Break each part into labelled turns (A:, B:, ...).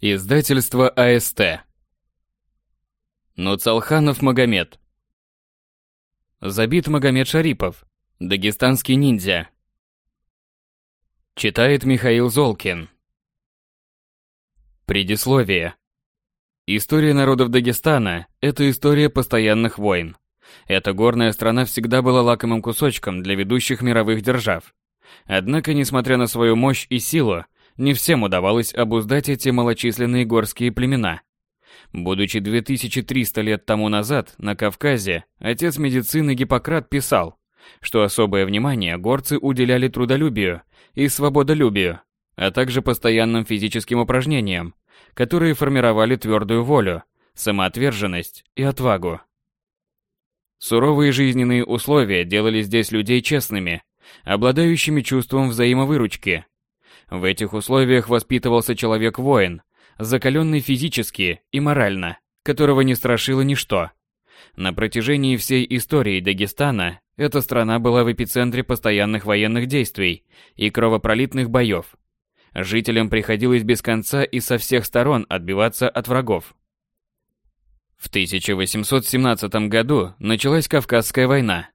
A: Издательство АСТ. Нуцалханов Магомед. Забит Магомед Шарипов. Дагестанский ниндзя. Читает Михаил Золкин. Предисловие. История народов Дагестана – это история постоянных войн. Эта горная страна всегда была лакомым кусочком для ведущих мировых держав. Однако, несмотря на свою мощь и силу, не всем удавалось обуздать эти малочисленные горские племена. Будучи 2300 лет тому назад на Кавказе, отец медицины Гиппократ писал, что особое внимание горцы уделяли трудолюбию и свободолюбию, а также постоянным физическим упражнениям, которые формировали твердую волю, самоотверженность и отвагу. Суровые жизненные условия делали здесь людей честными, обладающими чувством взаимовыручки, в этих условиях воспитывался человек-воин, закаленный физически и морально, которого не страшило ничто. На протяжении всей истории Дагестана эта страна была в эпицентре постоянных военных действий и кровопролитных боев. Жителям приходилось без конца и со всех сторон отбиваться от врагов. В 1817 году началась Кавказская война.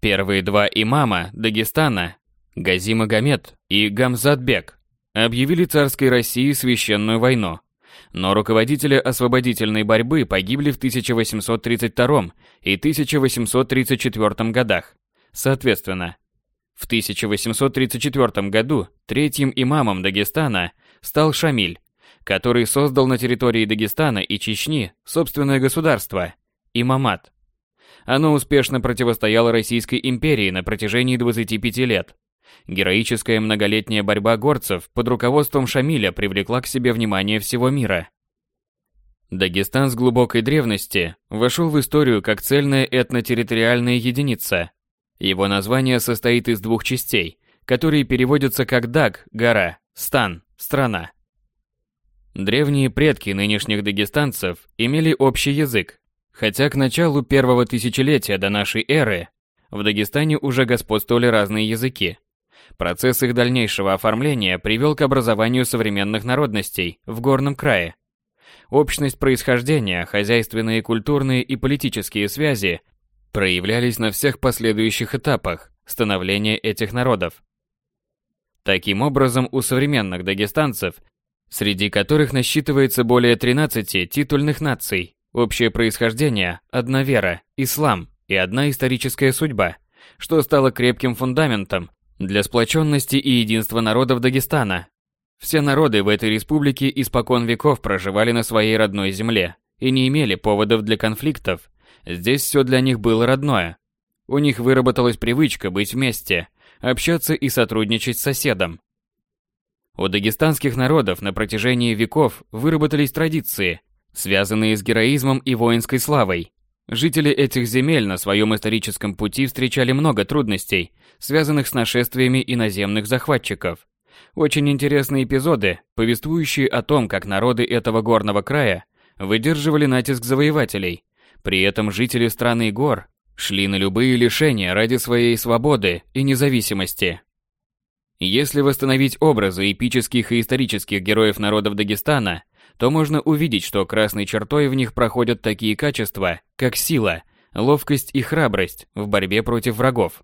A: Первые два имама Дагестана, Гази Магомед и Гамзатбек, объявили царской России священную войну. Но руководители освободительной борьбы погибли в 1832 и 1834 годах. Соответственно, в 1834 году третьим имамом Дагестана стал Шамиль, который создал на территории Дагестана и Чечни собственное государство – имамат. Оно успешно противостояло Российской империи на протяжении 25 лет. Героическая многолетняя борьба горцев под руководством Шамиля привлекла к себе внимание всего мира. Дагестан с глубокой древности вошел в историю как цельная этнотерриториальная единица. Его название состоит из двух частей, которые переводятся как Даг – гора, Стан – страна. Древние предки нынешних дагестанцев имели общий язык, хотя к началу первого тысячелетия до нашей эры в Дагестане уже господствовали разные языки. Процесс их дальнейшего оформления привел к образованию современных народностей в горном крае. Общность происхождения, хозяйственные, культурные и политические связи проявлялись на всех последующих этапах становления этих народов. Таким образом, у современных дагестанцев, среди которых насчитывается более 13 титульных наций, общее происхождение, одна вера, ислам и одна историческая судьба, что стало крепким фундаментом для сплоченности и единства народов Дагестана. Все народы в этой республике испокон веков проживали на своей родной земле и не имели поводов для конфликтов. Здесь все для них было родное. У них выработалась привычка быть вместе, общаться и сотрудничать с соседом. У дагестанских народов на протяжении веков выработались традиции, связанные с героизмом и воинской славой, Жители этих земель на своем историческом пути встречали много трудностей, связанных с нашествиями иноземных захватчиков. Очень интересные эпизоды, повествующие о том, как народы этого горного края выдерживали натиск завоевателей. При этом жители страны гор шли на любые лишения ради своей свободы и независимости. Если восстановить образы эпических и исторических героев народов Дагестана – то можно увидеть, что красной чертой в них проходят такие качества, как сила, ловкость и храбрость в борьбе против врагов.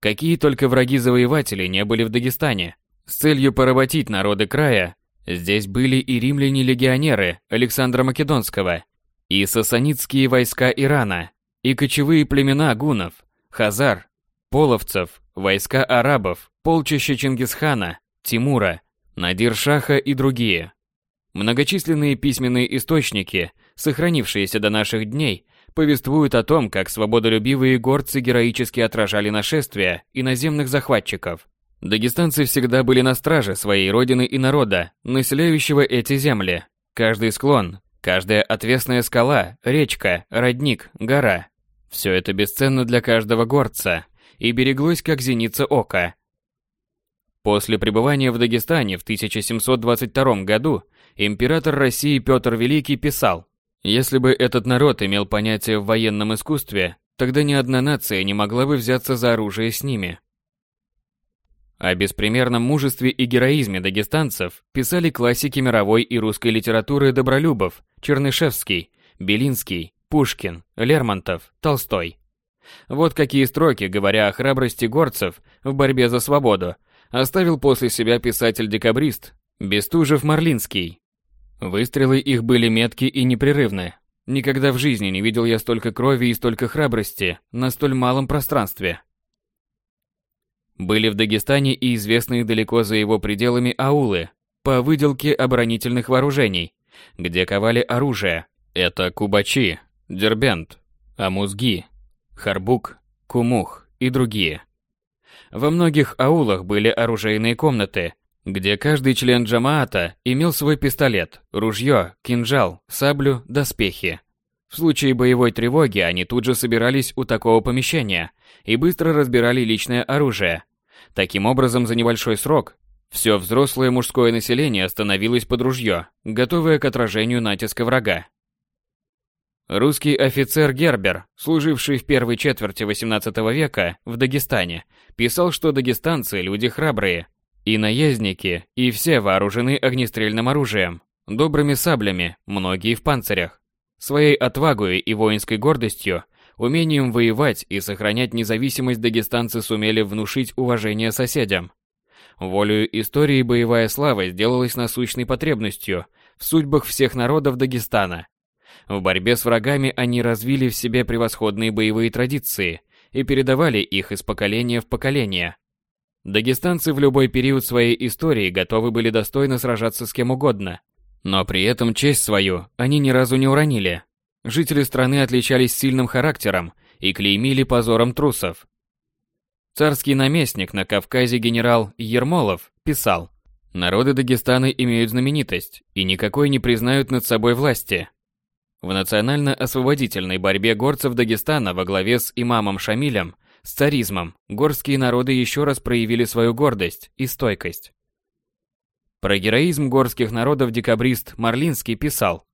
A: Какие только враги-завоеватели не были в Дагестане. С целью поработить народы края, здесь были и римляне-легионеры Александра Македонского, и сасанидские войска Ирана, и кочевые племена гунов, хазар, половцев, войска арабов, полчища Чингисхана, Тимура, Надир-Шаха и другие. Многочисленные письменные источники, сохранившиеся до наших дней, повествуют о том, как свободолюбивые горцы героически отражали нашествия иноземных захватчиков. Дагестанцы всегда были на страже своей родины и народа, населяющего эти земли. Каждый склон, каждая отвесная скала, речка, родник, гора – все это бесценно для каждого горца и береглось как зеница ока. После пребывания в Дагестане в 1722 году император России Петр Великий писал, если бы этот народ имел понятие в военном искусстве, тогда ни одна нация не могла бы взяться за оружие с ними. О беспримерном мужестве и героизме дагестанцев писали классики мировой и русской литературы Добролюбов, Чернышевский, Белинский, Пушкин, Лермонтов, Толстой. Вот какие строки, говоря о храбрости горцев в борьбе за свободу, оставил после себя писатель-декабрист Бестужев-Марлинский. Выстрелы их были метки и непрерывны. Никогда в жизни не видел я столько крови и столько храбрости на столь малом пространстве. Были в Дагестане и известные далеко за его пределами аулы по выделке оборонительных вооружений, где ковали оружие. Это Кубачи, Дербент, Амузги, Харбук, Кумух и другие. Во многих аулах были оружейные комнаты, где каждый член джамаата имел свой пистолет, ружье, кинжал, саблю, доспехи. В случае боевой тревоги они тут же собирались у такого помещения и быстро разбирали личное оружие. Таким образом, за небольшой срок все взрослое мужское население становилось под ружье, готовое к отражению натиска врага. Русский офицер Гербер, служивший в первой четверти XVIII века в Дагестане, писал, что дагестанцы – люди храбрые, и наездники, и все вооружены огнестрельным оружием, добрыми саблями, многие в панцирях. Своей отвагой и воинской гордостью, умением воевать и сохранять независимость дагестанцы сумели внушить уважение соседям. Волею истории боевая слава сделалась насущной потребностью в судьбах всех народов Дагестана. В борьбе с врагами они развили в себе превосходные боевые традиции и передавали их из поколения в поколение. Дагестанцы в любой период своей истории готовы были достойно сражаться с кем угодно – но при этом честь свою они ни разу не уронили. Жители страны отличались сильным характером и клеймили позором трусов. Царский наместник на Кавказе генерал Ермолов писал, «Народы Дагестана имеют знаменитость и никакой не признают над собой власти». В национально-освободительной борьбе горцев Дагестана во главе с имамом Шамилем с царизмом горские народы еще раз проявили свою гордость и стойкость. Про героизм горских народов декабрист Марлинский писал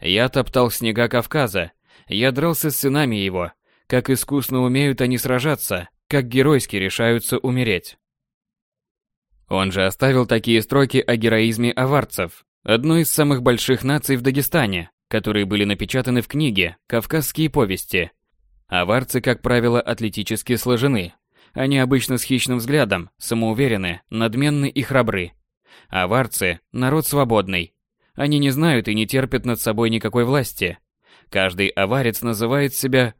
A: «Я топтал снега Кавказа, я дрался с сынами его, как искусно умеют они сражаться, как геройски решаются умереть». Он же оставил такие строки о героизме аварцев, одной из самых больших наций в Дагестане, которые были напечатаны в книге «Кавказские повести». Аварцы, как правило, атлетически сложены. Они обычно с хищным взглядом, самоуверены, надменны и храбры. Аварцы – народ свободный. Они не знают и не терпят над собой никакой власти. Каждый аварец называет себя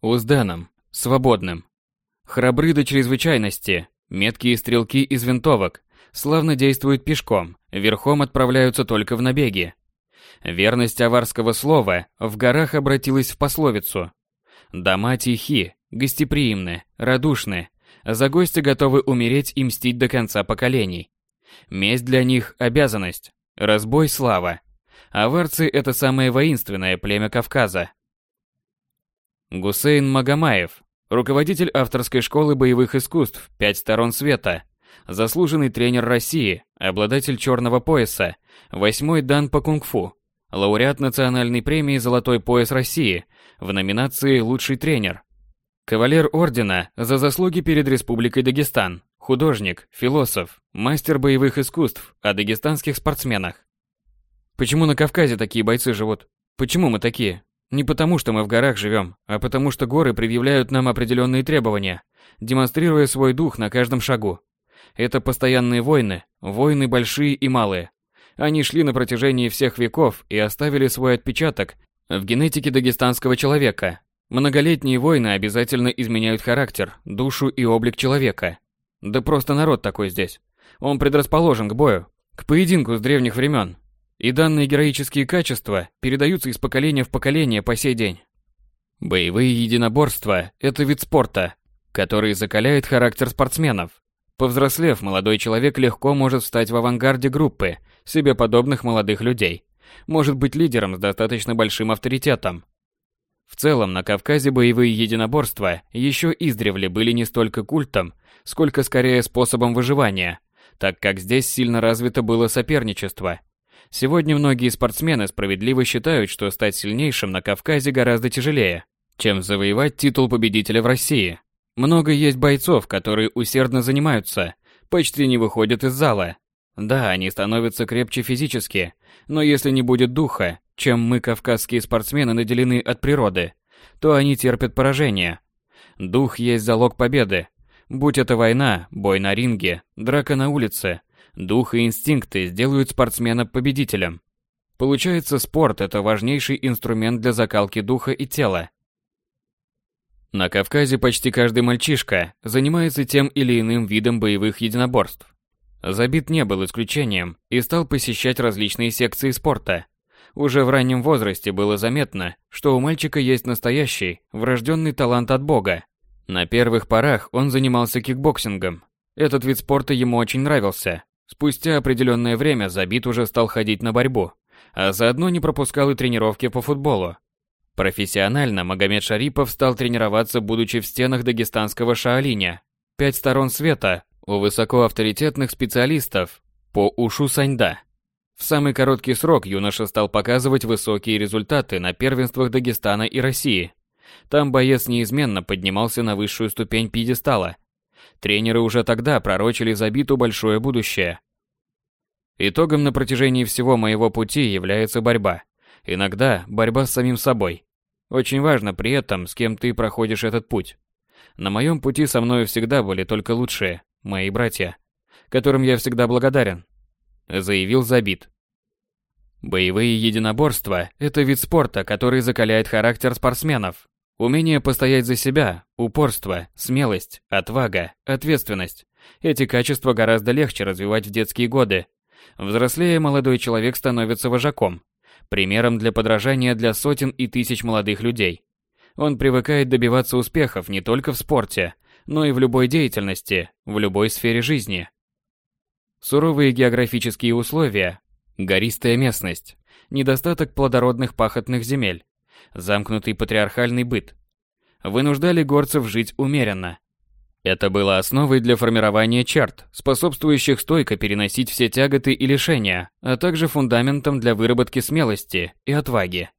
A: узданом, свободным. Храбры до чрезвычайности, меткие стрелки из винтовок, славно действуют пешком, верхом отправляются только в набеги. Верность аварского слова в горах обратилась в пословицу. Дома тихи, гостеприимны, радушны, за гостя готовы умереть и мстить до конца поколений. Месть для них – обязанность, разбой – слава. Аварцы – это самое воинственное племя Кавказа. Гусейн Магомаев, руководитель авторской школы боевых искусств «Пять сторон света», заслуженный тренер России, обладатель черного пояса, восьмой дан по кунг-фу, лауреат национальной премии «Золотой пояс России» в номинации «Лучший тренер», кавалер ордена за заслуги перед Республикой Дагестан, Художник, философ, мастер боевых искусств о дагестанских спортсменах. Почему на Кавказе такие бойцы живут? Почему мы такие? Не потому, что мы в горах живем, а потому, что горы предъявляют нам определенные требования, демонстрируя свой дух на каждом шагу. Это постоянные войны, войны большие и малые. Они шли на протяжении всех веков и оставили свой отпечаток в генетике дагестанского человека. Многолетние войны обязательно изменяют характер, душу и облик человека. Да просто народ такой здесь. Он предрасположен к бою, к поединку с древних времен. И данные героические качества передаются из поколения в поколение по сей день. Боевые единоборства – это вид спорта, который закаляет характер спортсменов. Повзрослев, молодой человек легко может встать в авангарде группы себе подобных молодых людей. Может быть лидером с достаточно большим авторитетом. В целом, на Кавказе боевые единоборства еще издревле были не столько культом, сколько скорее способом выживания, так как здесь сильно развито было соперничество. Сегодня многие спортсмены справедливо считают, что стать сильнейшим на Кавказе гораздо тяжелее, чем завоевать титул победителя в России. Много есть бойцов, которые усердно занимаются, почти не выходят из зала. Да, они становятся крепче физически, но если не будет духа, чем мы, кавказские спортсмены, наделены от природы, то они терпят поражение. Дух есть залог победы. Будь это война, бой на ринге, драка на улице, дух и инстинкты сделают спортсмена победителем. Получается, спорт – это важнейший инструмент для закалки духа и тела. На Кавказе почти каждый мальчишка занимается тем или иным видом боевых единоборств. Забит не был исключением и стал посещать различные секции спорта. Уже в раннем возрасте было заметно, что у мальчика есть настоящий, врожденный талант от Бога. На первых порах он занимался кикбоксингом. Этот вид спорта ему очень нравился. Спустя определенное время Забит уже стал ходить на борьбу, а заодно не пропускал и тренировки по футболу. Профессионально Магомед Шарипов стал тренироваться, будучи в стенах дагестанского Шаолиня. Пять сторон света у высокоавторитетных специалистов по ушу Саньда. В самый короткий срок юноша стал показывать высокие результаты на первенствах Дагестана и России. Там боец неизменно поднимался на высшую ступень пьедестала. Тренеры уже тогда пророчили Забиту большое будущее. Итогом на протяжении всего моего пути является борьба. Иногда борьба с самим собой. Очень важно при этом, с кем ты проходишь этот путь. На моем пути со мной всегда были только лучшие, мои братья, которым я всегда благодарен, заявил Забит. Боевые единоборства – это вид спорта, который закаляет характер спортсменов. Умение постоять за себя, упорство, смелость, отвага, ответственность – эти качества гораздо легче развивать в детские годы. Взрослея, молодой человек становится вожаком, примером для подражания для сотен и тысяч молодых людей. Он привыкает добиваться успехов не только в спорте, но и в любой деятельности, в любой сфере жизни. Суровые географические условия, гористая местность, недостаток плодородных пахотных земель, замкнутый патриархальный быт вынуждали горцев жить умеренно, это было основой для формирования черт, способствующих стойко переносить все тяготы и лишения, а также фундаментом для выработки смелости и отваги.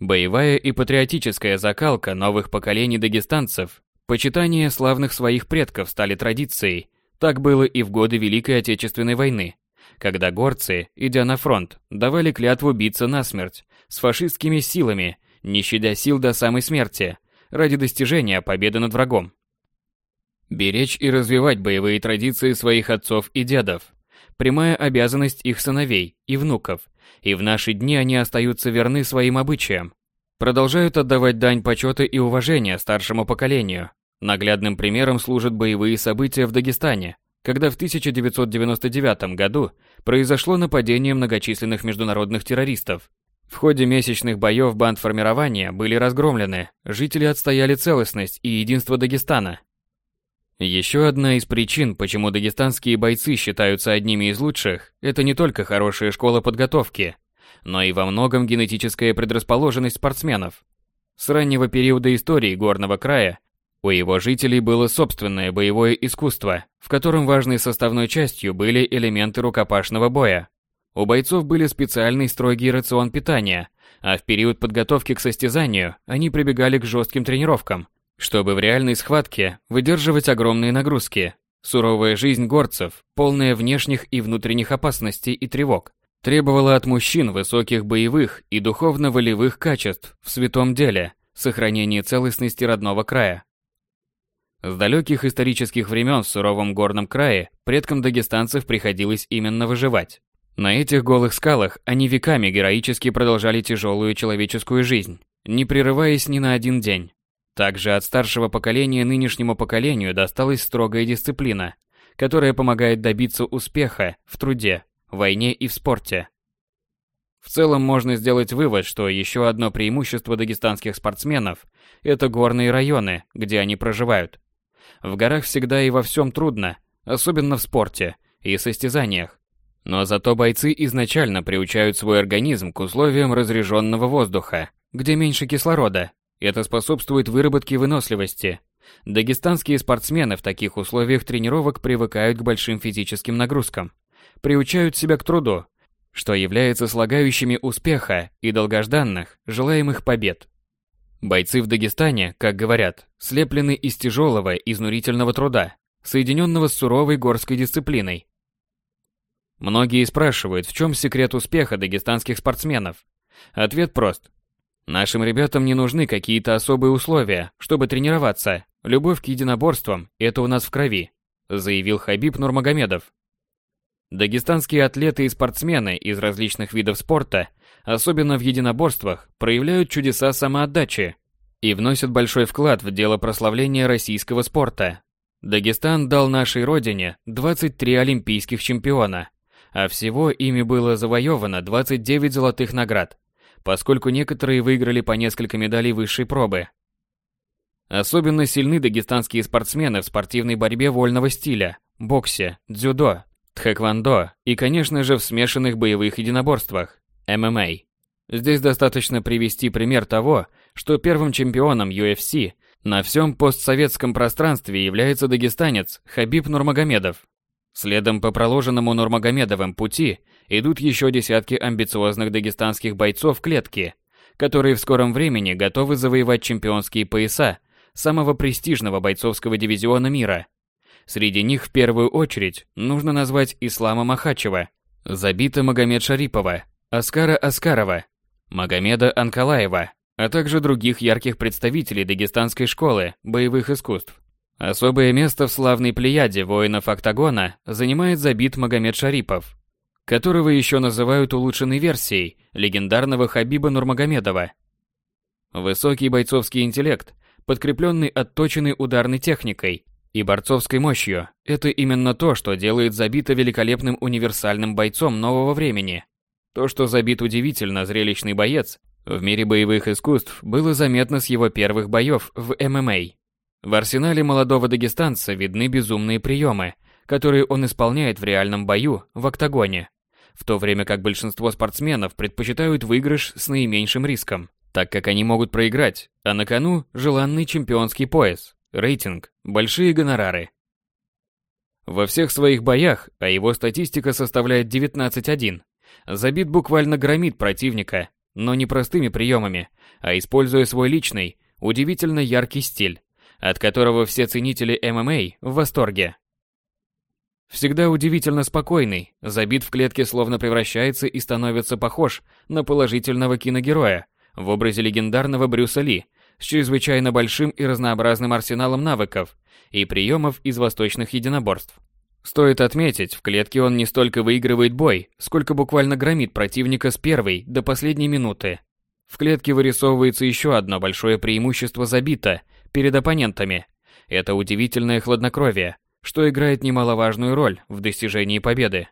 A: Боевая и патриотическая закалка новых поколений дагестанцев, почитание славных своих предков стали традицией. Так было и в годы Великой Отечественной войны, когда горцы, идя на фронт, давали клятву биться насмерть с фашистскими силами, не щадя сил до самой смерти – ради достижения победы над врагом. Беречь и развивать боевые традиции своих отцов и дедов – прямая обязанность их сыновей и внуков, и в наши дни они остаются верны своим обычаям. Продолжают отдавать дань почета и уважения старшему поколению. Наглядным примером служат боевые события в Дагестане, когда в 1999 году произошло нападение многочисленных международных террористов, в ходе месячных боев бандформирования были разгромлены, жители отстояли целостность и единство Дагестана. Еще одна из причин, почему дагестанские бойцы считаются одними из лучших, это не только хорошая школа подготовки, но и во многом генетическая предрасположенность спортсменов. С раннего периода истории горного края у его жителей было собственное боевое искусство, в котором важной составной частью были элементы рукопашного боя, у бойцов были специальный строгий рацион питания, а в период подготовки к состязанию они прибегали к жестким тренировкам, чтобы в реальной схватке выдерживать огромные нагрузки. Суровая жизнь горцев, полная внешних и внутренних опасностей и тревог, требовала от мужчин высоких боевых и духовно-волевых качеств в святом деле, сохранении целостности родного края. С далеких исторических времен в суровом горном крае предкам дагестанцев приходилось именно выживать. На этих голых скалах они веками героически продолжали тяжелую человеческую жизнь, не прерываясь ни на один день. Также от старшего поколения нынешнему поколению досталась строгая дисциплина, которая помогает добиться успеха в труде, войне и в спорте. В целом можно сделать вывод, что еще одно преимущество дагестанских спортсменов – это горные районы, где они проживают. В горах всегда и во всем трудно, особенно в спорте и состязаниях. Но зато бойцы изначально приучают свой организм к условиям разреженного воздуха, где меньше кислорода. Это способствует выработке выносливости. Дагестанские спортсмены в таких условиях тренировок привыкают к большим физическим нагрузкам, приучают себя к труду, что является слагающими успеха и долгожданных, желаемых побед. Бойцы в Дагестане, как говорят, слеплены из тяжелого, изнурительного труда, соединенного с суровой горской дисциплиной. Многие спрашивают, в чем секрет успеха дагестанских спортсменов. Ответ прост. Нашим ребятам не нужны какие-то особые условия, чтобы тренироваться. Любовь к единоборствам – это у нас в крови, заявил Хабиб Нурмагомедов. Дагестанские атлеты и спортсмены из различных видов спорта, особенно в единоборствах, проявляют чудеса самоотдачи и вносят большой вклад в дело прославления российского спорта. Дагестан дал нашей родине 23 олимпийских чемпиона, а всего ими было завоевано 29 золотых наград, поскольку некоторые выиграли по несколько медалей высшей пробы. Особенно сильны дагестанские спортсмены в спортивной борьбе вольного стиля, боксе, дзюдо, тхэквондо и, конечно же, в смешанных боевых единоборствах, ММА. Здесь достаточно привести пример того, что первым чемпионом UFC на всем постсоветском пространстве является дагестанец Хабиб Нурмагомедов. Следом по проложенному Нурмагомедовым пути идут еще десятки амбициозных дагестанских бойцов клетки, которые в скором времени готовы завоевать чемпионские пояса самого престижного бойцовского дивизиона мира. Среди них в первую очередь нужно назвать Ислама Махачева, Забита Магомед Шарипова, Аскара Аскарова, Магомеда Анкалаева, а также других ярких представителей дагестанской школы боевых искусств. Особое место в славной плеяде воинов Октагона занимает Забит Магомед Шарипов, которого еще называют улучшенной версией легендарного Хабиба Нурмагомедова. Высокий бойцовский интеллект, подкрепленный отточенной ударной техникой и борцовской мощью, это именно то, что делает Забита великолепным универсальным бойцом нового времени. То, что Забит удивительно зрелищный боец, в мире боевых искусств было заметно с его первых боев в ММА. В арсенале молодого дагестанца видны безумные приемы, которые он исполняет в реальном бою в октагоне, в то время как большинство спортсменов предпочитают выигрыш с наименьшим риском так как они могут проиграть, а на кону желанный чемпионский пояс, рейтинг, большие гонорары. Во всех своих боях, а его статистика составляет 19-1, Забит буквально громит противника, но не простыми приемами, а используя свой личный, удивительно яркий стиль, от которого все ценители ММА в восторге. Всегда удивительно спокойный, Забит в клетке словно превращается и становится похож на положительного киногероя, в образе легендарного Брюса Ли с чрезвычайно большим и разнообразным арсеналом навыков и приемов из восточных единоборств. Стоит отметить, в клетке он не столько выигрывает бой, сколько буквально громит противника с первой до последней минуты. В клетке вырисовывается еще одно большое преимущество забита перед оппонентами. Это удивительное хладнокровие, что играет немаловажную роль в достижении победы.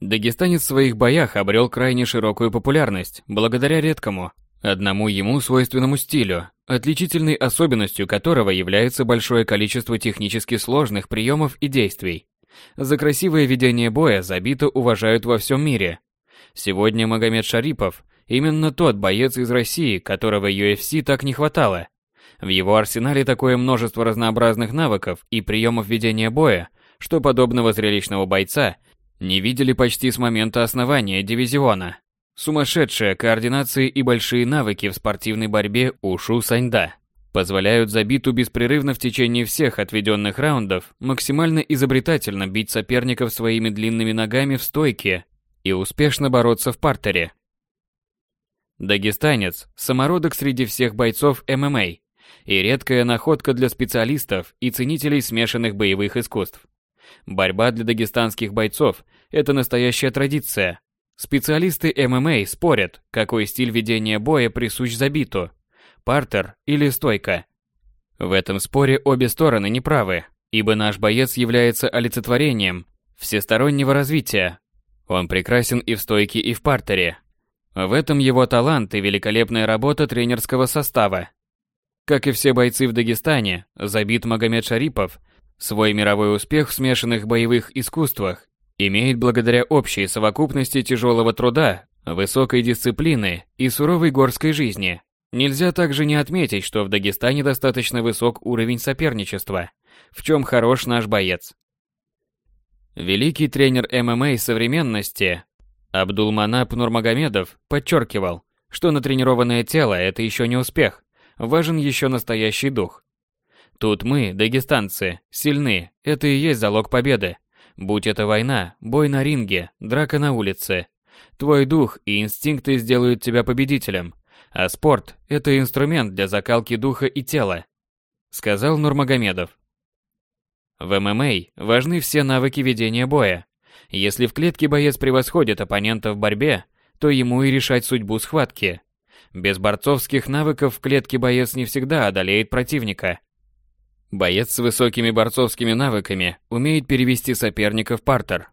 A: Дагестанец в своих боях обрел крайне широкую популярность благодаря редкому, Одному ему свойственному стилю, отличительной особенностью которого является большое количество технически сложных приемов и действий. За красивое ведение боя Забита уважают во всем мире. Сегодня Магомед Шарипов – именно тот боец из России, которого UFC так не хватало. В его арсенале такое множество разнообразных навыков и приемов ведения боя, что подобного зрелищного бойца не видели почти с момента основания дивизиона. Сумасшедшая координация и большие навыки в спортивной борьбе у Шу Саньда позволяют забиту беспрерывно в течение всех отведенных раундов максимально изобретательно бить соперников своими длинными ногами в стойке и успешно бороться в партере. Дагестанец – самородок среди всех бойцов ММА и редкая находка для специалистов и ценителей смешанных боевых искусств. Борьба для дагестанских бойцов – это настоящая традиция, Специалисты ММА спорят, какой стиль ведения боя присущ забиту – партер или стойка. В этом споре обе стороны неправы, ибо наш боец является олицетворением всестороннего развития. Он прекрасен и в стойке, и в партере. В этом его талант и великолепная работа тренерского состава. Как и все бойцы в Дагестане, забит Магомед Шарипов свой мировой успех в смешанных боевых искусствах имеет благодаря общей совокупности тяжелого труда, высокой дисциплины и суровой горской жизни. Нельзя также не отметить, что в Дагестане достаточно высок уровень соперничества, в чем хорош наш боец. Великий тренер ММА современности Абдулманап Нурмагомедов подчеркивал, что натренированное тело – это еще не успех, важен еще настоящий дух. Тут мы, дагестанцы, сильны, это и есть залог победы. Будь это война, бой на ринге, драка на улице. Твой дух и инстинкты сделают тебя победителем, а спорт – это инструмент для закалки духа и тела, сказал Нурмагомедов. В ММА важны все навыки ведения боя. Если в клетке боец превосходит оппонента в борьбе, то ему и решать судьбу схватки. Без борцовских навыков в клетке боец не всегда одолеет противника. Боец с высокими борцовскими навыками умеет перевести соперника в партер,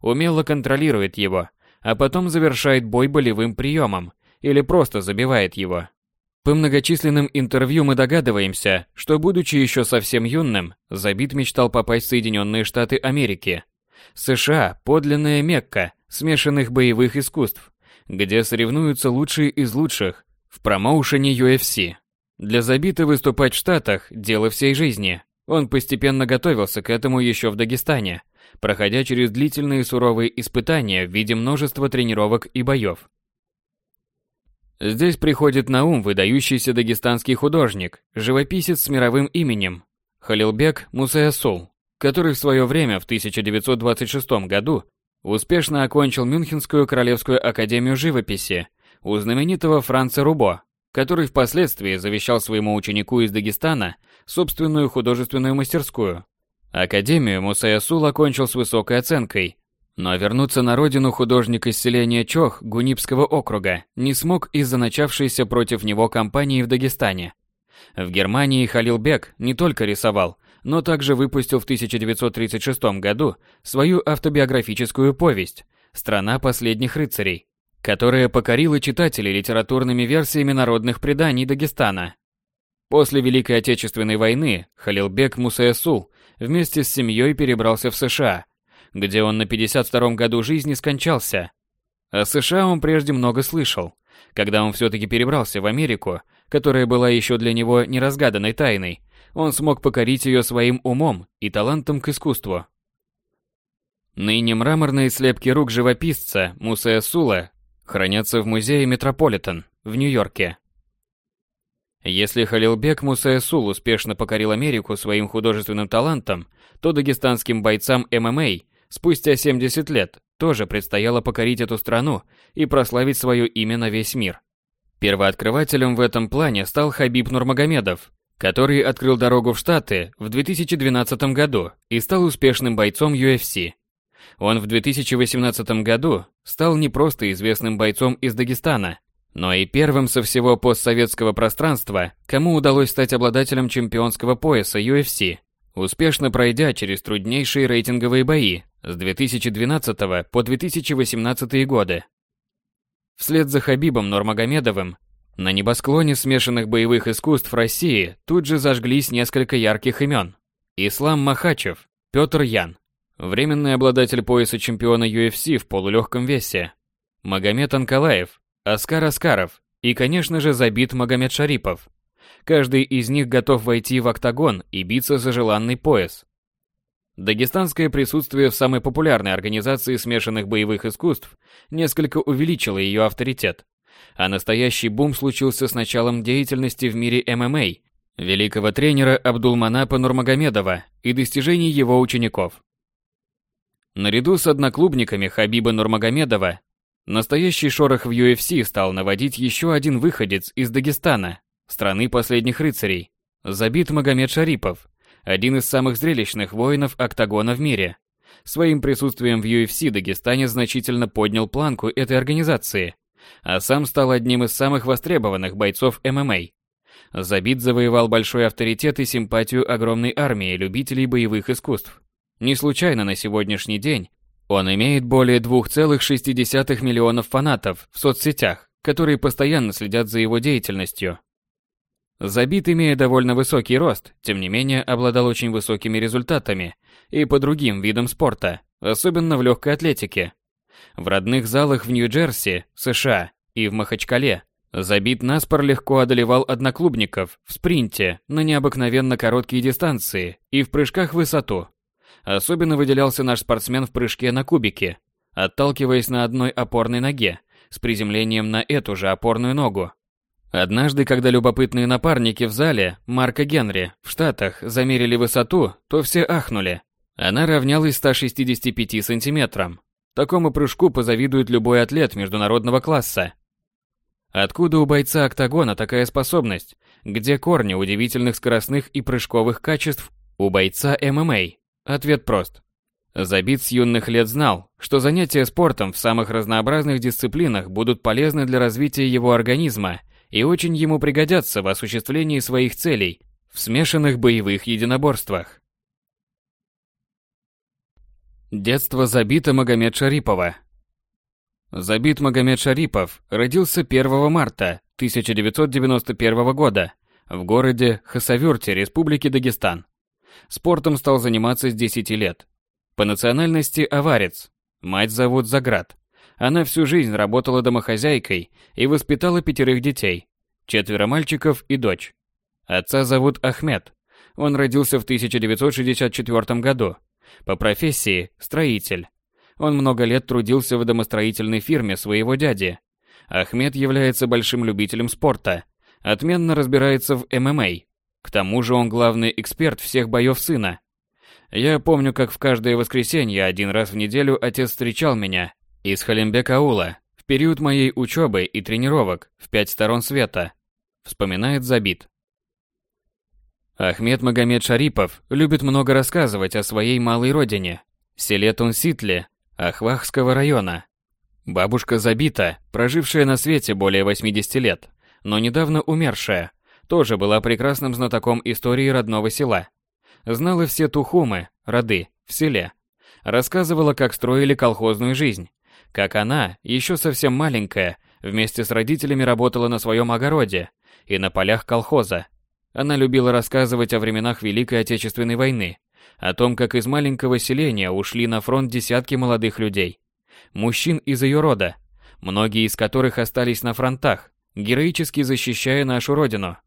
A: умело контролирует его, а потом завершает бой болевым приемом или просто забивает его. По многочисленным интервью мы догадываемся, что будучи еще совсем юным, Забит мечтал попасть в Соединенные Штаты Америки. США – подлинная Мекка смешанных боевых искусств, где соревнуются лучшие из лучших в промоушене UFC. Для Забита выступать в Штатах – дело всей жизни. Он постепенно готовился к этому еще в Дагестане, проходя через длительные суровые испытания в виде множества тренировок и боев. Здесь приходит на ум выдающийся дагестанский художник, живописец с мировым именем Халилбек Мусаясул, который в свое время в 1926 году успешно окончил Мюнхенскую Королевскую Академию Живописи у знаменитого Франца Рубо, который впоследствии завещал своему ученику из Дагестана собственную художественную мастерскую. Академию Мусаясул окончил с высокой оценкой, но вернуться на родину художник из селения Чох Гунипского округа не смог из-за начавшейся против него кампании в Дагестане. В Германии Халил Бек не только рисовал, но также выпустил в 1936 году свою автобиографическую повесть «Страна последних рыцарей», которая покорила читателей литературными версиями народных преданий Дагестана. После Великой Отечественной войны Халилбек Мусаясул вместе с семьей перебрался в США, где он на 52-м году жизни скончался. О США он прежде много слышал. Когда он все-таки перебрался в Америку, которая была еще для него неразгаданной тайной, он смог покорить ее своим умом и талантом к искусству. Ныне мраморные слепки рук живописца Мусея Сула хранятся в музее Метрополитен в Нью-Йорке. Если Халилбек Мусаесул успешно покорил Америку своим художественным талантом, то дагестанским бойцам ММА спустя 70 лет тоже предстояло покорить эту страну и прославить свое имя на весь мир. Первооткрывателем в этом плане стал Хабиб Нурмагомедов, который открыл дорогу в Штаты в 2012 году и стал успешным бойцом UFC. Он в 2018 году стал не просто известным бойцом из Дагестана, но и первым со всего постсоветского пространства, кому удалось стать обладателем чемпионского пояса UFC, успешно пройдя через труднейшие рейтинговые бои с 2012 по 2018 годы. Вслед за Хабибом Нурмагомедовым на небосклоне смешанных боевых искусств России тут же зажглись несколько ярких имен. Ислам Махачев, Петр Ян, Временный обладатель пояса чемпиона UFC в полулегком весе. Магомед Анкалаев, Оскар Аскаров и, конечно же, забит Магомед Шарипов. Каждый из них готов войти в октагон и биться за желанный пояс. Дагестанское присутствие в самой популярной организации смешанных боевых искусств несколько увеличило ее авторитет. А настоящий бум случился с началом деятельности в мире ММА великого тренера Абдулманапа Нурмагомедова и достижений его учеников. Наряду с одноклубниками Хабиба Нурмагомедова, настоящий шорох в UFC стал наводить еще один выходец из Дагестана, страны последних рыцарей, Забит Магомед Шарипов, один из самых зрелищных воинов октагона в мире. Своим присутствием в UFC Дагестане значительно поднял планку этой организации, а сам стал одним из самых востребованных бойцов ММА. Забит завоевал большой авторитет и симпатию огромной армии любителей боевых искусств. Не случайно на сегодняшний день он имеет более 2,6 миллионов фанатов в соцсетях, которые постоянно следят за его деятельностью. Забит, имея довольно высокий рост, тем не менее обладал очень высокими результатами и по другим видам спорта, особенно в легкой атлетике. В родных залах в Нью-Джерси, США и в Махачкале Забит наспор легко одолевал одноклубников в спринте на необыкновенно короткие дистанции и в прыжках в высоту. Особенно выделялся наш спортсмен в прыжке на кубике, отталкиваясь на одной опорной ноге, с приземлением на эту же опорную ногу. Однажды, когда любопытные напарники в зале Марка Генри в Штатах замерили высоту, то все ахнули. Она равнялась 165 сантиметрам. Такому прыжку позавидует любой атлет международного класса. Откуда у бойца октагона такая способность? Где корни удивительных скоростных и прыжковых качеств у бойца ММА? Ответ прост. Забит с юных лет знал, что занятия спортом в самых разнообразных дисциплинах будут полезны для развития его организма и очень ему пригодятся в осуществлении своих целей в смешанных боевых единоборствах. Детство Забита Магомед Шарипова Забит Магомед Шарипов родился 1 марта 1991 года в городе Хасавюрте, Республики Дагестан. Спортом стал заниматься с 10 лет. По национальности аварец. Мать зовут Заград. Она всю жизнь работала домохозяйкой и воспитала пятерых детей, четверо мальчиков и дочь. Отца зовут Ахмед. Он родился в 1964 году. По профессии – строитель. Он много лет трудился в домостроительной фирме своего дяди. Ахмед является большим любителем спорта, отменно разбирается в ММА. К тому же он главный эксперт всех боев сына. Я помню, как в каждое воскресенье один раз в неделю отец встречал меня из Халимбек-аула в период моей учебы и тренировок в пять сторон света. Вспоминает Забит. Ахмед Магомед Шарипов любит много рассказывать о своей малой родине, селе Тунситле, Ахвахского района. Бабушка Забита, прожившая на свете более 80 лет, но недавно умершая, тоже была прекрасным знатоком истории родного села. Знала все тухумы, роды, в селе. Рассказывала, как строили колхозную жизнь. Как она, еще совсем маленькая, вместе с родителями работала на своем огороде и на полях колхоза. Она любила рассказывать о временах Великой Отечественной войны, о том, как из маленького селения ушли на фронт десятки молодых людей. Мужчин из ее рода, многие из которых остались на фронтах, героически защищая нашу родину.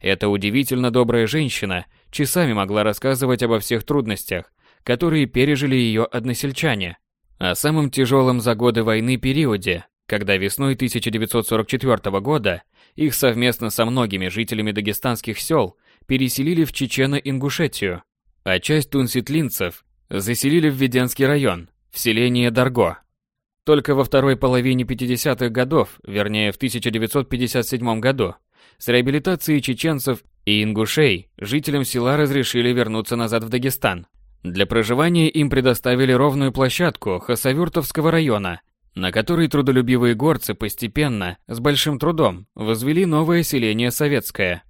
A: Эта удивительно добрая женщина часами могла рассказывать обо всех трудностях, которые пережили ее односельчане, о самом тяжелом за годы войны периоде, когда весной 1944 года их совместно со многими жителями дагестанских сел переселили в Чечено-Ингушетию, а часть тунситлинцев заселили в Веденский район, в селение Дарго. Только во второй половине 50-х годов, вернее в 1957 году, с реабилитацией чеченцев и ингушей жителям села разрешили вернуться назад в Дагестан. Для проживания им предоставили ровную площадку Хасавюртовского района, на которой трудолюбивые горцы постепенно, с большим трудом, возвели новое селение Советское.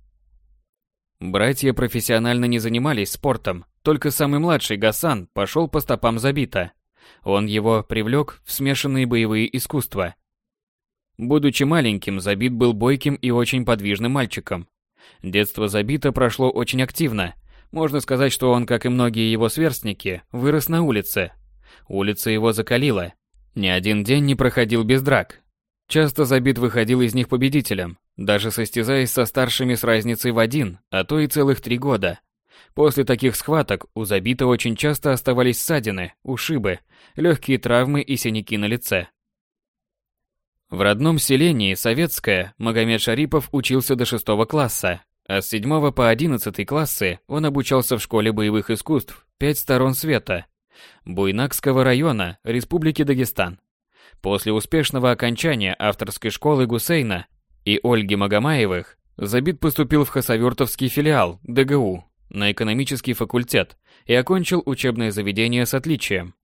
A: Братья профессионально не занимались спортом, только самый младший Гасан пошел по стопам Забита. Он его привлек в смешанные боевые искусства. Будучи маленьким, Забит был бойким и очень подвижным мальчиком. Детство Забита прошло очень активно. Можно сказать, что он, как и многие его сверстники, вырос на улице. Улица его закалила. Ни один день не проходил без драк. Часто Забит выходил из них победителем, даже состязаясь со старшими с разницей в один, а то и целых три года. После таких схваток у Забита очень часто оставались ссадины, ушибы, легкие травмы и синяки на лице. В родном селении Советское Магомед Шарипов учился до шестого класса, а с седьмого по одиннадцатый классы он обучался в школе боевых искусств «Пять сторон света» Буйнакского района Республики Дагестан. После успешного окончания авторской школы Гусейна и Ольги Магомаевых Забит поступил в Хасавюртовский филиал ДГУ на экономический факультет и окончил учебное заведение с отличием.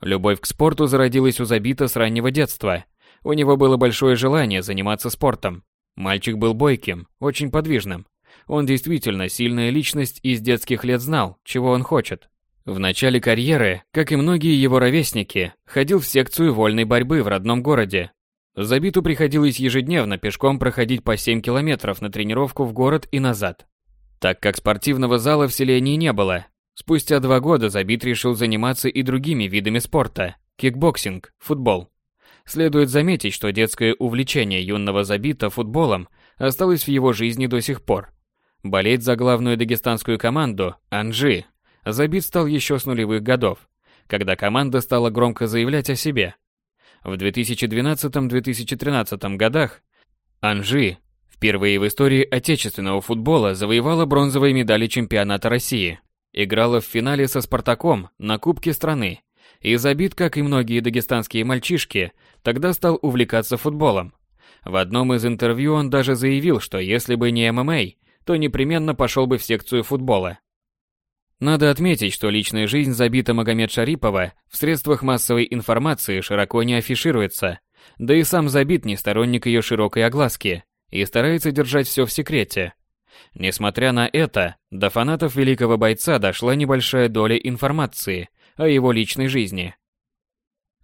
A: Любовь к спорту зародилась у Забита с раннего детства – у него было большое желание заниматься спортом. Мальчик был бойким, очень подвижным. Он действительно сильная личность и с детских лет знал, чего он хочет. В начале карьеры, как и многие его ровесники, ходил в секцию вольной борьбы в родном городе. Забиту приходилось ежедневно пешком проходить по 7 километров на тренировку в город и назад. Так как спортивного зала в селении не было, спустя два года Забит решил заниматься и другими видами спорта – кикбоксинг, футбол. Следует заметить, что детское увлечение юного Забита футболом осталось в его жизни до сих пор. Болеть за главную дагестанскую команду «Анжи» Забит стал еще с нулевых годов, когда команда стала громко заявлять о себе. В 2012-2013 годах Анжи впервые в истории отечественного футбола завоевала бронзовые медали чемпионата России. Играла в финале со «Спартаком» на Кубке страны. И забит, как и многие дагестанские мальчишки, тогда стал увлекаться футболом. В одном из интервью он даже заявил, что если бы не ММА, то непременно пошел бы в секцию футбола. Надо отметить, что личная жизнь забита Магомед Шарипова в средствах массовой информации широко не афишируется, да и сам забит не сторонник ее широкой огласки и старается держать все в секрете. Несмотря на это, до фанатов великого бойца дошла небольшая доля информации о его личной жизни.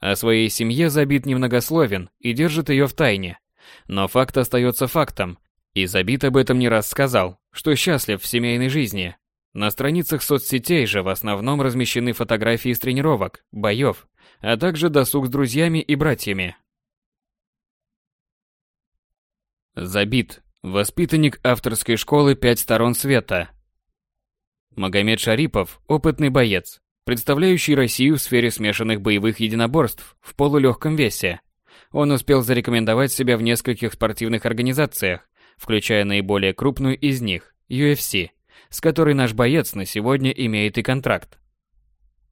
A: О своей семье Забит немногословен и держит ее в тайне. Но факт остается фактом, и Забит об этом не раз сказал, что счастлив в семейной жизни. На страницах соцсетей же в основном размещены фотографии с тренировок, боев, а также досуг с друзьями и братьями. Забит. Воспитанник авторской школы «Пять сторон света». Магомед Шарипов – опытный боец, представляющий Россию в сфере смешанных боевых единоборств в полулегком весе. Он успел зарекомендовать себя в нескольких спортивных организациях, включая наиболее крупную из них – UFC, с которой наш боец на сегодня имеет и контракт.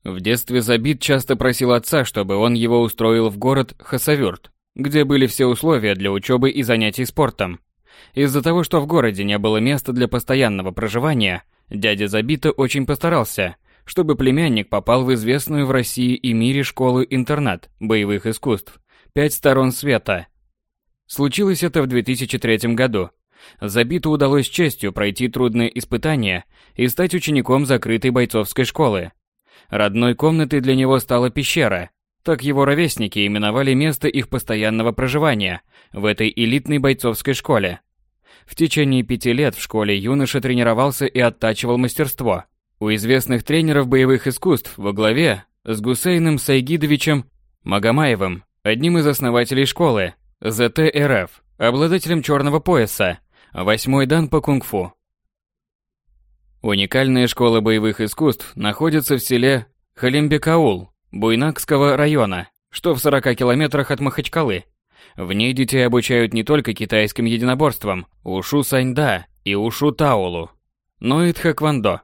A: В детстве Забит часто просил отца, чтобы он его устроил в город Хасавюрт, где были все условия для учебы и занятий спортом. Из-за того, что в городе не было места для постоянного проживания, дядя Забита очень постарался, чтобы племянник попал в известную в России и мире школу-интернат боевых искусств «Пять сторон света». Случилось это в 2003 году. Забиту удалось честью пройти трудные испытания и стать учеником закрытой бойцовской школы. Родной комнатой для него стала пещера, так его ровесники именовали место их постоянного проживания в этой элитной бойцовской школе. В течение пяти лет в школе юноша тренировался и оттачивал мастерство. У известных тренеров боевых искусств во главе с Гусейном Сайгидовичем Магомаевым, одним из основателей школы, ЗТРФ, обладателем черного пояса, восьмой дан по кунг-фу. Уникальная школа боевых искусств находится в селе Халимбекаул Буйнакского района, что в 40 километрах от Махачкалы. В ней детей обучают не только китайским единоборствам, ушу саньда и ушу таолу, но и тхэквондо.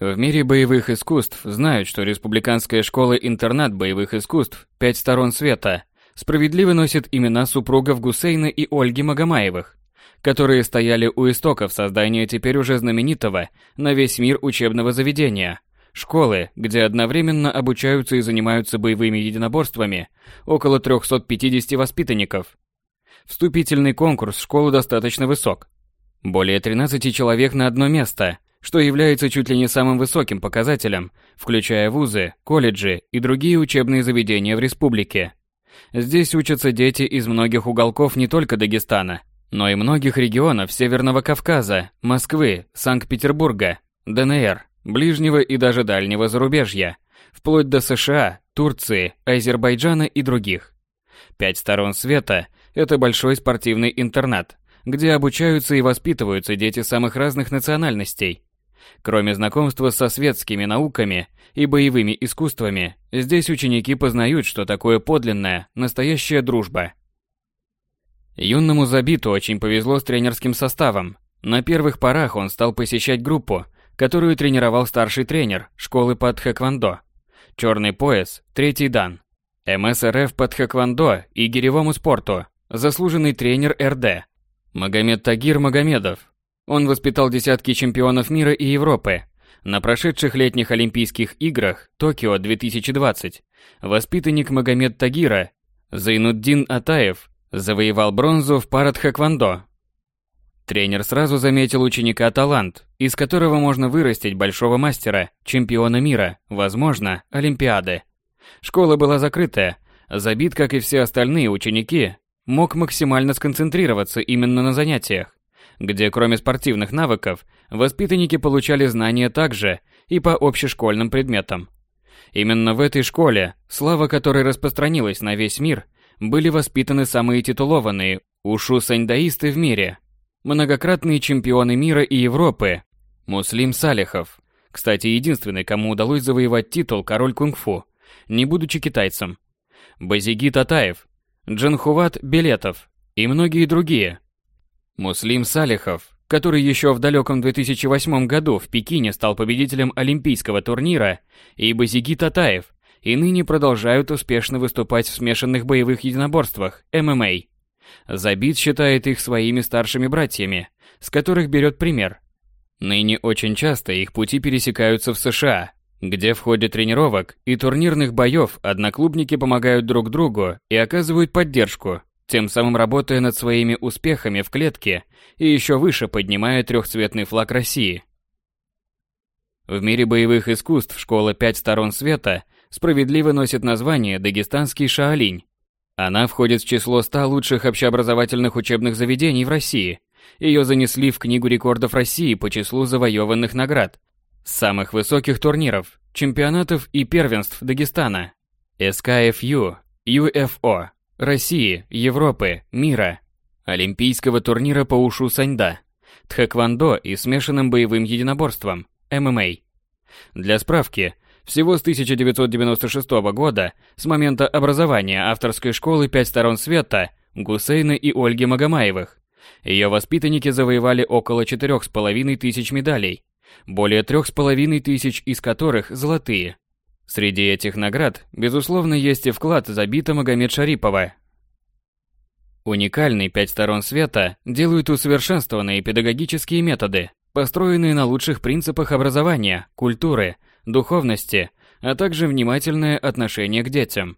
A: В мире боевых искусств знают, что Республиканская школа-интернат боевых искусств «Пять сторон света» справедливо носит имена супругов Гусейна и Ольги Магомаевых, которые стояли у истоков создания теперь уже знаменитого на весь мир учебного заведения – Школы, где одновременно обучаются и занимаются боевыми единоборствами около 350 воспитанников. Вступительный конкурс в школу достаточно высок. Более 13 человек на одно место, что является чуть ли не самым высоким показателем, включая вузы, колледжи и другие учебные заведения в республике. Здесь учатся дети из многих уголков не только Дагестана, но и многих регионов Северного Кавказа, Москвы, Санкт-Петербурга, ДНР ближнего и даже дальнего зарубежья, вплоть до США, Турции, Азербайджана и других. Пять сторон света – это большой спортивный интернат, где обучаются и воспитываются дети самых разных национальностей. Кроме знакомства со светскими науками и боевыми искусствами, здесь ученики познают, что такое подлинная, настоящая дружба. Юному Забиту очень повезло с тренерским составом. На первых порах он стал посещать группу – которую тренировал старший тренер школы по тхэквондо. Черный пояс, третий дан. МСРФ по тхэквондо и гиревому спорту, заслуженный тренер РД. Магомед Тагир Магомедов. Он воспитал десятки чемпионов мира и Европы. На прошедших летних Олимпийских играх Токио 2020 воспитанник Магомед Тагира Зайнуддин Атаев завоевал бронзу в парадхэквондо Тренер сразу заметил ученика талант, из которого можно вырастить большого мастера, чемпиона мира, возможно, Олимпиады. Школа была закрытая, забит, как и все остальные ученики, мог максимально сконцентрироваться именно на занятиях, где кроме спортивных навыков, воспитанники получали знания также и по общешкольным предметам. Именно в этой школе, слава которой распространилась на весь мир, были воспитаны самые титулованные ушу-сандаисты в мире – многократные чемпионы мира и Европы, Муслим Салихов, кстати, единственный, кому удалось завоевать титул король кунг-фу, не будучи китайцем, Базиги Татаев, Джанхуват Белетов и многие другие. Муслим Салихов, который еще в далеком 2008 году в Пекине стал победителем Олимпийского турнира, и Базиги Татаев, и ныне продолжают успешно выступать в смешанных боевых единоборствах, ММА. Забит считает их своими старшими братьями, с которых берет пример. Ныне очень часто их пути пересекаются в США, где в ходе тренировок и турнирных боев одноклубники помогают друг другу и оказывают поддержку, тем самым работая над своими успехами в клетке и еще выше поднимая трехцветный флаг России. В мире боевых искусств школа «Пять сторон света» справедливо носит название «Дагестанский Шаолинь». Она входит в число 100 лучших общеобразовательных учебных заведений в России. Ее занесли в Книгу рекордов России по числу завоеванных наград, самых высоких турниров, чемпионатов и первенств Дагестана, СКФЮ, ЮФО, России, Европы, мира, Олимпийского турнира по ушу саньда, тхэквондо и смешанным боевым единоборством, ММА. Для справки, всего с 1996 года, с момента образования авторской школы «Пять сторон света» Гусейна и Ольги Магомаевых, ее воспитанники завоевали около четырех с половиной тысяч медалей, более трех с половиной тысяч из которых золотые. Среди этих наград, безусловно, есть и вклад забита Магомед Шарипова. Уникальный «Пять сторон света» делают усовершенствованные педагогические методы, построенные на лучших принципах образования, культуры, духовности, а также внимательное отношение к детям.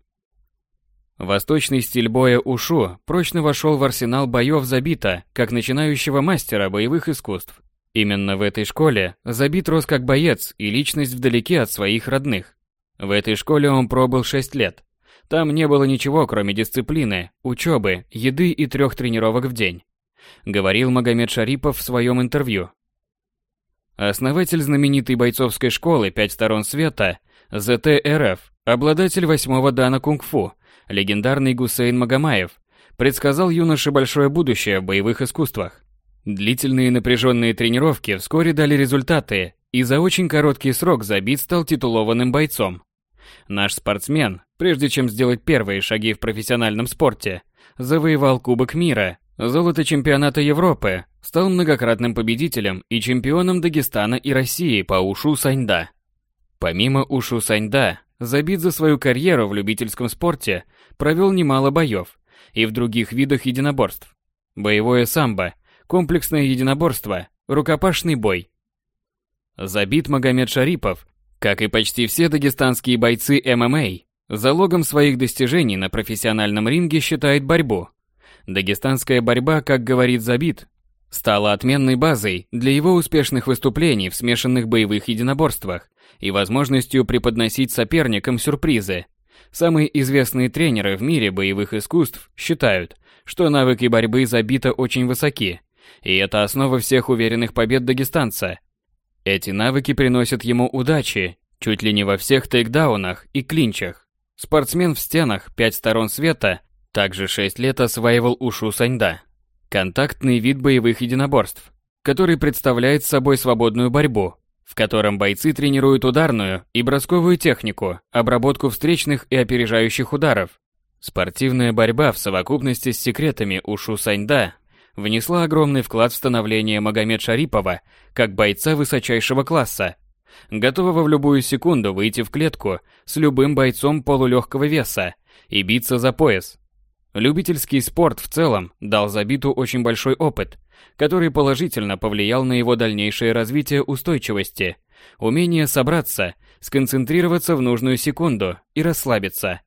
A: Восточный стиль боя ушу прочно вошел в арсенал боев Забита, как начинающего мастера боевых искусств. Именно в этой школе Забит рос как боец и личность вдалеке от своих родных. В этой школе он пробыл 6 лет. Там не было ничего, кроме дисциплины, учебы, еды и трех тренировок в день. Говорил Магомед Шарипов в своем интервью. Основатель знаменитой бойцовской школы «Пять сторон света» ЗТРФ, обладатель восьмого дана кунг-фу, легендарный Гусейн Магомаев, предсказал юноше большое будущее в боевых искусствах. Длительные напряженные тренировки вскоре дали результаты, и за очень короткий срок Забит стал титулованным бойцом. Наш спортсмен, прежде чем сделать первые шаги в профессиональном спорте, завоевал Кубок мира, золото чемпионата Европы, стал многократным победителем и чемпионом Дагестана и России по ушу саньда. Помимо ушу саньда, Забит за свою карьеру в любительском спорте провел немало боев и в других видах единоборств. Боевое самбо, комплексное единоборство, рукопашный бой. Забит Магомед Шарипов как и почти все дагестанские бойцы ММА, залогом своих достижений на профессиональном ринге считает борьбу. Дагестанская борьба, как говорит Забит, стала отменной базой для его успешных выступлений в смешанных боевых единоборствах и возможностью преподносить соперникам сюрпризы. Самые известные тренеры в мире боевых искусств считают, что навыки борьбы Забита очень высоки, и это основа всех уверенных побед дагестанца – эти навыки приносят ему удачи чуть ли не во всех тейкдаунах и клинчах. Спортсмен в стенах «Пять сторон света» также 6 лет осваивал ушу саньда. Контактный вид боевых единоборств, который представляет собой свободную борьбу, в котором бойцы тренируют ударную и бросковую технику, обработку встречных и опережающих ударов. Спортивная борьба в совокупности с секретами ушу саньда внесла огромный вклад в становление Магомед Шарипова как бойца высочайшего класса, готового в любую секунду выйти в клетку с любым бойцом полулегкого веса и биться за пояс. Любительский спорт в целом дал Забиту очень большой опыт, который положительно повлиял на его дальнейшее развитие устойчивости, умение собраться, сконцентрироваться в нужную секунду и расслабиться.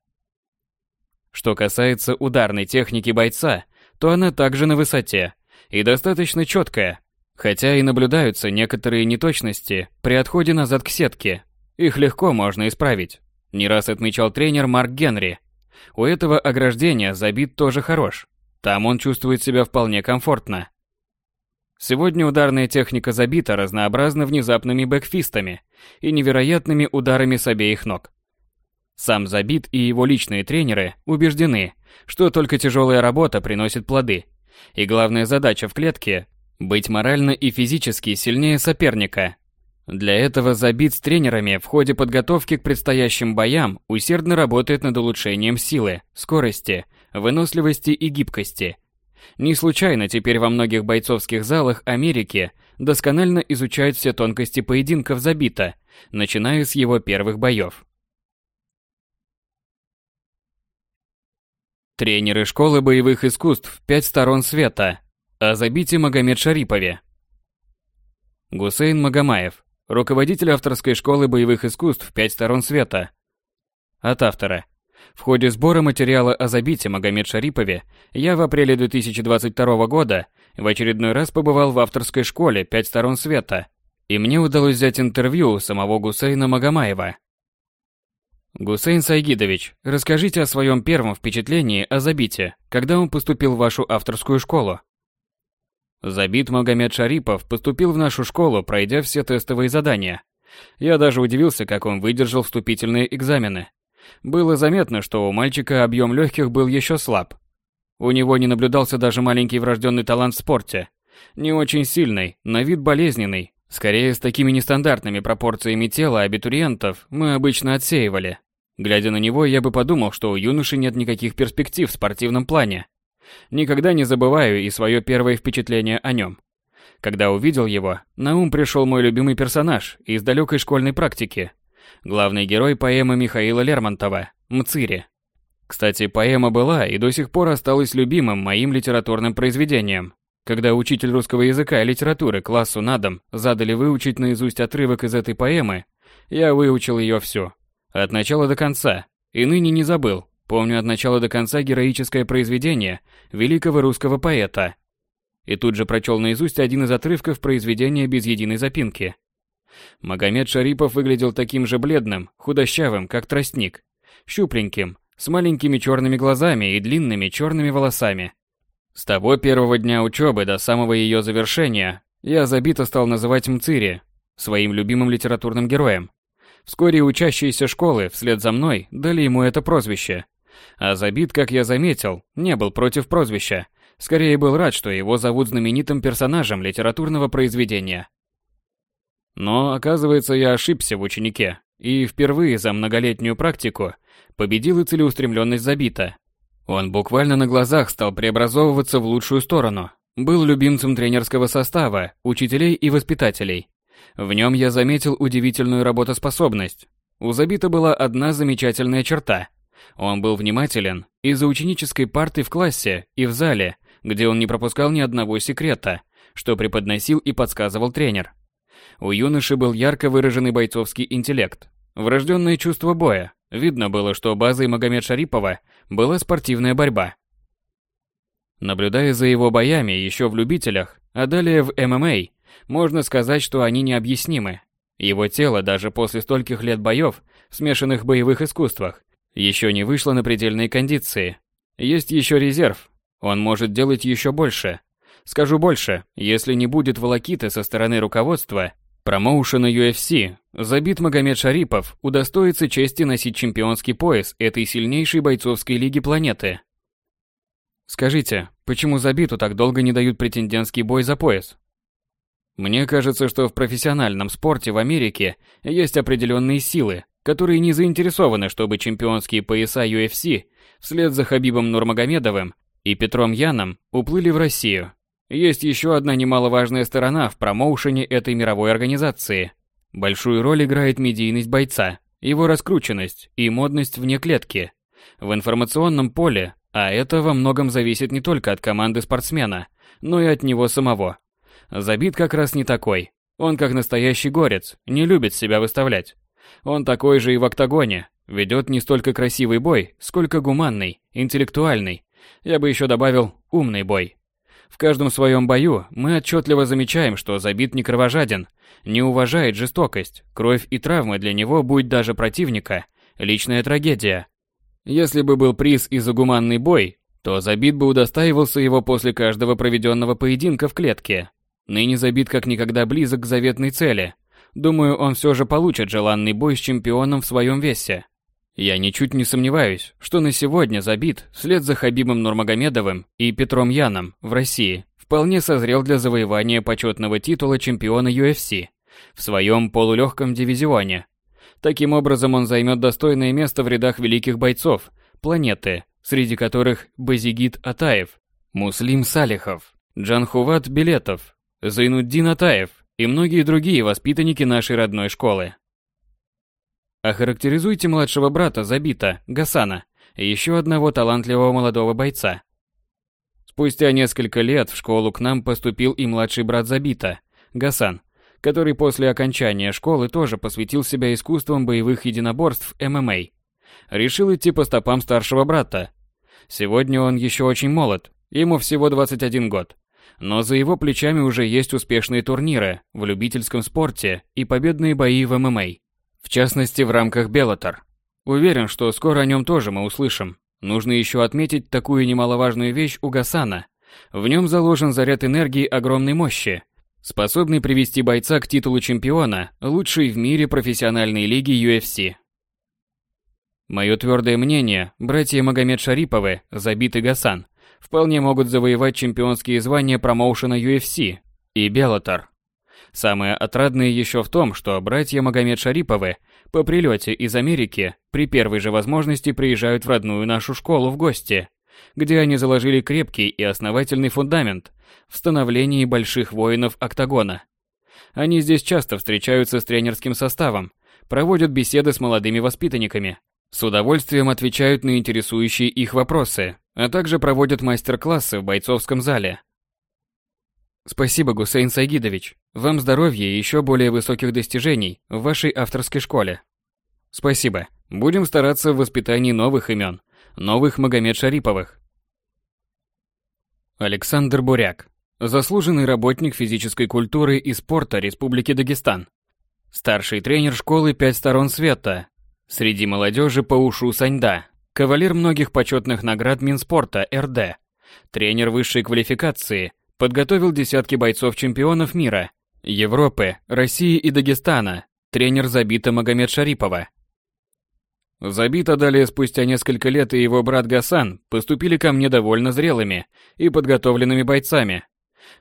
A: Что касается ударной техники бойца, то она также на высоте и достаточно четкая, хотя и наблюдаются некоторые неточности при отходе назад к сетке. Их легко можно исправить. Не раз отмечал тренер Марк Генри. У этого ограждения забит тоже хорош. Там он чувствует себя вполне комфортно. Сегодня ударная техника забита разнообразно внезапными бэкфистами и невероятными ударами с обеих ног. Сам Забит и его личные тренеры убеждены, что только тяжелая работа приносит плоды. И главная задача в клетке – быть морально и физически сильнее соперника. Для этого Забит с тренерами в ходе подготовки к предстоящим боям усердно работает над улучшением силы, скорости, выносливости и гибкости. Не случайно теперь во многих бойцовских залах Америки досконально изучают все тонкости поединков Забита, начиная с его первых боев. Тренеры школы боевых искусств «Пять сторон света» о Забите Магомед Шарипове. Гусейн Магомаев, руководитель авторской школы боевых искусств «Пять сторон света». От автора. В ходе сбора материала о забите Магомед Шарипове я в апреле 2022 года в очередной раз побывал в авторской школе «Пять сторон света», и мне удалось взять интервью у самого Гусейна Магомаева. Гусейн Сайгидович, расскажите о своем первом впечатлении о забите, когда он поступил в вашу авторскую школу. Забит Магомед Шарипов поступил в нашу школу, пройдя все тестовые задания. Я даже удивился, как он выдержал вступительные экзамены. Было заметно, что у мальчика объем легких был еще слаб. У него не наблюдался даже маленький врожденный талант в спорте. Не очень сильный, на вид болезненный. Скорее, с такими нестандартными пропорциями тела абитуриентов мы обычно отсеивали. Глядя на него, я бы подумал, что у юноши нет никаких перспектив в спортивном плане. Никогда не забываю и свое первое впечатление о нем. Когда увидел его, на ум пришел мой любимый персонаж из далекой школьной практики – главный герой поэмы Михаила Лермонтова «Мцири». Кстати, поэма была и до сих пор осталась любимым моим литературным произведением. Когда учитель русского языка и литературы классу на дом задали выучить наизусть отрывок из этой поэмы, я выучил ее всю. От начала до конца. И ныне не забыл. Помню от начала до конца героическое произведение великого русского поэта. И тут же прочел наизусть один из отрывков произведения без единой запинки. Магомед Шарипов выглядел таким же бледным, худощавым, как тростник, щупленьким, с маленькими черными глазами и длинными черными волосами. С того первого дня учебы до самого ее завершения я забито стал называть Мцири своим любимым литературным героем. Вскоре учащиеся школы вслед за мной дали ему это прозвище. А Забит, как я заметил, не был против прозвища. Скорее был рад, что его зовут знаменитым персонажем литературного произведения. Но, оказывается, я ошибся в ученике, и впервые за многолетнюю практику победил и целеустремленность забита. Он буквально на глазах стал преобразовываться в лучшую сторону. Был любимцем тренерского состава, учителей и воспитателей. В нем я заметил удивительную работоспособность. У Забита была одна замечательная черта. Он был внимателен и за ученической партой в классе, и в зале, где он не пропускал ни одного секрета, что преподносил и подсказывал тренер. У юноши был ярко выраженный бойцовский интеллект, врожденное чувство боя. Видно было, что базой Магомед Шарипова была спортивная борьба. Наблюдая за его боями еще в любителях, а далее в ММА, можно сказать, что они необъяснимы. Его тело даже после стольких лет боев в смешанных боевых искусствах еще не вышло на предельные кондиции. Есть еще резерв. Он может делать еще больше. Скажу больше, если не будет волокиты со стороны руководства, промоушена UFC, забит Магомед Шарипов удостоится чести носить чемпионский пояс этой сильнейшей бойцовской лиги планеты. Скажите, почему забиту так долго не дают претендентский бой за пояс? Мне кажется, что в профессиональном спорте в Америке есть определенные силы, которые не заинтересованы, чтобы чемпионские пояса UFC вслед за Хабибом Нурмагомедовым и Петром Яном уплыли в Россию. Есть еще одна немаловажная сторона в промоушене этой мировой организации. Большую роль играет медийность бойца, его раскрученность и модность вне клетки. В информационном поле, а это во многом зависит не только от команды спортсмена, но и от него самого. Забит как раз не такой. Он как настоящий горец, не любит себя выставлять. Он такой же и в октагоне, ведет не столько красивый бой, сколько гуманный, интеллектуальный, я бы еще добавил умный бой. В каждом своем бою мы отчетливо замечаем, что забит не кровожаден, не уважает жестокость, кровь и травмы для него, будь даже противника, личная трагедия. Если бы был приз и за гуманный бой, то забит бы удостаивался его после каждого проведенного поединка в клетке. Ныне забит как никогда близок к заветной цели. Думаю, он все же получит желанный бой с чемпионом в своем весе. Я ничуть не сомневаюсь, что на сегодня забит вслед за Хабибом Нурмагомедовым и Петром Яном в России вполне созрел для завоевания почетного титула чемпиона UFC в своем полулегком дивизионе. Таким образом он займет достойное место в рядах великих бойцов планеты, среди которых Базигит Атаев, Муслим Салихов, Джанхуват Билетов, Зайнуддин Атаев и многие другие воспитанники нашей родной школы. Охарактеризуйте младшего брата Забита, Гасана, еще одного талантливого молодого бойца. Спустя несколько лет в школу к нам поступил и младший брат Забита, Гасан, который после окончания школы тоже посвятил себя искусствам боевых единоборств ММА. Решил идти по стопам старшего брата. Сегодня он еще очень молод, ему всего 21 год. Но за его плечами уже есть успешные турниры в любительском спорте и победные бои в ММА. В частности, в рамках Беллатор. Уверен, что скоро о нем тоже мы услышим. Нужно еще отметить такую немаловажную вещь у Гасана. В нем заложен заряд энергии огромной мощи, способный привести бойца к титулу чемпиона лучшей в мире профессиональной лиги UFC. Мое твердое мнение, братья Магомед Шариповы, Забит и Гасан, вполне могут завоевать чемпионские звания промоушена UFC и Беллатор. Самое отрадное еще в том, что братья Магомед Шариповы по прилете из Америки при первой же возможности приезжают в родную нашу школу в гости, где они заложили крепкий и основательный фундамент в становлении больших воинов октагона. Они здесь часто встречаются с тренерским составом, проводят беседы с молодыми воспитанниками, с удовольствием отвечают на интересующие их вопросы, а также проводят мастер-классы в бойцовском зале. Спасибо, Гусейн Сайгидович. Вам здоровья и еще более высоких достижений в вашей авторской школе. Спасибо. Будем стараться в воспитании новых имен, новых Магомед Шариповых. Александр Буряк. Заслуженный работник физической культуры и спорта Республики Дагестан. Старший тренер школы «Пять сторон света». Среди молодежи по ушу Саньда. Кавалер многих почетных наград Минспорта РД. Тренер высшей квалификации. Подготовил десятки бойцов-чемпионов мира, Европы, России и Дагестана. Тренер Забита Магомед Шарипова. Забита далее спустя несколько лет и его брат Гасан поступили ко мне довольно зрелыми и подготовленными бойцами.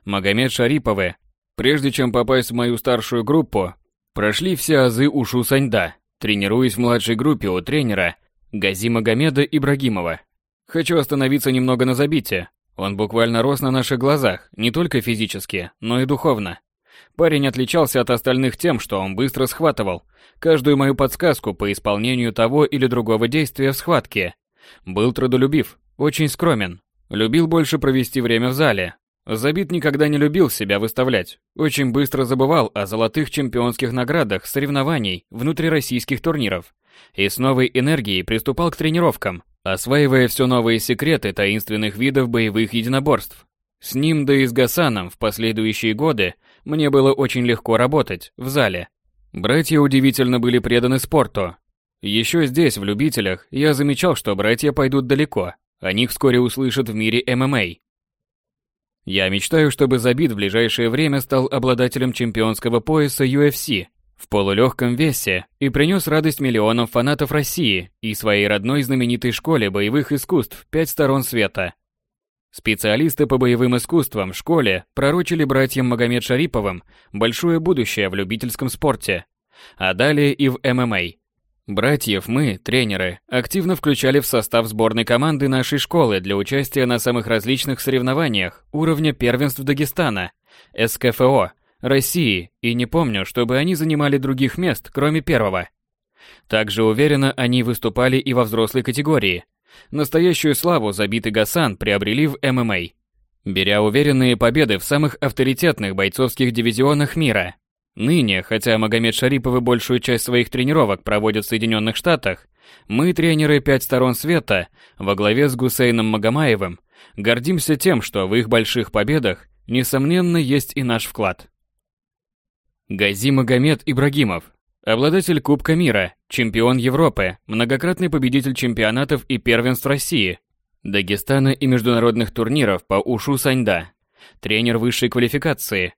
A: Магомед Шариповы, прежде чем попасть в мою старшую группу, прошли все азы ушу Саньда, тренируясь в младшей группе у тренера Гази Магомеда Ибрагимова. Хочу остановиться немного на Забите. Он буквально рос на наших глазах, не только физически, но и духовно. Парень отличался от остальных тем, что он быстро схватывал каждую мою подсказку по исполнению того или другого действия в схватке. Был трудолюбив, очень скромен, любил больше провести время в зале. Забит никогда не любил себя выставлять, очень быстро забывал о золотых чемпионских наградах соревнований внутрироссийских турниров и с новой энергией приступал к тренировкам, осваивая все новые секреты таинственных видов боевых единоборств. С ним, да и с Гасаном в последующие годы мне было очень легко работать, в зале. Братья удивительно были преданы спорту. Еще здесь, в любителях, я замечал, что братья пойдут далеко. О них вскоре услышат в мире ММА. Я мечтаю, чтобы Забит в ближайшее время стал обладателем чемпионского пояса UFC в полулегком весе и принес радость миллионам фанатов России и своей родной знаменитой школе боевых искусств «Пять сторон света». Специалисты по боевым искусствам в школе пророчили братьям Магомед Шариповым большое будущее в любительском спорте, а далее и в ММА. Братьев мы, тренеры, активно включали в состав сборной команды нашей школы для участия на самых различных соревнованиях уровня первенств Дагестана, СКФО, России, и не помню, чтобы они занимали других мест, кроме первого. Также уверенно они выступали и во взрослой категории, Настоящую славу забитый Гасан приобрели в ММА, беря уверенные победы в самых авторитетных бойцовских дивизионах мира. Ныне, хотя Магомед Шариповы большую часть своих тренировок проводят в Соединенных Штатах, мы, тренеры «Пять сторон света», во главе с Гусейном Магомаевым, гордимся тем, что в их больших победах, несомненно, есть и наш вклад. Гази Магомед Ибрагимов, Обладатель Кубка мира, чемпион Европы, многократный победитель чемпионатов и первенств России, Дагестана и международных турниров по ушу Саньда, тренер высшей квалификации.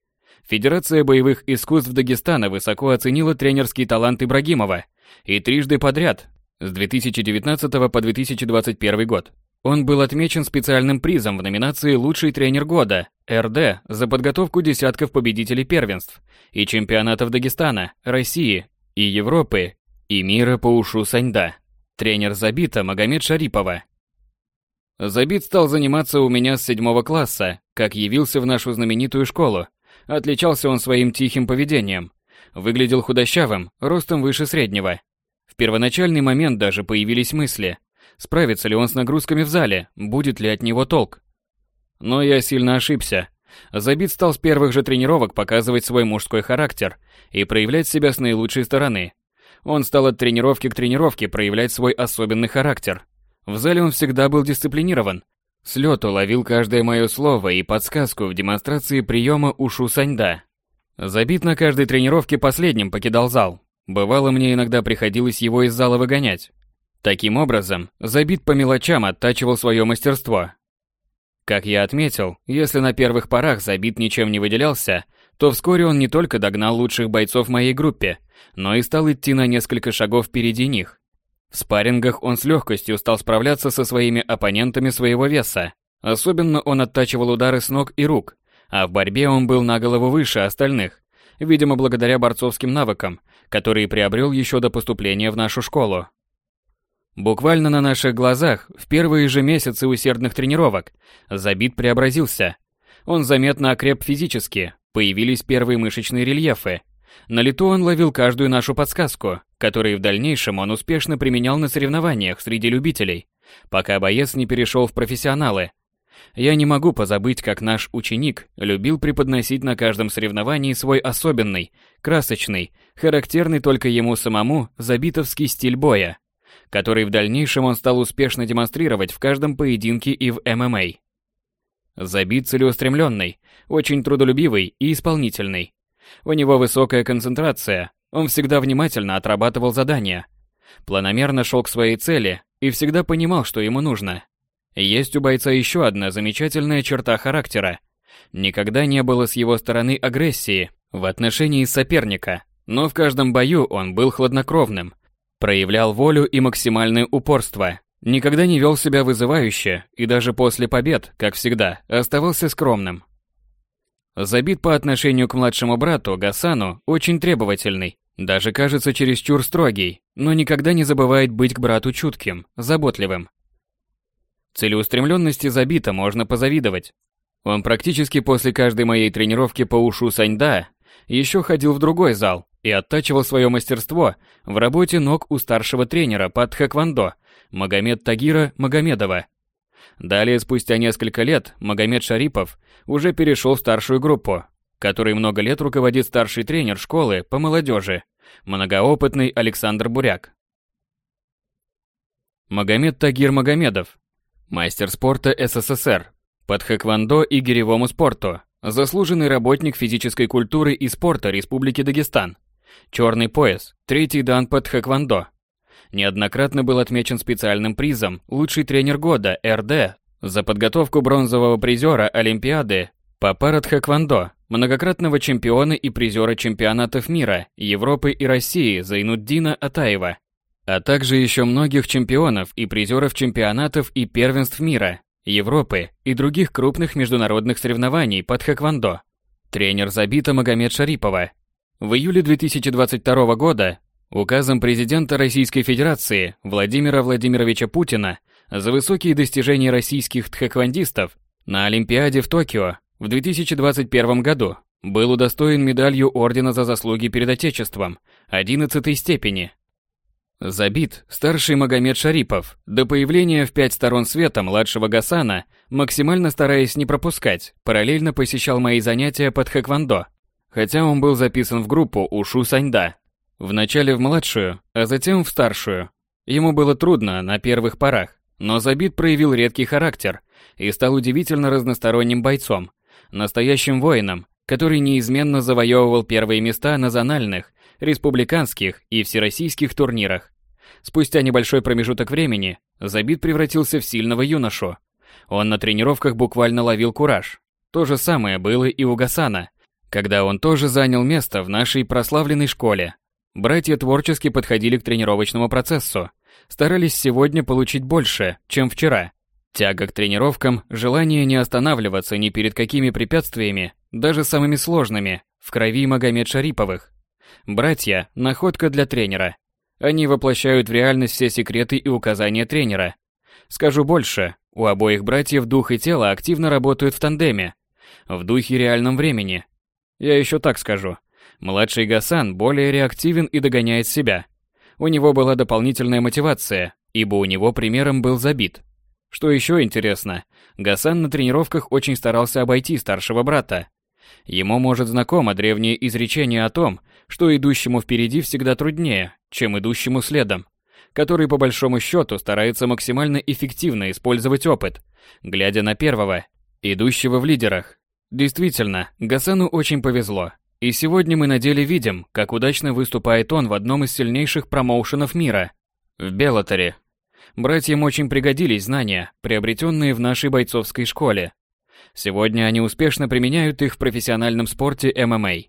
A: Федерация боевых искусств Дагестана высоко оценила тренерский талант Ибрагимова и трижды подряд с 2019 по 2021 год. Он был отмечен специальным призом в номинации «Лучший тренер года» РД за подготовку десятков победителей первенств и чемпионатов Дагестана, России и Европы, и мира по ушу Саньда. Тренер забита Магомед Шарипова. Забит стал заниматься у меня с седьмого класса, как явился в нашу знаменитую школу. Отличался он своим тихим поведением. Выглядел худощавым, ростом выше среднего. В первоначальный момент даже появились мысли, справится ли он с нагрузками в зале, будет ли от него толк. Но я сильно ошибся. Забит стал с первых же тренировок показывать свой мужской характер и проявлять себя с наилучшей стороны. Он стал от тренировки к тренировке проявлять свой особенный характер. В зале он всегда был дисциплинирован. С лету ловил каждое мое слово и подсказку в демонстрации приема ушу Саньда. Забит на каждой тренировке последним покидал зал. Бывало, мне иногда приходилось его из зала выгонять. Таким образом, Забит по мелочам оттачивал свое мастерство. Как я отметил, если на первых порах Забит ничем не выделялся, то вскоре он не только догнал лучших бойцов моей группе, но и стал идти на несколько шагов впереди них. В спаррингах он с легкостью стал справляться со своими оппонентами своего веса. Особенно он оттачивал удары с ног и рук, а в борьбе он был на голову выше остальных, видимо благодаря борцовским навыкам, которые приобрел еще до поступления в нашу школу. Буквально на наших глазах, в первые же месяцы усердных тренировок, Забит преобразился. Он заметно окреп физически, появились первые мышечные рельефы, на лету он ловил каждую нашу подсказку, которую в дальнейшем он успешно применял на соревнованиях среди любителей, пока боец не перешел в профессионалы. Я не могу позабыть, как наш ученик любил преподносить на каждом соревновании свой особенный, красочный, характерный только ему самому забитовский стиль боя, который в дальнейшем он стал успешно демонстрировать в каждом поединке и в ММА. Забит целеустремленный, очень трудолюбивый и исполнительный, у него высокая концентрация, он всегда внимательно отрабатывал задания, планомерно шел к своей цели и всегда понимал, что ему нужно. Есть у бойца еще одна замечательная черта характера. Никогда не было с его стороны агрессии в отношении соперника, но в каждом бою он был хладнокровным, проявлял волю и максимальное упорство, никогда не вел себя вызывающе и даже после побед, как всегда, оставался скромным. Забит по отношению к младшему брату Гасану очень требовательный, даже кажется чересчур строгий, но никогда не забывает быть к брату чутким, заботливым. Целеустремленности Забита можно позавидовать. Он практически после каждой моей тренировки по ушу Саньда еще ходил в другой зал и оттачивал свое мастерство в работе ног у старшего тренера по тхэквондо Магомед Тагира Магомедова. Далее, спустя несколько лет, Магомед Шарипов уже перешел в старшую группу, которой много лет руководит старший тренер школы по молодежи, многоопытный Александр Буряк. Магомед Тагир Магомедов, мастер спорта СССР, под хэквондо и гиревому спорту, заслуженный работник физической культуры и спорта Республики Дагестан, черный пояс, третий дан под хэквондо, неоднократно был отмечен специальным призом «Лучший тренер года» РД за подготовку бронзового призера Олимпиады по парадхэквондо, многократного чемпиона и призера чемпионатов мира, Европы и России Зайнуддина Атаева, а также еще многих чемпионов и призеров чемпионатов и первенств мира, Европы и других крупных международных соревнований под хэквондо. Тренер забита Магомед Шарипова. В июле 2022 года Указом президента Российской Федерации Владимира Владимировича Путина за высокие достижения российских тхэквондистов на Олимпиаде в Токио в 2021 году был удостоен медалью Ордена за заслуги перед Отечеством 11 степени. Забит старший Магомед Шарипов до появления в пять сторон света младшего Гасана, максимально стараясь не пропускать, параллельно посещал мои занятия под хэквондо, хотя он был записан в группу Ушу Саньда Вначале в младшую, а затем в старшую. Ему было трудно на первых порах, но Забит проявил редкий характер и стал удивительно разносторонним бойцом, настоящим воином, который неизменно завоевывал первые места на зональных, республиканских и всероссийских турнирах. Спустя небольшой промежуток времени Забит превратился в сильного юношу. Он на тренировках буквально ловил кураж. То же самое было и у Гасана, когда он тоже занял место в нашей прославленной школе. Братья творчески подходили к тренировочному процессу, старались сегодня получить больше, чем вчера. Тяга к тренировкам, желание не останавливаться ни перед какими препятствиями, даже самыми сложными, в крови Магомед Шариповых. Братья – находка для тренера. Они воплощают в реальность все секреты и указания тренера. Скажу больше, У обоих братьев дух и тело активно работают в тандеме, в духе реальном времени. Я еще так скажу. Младший Гасан более реактивен и догоняет себя. У него была дополнительная мотивация, ибо у него примером был забит. Что еще интересно, Гасан на тренировках очень старался обойти старшего брата. Ему может знакомо древнее изречение о том, что идущему впереди всегда труднее, чем идущему следом, который по большому счету старается максимально эффективно использовать опыт, глядя на первого, идущего в лидерах. Действительно, Гасану очень повезло. И сегодня мы на деле видим, как удачно выступает он в одном из сильнейших промоушенов мира – в Беллаторе. Братьям очень пригодились знания, приобретенные в нашей бойцовской школе. Сегодня они успешно применяют их в профессиональном спорте ММА.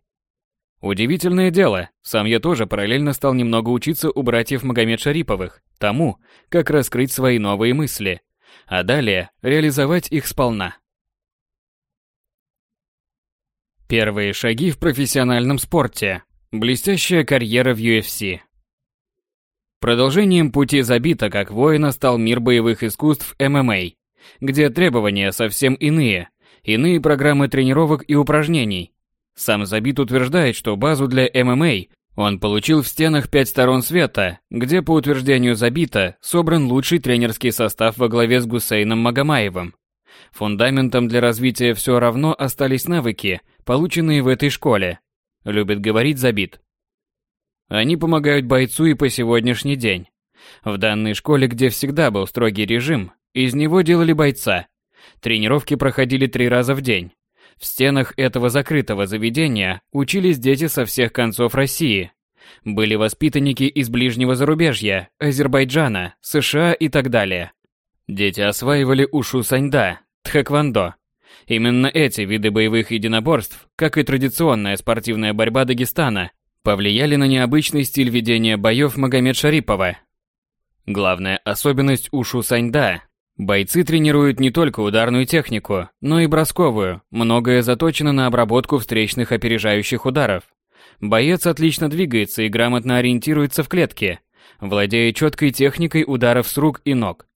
A: Удивительное дело, сам я тоже параллельно стал немного учиться у братьев Магомед Шариповых, тому, как раскрыть свои новые мысли, а далее реализовать их сполна. Первые шаги в профессиональном спорте. Блестящая карьера в UFC. Продолжением пути забита как воина стал мир боевых искусств ММА, где требования совсем иные, иные программы тренировок и упражнений. Сам Забит утверждает, что базу для ММА он получил в стенах «Пять сторон света», где, по утверждению Забита, собран лучший тренерский состав во главе с Гусейном Магомаевым. Фундаментом для развития все равно остались навыки, полученные в этой школе. Любит говорить Забит. Они помогают бойцу и по сегодняшний день. В данной школе, где всегда был строгий режим, из него делали бойца. Тренировки проходили три раза в день. В стенах этого закрытого заведения учились дети со всех концов России. Были воспитанники из ближнего зарубежья, Азербайджана, США и так далее. Дети осваивали ушу саньда, тхэквондо. Именно эти виды боевых единоборств, как и традиционная спортивная борьба Дагестана, повлияли на необычный стиль ведения боев Магомед Шарипова. Главная особенность ушу саньда Бойцы тренируют не только ударную технику, но и бросковую, многое заточено на обработку встречных опережающих ударов. Боец отлично двигается и грамотно ориентируется в клетке, владея четкой техникой ударов с рук и ног.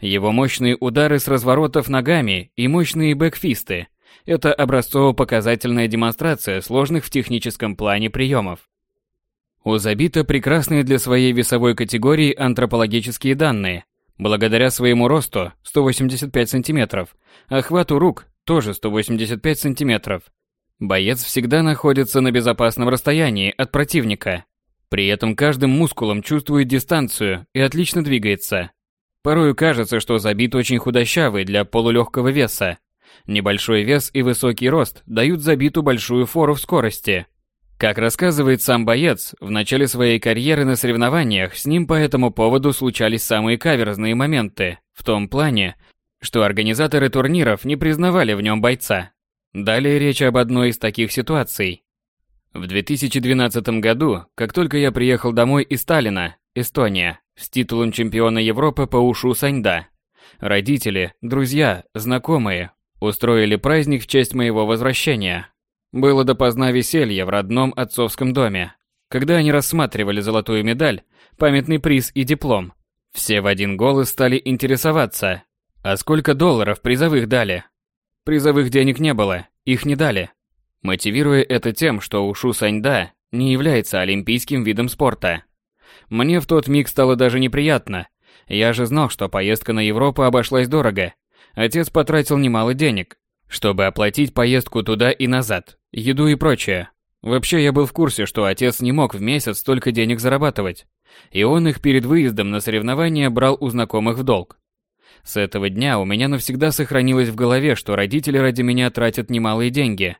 A: Его мощные удары с разворотов ногами и мощные бэкфисты – это образцово-показательная демонстрация сложных в техническом плане приемов. У Забита прекрасные для своей весовой категории антропологические данные – Благодаря своему росту 185 сантиметров, охвату рук тоже 185 сантиметров, боец всегда находится на безопасном расстоянии от противника. При этом каждым мускулом чувствует дистанцию и отлично двигается. Порою кажется, что забит очень худощавый для полулегкого веса. Небольшой вес и высокий рост дают забиту большую фору в скорости – как рассказывает сам боец, в начале своей карьеры на соревнованиях с ним по этому поводу случались самые каверзные моменты, в том плане, что организаторы турниров не признавали в нем бойца. Далее речь об одной из таких ситуаций. В 2012 году, как только я приехал домой из Сталина, Эстония, с титулом чемпиона Европы по ушу Саньда, родители, друзья, знакомые устроили праздник в честь моего возвращения. Было допоздна веселье в родном отцовском доме. Когда они рассматривали золотую медаль, памятный приз и диплом, все в один голос стали интересоваться, а сколько долларов призовых дали? Призовых денег не было, их не дали. Мотивируя это тем, что ушу саньда не является олимпийским видом спорта. Мне в тот миг стало даже неприятно. Я же знал, что поездка на Европу обошлась дорого. Отец потратил немало денег, чтобы оплатить поездку туда и назад, еду и прочее. Вообще я был в курсе, что отец не мог в месяц столько денег зарабатывать, и он их перед выездом на соревнования брал у знакомых в долг. С этого дня у меня навсегда сохранилось в голове, что родители ради меня тратят немалые деньги,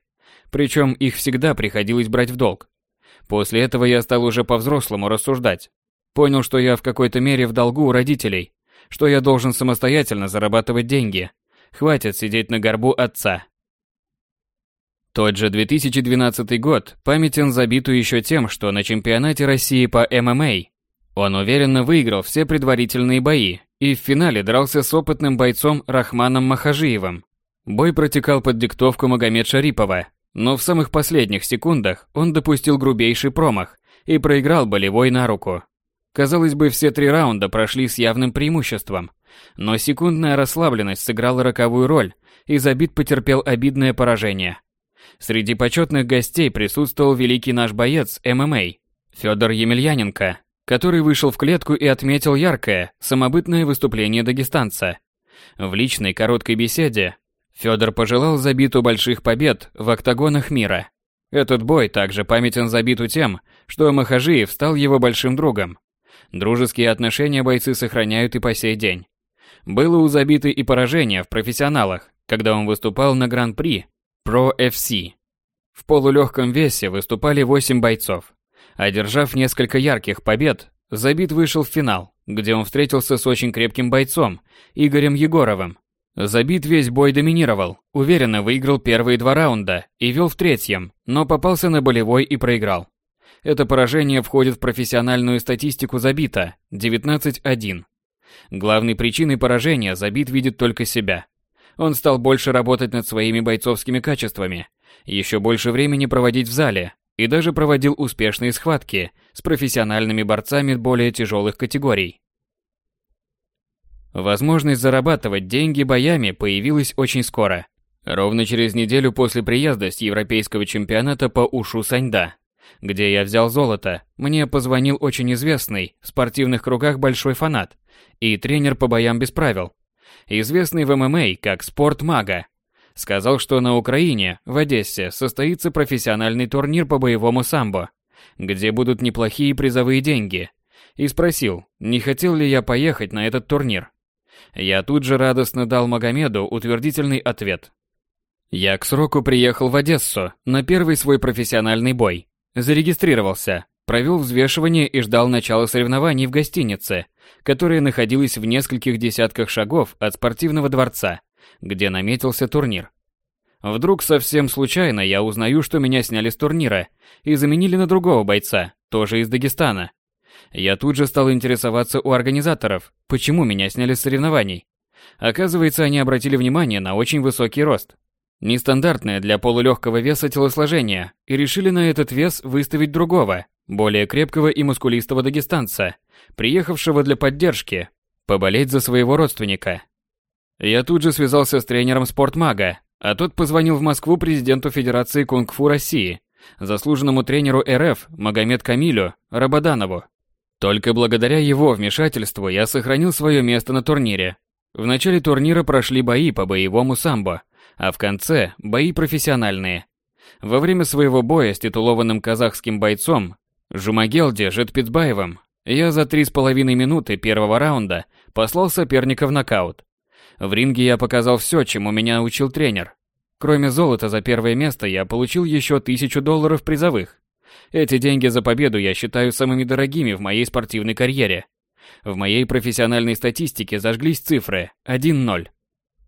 A: причем их всегда приходилось брать в долг. После этого я стал уже по-взрослому рассуждать. Понял, что я в какой-то мере в долгу у родителей, что я должен самостоятельно зарабатывать деньги. Хватит сидеть на горбу отца. Тот же 2012 год памятен забиту еще тем, что на чемпионате России по ММА он уверенно выиграл все предварительные бои и в финале дрался с опытным бойцом Рахманом Махажиевым. Бой протекал под диктовку Магомед Шарипова, но в самых последних секундах он допустил грубейший промах и проиграл болевой на руку. Казалось бы, все три раунда прошли с явным преимуществом, Но секундная расслабленность сыграла роковую роль, и Забит потерпел обидное поражение. Среди почетных гостей присутствовал великий наш боец ММА Федор Емельяненко, который вышел в клетку и отметил яркое, самобытное выступление дагестанца. В личной короткой беседе Федор пожелал Забиту больших побед в октагонах мира. Этот бой также памятен Забиту тем, что Махажиев стал его большим другом. Дружеские отношения бойцы сохраняют и по сей день. Было у Забиты и поражение в профессионалах, когда он выступал на Гран-при Pro FC. В полулегком весе выступали 8 бойцов. Одержав несколько ярких побед, Забит вышел в финал, где он встретился с очень крепким бойцом, Игорем Егоровым. Забит весь бой доминировал, уверенно выиграл первые два раунда и вел в третьем, но попался на болевой и проиграл. Это поражение входит в профессиональную статистику Забита 19-1. Главной причиной поражения Забит видит только себя. Он стал больше работать над своими бойцовскими качествами, еще больше времени проводить в зале и даже проводил успешные схватки с профессиональными борцами более тяжелых категорий. Возможность зарабатывать деньги боями появилась очень скоро. Ровно через неделю после приезда с европейского чемпионата по ушу Саньда где я взял золото, мне позвонил очень известный в спортивных кругах большой фанат и тренер по боям без правил, известный в ММА как спорт-мага. Сказал, что на Украине, в Одессе, состоится профессиональный турнир по боевому самбо, где будут неплохие призовые деньги, и спросил, не хотел ли я поехать на этот турнир. Я тут же радостно дал Магомеду утвердительный ответ. Я к сроку приехал в Одессу на первый свой профессиональный бой. Зарегистрировался, провел взвешивание и ждал начала соревнований в гостинице, которая находилась в нескольких десятках шагов от спортивного дворца, где наметился турнир. Вдруг совсем случайно я узнаю, что меня сняли с турнира и заменили на другого бойца, тоже из Дагестана. Я тут же стал интересоваться у организаторов, почему меня сняли с соревнований. Оказывается, они обратили внимание на очень высокий рост. Нестандартное для полулегкого веса телосложение, и решили на этот вес выставить другого, более крепкого и мускулистого дагестанца, приехавшего для поддержки, поболеть за своего родственника. Я тут же связался с тренером спортмага, а тот позвонил в Москву президенту Федерации кунг-фу России, заслуженному тренеру РФ Магомед Камилю Рабаданову. Только благодаря его вмешательству я сохранил свое место на турнире. В начале турнира прошли бои по боевому самбо, а в конце – бои профессиональные. Во время своего боя с титулованным казахским бойцом Жумагелди Жетпицбаевым я за три с половиной минуты первого раунда послал соперника в нокаут. В ринге я показал все, чему меня учил тренер. Кроме золота за первое место я получил еще тысячу долларов призовых. Эти деньги за победу я считаю самыми дорогими в моей спортивной карьере. В моей профессиональной статистике зажглись цифры 1-0.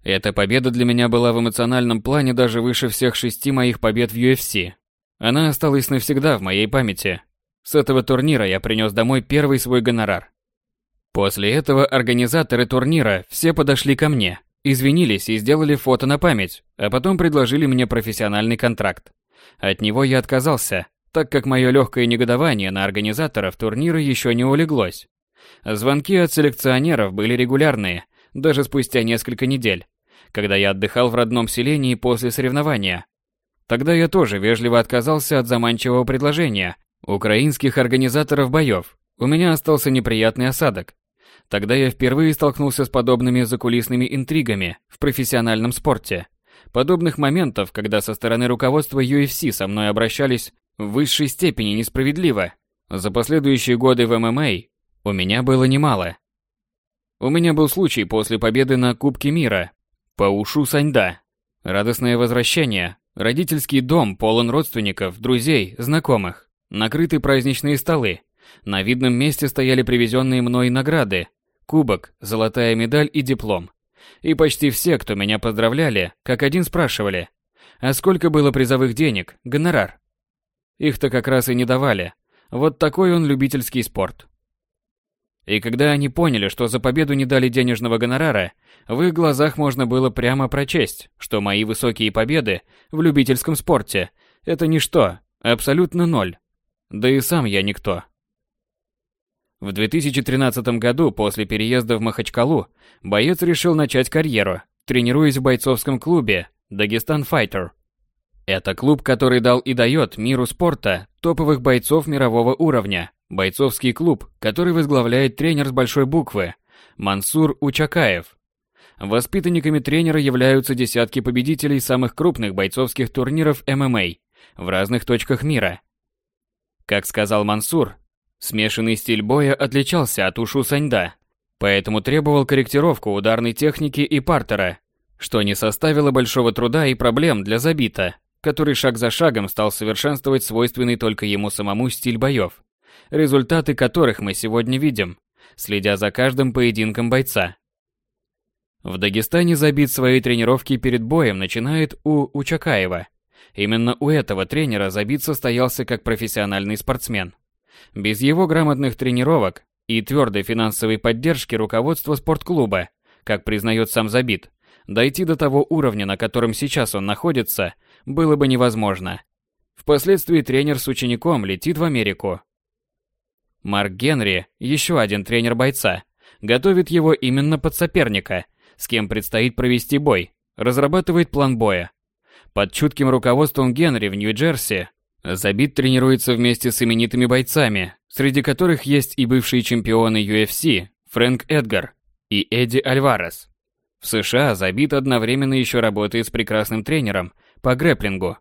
A: Эта победа для меня была в эмоциональном плане даже выше всех шести моих побед в UFC. Она осталась навсегда в моей памяти. С этого турнира я принес домой первый свой гонорар. После этого организаторы турнира все подошли ко мне, извинились и сделали фото на память, а потом предложили мне профессиональный контракт. От него я отказался, так как мое легкое негодование на организаторов турнира еще не улеглось. Звонки от селекционеров были регулярные, даже спустя несколько недель когда я отдыхал в родном селении после соревнования. Тогда я тоже вежливо отказался от заманчивого предложения украинских организаторов боев. У меня остался неприятный осадок. Тогда я впервые столкнулся с подобными закулисными интригами в профессиональном спорте. Подобных моментов, когда со стороны руководства UFC со мной обращались в высшей степени несправедливо, за последующие годы в ММА у меня было немало. У меня был случай после победы на Кубке мира по ушу Саньда. Радостное возвращение. Родительский дом полон родственников, друзей, знакомых. Накрыты праздничные столы. На видном месте стояли привезенные мной награды. Кубок, золотая медаль и диплом. И почти все, кто меня поздравляли, как один спрашивали, а сколько было призовых денег, гонорар? Их-то как раз и не давали. Вот такой он любительский спорт. И когда они поняли, что за победу не дали денежного гонорара, в их глазах можно было прямо прочесть, что мои высокие победы в любительском спорте – это ничто, абсолютно ноль. Да и сам я никто. В 2013 году, после переезда в Махачкалу, боец решил начать карьеру, тренируясь в бойцовском клубе «Дагестан Файтер». Это клуб, который дал и дает миру спорта топовых бойцов мирового уровня. Бойцовский клуб, который возглавляет тренер с большой буквы Мансур Учакаев. Воспитанниками тренера являются десятки победителей самых крупных бойцовских турниров ММА в разных точках мира. Как сказал Мансур, смешанный стиль боя отличался от Ушу Саньда, поэтому требовал корректировку ударной техники и партера, что не составило большого труда и проблем для Забита, который шаг за шагом стал совершенствовать свойственный только ему самому стиль боев, результаты которых мы сегодня видим, следя за каждым поединком бойца. В Дагестане Забит свои тренировки перед боем начинает у Учакаева. Именно у этого тренера Забит состоялся как профессиональный спортсмен. Без его грамотных тренировок и твердой финансовой поддержки руководства спортклуба, как признает сам Забит, дойти до того уровня, на котором сейчас он находится, было бы невозможно. Впоследствии тренер с учеником летит в Америку. Марк Генри, еще один тренер бойца, готовит его именно под соперника, с кем предстоит провести бой, разрабатывает план боя. Под чутким руководством Генри в Нью-Джерси Забит тренируется вместе с именитыми бойцами, среди которых есть и бывшие чемпионы UFC Фрэнк Эдгар и Эдди Альварес. В США Забит одновременно еще работает с прекрасным тренером по грэплингу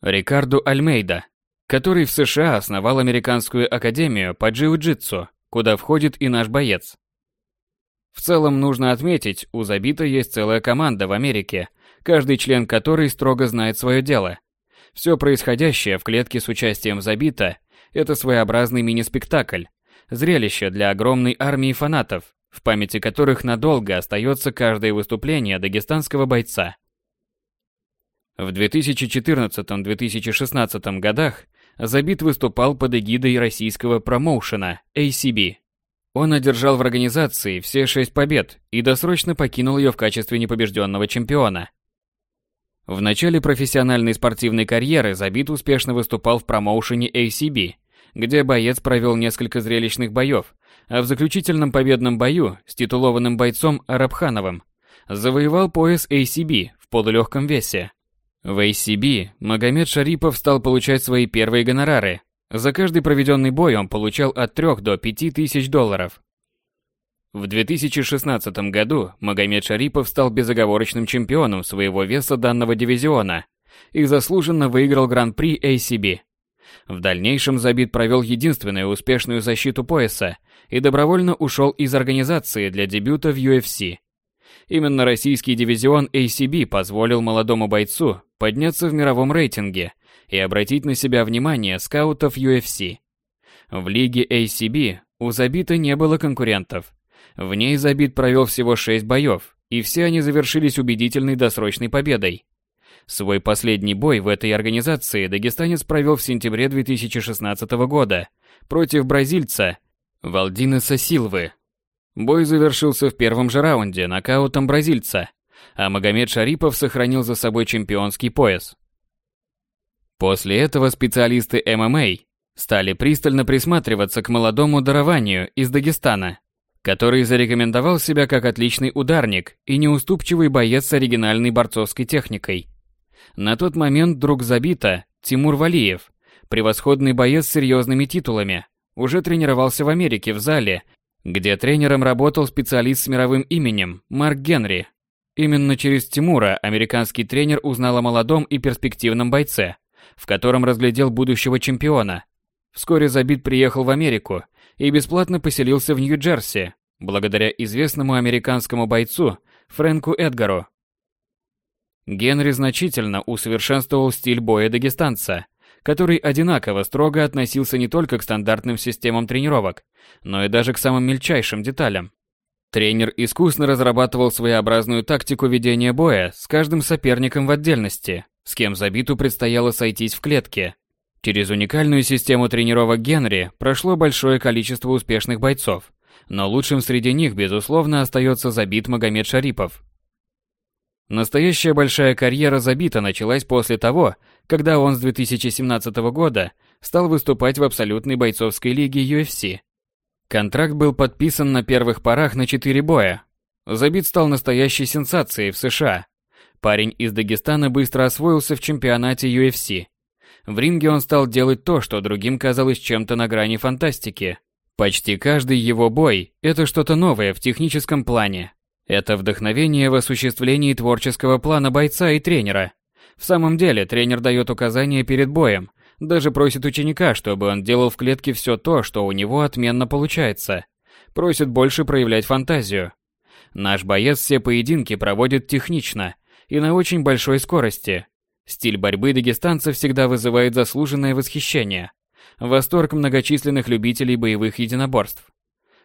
A: Рикарду Альмейда, который в США основал американскую академию по джиу-джитсу, куда входит и наш боец. В целом нужно отметить, у Забита есть целая команда в Америке, каждый член которой строго знает свое дело. Все происходящее в клетке с участием Забита – это своеобразный мини-спектакль, зрелище для огромной армии фанатов, в памяти которых надолго остается каждое выступление дагестанского бойца. В 2014-2016 годах Забит выступал под эгидой российского промоушена ACB. Он одержал в организации все шесть побед и досрочно покинул ее в качестве непобежденного чемпиона. В начале профессиональной спортивной карьеры Забит успешно выступал в промоушене ACB, где боец провел несколько зрелищных боев, а в заключительном победном бою с титулованным бойцом Арабхановым завоевал пояс ACB в полулегком весе. В ACB Магомед Шарипов стал получать свои первые гонорары. За каждый проведенный бой он получал от 3 до 5 тысяч долларов. В 2016 году Магомед Шарипов стал безоговорочным чемпионом своего веса данного дивизиона и заслуженно выиграл Гран-при ACB. В дальнейшем Забит провел единственную успешную защиту пояса и добровольно ушел из организации для дебюта в UFC. Именно российский дивизион ACB позволил молодому бойцу подняться в мировом рейтинге и обратить на себя внимание скаутов UFC. В лиге ACB у Забита не было конкурентов. В ней Забит провел всего 6 боев, и все они завершились убедительной досрочной победой. Свой последний бой в этой организации дагестанец провел в сентябре 2016 года против бразильца Валдинеса Силвы. Бой завершился в первом же раунде нокаутом бразильца, а Магомед Шарипов сохранил за собой чемпионский пояс. После этого специалисты ММА стали пристально присматриваться к молодому дарованию из Дагестана, который зарекомендовал себя как отличный ударник и неуступчивый боец с оригинальной борцовской техникой. На тот момент друг забита Тимур Валиев, превосходный боец с серьезными титулами, уже тренировался в Америке в зале, где тренером работал специалист с мировым именем Марк Генри. Именно через Тимура американский тренер узнал о молодом и перспективном бойце, в котором разглядел будущего чемпиона. Вскоре Забит приехал в Америку и бесплатно поселился в Нью-Джерси, благодаря известному американскому бойцу Фрэнку Эдгару. Генри значительно усовершенствовал стиль боя дагестанца, который одинаково строго относился не только к стандартным системам тренировок, но и даже к самым мельчайшим деталям. Тренер искусно разрабатывал своеобразную тактику ведения боя с каждым соперником в отдельности, с кем забиту предстояло сойтись в клетке. Через уникальную систему тренировок Генри прошло большое количество успешных бойцов, но лучшим среди них, безусловно, остается забит Магомед Шарипов. Настоящая большая карьера забита началась после того, когда он с 2017 года стал выступать в абсолютной бойцовской лиге UFC. Контракт был подписан на первых порах на 4 боя. Забит стал настоящей сенсацией в США. Парень из Дагестана быстро освоился в чемпионате UFC. В ринге он стал делать то, что другим казалось чем-то на грани фантастики. Почти каждый его бой – это что-то новое в техническом плане. Это вдохновение в осуществлении творческого плана бойца и тренера. В самом деле, тренер дает указания перед боем, даже просит ученика, чтобы он делал в клетке все то, что у него отменно получается. Просит больше проявлять фантазию. Наш боец все поединки проводит технично и на очень большой скорости. Стиль борьбы дагестанцев всегда вызывает заслуженное восхищение. Восторг многочисленных любителей боевых единоборств.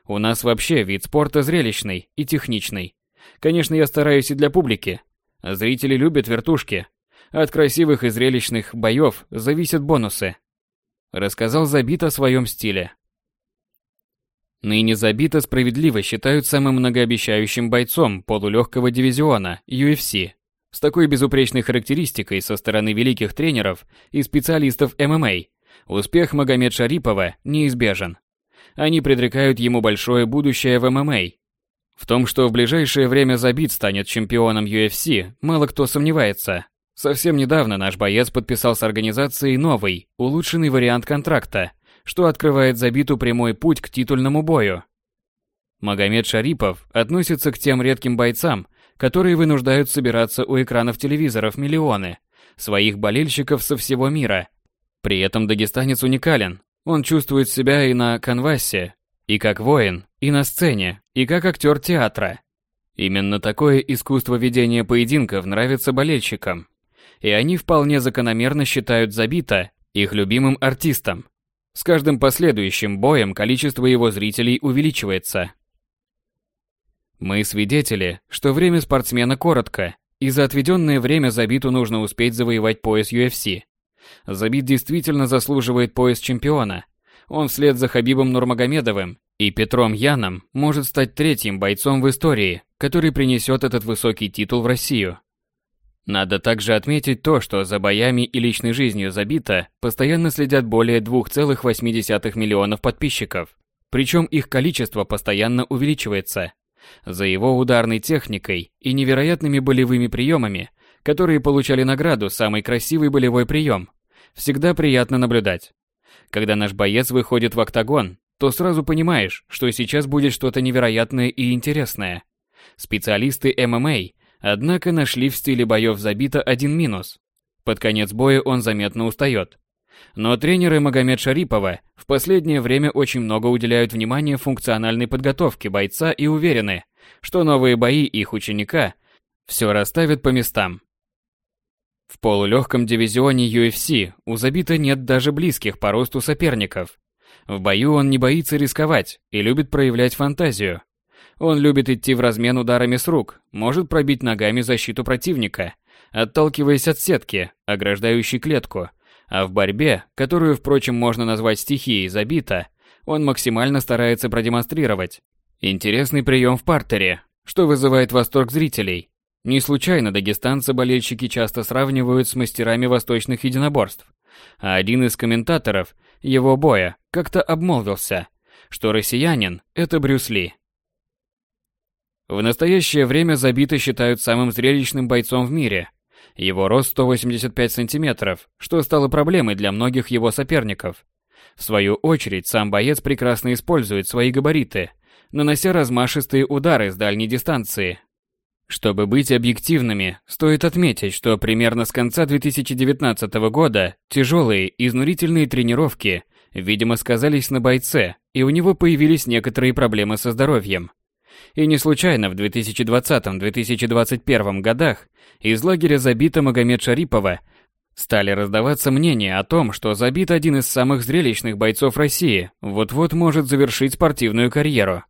A: У нас вообще вид спорта зрелищный и техничный. Конечно, я стараюсь и для публики. Зрители любят вертушки. От красивых и зрелищных боев зависят бонусы. Рассказал Забит о своем стиле. Ныне Забита справедливо считают самым многообещающим бойцом полулегкого дивизиона UFC. С такой безупречной характеристикой со стороны великих тренеров и специалистов ММА Успех Магомед Шарипова неизбежен. Они предрекают ему большое будущее в ММА. В том, что в ближайшее время Забит станет чемпионом UFC, мало кто сомневается. Совсем недавно наш боец подписал с организацией новый, улучшенный вариант контракта, что открывает Забиту прямой путь к титульному бою. Магомед Шарипов относится к тем редким бойцам, которые вынуждают собираться у экранов телевизоров миллионы своих болельщиков со всего мира – при этом дагестанец уникален. Он чувствует себя и на канвасе, и как воин, и на сцене, и как актер театра. Именно такое искусство ведения поединков нравится болельщикам. И они вполне закономерно считают Забита их любимым артистом. С каждым последующим боем количество его зрителей увеличивается. Мы свидетели, что время спортсмена коротко, и за отведенное время Забиту нужно успеть завоевать пояс UFC. Забит действительно заслуживает пояс чемпиона. Он вслед за Хабибом Нурмагомедовым и Петром Яном может стать третьим бойцом в истории, который принесет этот высокий титул в Россию. Надо также отметить то, что за боями и личной жизнью Забита постоянно следят более 2,8 миллионов подписчиков. Причем их количество постоянно увеличивается. За его ударной техникой и невероятными болевыми приемами, которые получали награду «Самый красивый болевой прием», всегда приятно наблюдать. Когда наш боец выходит в октагон, то сразу понимаешь, что сейчас будет что-то невероятное и интересное. Специалисты ММА, однако, нашли в стиле боев забито один минус. Под конец боя он заметно устает. Но тренеры Магомед Шарипова в последнее время очень много уделяют внимания функциональной подготовке бойца и уверены, что новые бои их ученика все расставят по местам. В полулегком дивизионе UFC у Забита нет даже близких по росту соперников. В бою он не боится рисковать и любит проявлять фантазию. Он любит идти в размен ударами с рук, может пробить ногами защиту противника, отталкиваясь от сетки, ограждающей клетку. А в борьбе, которую, впрочем, можно назвать стихией забита, он максимально старается продемонстрировать интересный прием в партере, что вызывает восторг зрителей. Не случайно дагестанцы-болельщики часто сравнивают с мастерами восточных единоборств. А один из комментаторов его боя как-то обмолвился, что россиянин – это Брюс Ли. В настоящее время Забита считают самым зрелищным бойцом в мире. Его рост 185 сантиметров, что стало проблемой для многих его соперников. В свою очередь, сам боец прекрасно использует свои габариты, нанося размашистые удары с дальней дистанции, чтобы быть объективными, стоит отметить, что примерно с конца 2019 года тяжелые, изнурительные тренировки, видимо, сказались на бойце, и у него появились некоторые проблемы со здоровьем. И не случайно в 2020-2021 годах из лагеря забита Магомед Шарипова стали раздаваться мнения о том, что забит один из самых зрелищных бойцов России, вот-вот может завершить спортивную карьеру.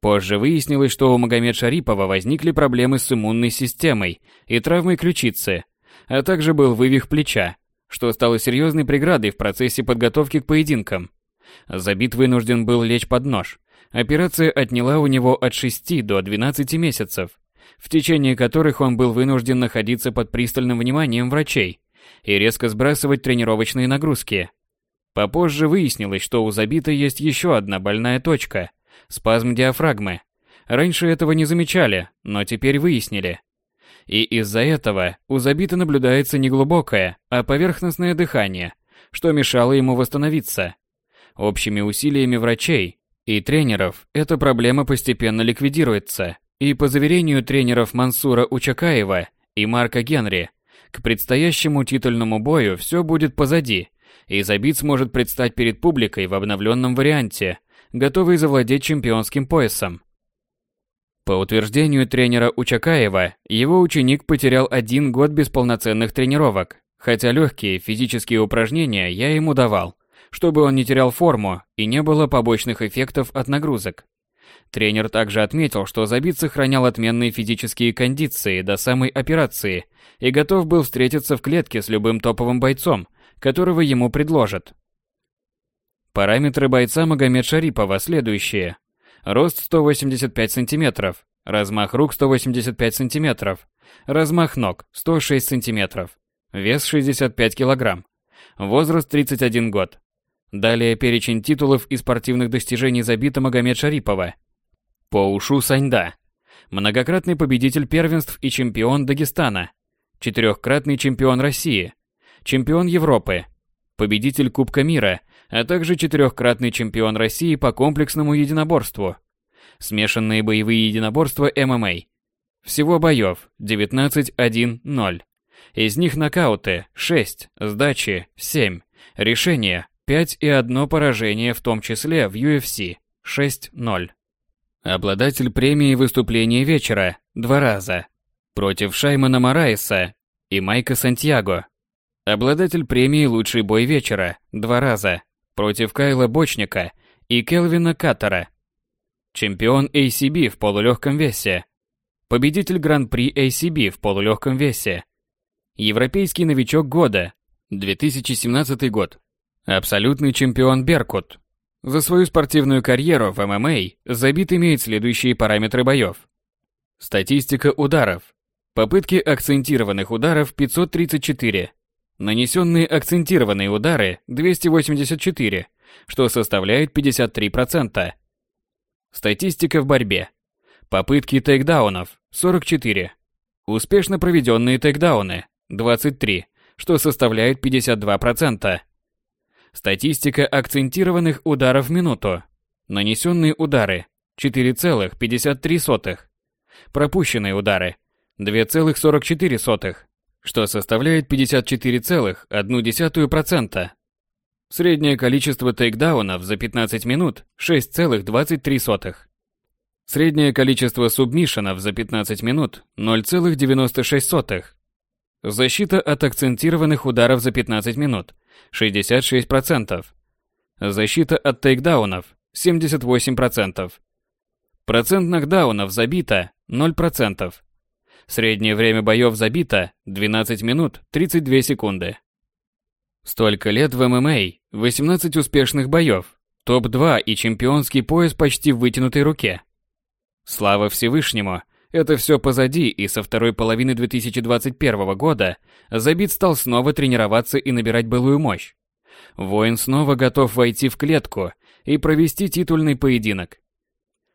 A: Позже выяснилось, что у Магомед Шарипова возникли проблемы с иммунной системой и травмой ключицы, а также был вывих плеча, что стало серьезной преградой в процессе подготовки к поединкам. Забит вынужден был лечь под нож. Операция отняла у него от 6 до 12 месяцев, в течение которых он был вынужден находиться под пристальным вниманием врачей и резко сбрасывать тренировочные нагрузки. Попозже выяснилось, что у Забита есть еще одна больная точка – спазм диафрагмы. Раньше этого не замечали, но теперь выяснили. И из-за этого у Забита наблюдается не глубокое, а поверхностное дыхание, что мешало ему восстановиться. Общими усилиями врачей и тренеров эта проблема постепенно ликвидируется, и по заверению тренеров Мансура Учакаева и Марка Генри, к предстоящему титульному бою все будет позади, и Забит сможет предстать перед публикой в обновленном варианте, готовый завладеть чемпионским поясом. По утверждению тренера Учакаева, его ученик потерял один год без полноценных тренировок, хотя легкие физические упражнения я ему давал, чтобы он не терял форму и не было побочных эффектов от нагрузок. Тренер также отметил, что Забит сохранял отменные физические кондиции до самой операции и готов был встретиться в клетке с любым топовым бойцом, которого ему предложат. Параметры бойца Магомед Шарипова следующие. Рост 185 см, размах рук 185 см, размах ног 106 см, вес 65 кг, возраст 31 год. Далее перечень титулов и спортивных достижений забита Магомед Шарипова. По ушу Саньда. Многократный победитель первенств и чемпион Дагестана. Четырехкратный чемпион России чемпион Европы, победитель Кубка мира, а также четырехкратный чемпион России по комплексному единоборству. Смешанные боевые единоборства ММА. Всего боев 19-1-0. Из них нокауты 6, сдачи 7, решения 5 и одно поражение в том числе в UFC 6-0. Обладатель премии выступления вечера два раза против Шаймана Мораеса и Майка Сантьяго Обладатель премии «Лучший бой вечера» два раза против Кайла Бочника и Келвина Каттера. Чемпион ACB в полулегком весе. Победитель Гран-при ACB в полулегком весе. Европейский новичок года 2017 год. Абсолютный чемпион Беркут. За свою спортивную карьеру в ММА Забит имеет следующие параметры боев. Статистика ударов. Попытки акцентированных ударов 534, Нанесенные акцентированные удары 284, что составляет 53%. Статистика в борьбе. Попытки тейкдаунов 44. Успешно проведенные тейкдауны 23, что составляет 52%. Статистика акцентированных ударов в минуту. Нанесенные удары 4,53. Пропущенные удары 2,44 что составляет 54,1%. Среднее количество тейкдаунов за 15 минут 6,23. Среднее количество субмишенов за 15 минут 0,96. Защита от акцентированных ударов за 15 минут 66%. Защита от тейкдаунов 78%. Процент нокдаунов забито 0%. Среднее время боев забито 12 минут 32 секунды. Столько лет в ММА, 18 успешных боев, топ-2 и чемпионский пояс почти в вытянутой руке. Слава Всевышнему, это все позади, и со второй половины 2021 года Забит стал снова тренироваться и набирать былую мощь. Воин снова готов войти в клетку и провести титульный поединок.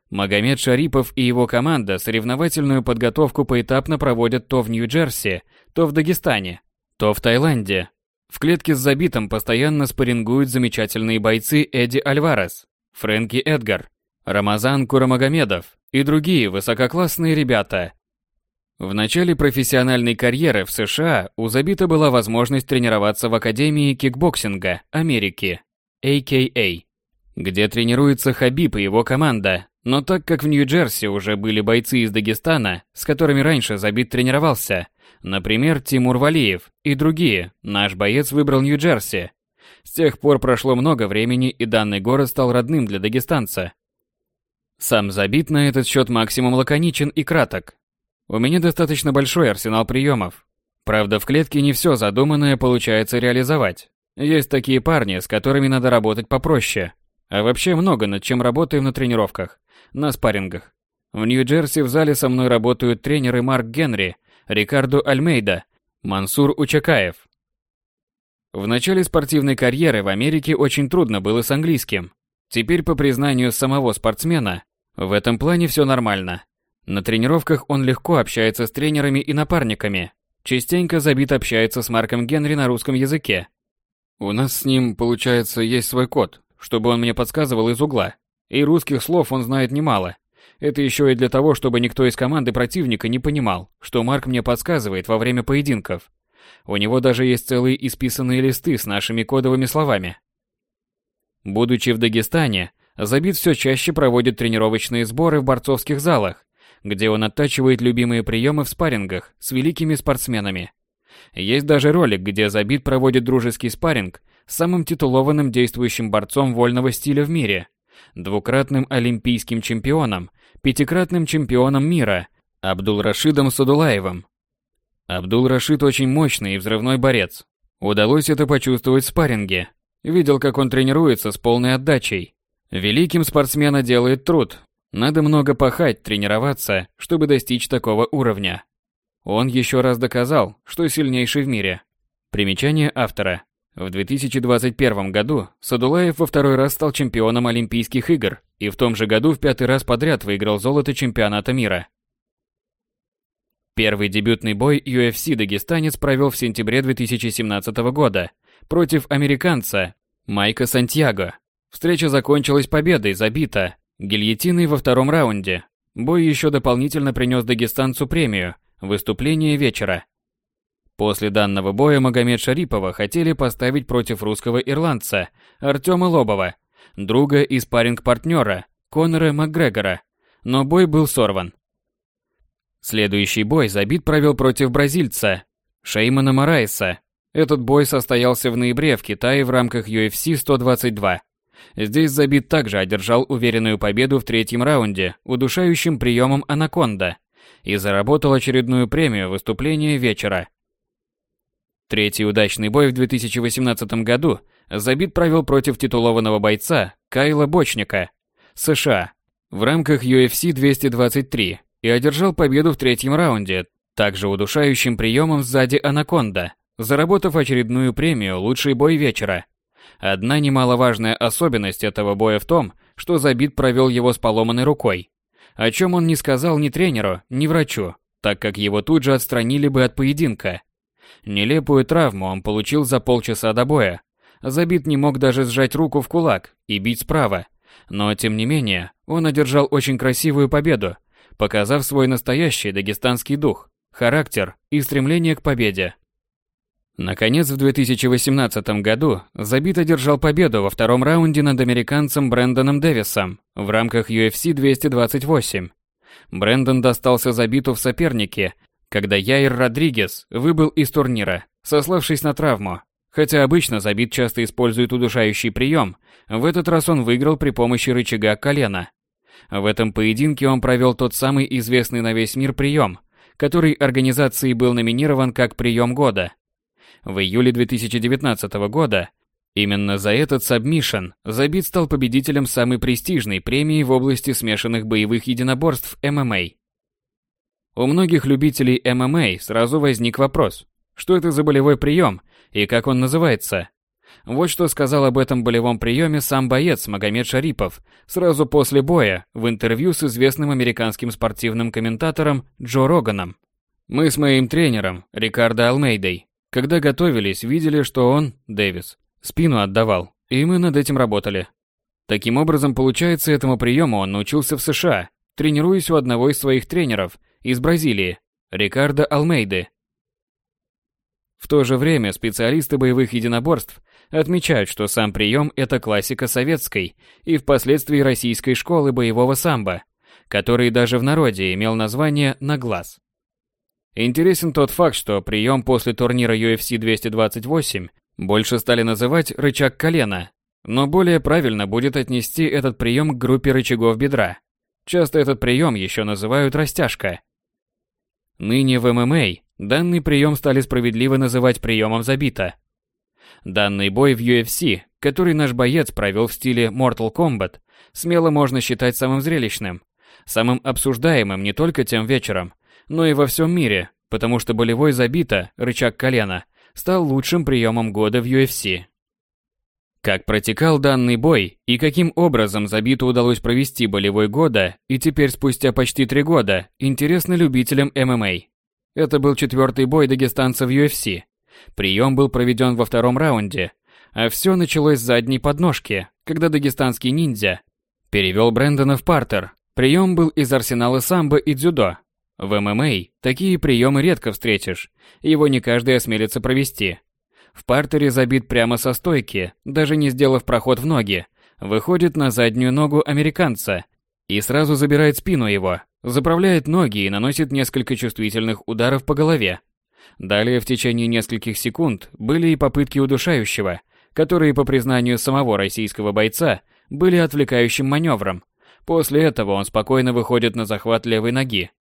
A: Магомед Шарипов и его команда соревновательную подготовку поэтапно проводят то в Нью-Джерси, то в Дагестане, то в Таиланде. В клетке с Забитом постоянно спаррингуют замечательные бойцы Эдди Альварес, Фрэнки Эдгар, Рамазан Курамагомедов и другие высококлассные ребята. В начале профессиональной карьеры в США у Забита была возможность тренироваться в Академии кикбоксинга Америки, AKA, где тренируется Хабиб и его команда, но так как в Нью-Джерси уже были бойцы из Дагестана, с которыми раньше Забит тренировался, например, Тимур Валиев и другие, наш боец выбрал Нью-Джерси. С тех пор прошло много времени, и данный город стал родным для дагестанца. Сам Забит на этот счет максимум лаконичен и краток. У меня достаточно большой арсенал приемов. Правда, в клетке не все задуманное получается реализовать. Есть такие парни, с которыми надо работать попроще. А вообще много над чем работаем на тренировках на спаррингах. В Нью-Джерси в зале со мной работают тренеры Марк Генри, Рикардо Альмейда, Мансур Учакаев. В начале спортивной карьеры в Америке очень трудно было с английским. Теперь, по признанию самого спортсмена, в этом плане все нормально. На тренировках он легко общается с тренерами и напарниками. Частенько забит общается с Марком Генри на русском языке. У нас с ним, получается, есть свой код, чтобы он мне подсказывал из угла. И русских слов он знает немало. Это еще и для того, чтобы никто из команды противника не понимал, что Марк мне подсказывает во время поединков. У него даже есть целые исписанные листы с нашими кодовыми словами. Будучи в Дагестане, Забит все чаще проводит тренировочные сборы в борцовских залах, где он оттачивает любимые приемы в спаррингах с великими спортсменами. Есть даже ролик, где Забит проводит дружеский спарринг с самым титулованным действующим борцом вольного стиля в мире, двукратным олимпийским чемпионом, пятикратным чемпионом мира Абдул-Рашидом Садулаевым. Абдул-Рашид очень мощный и взрывной борец. Удалось это почувствовать в спарринге. Видел, как он тренируется с полной отдачей. Великим спортсмена делает труд. Надо много пахать, тренироваться, чтобы достичь такого уровня. Он еще раз доказал, что сильнейший в мире. Примечание автора. В 2021 году Садулаев во второй раз стал чемпионом Олимпийских игр и в том же году в пятый раз подряд выиграл золото чемпионата мира. Первый дебютный бой UFC дагестанец провел в сентябре 2017 года против американца Майка Сантьяго. Встреча закончилась победой забита гильотиной во втором раунде. Бой еще дополнительно принес дагестанцу премию «Выступление вечера». После данного боя Магомед Шарипова хотели поставить против русского ирландца Артема Лобова, друга и спарринг-партнера Конора Макгрегора, но бой был сорван. Следующий бой Забит провел против бразильца Шеймана Морайса. Этот бой состоялся в ноябре в Китае в рамках UFC 122. Здесь Забит также одержал уверенную победу в третьем раунде удушающим приемом «Анаконда» и заработал очередную премию выступления вечера. Третий удачный бой в 2018 году Забит провел против титулованного бойца Кайла Бочника, США, в рамках UFC 223 и одержал победу в третьем раунде, также удушающим приемом сзади Анаконда, заработав очередную премию «Лучший бой вечера». Одна немаловажная особенность этого боя в том, что Забит провел его с поломанной рукой, о чем он не сказал ни тренеру, ни врачу, так как его тут же отстранили бы от поединка. Нелепую травму он получил за полчаса до боя. Забит не мог даже сжать руку в кулак и бить справа. Но, тем не менее, он одержал очень красивую победу, показав свой настоящий дагестанский дух, характер и стремление к победе. Наконец, в 2018 году Забит одержал победу во втором раунде над американцем Брэндоном Дэвисом в рамках UFC 228. Брэндон достался Забиту в соперники, когда Яир Родригес выбыл из турнира, сославшись на травму. Хотя обычно Забит часто использует удушающий прием, в этот раз он выиграл при помощи рычага колена. В этом поединке он провел тот самый известный на весь мир прием, который организацией был номинирован как прием года. В июле 2019 года именно за этот сабмишн Забит стал победителем самой престижной премии в области смешанных боевых единоборств ММА. У многих любителей ММА сразу возник вопрос, что это за болевой прием и как он называется. Вот что сказал об этом болевом приеме сам боец Магомед Шарипов сразу после боя в интервью с известным американским спортивным комментатором Джо Роганом. Мы с моим тренером, Рикардо Алмейдой, когда готовились, видели, что он, Дэвис, спину отдавал, и мы над этим работали. Таким образом, получается, этому приему он научился в США, тренируясь у одного из своих тренеров из Бразилии, Рикардо Алмейды. В то же время специалисты боевых единоборств отмечают, что сам прием – это классика советской и впоследствии российской школы боевого самбо, который даже в народе имел название «на глаз». Интересен тот факт, что прием после турнира UFC 228 больше стали называть «рычаг колена», но более правильно будет отнести этот прием к группе рычагов бедра. Часто этот прием еще называют растяжка. Ныне в ММА данный прием стали справедливо называть приемом забита – Данный бой в UFC, который наш боец провел в стиле Mortal Kombat, смело можно считать самым зрелищным, самым обсуждаемым не только тем вечером, но и во всем мире, потому что болевой забита, рычаг колена, стал лучшим приемом года в UFC. Как протекал данный бой и каким образом Забиту удалось провести болевой года и теперь спустя почти три года, интересно любителям ММА. Это был четвертый бой дагестанца в UFC. Прием был проведен во втором раунде, а все началось с задней подножки, когда дагестанский ниндзя перевел Брэндона в партер. Прием был из арсенала самбо и дзюдо. В ММА такие приемы редко встретишь, его не каждый осмелится провести. В партере забит прямо со стойки, даже не сделав проход в ноги, выходит на заднюю ногу американца и сразу забирает спину его, заправляет ноги и наносит несколько чувствительных ударов по голове. Далее в течение нескольких секунд были и попытки удушающего, которые, по признанию самого российского бойца, были отвлекающим маневром. После этого он спокойно выходит на захват левой ноги.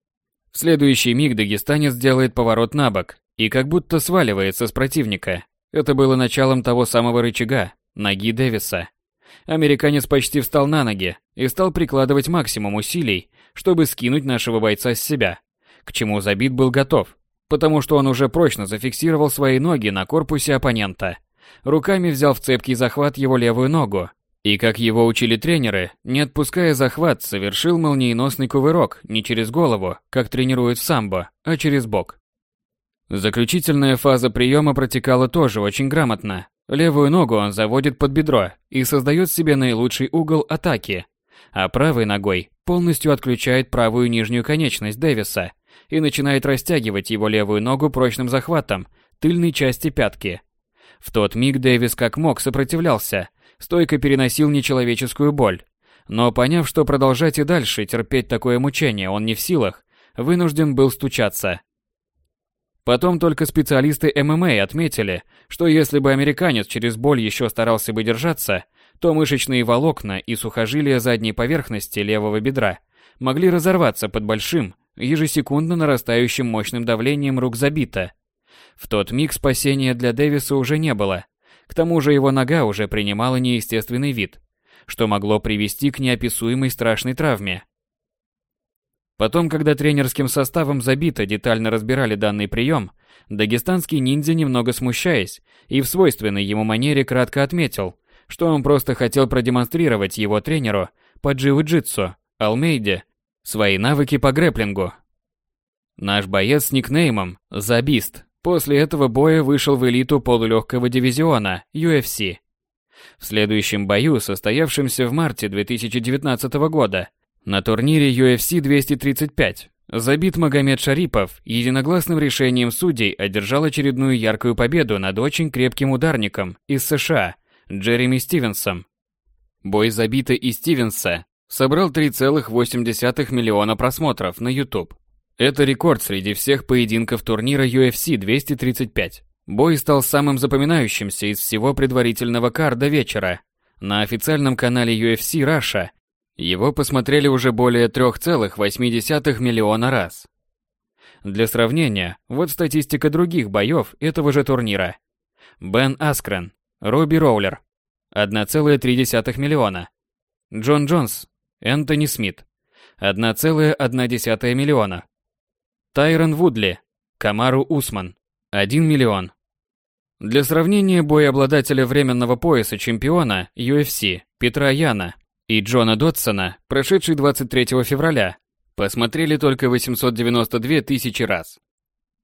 A: Следующий миг дагестанец делает поворот на бок и как будто сваливается с противника. Это было началом того самого рычага, ноги Дэвиса. Американец почти встал на ноги и стал прикладывать максимум усилий, чтобы скинуть нашего бойца с себя, к чему забит был готов, потому что он уже прочно зафиксировал свои ноги на корпусе оппонента. Руками взял в цепкий захват его левую ногу. И, как его учили тренеры, не отпуская захват, совершил молниеносный кувырок не через голову, как тренируют в самбо, а через бок. Заключительная фаза приема протекала тоже очень грамотно. Левую ногу он заводит под бедро и создает себе наилучший угол атаки, а правой ногой полностью отключает правую нижнюю конечность Дэвиса и начинает растягивать его левую ногу прочным захватом тыльной части пятки – в тот миг Дэвис как мог сопротивлялся, стойко переносил нечеловеческую боль. Но поняв, что продолжать и дальше терпеть такое мучение он не в силах, вынужден был стучаться. Потом только специалисты ММА отметили, что если бы американец через боль еще старался бы держаться, то мышечные волокна и сухожилия задней поверхности левого бедра могли разорваться под большим, ежесекундно нарастающим мощным давлением рук забита, в тот миг спасения для Дэвиса уже не было. К тому же его нога уже принимала неестественный вид, что могло привести к неописуемой страшной травме. Потом, когда тренерским составом забито детально разбирали данный прием, дагестанский ниндзя, немного смущаясь, и в свойственной ему манере кратко отметил, что он просто хотел продемонстрировать его тренеру по джиу-джитсу, Алмейде, свои навыки по грэплингу. Наш боец с никнеймом «Забист» После этого боя вышел в элиту полулегкого дивизиона UFC. В следующем бою, состоявшемся в марте 2019 года, на турнире UFC 235, забит Магомед Шарипов единогласным решением судей одержал очередную яркую победу над очень крепким ударником из США Джереми Стивенсом. Бой забита и Стивенса собрал 3,8 миллиона просмотров на YouTube. Это рекорд среди всех поединков турнира UFC 235. Бой стал самым запоминающимся из всего предварительного карда вечера. На официальном канале UFC Russia его посмотрели уже более 3,8 миллиона раз. Для сравнения, вот статистика других боев этого же турнира. Бен Аскрен, Робби Роулер, 1,3 миллиона. Джон Джонс, Энтони Смит, 1,1 миллиона. Тайрон Вудли, Камару Усман, 1 миллион. Для сравнения, бой обладателя временного пояса чемпиона UFC Петра Яна и Джона Дотсона, прошедший 23 февраля, посмотрели только 892 тысячи раз.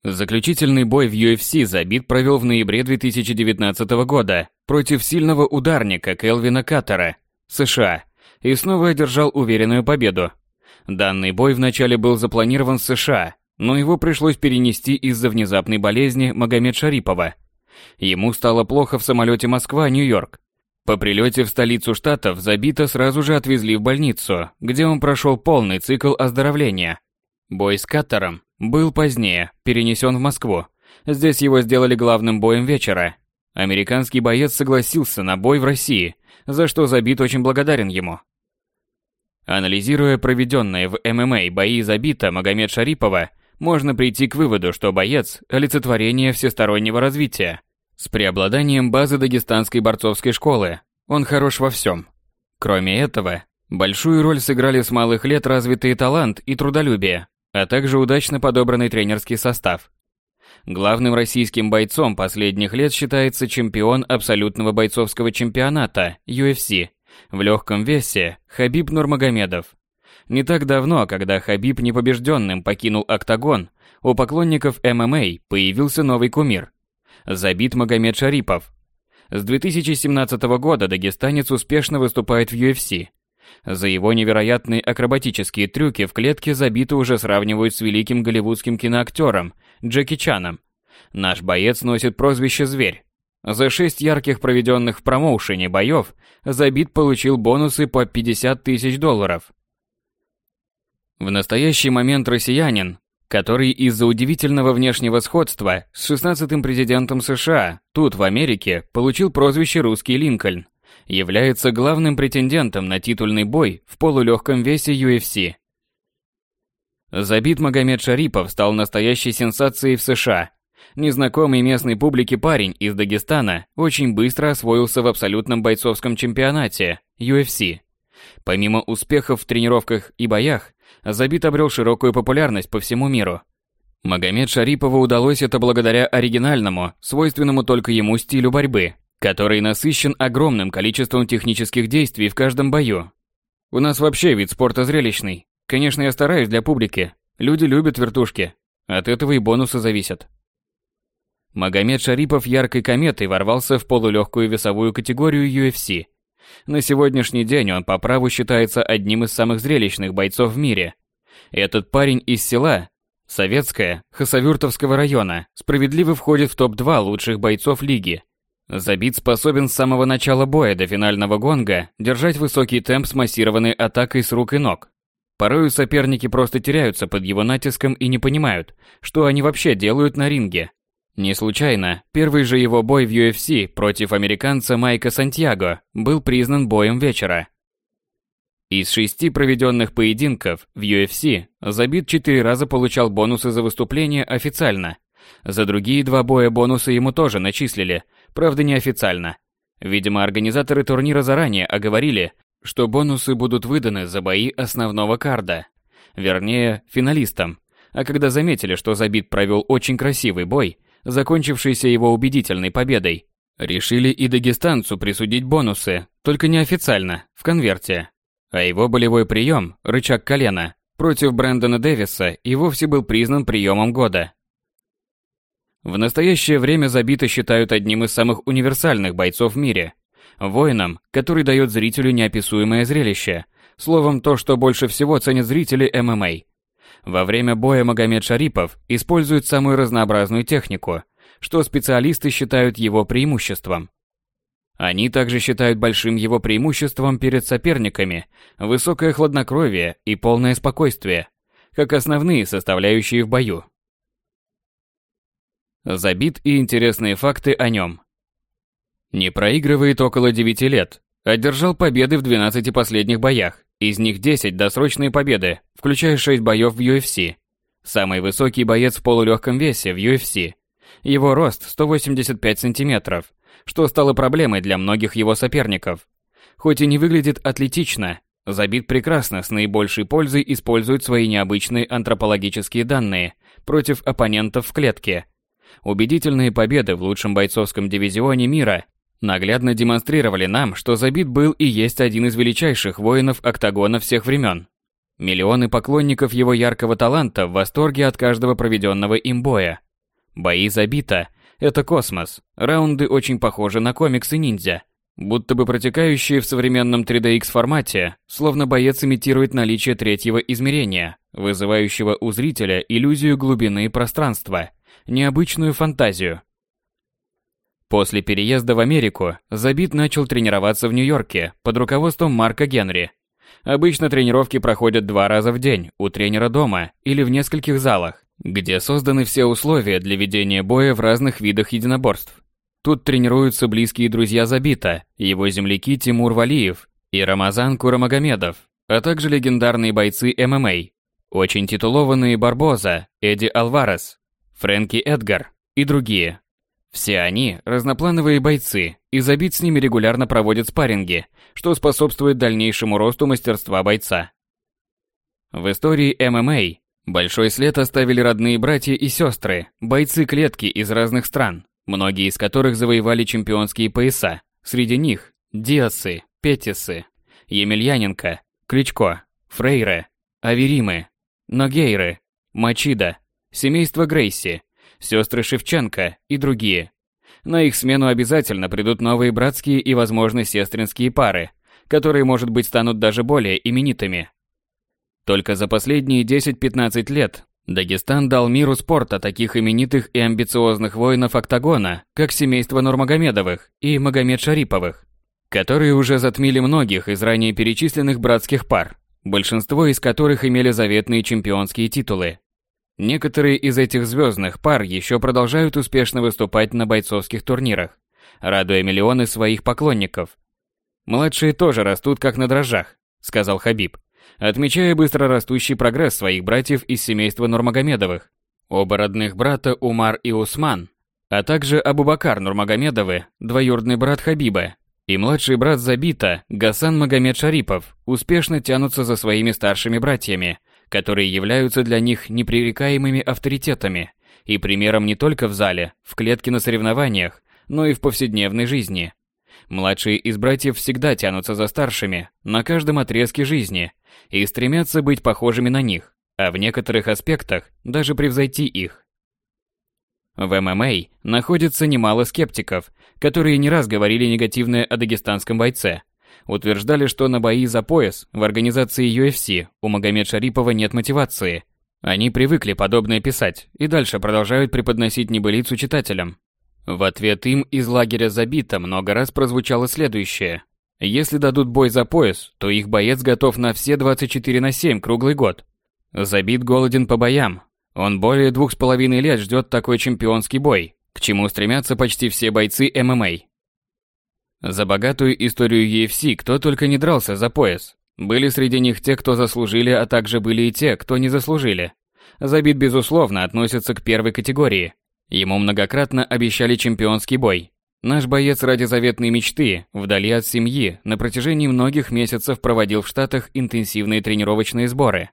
A: Заключительный бой в UFC Забит провел в ноябре 2019 года против сильного ударника Келвина Каттера, США, и снова одержал уверенную победу. Данный бой вначале был запланирован в США, но его пришлось перенести из-за внезапной болезни Магомед Шарипова. Ему стало плохо в самолете Москва-Нью-Йорк. По прилете в столицу штатов Забита сразу же отвезли в больницу, где он прошел полный цикл оздоровления. Бой с Каттером был позднее, перенесен в Москву. Здесь его сделали главным боем вечера. Американский боец согласился на бой в России, за что Забит очень благодарен ему. Анализируя проведенные в ММА бои Забита Магомед Шарипова, можно прийти к выводу, что боец – олицетворение всестороннего развития. С преобладанием базы дагестанской борцовской школы. Он хорош во всем. Кроме этого, большую роль сыграли с малых лет развитый талант и трудолюбие, а также удачно подобранный тренерский состав. Главным российским бойцом последних лет считается чемпион абсолютного бойцовского чемпионата UFC в легком весе Хабиб Нурмагомедов. Не так давно, когда Хабиб непобежденным покинул октагон, у поклонников ММА появился новый кумир – Забит Магомед Шарипов. С 2017 года дагестанец успешно выступает в UFC. За его невероятные акробатические трюки в клетке Забита уже сравнивают с великим голливудским киноактером Джеки Чаном. Наш боец носит прозвище «Зверь». За шесть ярких проведенных в промоушене боев Забит получил бонусы по 50 тысяч долларов. В настоящий момент россиянин, который из-за удивительного внешнего сходства с 16-м президентом США тут, в Америке, получил прозвище «Русский Линкольн», является главным претендентом на титульный бой в полулегком весе UFC. Забит Магомед Шарипов стал настоящей сенсацией в США. Незнакомый местной публике парень из Дагестана очень быстро освоился в абсолютном бойцовском чемпионате UFC. Помимо успехов в тренировках и боях, Забит обрел широкую популярность по всему миру. Магомед Шарипову удалось это благодаря оригинальному, свойственному только ему стилю борьбы, который насыщен огромным количеством технических действий в каждом бою. У нас вообще вид спорта зрелищный. Конечно, я стараюсь для публики. Люди любят вертушки. От этого и бонусы зависят. Магомед Шарипов яркой кометой ворвался в полулегкую весовую категорию UFC. На сегодняшний день он по праву считается одним из самых зрелищных бойцов в мире. Этот парень из села Советское Хасавюртовского района справедливо входит в топ-2 лучших бойцов лиги – Забит способен с самого начала боя до финального гонга держать высокий темп с массированной атакой с рук и ног. Порою соперники просто теряются под его натиском и не понимают, что они вообще делают на ринге. Не случайно, первый же его бой в UFC против американца Майка Сантьяго был признан боем вечера. Из шести проведенных поединков в UFC Забит четыре раза получал бонусы за выступление официально. За другие два боя бонусы ему тоже начислили, правда неофициально. Видимо, организаторы турнира заранее оговорили, что бонусы будут выданы за бои основного карда. Вернее, финалистам. А когда заметили, что Забит провел очень красивый бой, закончившийся его убедительной победой, решили и дагестанцу присудить бонусы, только неофициально, в конверте. А его болевой прием, рычаг колена, против Брэндона Дэвиса и вовсе был признан приемом года. В настоящее время Забита считают одним из самых универсальных бойцов в мире. Воином, который дает зрителю неописуемое зрелище. Словом, то, что больше всего ценят зрители ММА. Во время боя Магомед Шарипов использует самую разнообразную технику, что специалисты считают его преимуществом. Они также считают большим его преимуществом перед соперниками высокое хладнокровие и полное спокойствие, как основные составляющие в бою. Забит и интересные факты о нем. Не проигрывает около 9 лет. Одержал победы в 12 последних боях, из них 10 досрочные победы, включая 6 боев в UFC. Самый высокий боец в полулегком весе в UFC. Его рост 185 сантиметров, что стало проблемой для многих его соперников. Хоть и не выглядит атлетично, Забит прекрасно с наибольшей пользой использует свои необычные антропологические данные против оппонентов в клетке – Убедительные победы в лучшем бойцовском дивизионе мира наглядно демонстрировали нам, что Забит был и есть один из величайших воинов октагона всех времен. Миллионы поклонников его яркого таланта в восторге от каждого проведенного им боя. Бои Забита – это космос, раунды очень похожи на комиксы ниндзя, будто бы протекающие в современном 3DX формате, словно боец имитирует наличие третьего измерения, вызывающего у зрителя иллюзию глубины пространства – необычную фантазию. После переезда в Америку Забит начал тренироваться в Нью-Йорке под руководством Марка Генри. Обычно тренировки проходят два раза в день у тренера дома или в нескольких залах, где созданы все условия для ведения боя в разных видах единоборств. Тут тренируются близкие друзья Забита, его земляки Тимур Валиев и Рамазан Курамагомедов, а также легендарные бойцы ММА, очень титулованные Барбоза, Эдди Алварес, Фрэнки Эдгар и другие. Все они разноплановые бойцы, и забит с ними регулярно проводят спарринги, что способствует дальнейшему росту мастерства бойца. В истории ММА Большой след оставили родные братья и сестры, бойцы клетки из разных стран, многие из которых завоевали чемпионские пояса. Среди них Диасы, Петисы, Емельяненко, Кличко, Фрейре, Аверимы, Ногейры, Мачида, семейство Грейси, сестры Шевченко и другие. На их смену обязательно придут новые братские и, возможно, сестринские пары, которые, может быть, станут даже более именитыми. Только за последние 10-15 лет Дагестан дал миру спорта таких именитых и амбициозных воинов октагона, как семейство Нурмагомедовых и Магомед Шариповых, которые уже затмили многих из ранее перечисленных братских пар, большинство из которых имели заветные чемпионские титулы. Некоторые из этих звездных пар еще продолжают успешно выступать на бойцовских турнирах, радуя миллионы своих поклонников. Младшие тоже растут как на дрожжах, сказал Хабиб отмечая быстро растущий прогресс своих братьев из семейства Нурмагомедовых. Оба родных брата Умар и Усман, а также Абубакар Нурмагомедовы, двоюродный брат Хабиба, и младший брат Забита, Гасан Магомед Шарипов, успешно тянутся за своими старшими братьями, которые являются для них непререкаемыми авторитетами и примером не только в зале, в клетке на соревнованиях, но и в повседневной жизни. Младшие из братьев всегда тянутся за старшими на каждом отрезке жизни и стремятся быть похожими на них, а в некоторых аспектах даже превзойти их. В ММА находится немало скептиков, которые не раз говорили негативное о дагестанском бойце. Утверждали, что на бои за пояс в организации UFC у Магомед Шарипова нет мотивации. Они привыкли подобное писать и дальше продолжают преподносить небылицу читателям. В ответ им из лагеря Забита много раз прозвучало следующее. Если дадут бой за пояс, то их боец готов на все 24 на 7 круглый год. Забит голоден по боям. Он более двух с половиной лет ждет такой чемпионский бой, к чему стремятся почти все бойцы ММА. За богатую историю UFC кто только не дрался за пояс. Были среди них те, кто заслужили, а также были и те, кто не заслужили. Забит, безусловно, относится к первой категории. Ему многократно обещали чемпионский бой, Наш боец ради заветной мечты, вдали от семьи, на протяжении многих месяцев проводил в Штатах интенсивные тренировочные сборы,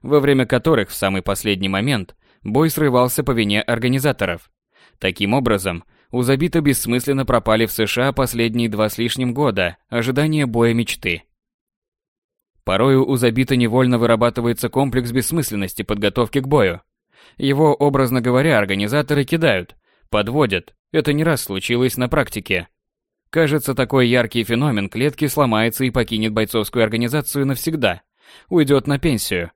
A: во время которых в самый последний момент бой срывался по вине организаторов. Таким образом, у Забита бессмысленно пропали в США последние два с лишним года ожидания боя мечты. Порою у Забита невольно вырабатывается комплекс бессмысленности подготовки к бою. Его, образно говоря, организаторы кидают, подводят, это не раз случилось на практике. Кажется, такой яркий феномен клетки сломается и покинет бойцовскую организацию навсегда. Уйдет на пенсию.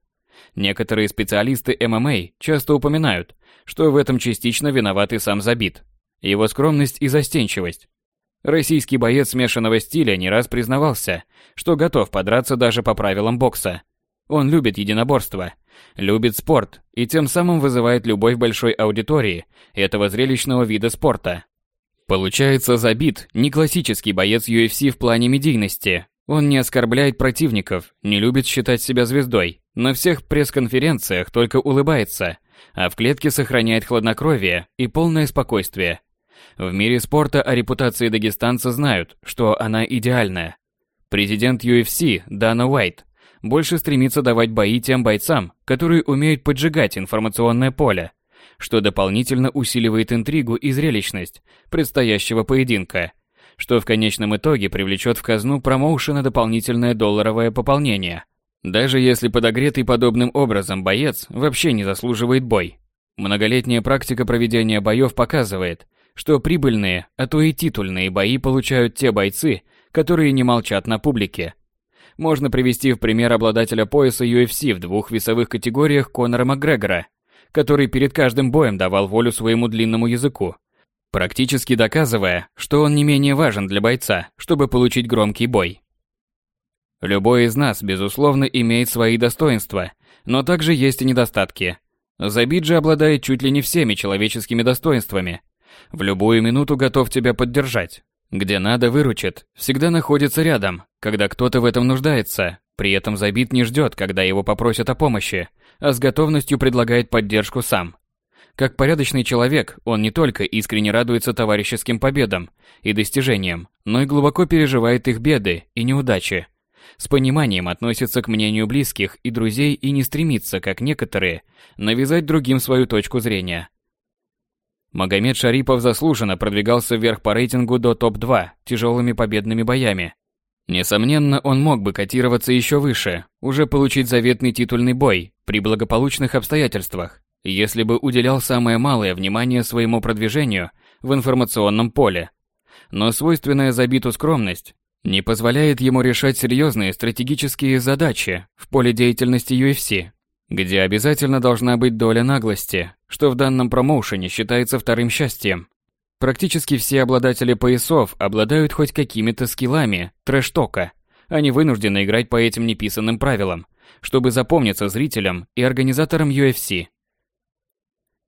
A: Некоторые специалисты ММА часто упоминают, что в этом частично виноват и сам Забит. Его скромность и застенчивость. Российский боец смешанного стиля не раз признавался, что готов подраться даже по правилам бокса. Он любит единоборство, любит спорт и тем самым вызывает любовь большой аудитории этого зрелищного вида спорта. Получается, забит не классический боец UFC в плане медийности. Он не оскорбляет противников, не любит считать себя звездой, на всех пресс-конференциях только улыбается, а в клетке сохраняет хладнокровие и полное спокойствие. В мире спорта о репутации дагестанца знают, что она идеальная. Президент UFC Дана Уайт больше стремится давать бои тем бойцам, которые умеют поджигать информационное поле, что дополнительно усиливает интригу и зрелищность предстоящего поединка, что в конечном итоге привлечет в казну промоушена дополнительное долларовое пополнение. Даже если подогретый подобным образом боец вообще не заслуживает бой. Многолетняя практика проведения боев показывает, что прибыльные, а то и титульные бои получают те бойцы, которые не молчат на публике, можно привести в пример обладателя пояса UFC в двух весовых категориях Конора Макгрегора, который перед каждым боем давал волю своему длинному языку, практически доказывая, что он не менее важен для бойца, чтобы получить громкий бой. Любой из нас, безусловно, имеет свои достоинства, но также есть и недостатки. Забит же обладает чуть ли не всеми человеческими достоинствами. В любую минуту готов тебя поддержать, где надо, выручит, всегда находится рядом, когда кто-то в этом нуждается. При этом забит не ждет, когда его попросят о помощи, а с готовностью предлагает поддержку сам. Как порядочный человек, он не только искренне радуется товарищеским победам и достижениям, но и глубоко переживает их беды и неудачи. с пониманием относится к мнению близких и друзей и не стремится, как некоторые, навязать другим свою точку зрения. Магомед Шарипов заслуженно продвигался вверх по рейтингу до топ-2 тяжелыми победными боями. Несомненно, он мог бы котироваться еще выше, уже получить заветный титульный бой при благополучных обстоятельствах, если бы уделял самое малое внимание своему продвижению в информационном поле. Но свойственная забиту скромность не позволяет ему решать серьезные стратегические задачи в поле деятельности UFC, где обязательно должна быть доля наглости, что в данном промоушене считается вторым счастьем. Практически все обладатели поясов обладают хоть какими-то скиллами трэш-тока, они вынуждены играть по этим неписанным правилам, чтобы запомниться зрителям и организаторам UFC.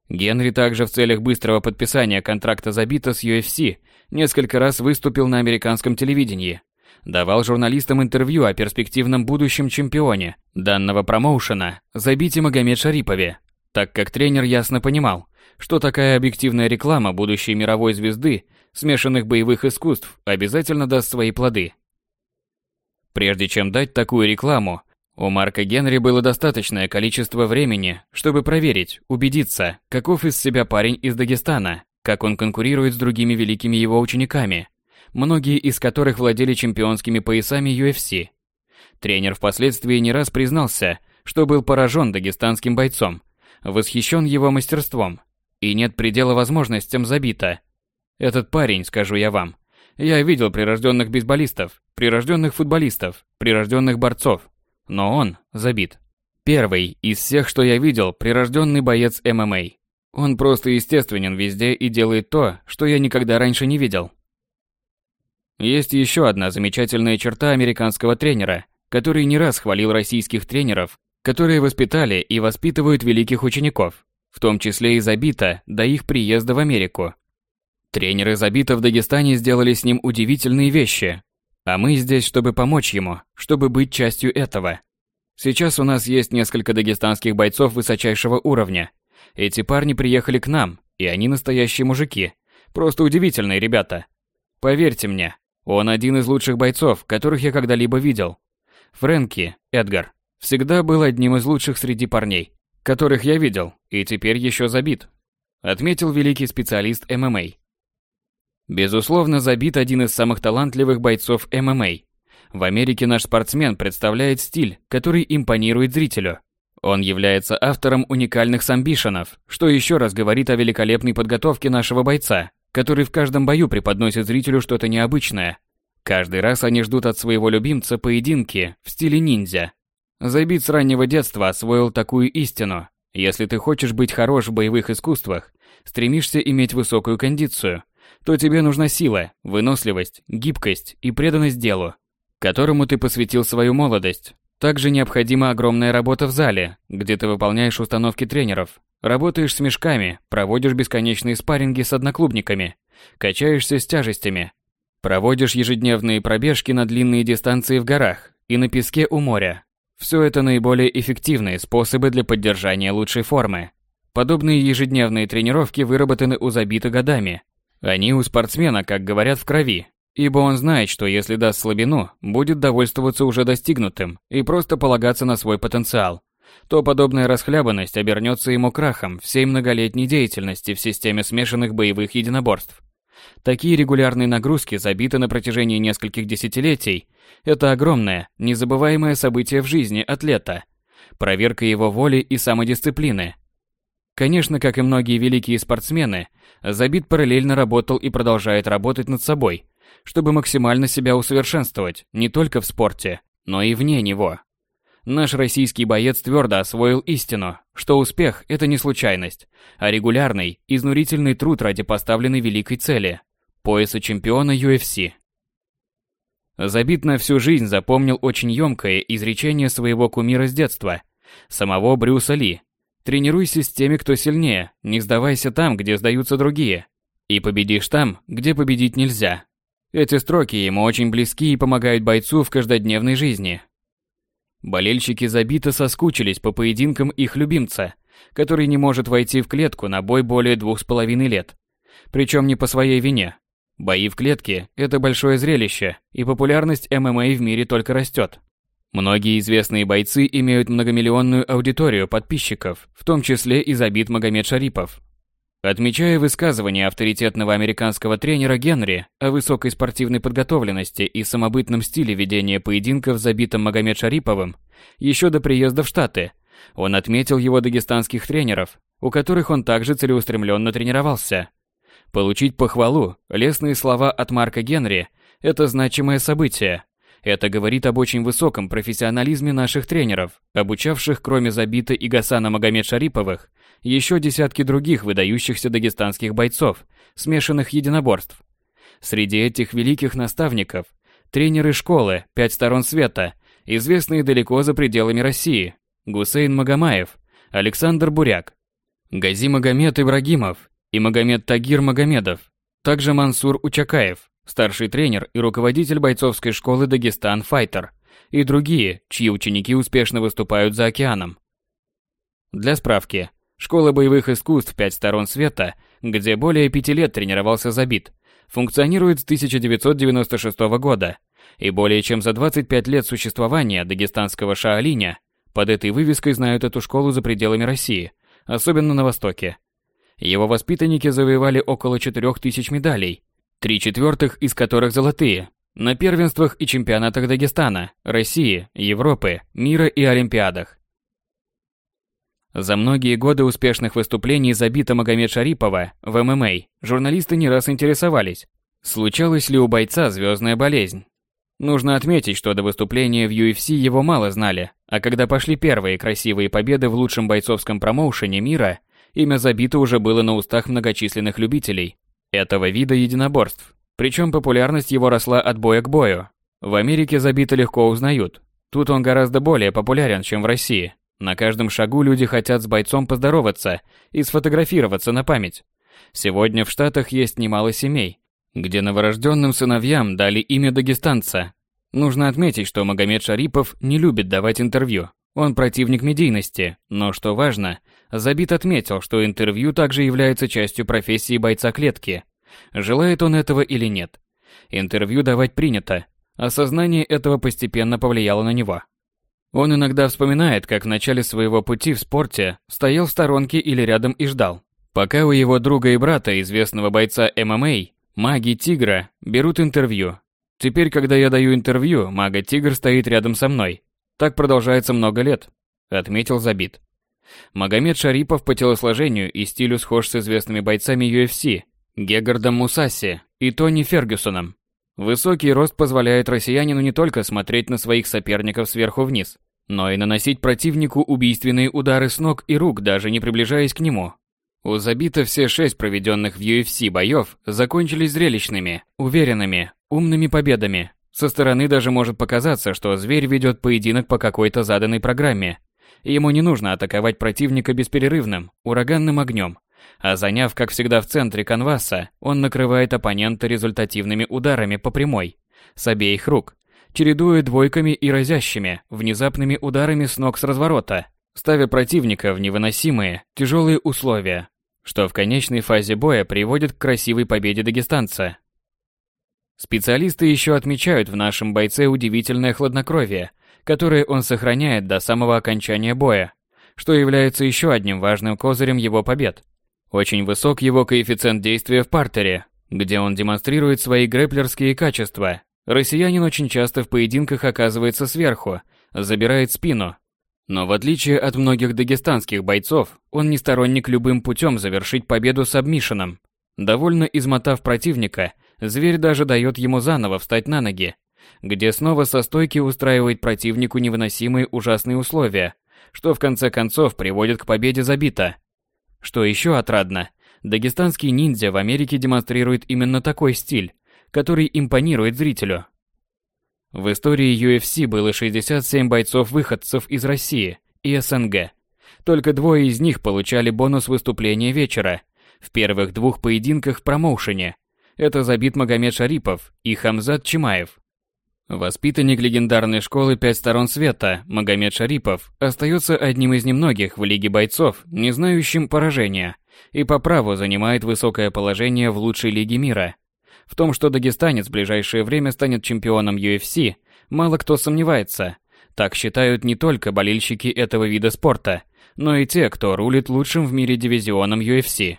A: Генри также в целях быстрого подписания контракта забита с UFC несколько раз выступил на американском телевидении, давал журналистам интервью о перспективном будущем чемпионе данного промоушена Забите Магомед Шарипове, так как тренер ясно понимал, что такая объективная реклама будущей мировой звезды смешанных боевых искусств обязательно даст свои плоды. Прежде чем дать такую рекламу, у Марка Генри было достаточное количество времени, чтобы проверить, убедиться, каков из себя парень из Дагестана, как он конкурирует с другими великими его учениками, многие из которых владели чемпионскими поясами UFC. Тренер впоследствии не раз признался, что был поражен дагестанским бойцом, восхищен его мастерством, и нет предела возможностям забита. Этот парень, скажу я вам, я видел прирожденных бейсболистов, прирожденных футболистов, прирожденных борцов, но он забит. Первый из всех, что я видел, прирожденный боец ММА. Он просто естественен везде и делает то, что я никогда раньше не видел. Есть еще одна замечательная черта американского тренера, который не раз хвалил российских тренеров, которые воспитали и воспитывают великих учеников, в том числе и Забита до их приезда в Америку. Тренеры Забита в Дагестане сделали с ним удивительные вещи, а мы здесь, чтобы помочь ему, чтобы быть частью этого. Сейчас у нас есть несколько дагестанских бойцов высочайшего уровня. Эти парни приехали к нам, и они настоящие мужики. Просто удивительные ребята. Поверьте мне, он один из лучших бойцов, которых я когда-либо видел. Фрэнки, Эдгар, всегда был одним из лучших среди парней, которых я видел, и теперь еще забит. Отметил великий специалист ММА. Безусловно, забит один из самых талантливых бойцов ММА. В Америке наш спортсмен представляет стиль, который импонирует зрителю. Он является автором уникальных самбишенов, что еще раз говорит о великолепной подготовке нашего бойца, который в каждом бою преподносит зрителю что-то необычное. Каждый раз они ждут от своего любимца поединки в стиле ниндзя. Забит с раннего детства освоил такую истину. Если ты хочешь быть хорош в боевых искусствах, стремишься иметь высокую кондицию – то тебе нужна сила, выносливость, гибкость и преданность делу, которому ты посвятил свою молодость. Также необходима огромная работа в зале, где ты выполняешь установки тренеров, работаешь с мешками, проводишь бесконечные спарринги с одноклубниками, качаешься с тяжестями, проводишь ежедневные пробежки на длинные дистанции в горах и на песке у моря. Все это наиболее эффективные способы для поддержания лучшей формы. Подобные ежедневные тренировки выработаны у забита годами, они у спортсмена, как говорят, в крови, ибо он знает, что если даст слабину, будет довольствоваться уже достигнутым и просто полагаться на свой потенциал, то подобная расхлябанность обернется ему крахом всей многолетней деятельности в системе смешанных боевых единоборств. Такие регулярные нагрузки забиты на протяжении нескольких десятилетий. Это огромное, незабываемое событие в жизни атлета. Проверка его воли и самодисциплины, Конечно, как и многие великие спортсмены, Забит параллельно работал и продолжает работать над собой, чтобы максимально себя усовершенствовать не только в спорте, но и вне него. Наш российский боец твердо освоил истину, что успех – это не случайность, а регулярный, изнурительный труд ради поставленной великой цели – пояса чемпиона UFC. Забит на всю жизнь запомнил очень емкое изречение своего кумира с детства, самого Брюса Ли, Тренируйся с теми, кто сильнее, не сдавайся там, где сдаются другие. И победишь там, где победить нельзя. Эти строки ему очень близки и помогают бойцу в каждодневной жизни. Болельщики забито соскучились по поединкам их любимца, который не может войти в клетку на бой более двух с половиной лет. Причем не по своей вине. Бои в клетке – это большое зрелище, и популярность ММА в мире только растет. Многие известные бойцы имеют многомиллионную аудиторию подписчиков, в том числе и Забит Магомед Шарипов. Отмечая высказывание авторитетного американского тренера Генри о высокой спортивной подготовленности и самобытном стиле ведения поединков с Забитом Магомед Шариповым еще до приезда в Штаты, он отметил его дагестанских тренеров, у которых он также целеустремленно тренировался. Получить похвалу, лестные слова от Марка Генри – это значимое событие, это говорит об очень высоком профессионализме наших тренеров, обучавших кроме Забита и Гасана Магомед Шариповых, еще десятки других выдающихся дагестанских бойцов, смешанных единоборств. Среди этих великих наставников – тренеры школы «Пять сторон света», известные далеко за пределами России, Гусейн Магомаев, Александр Буряк, Гази Магомед Ибрагимов и Магомед Тагир Магомедов, также Мансур Учакаев, старший тренер и руководитель бойцовской школы Дагестан Файтер, и другие, чьи ученики успешно выступают за океаном. Для справки, школа боевых искусств «Пять сторон света», где более пяти лет тренировался Забит, функционирует с 1996 года, и более чем за 25 лет существования дагестанского Шаолиня под этой вывеской знают эту школу за пределами России, особенно на Востоке. Его воспитанники завоевали около 4000 медалей, три четвертых из которых золотые, на первенствах и чемпионатах Дагестана, России, Европы, мира и Олимпиадах. За многие годы успешных выступлений забита Магомед Шарипова в ММА журналисты не раз интересовались, случалась ли у бойца звездная болезнь. Нужно отметить, что до выступления в UFC его мало знали, а когда пошли первые красивые победы в лучшем бойцовском промоушене мира, имя забито уже было на устах многочисленных любителей, этого вида единоборств. Причем популярность его росла от боя к бою. В Америке забито легко узнают. Тут он гораздо более популярен, чем в России. На каждом шагу люди хотят с бойцом поздороваться и сфотографироваться на память. Сегодня в Штатах есть немало семей, где новорожденным сыновьям дали имя дагестанца. Нужно отметить, что Магомед Шарипов не любит давать интервью. Он противник медийности, но что важно, Забит отметил, что интервью также является частью профессии бойца клетки. Желает он этого или нет. Интервью давать принято. Осознание этого постепенно повлияло на него. Он иногда вспоминает, как в начале своего пути в спорте стоял в сторонке или рядом и ждал. Пока у его друга и брата, известного бойца ММА, маги Тигра, берут интервью. Теперь, когда я даю интервью, мага Тигр стоит рядом со мной. Так продолжается много лет, отметил Забит. Магомед Шарипов по телосложению и стилю схож с известными бойцами UFC Гегардом Мусаси и Тони Фергюсоном. Высокий рост позволяет россиянину не только смотреть на своих соперников сверху вниз, но и наносить противнику убийственные удары с ног и рук, даже не приближаясь к нему. У Забита все шесть проведенных в UFC боев закончились зрелищными, уверенными, умными победами. Со стороны даже может показаться, что зверь ведет поединок по какой-то заданной программе, Ему не нужно атаковать противника бесперерывным, ураганным огнем, а заняв, как всегда, в центре канваса, он накрывает оппонента результативными ударами по прямой, с обеих рук, чередуя двойками и разящими, внезапными ударами с ног с разворота, ставя противника в невыносимые, тяжелые условия, что в конечной фазе боя приводит к красивой победе дагестанца. Специалисты еще отмечают в нашем бойце удивительное хладнокровие, которые он сохраняет до самого окончания боя, что является еще одним важным козырем его побед. Очень высок его коэффициент действия в партере, где он демонстрирует свои грэплерские качества. Россиянин очень часто в поединках оказывается сверху, забирает спину. Но в отличие от многих дагестанских бойцов, он не сторонник любым путем завершить победу с обмишином. Довольно измотав противника, зверь даже дает ему заново встать на ноги, где снова со стойки устраивает противнику невыносимые ужасные условия, что в конце концов приводит к победе забита. Что еще отрадно, дагестанский ниндзя в Америке демонстрирует именно такой стиль, который импонирует зрителю. В истории UFC было 67 бойцов-выходцев из России и СНГ. Только двое из них получали бонус выступления вечера. В первых двух поединках в промоушене. Это Забит Магомед Шарипов и Хамзат Чимаев. Воспитанник легендарной школы «Пять сторон света» Магомед Шарипов остается одним из немногих в Лиге бойцов, не знающим поражения, и по праву занимает высокое положение в лучшей лиге мира. В том, что дагестанец в ближайшее время станет чемпионом UFC, мало кто сомневается. Так считают не только болельщики этого вида спорта, но и те, кто рулит лучшим в мире дивизионом UFC.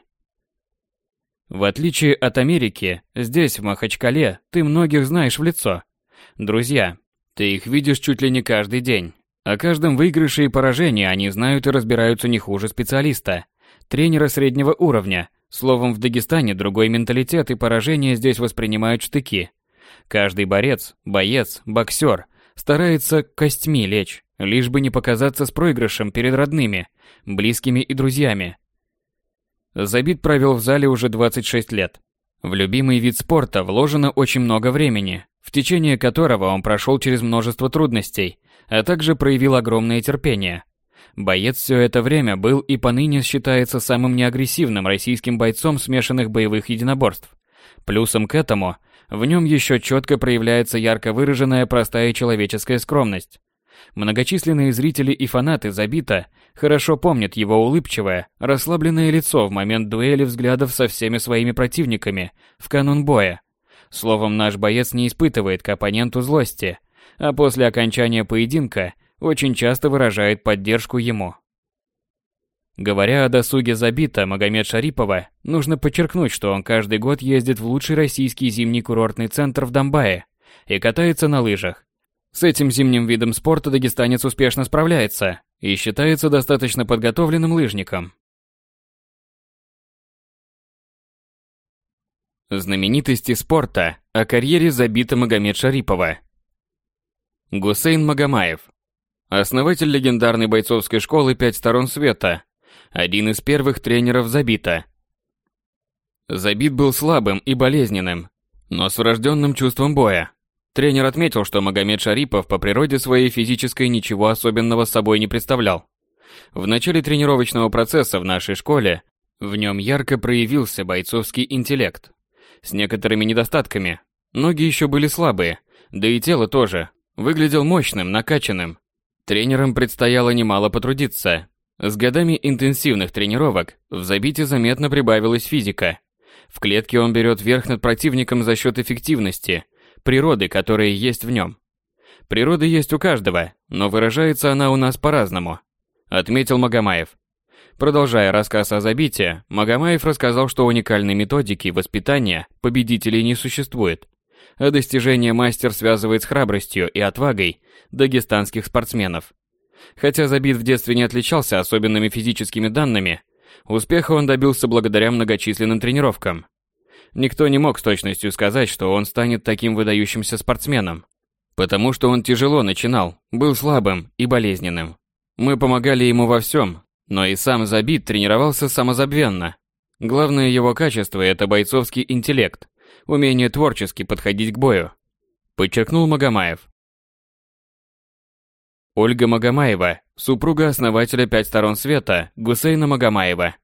A: В отличие от Америки, здесь, в Махачкале, ты многих знаешь в лицо. Друзья, ты их видишь чуть ли не каждый день. О каждом выигрыше и поражении они знают и разбираются не хуже специалиста, тренера среднего уровня. Словом, в Дагестане другой менталитет и поражение здесь воспринимают штыки. Каждый борец, боец, боксер старается костьми лечь, лишь бы не показаться с проигрышем перед родными, близкими и друзьями. Забит провел в зале уже 26 лет. В любимый вид спорта вложено очень много времени, в течение которого он прошел через множество трудностей, а также проявил огромное терпение. Боец все это время был и поныне считается самым неагрессивным российским бойцом смешанных боевых единоборств. Плюсом к этому, в нем еще четко проявляется ярко выраженная простая человеческая скромность. Многочисленные зрители и фанаты Забита хорошо помнят его улыбчивое, расслабленное лицо в момент дуэли взглядов со всеми своими противниками в канун боя. Словом, наш боец не испытывает к оппоненту злости, а после окончания поединка очень часто выражает поддержку ему. Говоря о досуге Забита Магомед Шарипова, нужно подчеркнуть, что он каждый год ездит в лучший российский зимний курортный центр в Донбае и катается на лыжах. С этим зимним видом спорта дагестанец успешно справляется и считается достаточно подготовленным лыжником. Знаменитости спорта о карьере забита Магомед Шарипова. Гусейн Магомаев. Основатель легендарной бойцовской школы «Пять сторон света». Один из первых тренеров Забита. Забит был слабым и болезненным, но с врожденным чувством боя. Тренер отметил, что Магомед Шарипов по природе своей физической ничего особенного собой не представлял. В начале тренировочного процесса в нашей школе в нем ярко проявился бойцовский интеллект. С некоторыми недостатками. Ноги еще были слабые, да и тело тоже. Выглядел мощным, накачанным. Тренерам предстояло немало потрудиться. С годами интенсивных тренировок в забите заметно прибавилась физика. В клетке он берет верх над противником за счет эффективности – природы, которая есть в нем. Природа есть у каждого, но выражается она у нас по-разному, отметил Магомаев. Продолжая рассказ о забитии, Магомаев рассказал, что уникальной методики воспитания победителей не существует, а достижение мастер связывает с храбростью и отвагой дагестанских спортсменов. Хотя Забит в детстве не отличался особенными физическими данными, успеха он добился благодаря многочисленным тренировкам. Никто не мог с точностью сказать, что он станет таким выдающимся спортсменом. Потому что он тяжело начинал, был слабым и болезненным. Мы помогали ему во всем, но и сам Забит тренировался самозабвенно. Главное его качество – это бойцовский интеллект, умение творчески подходить к бою. Подчеркнул Магомаев. Ольга Магомаева, супруга основателя «Пять сторон света» Гусейна Магомаева.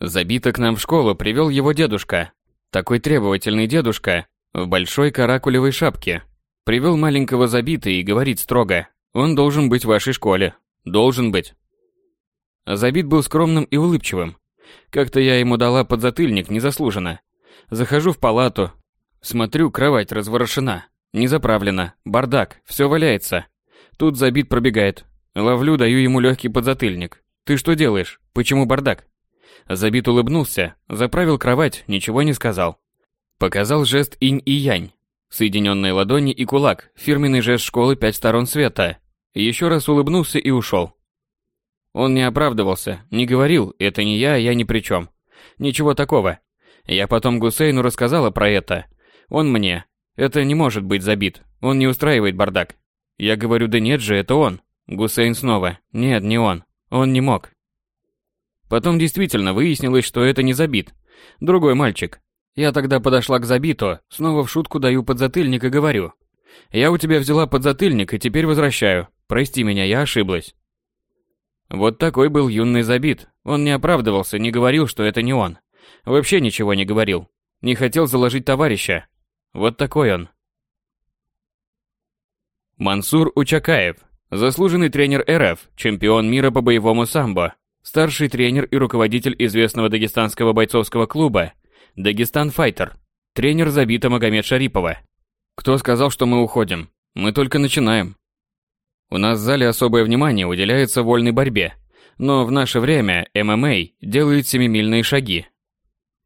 A: Забито к нам в школу привел его дедушка. Такой требовательный дедушка, в большой каракулевой шапке. Привел маленького Забита и говорит строго, он должен быть в вашей школе. Должен быть. Забит был скромным и улыбчивым. Как-то я ему дала подзатыльник незаслуженно. Захожу в палату. Смотрю, кровать разворошена. Не заправлена. Бардак. Все валяется. Тут Забит пробегает. Ловлю, даю ему легкий подзатыльник. Ты что делаешь? Почему бардак? Забит улыбнулся, заправил кровать, ничего не сказал. Показал жест инь и янь. Соединенные ладони и кулак, фирменный жест школы «Пять сторон света». Еще раз улыбнулся и ушел. Он не оправдывался, не говорил «это не я, я ни при чем». Ничего такого. Я потом Гусейну рассказала про это. Он мне. Это не может быть забит. Он не устраивает бардак. Я говорю, да нет же, это он. Гусейн снова. Нет, не он. Он не мог. Потом действительно выяснилось, что это не Забит. Другой мальчик. Я тогда подошла к Забиту, снова в шутку даю подзатыльник и говорю. «Я у тебя взяла подзатыльник и теперь возвращаю. Прости меня, я ошиблась». Вот такой был юный Забит. Он не оправдывался, не говорил, что это не он. Вообще ничего не говорил. Не хотел заложить товарища. Вот такой он. Мансур Учакаев. Заслуженный тренер РФ, чемпион мира по боевому самбо, старший тренер и руководитель известного дагестанского бойцовского клуба «Дагестан Файтер», тренер забита Магомед Шарипова. Кто сказал, что мы уходим? Мы только начинаем. У нас в зале особое внимание уделяется вольной борьбе, но в наше время ММА делает семимильные шаги.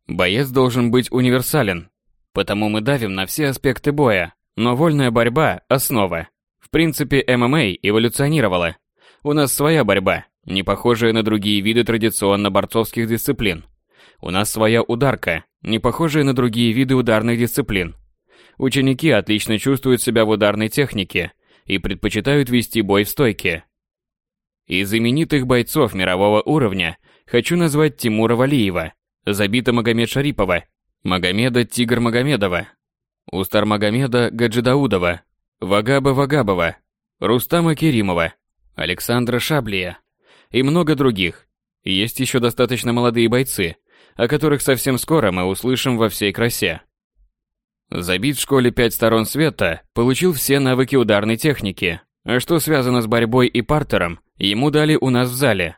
A: Боец должен быть универсален, потому мы давим на все аспекты боя, но вольная борьба – основа. В принципе, ММА эволюционировала. У нас своя борьба, не похожая на другие виды традиционно борцовских дисциплин. У нас своя ударка, не похожая на другие виды ударных дисциплин. Ученики отлично чувствуют себя в ударной технике и предпочитают вести бой в стойке. Из знаменитых бойцов мирового уровня хочу назвать Тимура Валиева, Забита Магомед Шарипова, Магомеда Тигр Магомедова, Устар Магомеда Гаджидаудова, Вагаба Вагабова, Рустама Керимова, Александра Шаблия и много других. Есть еще достаточно молодые бойцы, о которых совсем скоро мы услышим во всей красе. Забит в школе пять сторон света, получил все навыки ударной техники. А что связано с борьбой и партером, ему дали у нас в зале.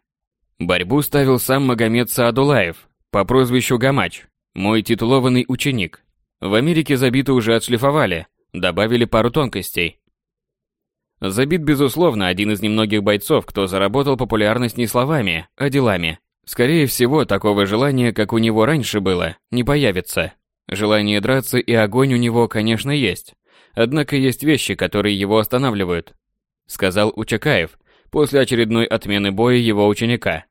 A: Борьбу ставил сам Магомед Саадулаев по прозвищу Гамач, мой титулованный ученик. В Америке Забита уже отшлифовали, добавили пару тонкостей. Забит, безусловно, один из немногих бойцов, кто заработал популярность не словами, а делами. Скорее всего, такого желания, как у него раньше было, не появится. Желание драться и огонь у него, конечно, есть. Однако есть вещи, которые его останавливают. Сказал Учакаев после очередной отмены боя его ученика.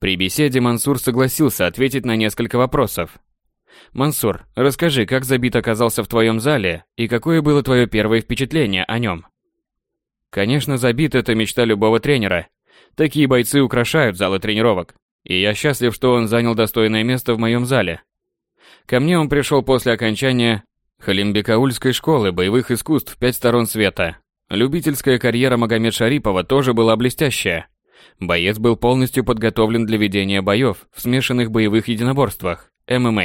A: При беседе Мансур согласился ответить на несколько вопросов. «Мансур, расскажи, как Забит оказался в твоем зале и какое было твое первое впечатление о нем?» Конечно, Забит – это мечта любого тренера. Такие бойцы украшают залы тренировок. И я счастлив, что он занял достойное место в моем зале. Ко мне он пришел после окончания Халимбекаульской школы боевых искусств «Пять сторон света». Любительская карьера Магомед Шарипова тоже была блестящая. Боец был полностью подготовлен для ведения боев в смешанных боевых единоборствах, ММА.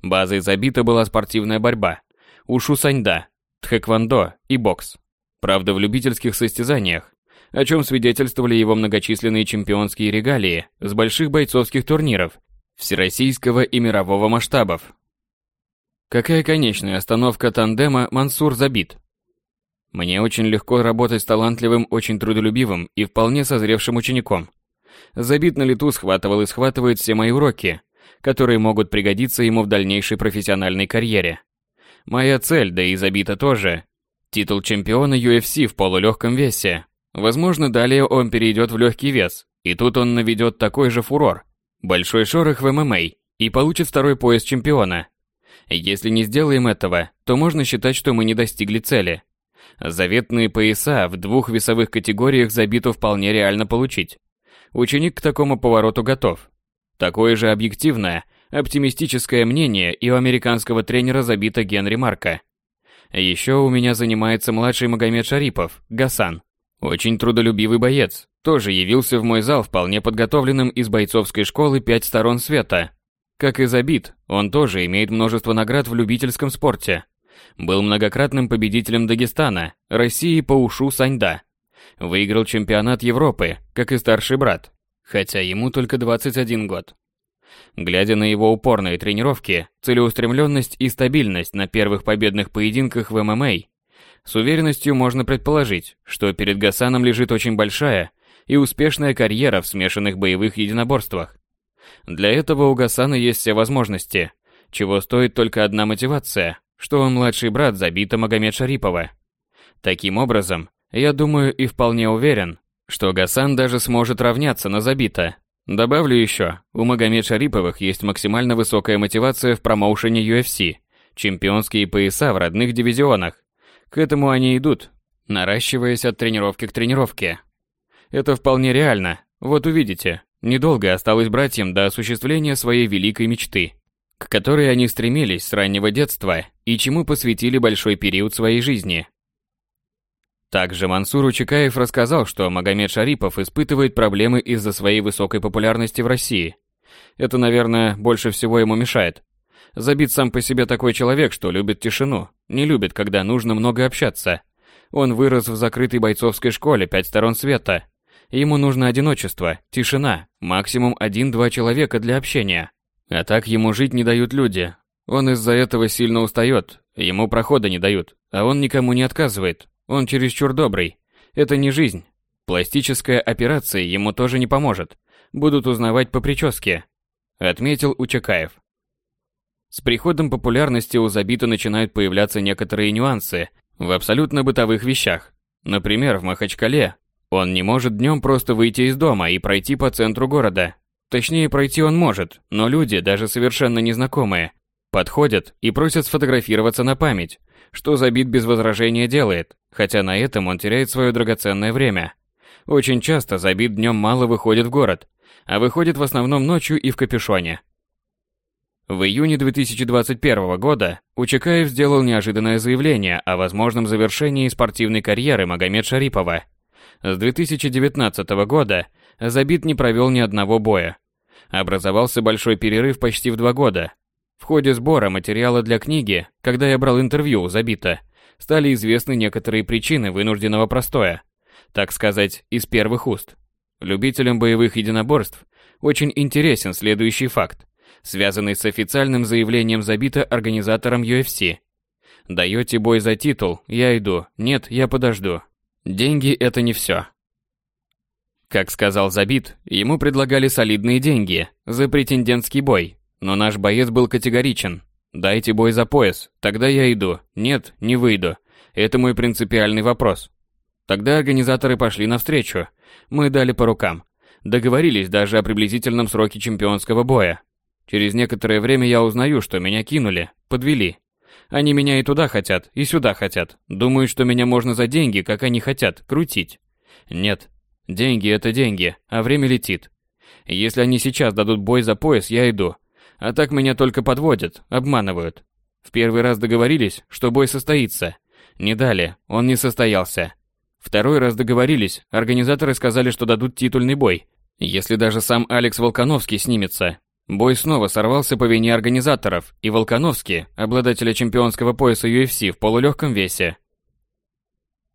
A: Базой забита была спортивная борьба, ушу саньда, тхэквондо и бокс. Правда, в любительских состязаниях, о чем свидетельствовали его многочисленные чемпионские регалии с больших бойцовских турниров всероссийского и мирового масштабов. Какая конечная остановка тандема Мансур забит? Мне очень легко работать с талантливым, очень трудолюбивым и вполне созревшим учеником. Забит на лету схватывал и схватывает все мои уроки, которые могут пригодиться ему в дальнейшей профессиональной карьере. Моя цель, да и забита тоже, титул чемпиона UFC в полулегком весе. Возможно, далее он перейдет в легкий вес, и тут он наведет такой же фурор, Большой шорох в ММА и получит второй пояс чемпиона. Если не сделаем этого, то можно считать, что мы не достигли цели. Заветные пояса в двух весовых категориях забиту вполне реально получить. Ученик к такому повороту готов. Такое же объективное, оптимистическое мнение и у американского тренера забита Генри Марка. Еще у меня занимается младший Магомед Шарипов, Гасан. Очень трудолюбивый боец, тоже явился в мой зал вполне подготовленным из бойцовской школы «Пять сторон света». Как и Забит, он тоже имеет множество наград в любительском спорте. Был многократным победителем Дагестана, России по ушу Саньда. Выиграл чемпионат Европы, как и старший брат, хотя ему только 21 год. Глядя на его упорные тренировки, целеустремленность и стабильность на первых победных поединках в ММА, с уверенностью можно предположить, что перед Гасаном лежит очень большая и успешная карьера в смешанных боевых единоборствах. Для этого у Гасана есть все возможности, чего стоит только одна мотивация, что он младший брат забита Магомед Шарипова. Таким образом, я думаю и вполне уверен, что Гасан даже сможет равняться на забита. Добавлю еще, у Магомед Шариповых есть максимально высокая мотивация в промоушене UFC, чемпионские пояса в родных дивизионах. К этому они идут, наращиваясь от тренировки к тренировке. Это вполне реально. Вот увидите, недолго осталось братьям до осуществления своей великой мечты, к которой они стремились с раннего детства и чему посвятили большой период своей жизни. Также Мансур Учекаев рассказал, что Магомед Шарипов испытывает проблемы из-за своей высокой популярности в России. Это, наверное, больше всего ему мешает. Забит сам по себе такой человек, что любит тишину, не любит, когда нужно много общаться. Он вырос в закрытой бойцовской школе «Пять сторон света», Ему нужно одиночество, тишина, максимум один-два человека для общения. А так ему жить не дают люди. Он из-за этого сильно устает, ему прохода не дают, а он никому не отказывает. он чересчур добрый. Это не жизнь. Пластическая операция ему тоже не поможет. Будут узнавать по прическе. Отметил Учакаев. С приходом популярности у Забита начинают появляться некоторые нюансы в абсолютно бытовых вещах. Например, в Махачкале он не может днем просто выйти из дома и пройти по центру города. Точнее, пройти он может, но люди, даже совершенно незнакомые, подходят и просят сфотографироваться на память, что Забит без возражения делает, хотя на этом он теряет свое драгоценное время. Очень часто Забит днем мало выходит в город, а выходит в основном ночью и в капюшоне. В июне 2021 года Учакаев сделал неожиданное заявление о возможном завершении спортивной карьеры Магомед Шарипова. С 2019 года Забит не провел ни одного боя. Образовался большой перерыв почти в два года. В ходе сбора материала для книги, когда я брал интервью у Забита, стали известны некоторые причины вынужденного простоя. Так сказать, из первых уст. Любителям боевых единоборств очень интересен следующий факт связанный с официальным заявлением забита организатором UFC. Даете бой за титул, я иду, нет, я подожду. Деньги это не все. Как сказал Забит, ему предлагали солидные деньги за претендентский бой, но наш боец был категоричен. Дайте бой за пояс, тогда я иду, нет, не выйду. Это мой принципиальный вопрос. Тогда организаторы пошли навстречу. Мы дали по рукам. Договорились даже о приблизительном сроке чемпионского боя. Через некоторое время я узнаю, что меня кинули, подвели. Они меня и туда хотят, и сюда хотят. Думают, что меня можно за деньги, как они хотят, крутить. Нет. Деньги – это деньги, а время летит. Если они сейчас дадут бой за пояс, я иду. А так меня только подводят, обманывают. В первый раз договорились, что бой состоится. Не дали, он не состоялся. Второй раз договорились, организаторы сказали, что дадут титульный бой. Если даже сам Алекс Волконовский снимется, Бой снова сорвался по вине организаторов, и Волконовский, обладателя чемпионского пояса UFC в полулегком весе.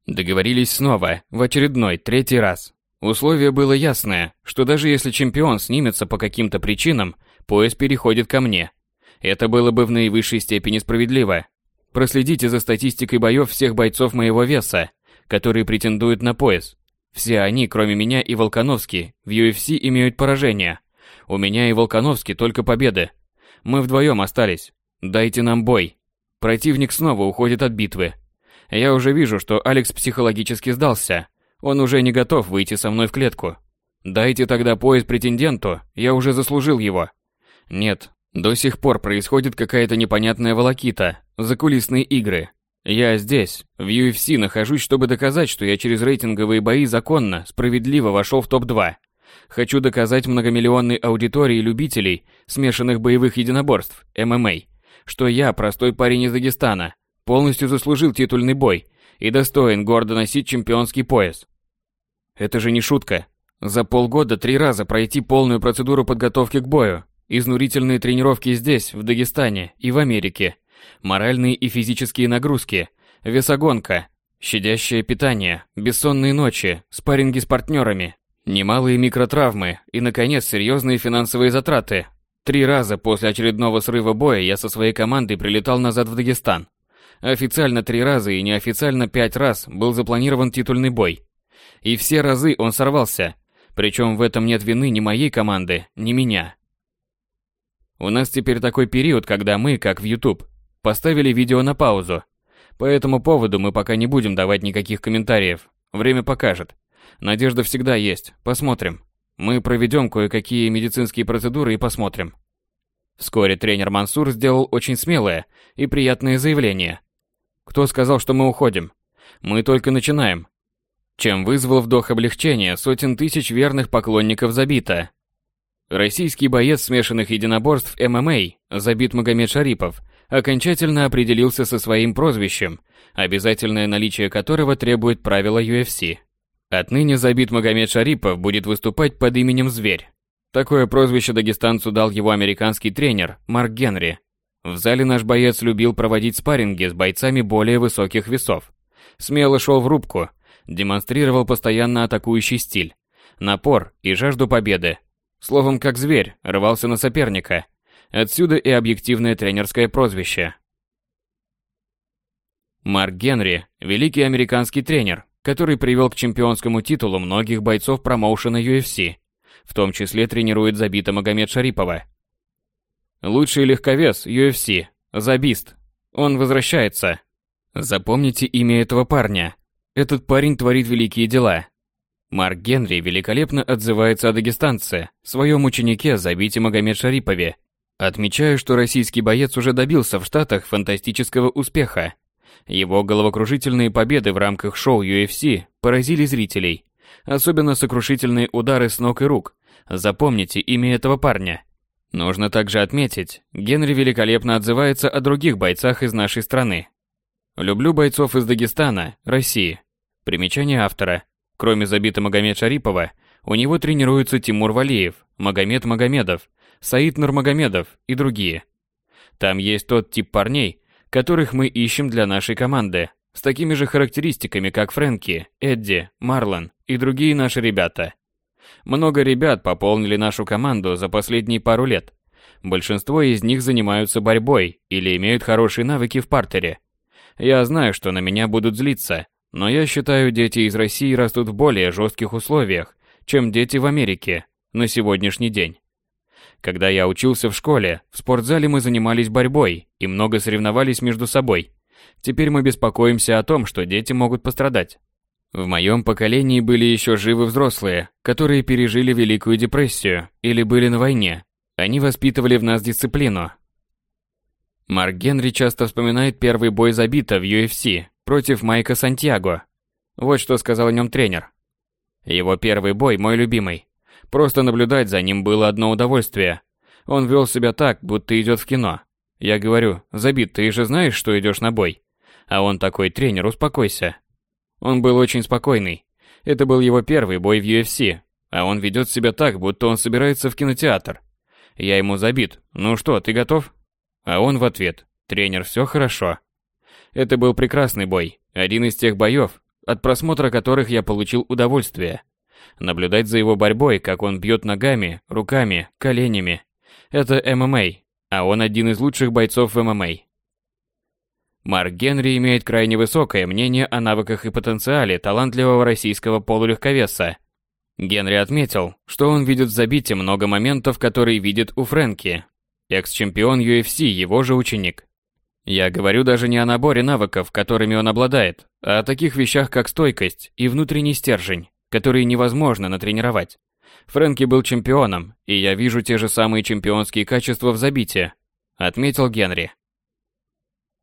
A: Договорились снова, в очередной, третий раз. Условие было ясное, что даже если чемпион снимется по каким-то причинам, пояс переходит ко мне. Это было бы в наивысшей степени справедливо. Проследите за статистикой боев всех бойцов моего веса, которые претендуют на пояс. Все они, кроме меня и Волконовский, в UFC имеют поражение – у меня и Волконовский только победы. Мы вдвоем остались. Дайте нам бой. Противник снова уходит от битвы. Я уже вижу, что Алекс психологически сдался. Он уже не готов выйти со мной в клетку. Дайте тогда пояс претенденту, я уже заслужил его. Нет, до сих пор происходит какая-то непонятная волокита, закулисные игры. Я здесь, в UFC, нахожусь, чтобы доказать, что я через рейтинговые бои законно, справедливо вошел в топ-2. Хочу доказать многомиллионной аудитории любителей смешанных боевых единоборств, ММА, что я, простой парень из Дагестана, полностью заслужил титульный бой и достоин гордо носить чемпионский пояс. Это же не шутка. За полгода три раза пройти полную процедуру подготовки к бою, изнурительные тренировки здесь, в Дагестане и в Америке, моральные и физические нагрузки, весогонка, щадящее питание, бессонные ночи, спарринги с партнерами, Немалые микротравмы и, наконец, серьезные финансовые затраты. Три раза после очередного срыва боя я со своей командой прилетал назад в Дагестан. Официально три раза и неофициально пять раз был запланирован титульный бой. И все разы он сорвался. Причем в этом нет вины ни моей команды, ни меня. У нас теперь такой период, когда мы, как в YouTube, поставили видео на паузу. По этому поводу мы пока не будем давать никаких комментариев. Время покажет. Надежда всегда есть. Посмотрим. Мы проведем кое-какие медицинские процедуры и посмотрим. Вскоре тренер Мансур сделал очень смелое и приятное заявление. Кто сказал, что мы уходим? Мы только начинаем. Чем вызвал вдох облегчения сотен тысяч верных поклонников Забита. Российский боец смешанных единоборств ММА, Забит Магомед Шарипов, окончательно определился со своим прозвищем, обязательное наличие которого требует правила UFC. Отныне Забит Магомед Шарипов будет выступать под именем Зверь. Такое прозвище дагестанцу дал его американский тренер Марк Генри. В зале наш боец любил проводить спарринги с бойцами более высоких весов. Смело шел в рубку, демонстрировал постоянно атакующий стиль, напор и жажду победы. Словом, как зверь, рвался на соперника. Отсюда и объективное тренерское прозвище. Марк Генри – великий американский тренер, который привел к чемпионскому титулу многих бойцов промоушена UFC, в том числе тренирует Забита Магомед Шарипова. Лучший легковес UFC – Забист. Он возвращается. Запомните имя этого парня. Этот парень творит великие дела. Марк Генри великолепно отзывается о дагестанце, своем ученике Забите Магомед Шарипове. Отмечаю, что российский боец уже добился в Штатах фантастического успеха. Его головокружительные победы в рамках шоу UFC поразили зрителей. Особенно сокрушительные удары с ног и рук. Запомните имя этого парня. Нужно также отметить, Генри великолепно отзывается о других бойцах из нашей страны. Люблю бойцов из Дагестана, России. Примечание автора. Кроме забита Магомед Шарипова, у него тренируются Тимур Валиев, Магомед Магомедов, Саид Нурмагомедов и другие. Там есть тот тип парней, которых мы ищем для нашей команды, с такими же характеристиками, как Фрэнки, Эдди, Марлон и другие наши ребята. Много ребят пополнили нашу команду за последние пару лет. Большинство из них занимаются борьбой или имеют хорошие навыки в партере. Я знаю, что на меня будут злиться, но я считаю, дети из России растут в более жестких условиях, чем дети в Америке на сегодняшний день. Когда я учился в школе, в спортзале мы занимались борьбой и много соревновались между собой. Теперь мы беспокоимся о том, что дети могут пострадать. В моем поколении были еще живы взрослые, которые пережили Великую депрессию или были на войне. Они воспитывали в нас дисциплину. Марк Генри часто вспоминает первый бой Забита в UFC против Майка Сантьяго. Вот что сказал о нем тренер. Его первый бой мой любимый. Просто наблюдать за ним было одно удовольствие. Он вел себя так, будто идет в кино. Я говорю, Забит, ты же знаешь, что идешь на бой. А он такой, тренер, успокойся. Он был очень спокойный. Это был его первый бой в UFC, а он ведет себя так, будто он собирается в кинотеатр. Я ему забит. Ну что, ты готов? А он в ответ. Тренер, все хорошо. Это был прекрасный бой. Один из тех боев, от просмотра которых я получил удовольствие. Наблюдать за его борьбой, как он бьет ногами, руками, коленями. Это ММА, а он один из лучших бойцов в ММА. Марк Генри имеет крайне высокое мнение о навыках и потенциале талантливого российского полулегковеса. Генри отметил, что он видит в забите много моментов, которые видит у Фрэнки. Экс-чемпион UFC, его же ученик. Я говорю даже не о наборе навыков, которыми он обладает, а о таких вещах, как стойкость и внутренний стержень, которые невозможно натренировать. Фрэнки был чемпионом, и я вижу те же самые чемпионские качества в забите, отметил Генри.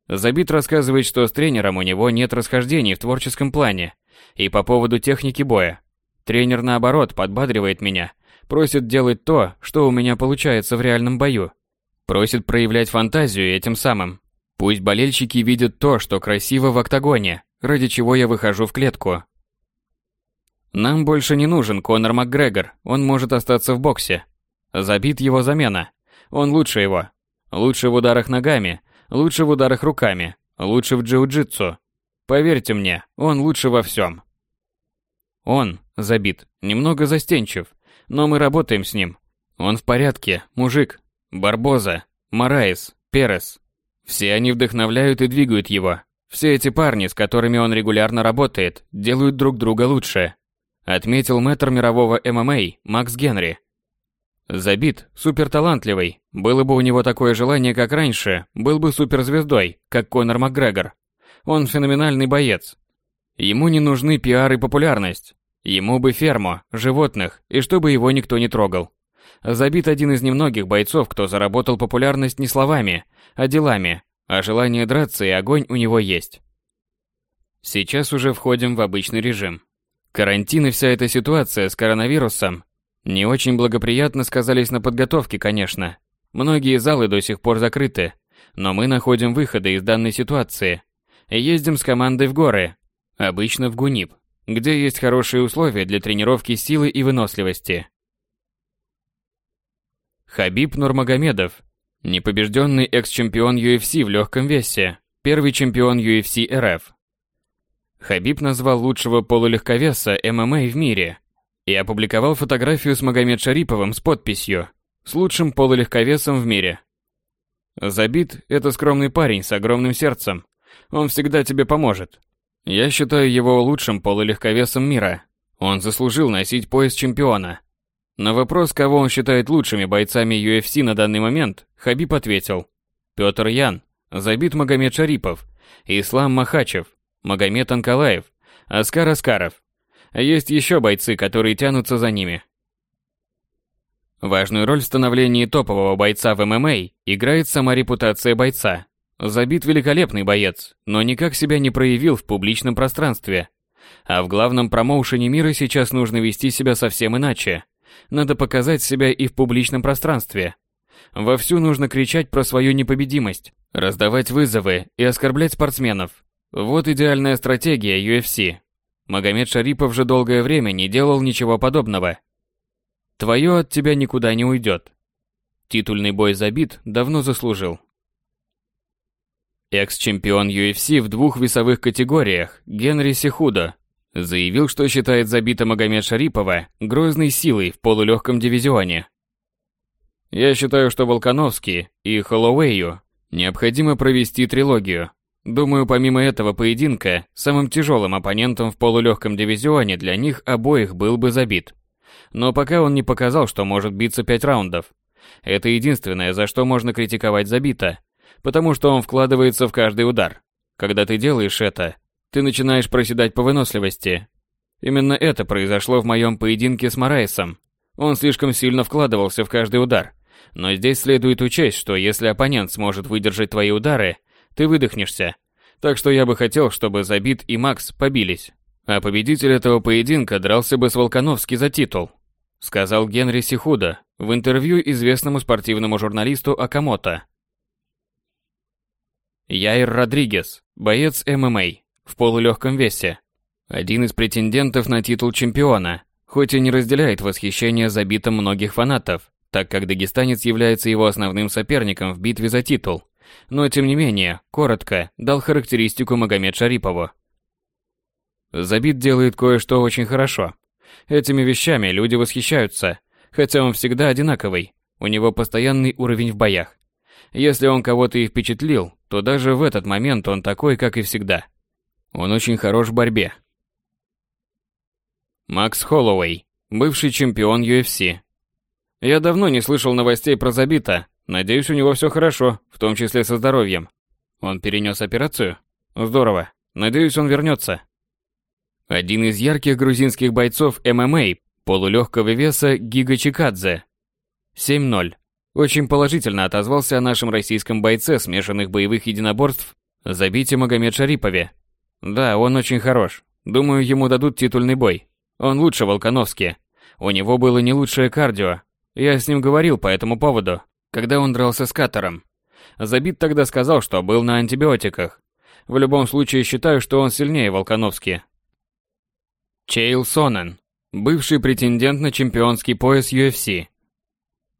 A: Забит рассказывает, что с тренером у него нет расхождений в творческом плане и по поводу техники боя. Тренер, наоборот, подбадривает меня, просит делать то, что у меня получается в реальном бою. Просит проявлять фантазию этим самым. Пусть болельщики видят то, что красиво в октагоне, ради чего я выхожу в клетку. Нам больше не нужен Конор Макгрегор, он может остаться в боксе. Забит его замена. Он лучше его. Лучше в ударах ногами, Лучше в ударах руками, лучше в джиу-джитсу. Поверьте мне, он лучше во всем. Он забит, немного застенчив, но мы работаем с ним. Он в порядке, мужик. Барбоза, Мараис, Перес. Все они вдохновляют и двигают его. Все эти парни, с которыми он регулярно работает, делают друг друга лучше. Отметил мэтр мирового ММА Макс Генри. Забит, суперталантливый. Было бы у него такое желание, как раньше, был бы суперзвездой, как Конор Макгрегор. Он феноменальный боец. Ему не нужны пиар и популярность. Ему бы ферму, животных, и чтобы его никто не трогал. Забит один из немногих бойцов, кто заработал популярность не словами, а делами, а желание драться и огонь у него есть. Сейчас уже входим в обычный режим. Карантин и вся эта ситуация с коронавирусом не очень благоприятно сказались на подготовке, конечно. Многие залы до сих пор закрыты, но мы находим выходы из данной ситуации. Ездим с командой в горы, обычно в Гунип, где есть хорошие условия для тренировки силы и выносливости. Хабиб Нурмагомедов, непобежденный экс-чемпион UFC в легком весе, первый чемпион UFC РФ. Хабиб назвал лучшего полулегковеса ММА в мире и опубликовал фотографию с Магомед Шариповым с подписью «С лучшим полулегковесом в мире». Забит – это скромный парень с огромным сердцем. Он всегда тебе поможет. Я считаю его лучшим полулегковесом мира. Он заслужил носить пояс чемпиона. На вопрос, кого он считает лучшими бойцами UFC на данный момент, Хабиб ответил. Петр Ян, Забит Магомед Шарипов, Ислам Махачев, Магомед Анкалаев, Аскар Аскаров. Есть еще бойцы, которые тянутся за ними. Важную роль в становлении топового бойца в ММА играет сама репутация бойца. Забит великолепный боец, но никак себя не проявил в публичном пространстве. А в главном промоушене мира сейчас нужно вести себя совсем иначе. Надо показать себя и в публичном пространстве. Вовсю нужно кричать про свою непобедимость, раздавать вызовы и оскорблять спортсменов. Вот идеальная стратегия UFC. Магомед Шарипов же долгое время не делал ничего подобного. Твое от тебя никуда не уйдет. Титульный бой забит, давно заслужил. Экс-чемпион UFC в двух весовых категориях Генри Сихудо заявил, что считает забита Магомед Шарипова грозной силой в полулегком дивизионе. Я считаю, что Волконовский и Холлоуэю необходимо провести трилогию. Думаю, помимо этого поединка, самым тяжелым оппонентом в полулегком дивизионе для них обоих был бы забит. Но пока он не показал, что может биться пять раундов. Это единственное, за что можно критиковать Забита, потому что он вкладывается в каждый удар. Когда ты делаешь это, ты начинаешь проседать по выносливости. Именно это произошло в моем поединке с Морайсом. Он слишком сильно вкладывался в каждый удар. Но здесь следует учесть, что если оппонент сможет выдержать твои удары, ты выдохнешься. Так что я бы хотел, чтобы Забит и Макс побились. А победитель этого поединка дрался бы с Волконовски за титул сказал Генри Сихуда в интервью известному спортивному журналисту Акамото. Яир Родригес, боец ММА, в полулегком весе. Один из претендентов на титул чемпиона, хоть и не разделяет восхищение забитым многих фанатов, так как дагестанец является его основным соперником в битве за титул, но тем не менее, коротко, дал характеристику Магомед Шарипову. Забит делает кое-что очень хорошо. Этими вещами люди восхищаются, хотя он всегда одинаковый, у него постоянный уровень в боях. Если он кого-то и впечатлил, то даже в этот момент он такой, как и всегда. Он очень хорош в борьбе. Макс Холлоуэй, бывший чемпион UFC. Я давно не слышал новостей про Забита. Надеюсь, у него все хорошо, в том числе со здоровьем. Он перенес операцию? Здорово. Надеюсь, он вернется. Один из ярких грузинских бойцов ММА полулегкого веса Гига Чикадзе. 7-0. Очень положительно отозвался о нашем российском бойце смешанных боевых единоборств Забите Магомед Шарипове. Да, он очень хорош. Думаю, ему дадут титульный бой. Он лучше Волконовски. У него было не лучшее кардио. Я с ним говорил по этому поводу, когда он дрался с Катором. Забит тогда сказал, что был на антибиотиках. В любом случае считаю, что он сильнее Волконовски. Чейл Сонен, бывший претендент на чемпионский пояс UFC.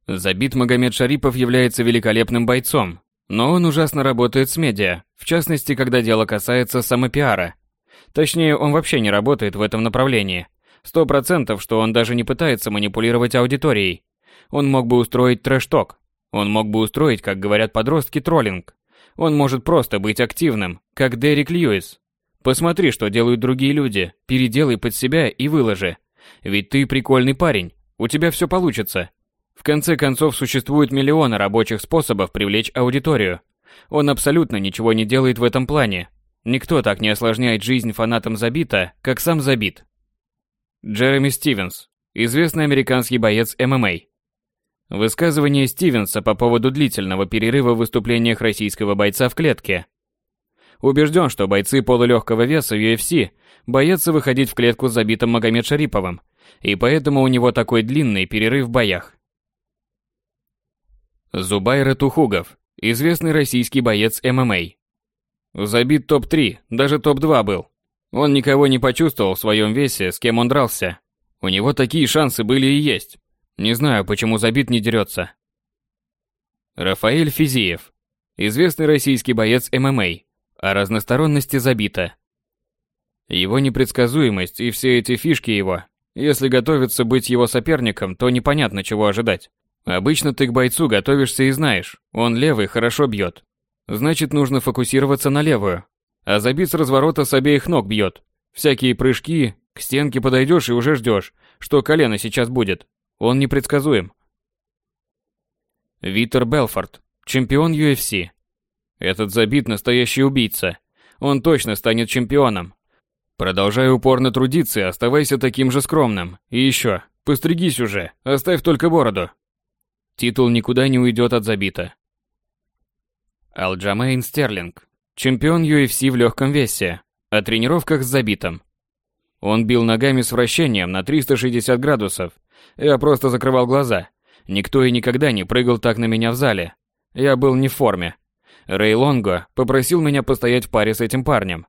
A: Забит Магомед Шарипов является великолепным бойцом, но он ужасно работает с медиа, в частности, когда дело касается самопиара. Точнее, он вообще не работает в этом направлении. Сто процентов, что он даже не пытается манипулировать аудиторией. Он мог бы устроить трэш-ток. Он мог бы устроить, как говорят подростки, троллинг. Он может просто быть активным, как Дерек Льюис, Посмотри, что делают другие люди, переделай под себя и выложи. Ведь ты прикольный парень, у тебя все получится. В конце концов, существует миллионы рабочих способов привлечь аудиторию. Он абсолютно ничего не делает в этом плане. Никто так не осложняет жизнь фанатам Забита, как сам Забит. Джереми Стивенс, известный американский боец ММА. Высказывание Стивенса по поводу длительного перерыва в выступлениях российского бойца в клетке Убежден, что бойцы полулегкого веса UFC боятся выходить в клетку с забитым Магомед Шариповым, и поэтому у него такой длинный перерыв в боях. Зубайра Тухугов, известный российский боец ММА. Забит топ-3, даже топ-2 был. Он никого не почувствовал в своем весе, с кем он дрался. У него такие шансы были и есть. Не знаю, почему Забит не дерется. Рафаэль Физиев, известный российский боец ММА, о разносторонности забита. Его непредсказуемость и все эти фишки его. Если готовиться быть его соперником, то непонятно, чего ожидать. Обычно ты к бойцу готовишься и знаешь, он левый хорошо бьет. Значит, нужно фокусироваться на левую. а забит с разворота с обеих ног бьет. Всякие прыжки, к стенке подойдешь и уже ждешь, что колено сейчас будет. Он непредсказуем. Витер Белфорд, чемпион UFC. Этот забит настоящий убийца. Он точно станет чемпионом. Продолжай упорно трудиться и оставайся таким же скромным. И еще, постригись уже, оставь только бороду. Титул никуда не уйдет от забита. Алджамейн Стерлинг, чемпион UFC в легком весе, о тренировках с забитом. Он бил ногами с вращением на 360 градусов. Я просто закрывал глаза. Никто и никогда не прыгал так на меня в зале. Я был не в форме. Рэй Лонго попросил меня постоять в паре с этим парнем.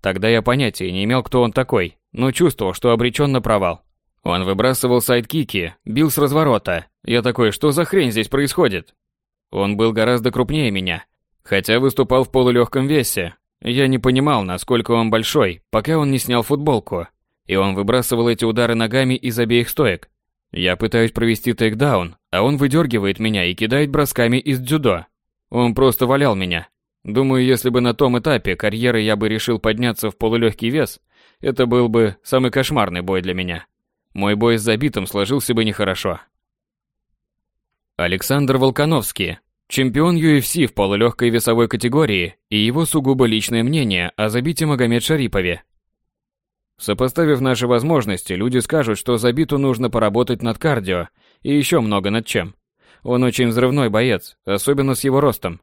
A: Тогда я понятия не имел, кто он такой, но чувствовал, что обречен на провал. Он выбрасывал сайдкики, бил с разворота. Я такой, что за хрень здесь происходит? Он был гораздо крупнее меня, хотя выступал в полулегком весе, я не понимал, насколько он большой, пока он не снял футболку, и он выбрасывал эти удары ногами из обеих стоек. Я пытаюсь провести тейкдаун, а он выдергивает меня и кидает бросками из дзюдо. Он просто валял меня. Думаю, если бы на том этапе карьеры я бы решил подняться в полулегкий вес, это был бы самый кошмарный бой для меня. Мой бой с забитым сложился бы нехорошо. Александр Волконовский, Чемпион UFC в полулегкой весовой категории и его сугубо личное мнение о забите Магомед Шарипове. Сопоставив наши возможности, люди скажут, что забиту нужно поработать над кардио и еще много над чем. Он очень взрывной боец, особенно с его ростом.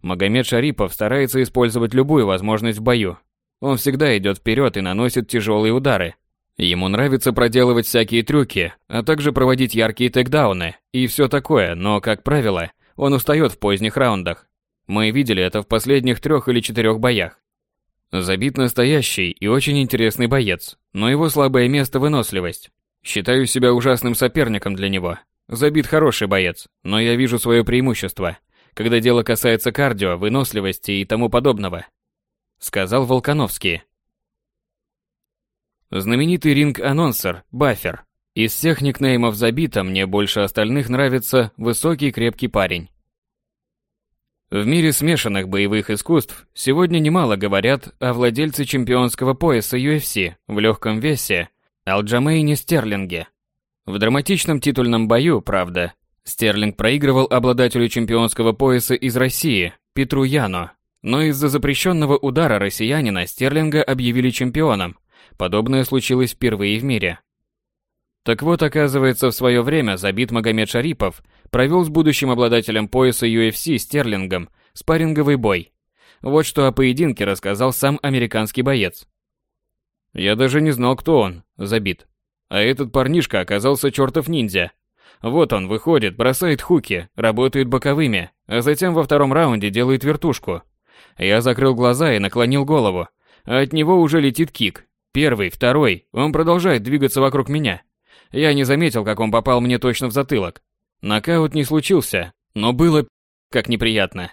A: Магомед Шарипов старается использовать любую возможность в бою. Он всегда идет вперед и наносит тяжелые удары. Ему нравится проделывать всякие трюки, а также проводить яркие текдауны и все такое, но, как правило, он устает в поздних раундах. Мы видели это в последних трех или четырех боях. Забит настоящий и очень интересный боец, но его слабое место – выносливость. Считаю себя ужасным соперником для него. Забит хороший боец, но я вижу свое преимущество, когда дело касается кардио, выносливости и тому подобного. Сказал Волконовский. Знаменитый ринг-анонсер, Баффер, из всех никнеймов забита мне больше остальных нравится высокий крепкий парень. В мире смешанных боевых искусств сегодня немало говорят о владельце чемпионского пояса UFC в легком весе Алджамейне Стерлинге. В драматичном титульном бою, правда, Стерлинг проигрывал обладателю чемпионского пояса из России, Петру Яно, но из-за запрещенного удара россиянина Стерлинга объявили чемпионом. Подобное случилось впервые в мире. Так вот, оказывается, в свое время забит Магомед Шарипов провел с будущим обладателем пояса UFC Стерлингом спарринговый бой. Вот что о поединке рассказал сам американский боец. Я даже не знал, кто он, забит. А этот парнишка оказался чертов ниндзя. Вот он выходит, бросает хуки, работает боковыми, а затем во втором раунде делает вертушку. Я закрыл глаза и наклонил голову. От него уже летит кик. Первый, второй, он продолжает двигаться вокруг меня. Я не заметил, как он попал мне точно в затылок. Нокаут не случился, но было как неприятно.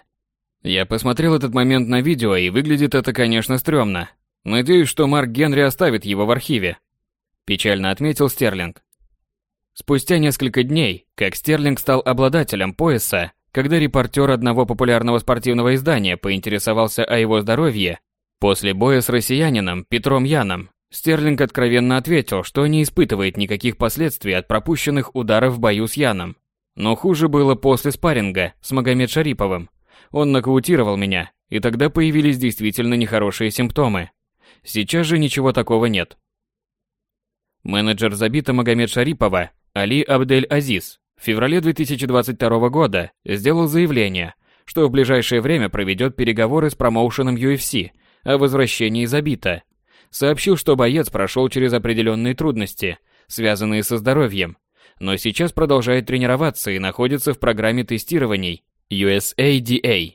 A: Я посмотрел этот момент на видео, и выглядит это, конечно, стрёмно. Надеюсь, что Марк Генри оставит его в архиве. Печально отметил Стерлинг. Спустя несколько дней, как Стерлинг стал обладателем пояса, когда репортер одного популярного спортивного издания поинтересовался о его здоровье, после боя с россиянином Петром Яном, Стерлинг откровенно ответил, что не испытывает никаких последствий от пропущенных ударов в бою с Яном. Но хуже было после спарринга с Магомед Шариповым. Он нокаутировал меня, и тогда появились действительно нехорошие симптомы. Сейчас же ничего такого нет. Менеджер забита Магомед Шарипова, Али Абдель Азиз, в феврале 2022 года сделал заявление, что в ближайшее время проведет переговоры с промоушеном UFC о возвращении забита сообщил, что боец прошел через определенные трудности, связанные со здоровьем, но сейчас продолжает тренироваться и находится в программе тестирований USADA.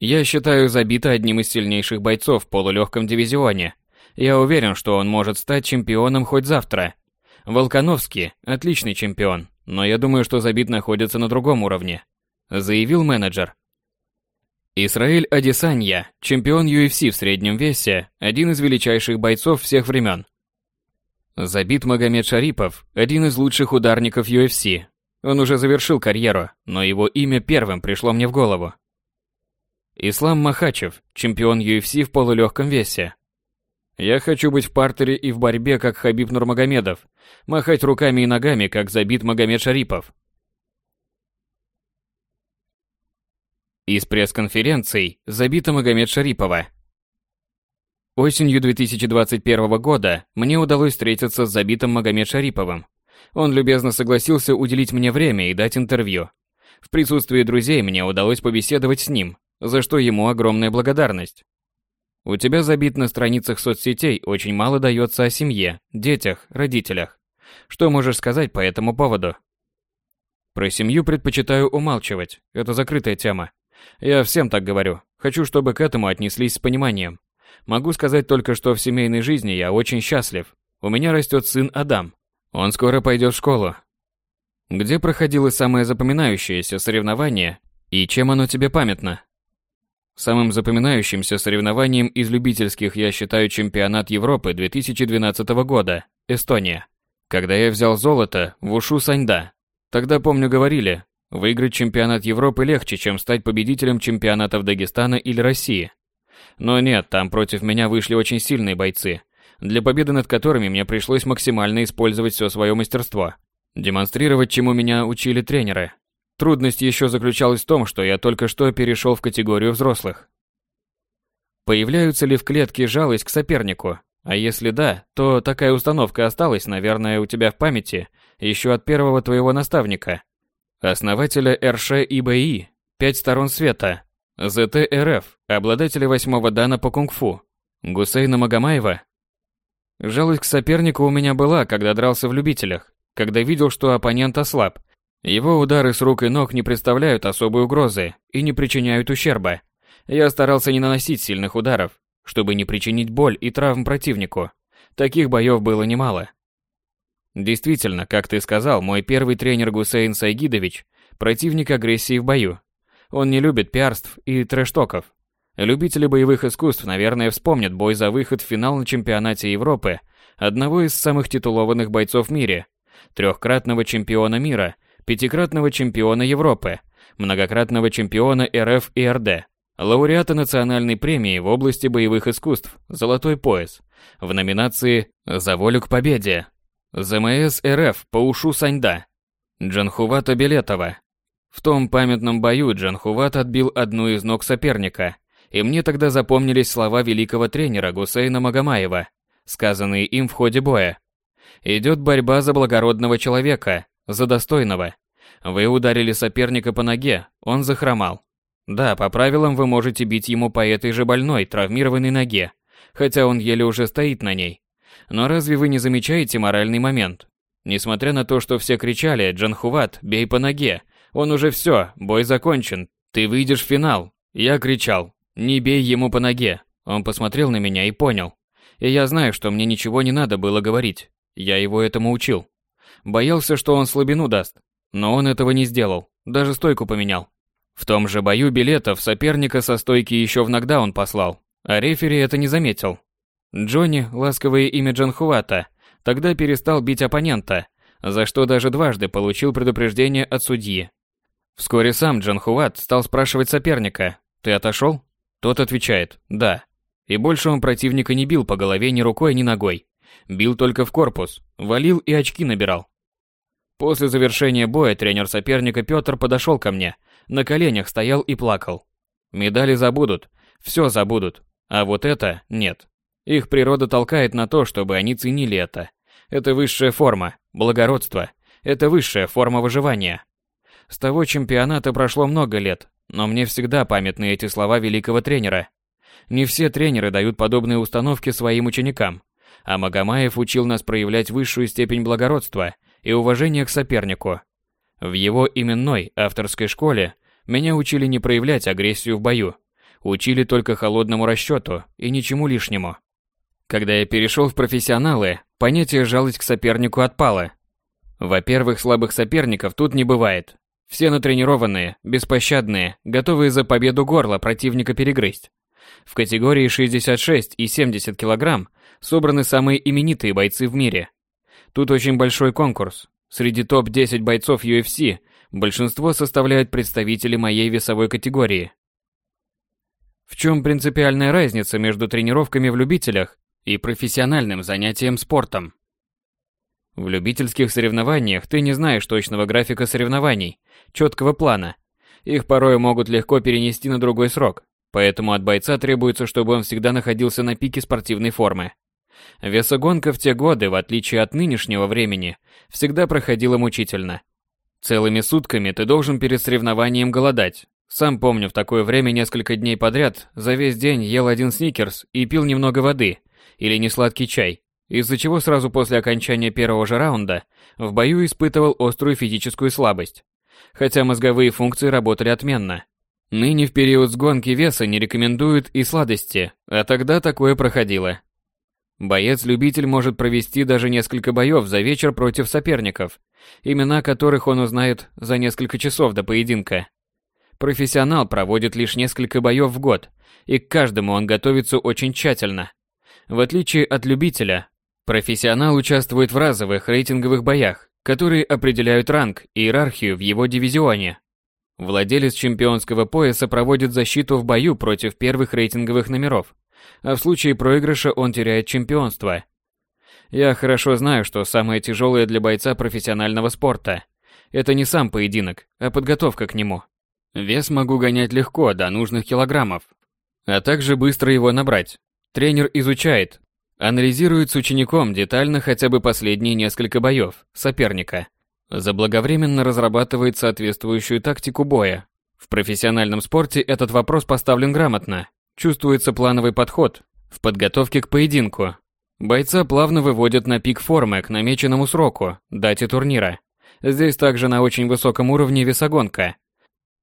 A: Я считаю Забита одним из сильнейших бойцов в полулегком дивизионе. Я уверен, что он может стать чемпионом хоть завтра. Волконовский – отличный чемпион, но я думаю, что Забит находится на другом уровне, заявил менеджер. Исраиль Адесанья, чемпион UFC в среднем весе, один из величайших бойцов всех времен. Забит Магомед Шарипов, один из лучших ударников UFC. Он уже завершил карьеру, но его имя первым пришло мне в голову. Ислам Махачев, чемпион UFC в полулегком весе. Я хочу быть в партере и в борьбе, как Хабиб Нурмагомедов, махать руками и ногами, как забит Магомед Шарипов. Из пресс-конференций забита Магомед Шарипова. Осенью 2021 года мне удалось встретиться с забитым Магомед Шариповым. Он любезно согласился уделить мне время и дать интервью. В присутствии друзей мне удалось побеседовать с ним, за что ему огромная благодарность. У тебя забит на страницах соцсетей очень мало дается о семье, детях, родителях. Что можешь сказать по этому поводу? Про семью предпочитаю умалчивать, это закрытая тема. Я всем так говорю, хочу, чтобы к этому отнеслись с пониманием. Могу сказать только, что в семейной жизни я очень счастлив. У меня растет сын Адам. Он скоро пойдет в школу. Где проходило самое запоминающееся соревнование и чем оно тебе памятно? Самым запоминающимся соревнованием из любительских я считаю чемпионат Европы 2012 года, Эстония. Когда я взял золото в ушу Саньда. Тогда, помню, говорили, выиграть чемпионат Европы легче, чем стать победителем чемпионатов Дагестана или России. Но нет, там против меня вышли очень сильные бойцы, для победы над которыми мне пришлось максимально использовать все свое мастерство. Демонстрировать, чему меня учили тренеры, Трудность еще заключалась в том, что я только что перешел в категорию взрослых. Появляются ли в клетке жалость к сопернику? А если да, то такая установка осталась, наверное, у тебя в памяти еще от первого твоего наставника, основателя РШ ИБИ, «Пять сторон света», ЗТРФ, обладателя восьмого дана по кунг-фу, Гусейна Магомаева. Жалость к сопернику у меня была, когда дрался в любителях, когда видел, что оппонент ослаб, его удары с рук и ног не представляют особой угрозы и не причиняют ущерба. Я старался не наносить сильных ударов, чтобы не причинить боль и травм противнику. Таких боев было немало. Действительно, как ты сказал, мой первый тренер Гусейн Сайгидович – противник агрессии в бою. Он не любит пиарств и трэштоков. Любители боевых искусств, наверное, вспомнят бой за выход в финал на чемпионате Европы одного из самых титулованных бойцов в мире, трехкратного чемпиона мира – пятикратного чемпиона Европы, многократного чемпиона РФ и РД, лауреата национальной премии в области боевых искусств «Золотой пояс» в номинации «За волю к победе», ЗМС РФ по ушу Саньда, Джанхувата Белетова. В том памятном бою Джанхуват отбил одну из ног соперника, и мне тогда запомнились слова великого тренера Гусейна Магомаева, сказанные им в ходе боя. Идет борьба за благородного человека, за достойного. Вы ударили соперника по ноге, он захромал. Да, по правилам вы можете бить ему по этой же больной, травмированной ноге, хотя он еле уже стоит на ней. Но разве вы не замечаете моральный момент? Несмотря на то, что все кричали «Джанхуват, бей по ноге», он уже все, бой закончен, ты выйдешь в финал. Я кричал «Не бей ему по ноге». Он посмотрел на меня и понял. И я знаю, что мне ничего не надо было говорить. Я его этому учил. Боялся, что он слабину даст. Но он этого не сделал, даже стойку поменял. В том же бою билетов соперника со стойки еще в нокдаун послал, а рефери это не заметил. Джонни, ласковое имя Джанхуата, тогда перестал бить оппонента, за что даже дважды получил предупреждение от судьи. Вскоре сам Джанхуат стал спрашивать соперника «Ты отошел?» Тот отвечает «Да». И больше он противника не бил по голове ни рукой, ни ногой. Бил только в корпус, валил и очки набирал. После завершения боя тренер соперника Петр подошел ко мне, на коленях стоял и плакал. Медали забудут, все забудут, а вот это нет. Их природа толкает на то, чтобы они ценили это. Это высшая форма, благородство, это высшая форма выживания. С того чемпионата прошло много лет, но мне всегда памятны эти слова великого тренера. Не все тренеры дают подобные установки своим ученикам, а Магомаев учил нас проявлять высшую степень благородства и уважения к сопернику. В его именной авторской школе меня учили не проявлять агрессию в бою, учили только холодному расчету и ничему лишнему. Когда я перешел в профессионалы, понятие жалость к сопернику отпало. Во-первых, слабых соперников тут не бывает. Все натренированные, беспощадные, готовые за победу горла противника перегрызть. В категории 66 и 70 килограмм собраны самые именитые бойцы в мире. Тут очень большой конкурс. Среди топ-10 бойцов UFC большинство составляют представители моей весовой категории. В чем принципиальная разница между тренировками в любителях и профессиональным занятием спортом? В любительских соревнованиях ты не знаешь точного графика соревнований, четкого плана. Их порой могут легко перенести на другой срок, поэтому от бойца требуется, чтобы он всегда находился на пике спортивной формы. Весогонка в те годы, в отличие от нынешнего времени, всегда проходила мучительно. Целыми сутками ты должен перед соревнованием голодать. Сам помню, в такое время несколько дней подряд за весь день ел один сникерс и пил немного воды или несладкий чай, из-за чего сразу после окончания первого же раунда в бою испытывал острую физическую слабость. Хотя мозговые функции работали отменно. Ныне в период сгонки веса не рекомендуют и сладости, а тогда такое проходило. Боец-любитель может провести даже несколько боев за вечер против соперников, имена которых он узнает за несколько часов до поединка. Профессионал проводит лишь несколько боев в год, и к каждому он готовится очень тщательно. В отличие от любителя, профессионал участвует в разовых рейтинговых боях, которые определяют ранг и иерархию в его дивизионе. Владелец чемпионского пояса проводит защиту в бою против первых рейтинговых номеров, а в случае проигрыша он теряет чемпионство. Я хорошо знаю, что самое тяжелое для бойца профессионального спорта – это не сам поединок, а подготовка к нему. Вес могу гонять легко, до нужных килограммов, а также быстро его набрать. Тренер изучает, анализирует с учеником детально хотя бы последние несколько боев соперника. Заблаговременно разрабатывает соответствующую тактику боя. В профессиональном спорте этот вопрос поставлен грамотно, Чувствуется плановый подход в подготовке к поединку. Бойца плавно выводят на пик формы к намеченному сроку, дате турнира. Здесь также на очень высоком уровне весогонка.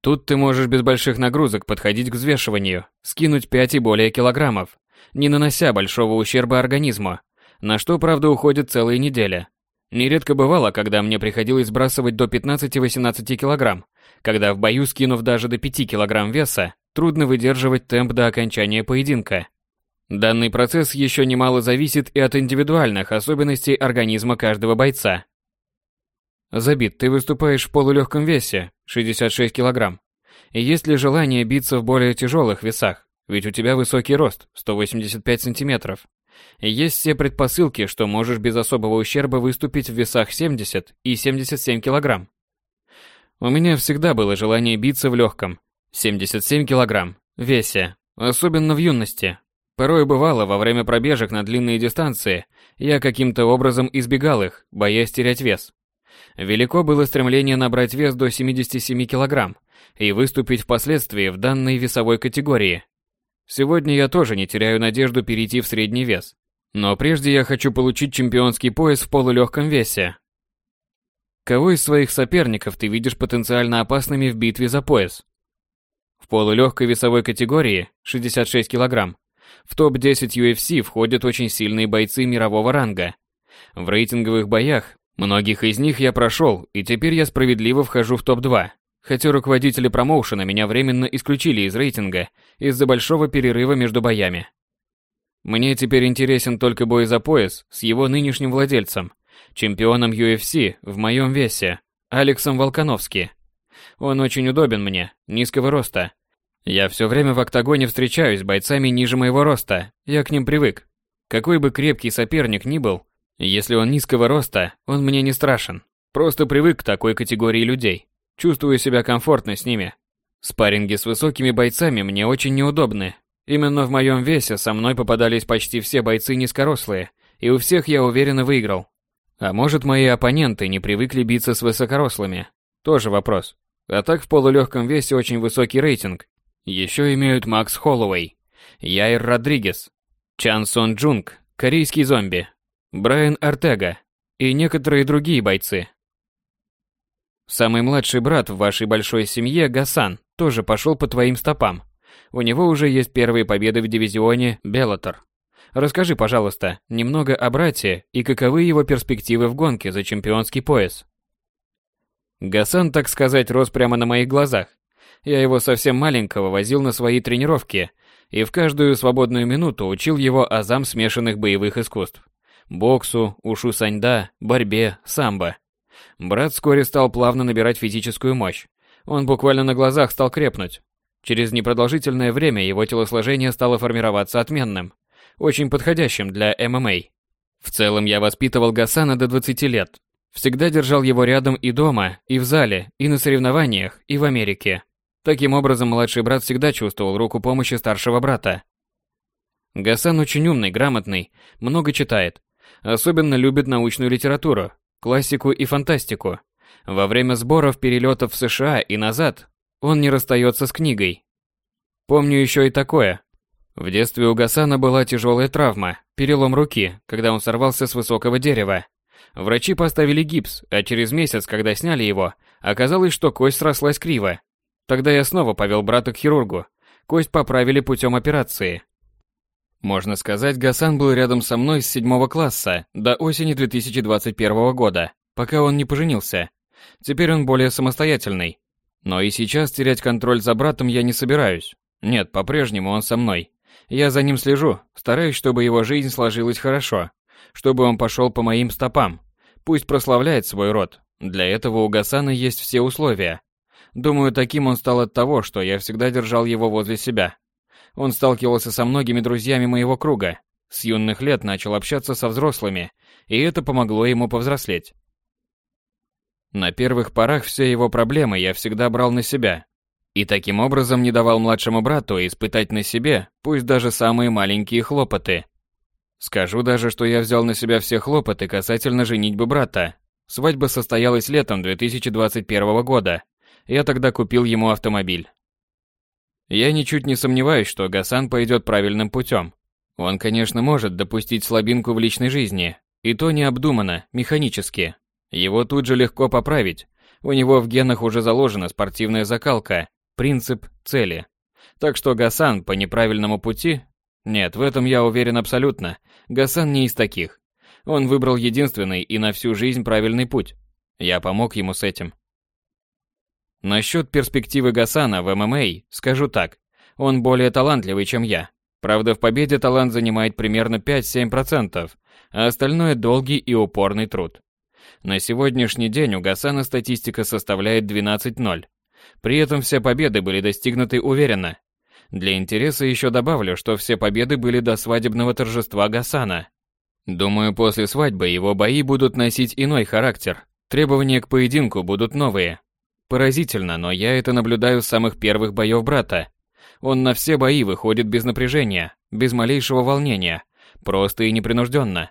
A: Тут ты можешь без больших нагрузок подходить к взвешиванию, скинуть 5 и более килограммов, не нанося большого ущерба организму, на что, правда, уходит целые недели. Нередко бывало, когда мне приходилось сбрасывать до 15-18 килограмм, когда в бою, скинув даже до 5 килограмм веса, трудно выдерживать темп до окончания поединка. Данный процесс еще немало зависит и от индивидуальных особенностей организма каждого бойца. Забит, ты выступаешь в полулегком весе, 66 килограмм. Есть ли желание биться в более тяжелых весах? Ведь у тебя высокий рост, 185 сантиметров. И есть все предпосылки, что можешь без особого ущерба выступить в весах 70 и 77 килограмм. У меня всегда было желание биться в легком, 77 килограмм, весе, особенно в юности. Порой бывало, во время пробежек на длинные дистанции, я каким-то образом избегал их, боясь терять вес. Велико было стремление набрать вес до 77 килограмм и выступить впоследствии в данной весовой категории. Сегодня я тоже не теряю надежду перейти в средний вес. Но прежде я хочу получить чемпионский пояс в полулегком весе. Кого из своих соперников ты видишь потенциально опасными в битве за пояс? В полулегкой весовой категории 66 кг в топ-10 UFC входят очень сильные бойцы мирового ранга. В рейтинговых боях многих из них я прошел, и теперь я справедливо вхожу в топ-2. Хотя руководители промоушена меня временно исключили из рейтинга из-за большого перерыва между боями. Мне теперь интересен только бой за пояс с его нынешним владельцем, чемпионом UFC в моем весе, Алексом Волконовски. Он очень удобен мне, низкого роста. Я все время в октагоне встречаюсь с бойцами ниже моего роста, я к ним привык. Какой бы крепкий соперник ни был, если он низкого роста, он мне не страшен. Просто привык к такой категории людей. Чувствую себя комфортно с ними. Спарринги с высокими бойцами мне очень неудобны. Именно в моем весе со мной попадались почти все бойцы низкорослые, и у всех я уверенно выиграл. А может, мои оппоненты не привыкли биться с высокорослыми? Тоже вопрос. А так в полулегком весе очень высокий рейтинг. Еще имеют Макс Холлоуэй, Яир Родригес, Чан Сон Джунг, корейский зомби, Брайан Ортега и некоторые другие бойцы. Самый младший брат в вашей большой семье, Гасан, тоже пошел по твоим стопам. У него уже есть первые победы в дивизионе Беллатор. Расскажи, пожалуйста, немного о брате и каковы его перспективы в гонке за чемпионский пояс. Гасан, так сказать, рос прямо на моих глазах. Я его совсем маленького возил на свои тренировки и в каждую свободную минуту учил его азам смешанных боевых искусств. Боксу, ушу саньда, борьбе, самбо. Брат вскоре стал плавно набирать физическую мощь. Он буквально на глазах стал крепнуть. Через непродолжительное время его телосложение стало формироваться отменным, очень подходящим для ММА. В целом я воспитывал Гасана до 20 лет. Всегда держал его рядом и дома, и в зале, и на соревнованиях, и в Америке. Таким образом, младший брат всегда чувствовал руку помощи старшего брата. Гасан очень умный, грамотный, много читает. Особенно любит научную литературу, классику и фантастику. Во время сборов перелетов в США и назад он не расстается с книгой. Помню еще и такое. В детстве у Гасана была тяжелая травма, перелом руки, когда он сорвался с высокого дерева. Врачи поставили гипс, а через месяц, когда сняли его, оказалось, что кость срослась криво. Тогда я снова повел брата к хирургу. Кость поправили путем операции. Можно сказать, Гасан был рядом со мной с седьмого класса до осени 2021 года, пока он не поженился. Теперь он более самостоятельный. Но и сейчас терять контроль за братом я не собираюсь. Нет, по-прежнему он со мной. Я за ним слежу, стараюсь, чтобы его жизнь сложилась хорошо, чтобы он пошел по моим стопам. Пусть прославляет свой род. Для этого у Гасана есть все условия. Думаю, таким он стал от того, что я всегда держал его возле себя. Он сталкивался со многими друзьями моего круга, с юных лет начал общаться со взрослыми, и это помогло ему повзрослеть. На первых порах все его проблемы я всегда брал на себя, и таким образом не давал младшему брату испытать на себе, пусть даже самые маленькие хлопоты. Скажу даже, что я взял на себя все хлопоты касательно женитьбы брата. Свадьба состоялась летом 2021 года. Я тогда купил ему автомобиль. Я ничуть не сомневаюсь, что Гасан пойдет правильным путем. Он, конечно, может допустить слабинку в личной жизни, и то необдуманно, механически. Его тут же легко поправить. У него в генах уже заложена спортивная закалка, принцип, цели. Так что Гасан по неправильному пути? Нет, в этом я уверен абсолютно. Гасан не из таких. Он выбрал единственный и на всю жизнь правильный путь. Я помог ему с этим. Насчет перспективы Гасана в ММА скажу так. Он более талантливый, чем я. Правда, в победе талант занимает примерно 5-7%, а остальное долгий и упорный труд. На сегодняшний день у Гасана статистика составляет 12-0. При этом все победы были достигнуты уверенно. Для интереса еще добавлю, что все победы были до свадебного торжества Гасана. Думаю, после свадьбы его бои будут носить иной характер. Требования к поединку будут новые. Поразительно, но я это наблюдаю с самых первых боев брата. Он на все бои выходит без напряжения, без малейшего волнения, просто и непринужденно.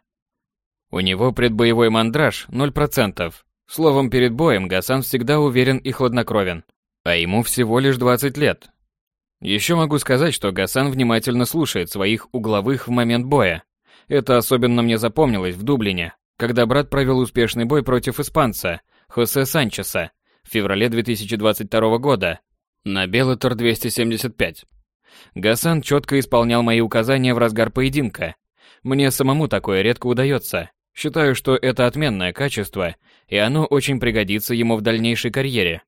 A: У него предбоевой мандраж 0%. Словом, перед боем Гасан всегда уверен и хладнокровен. А ему всего лишь 20 лет. Еще могу сказать, что Гасан внимательно слушает своих угловых в момент боя. Это особенно мне запомнилось в Дублине, когда брат провел успешный бой против испанца, Хосе Санчеса, феврале 2022 года на Беллатор 275. Гасан четко исполнял мои указания в разгар поединка. Мне самому такое редко удается. Считаю, что это отменное качество, и оно очень пригодится ему в дальнейшей карьере.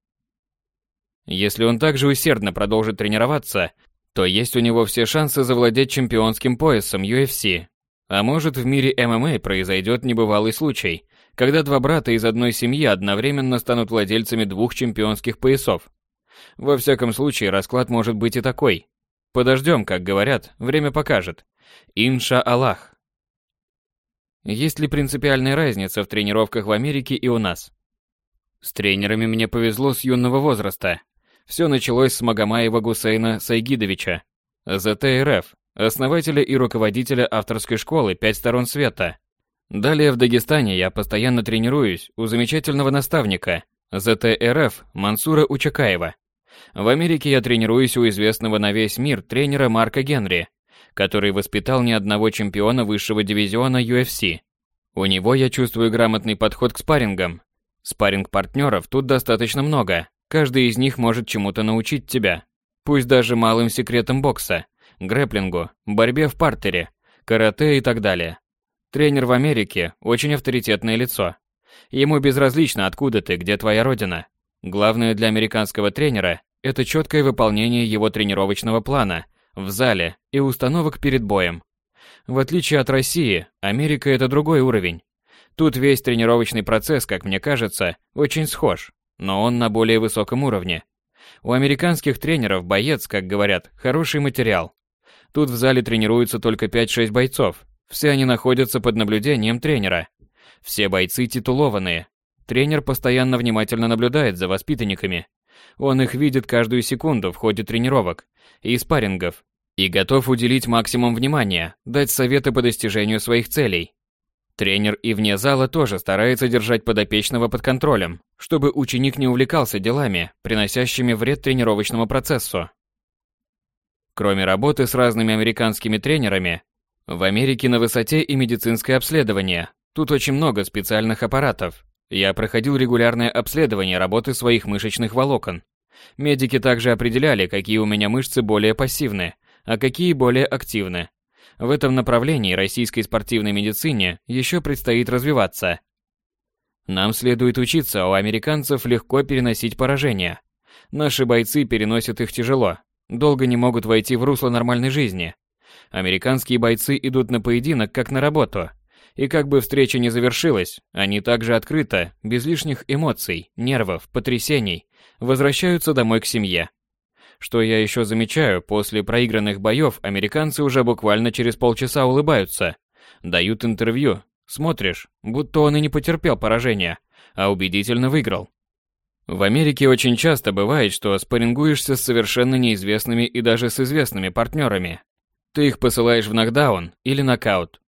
A: Если он также усердно продолжит тренироваться, то есть у него все шансы завладеть чемпионским поясом UFC. А может в мире ММА произойдет небывалый случай, когда два брата из одной семьи одновременно станут владельцами двух чемпионских поясов. Во всяком случае, расклад может быть и такой. Подождем, как говорят, время покажет. Инша Аллах. Есть ли принципиальная разница в тренировках в Америке и у нас? С тренерами мне повезло с юного возраста. Все началось с Магомаева Гусейна Сайгидовича, ЗТРФ, основателя и руководителя авторской школы «Пять сторон света», Далее в Дагестане я постоянно тренируюсь у замечательного наставника ЗТРФ Мансура Учакаева. В Америке я тренируюсь у известного на весь мир тренера Марка Генри, который воспитал ни одного чемпиона высшего дивизиона UFC. У него я чувствую грамотный подход к спаррингам. Спарринг-партнеров тут достаточно много, каждый из них может чему-то научить тебя. Пусть даже малым секретам бокса, грэплингу, борьбе в партере, карате и так далее. Тренер в Америке – очень авторитетное лицо. Ему безразлично, откуда ты, где твоя родина. Главное для американского тренера – это четкое выполнение его тренировочного плана в зале и установок перед боем. В отличие от России, Америка – это другой уровень. Тут весь тренировочный процесс, как мне кажется, очень схож, но он на более высоком уровне. У американских тренеров боец, как говорят, хороший материал. Тут в зале тренируются только 5-6 бойцов. Все они находятся под наблюдением тренера. Все бойцы титулованные. Тренер постоянно внимательно наблюдает за воспитанниками. Он их видит каждую секунду в ходе тренировок и спаррингов и готов уделить максимум внимания, дать советы по достижению своих целей. Тренер и вне зала тоже старается держать подопечного под контролем, чтобы ученик не увлекался делами, приносящими вред тренировочному процессу. Кроме работы с разными американскими тренерами, в Америке на высоте и медицинское обследование. Тут очень много специальных аппаратов. Я проходил регулярное обследование работы своих мышечных волокон. Медики также определяли, какие у меня мышцы более пассивны, а какие более активны. В этом направлении российской спортивной медицине еще предстоит развиваться. Нам следует учиться у американцев легко переносить поражения. Наши бойцы переносят их тяжело, долго не могут войти в русло нормальной жизни. Американские бойцы идут на поединок как на работу. И как бы встреча не завершилась, они также открыто, без лишних эмоций, нервов, потрясений, возвращаются домой к семье. Что я еще замечаю, после проигранных боев американцы уже буквально через полчаса улыбаются, дают интервью, смотришь, будто он и не потерпел поражения, а убедительно выиграл. В Америке очень часто бывает, что спаррингуешься с совершенно неизвестными и даже с известными партнерами. Ты их посылаешь в нокдаун или нокаут.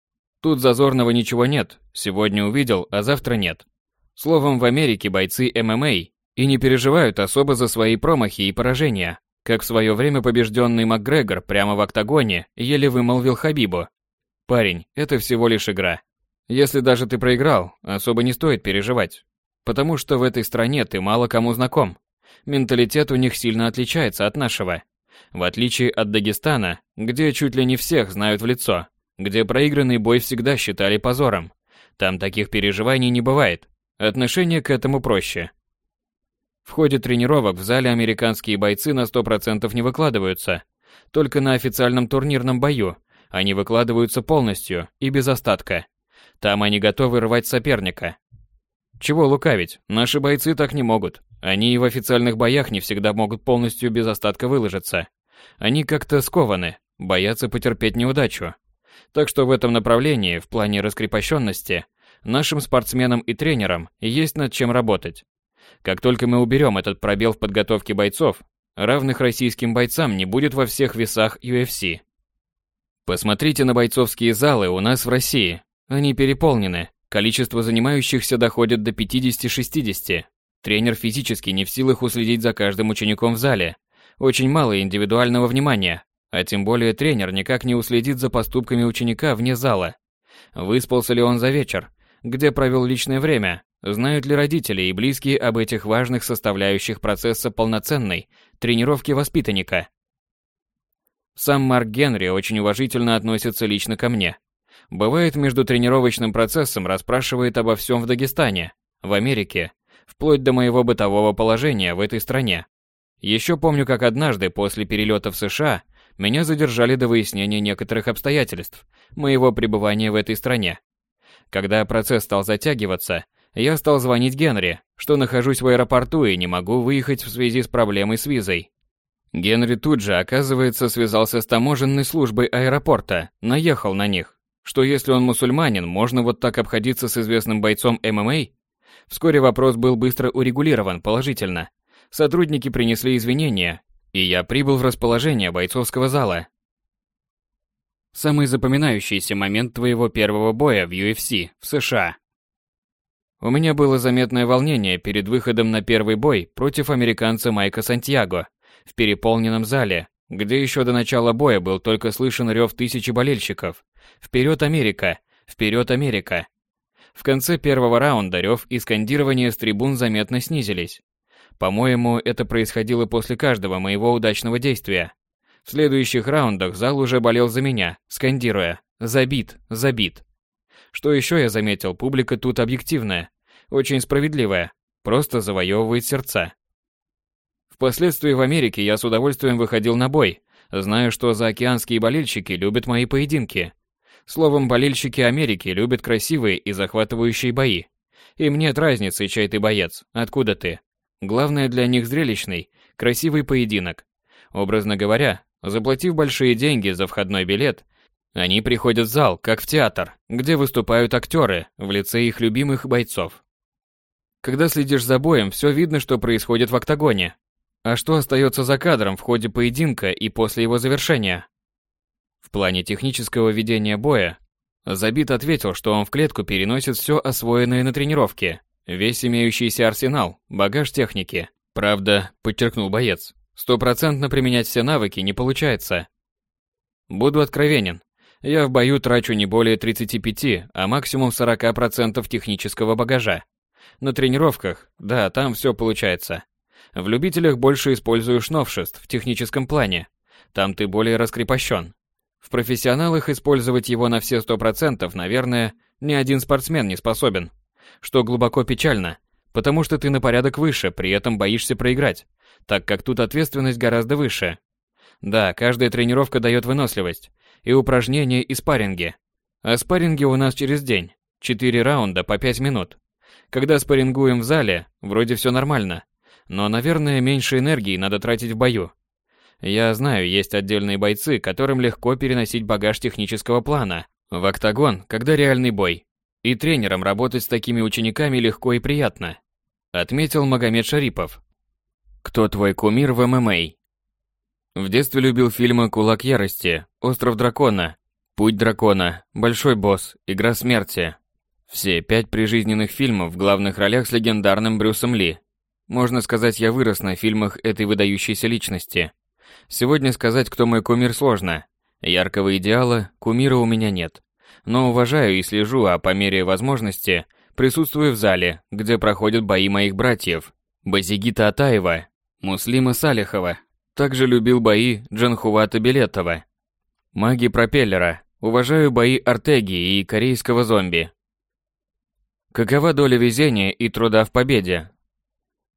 A: Тут зазорного ничего нет, сегодня увидел, а завтра нет. Словом, в Америке бойцы ММА и не переживают особо за свои промахи и поражения, как в свое время побежденный Макгрегор прямо в октагоне еле вымолвил Хабибу. «Парень, это всего лишь игра. Если даже ты проиграл, особо не стоит переживать. Потому что в этой стране ты мало кому знаком. Менталитет у них сильно отличается от нашего. В отличие от Дагестана, где чуть ли не всех знают в лицо, где проигранный бой всегда считали позором. Там таких переживаний не бывает. Отношение к этому проще. В ходе тренировок в зале американские бойцы на 100% не выкладываются. Только на официальном турнирном бою они выкладываются полностью и без остатка. Там они готовы рвать соперника. Чего лукавить, наши бойцы так не могут. Они и в официальных боях не всегда могут полностью без остатка выложиться. Они как-то скованы, боятся потерпеть неудачу. Так что в этом направлении, в плане раскрепощенности, нашим спортсменам и тренерам есть над чем работать. Как только мы уберем этот пробел в подготовке бойцов, равных российским бойцам не будет во всех весах UFC. Посмотрите на бойцовские залы у нас в России. Они переполнены. Количество занимающихся доходит до 50-60. Тренер физически не в силах уследить за каждым учеником в зале. Очень мало индивидуального внимания, а тем более тренер никак не уследит за поступками ученика вне зала. Выспался ли он за вечер? Где провел личное время? Знают ли родители и близкие об этих важных составляющих процесса полноценной тренировки воспитанника? Сам Марк Генри очень уважительно относится лично ко мне. Бывает, между тренировочным процессом расспрашивает обо всем в Дагестане, в Америке, вплоть до моего бытового положения в этой стране. Еще помню, как однажды после перелета в США меня задержали до выяснения некоторых обстоятельств моего пребывания в этой стране. Когда процесс стал затягиваться, я стал звонить Генри, что нахожусь в аэропорту и не могу выехать в связи с проблемой с визой. Генри тут же, оказывается, связался с таможенной службой аэропорта, наехал на них, что если он мусульманин, можно вот так обходиться с известным бойцом ММА? Вскоре вопрос был быстро урегулирован положительно. Сотрудники принесли извинения, и я прибыл в расположение бойцовского зала. Самый запоминающийся момент твоего первого боя в UFC в США. У меня было заметное волнение перед выходом на первый бой против американца Майка Сантьяго в переполненном зале, где еще до начала боя был только слышен рев тысячи болельщиков. «Вперед, Америка! Вперед, Америка!» В конце первого раунда рев и скандирование с трибун заметно снизились. По-моему, это происходило после каждого моего удачного действия. В следующих раундах зал уже болел за меня, скандируя «Забит! Забит!». Что еще я заметил, публика тут объективная, очень справедливая, просто завоевывает сердца. Впоследствии в Америке я с удовольствием выходил на бой, зная, что заокеанские болельщики любят мои поединки. Словом, болельщики Америки любят красивые и захватывающие бои. Им нет разницы, чей ты боец, откуда ты. Главное для них зрелищный, красивый поединок. Образно говоря, заплатив большие деньги за входной билет, они приходят в зал, как в театр, где выступают актеры в лице их любимых бойцов. Когда следишь за боем, все видно, что происходит в октагоне. А что остается за кадром в ходе поединка и после его завершения? В плане технического ведения боя, Забит ответил, что он в клетку переносит все освоенное на тренировке, весь имеющийся арсенал, багаж техники. Правда, подчеркнул боец, стопроцентно применять все навыки не получается. Буду откровенен, я в бою трачу не более 35, а максимум 40% технического багажа. На тренировках, да, там все получается. В любителях больше используешь новшеств в техническом плане. Там ты более раскрепощен. В профессионалах использовать его на все 100%, наверное, ни один спортсмен не способен. Что глубоко печально, потому что ты на порядок выше, при этом боишься проиграть, так как тут ответственность гораздо выше. Да, каждая тренировка дает выносливость, и упражнения и спарринги. А спарринги у нас через день. Четыре раунда по пять минут. Когда спаррингуем в зале, вроде все нормально. Но, наверное, меньше энергии надо тратить в бою. Я знаю, есть отдельные бойцы, которым легко переносить багаж технического плана в октагон, когда реальный бой. И тренерам работать с такими учениками легко и приятно. Отметил Магомед Шарипов. Кто твой кумир в ММА? В детстве любил фильмы «Кулак ярости», «Остров дракона», «Путь дракона», «Большой босс», «Игра смерти». Все пять прижизненных фильмов в главных ролях с легендарным Брюсом Ли. Можно сказать, я вырос на фильмах этой выдающейся личности. Сегодня сказать, кто мой кумир, сложно. Яркого идеала, кумира у меня нет. Но уважаю и слежу, а по мере возможности присутствую в зале, где проходят бои моих братьев. Базигита Атаева, Муслима Салихова, также любил бои Джанхувата Билетова. Маги пропеллера. Уважаю бои Артеги и корейского зомби. Какова доля везения и труда в победе?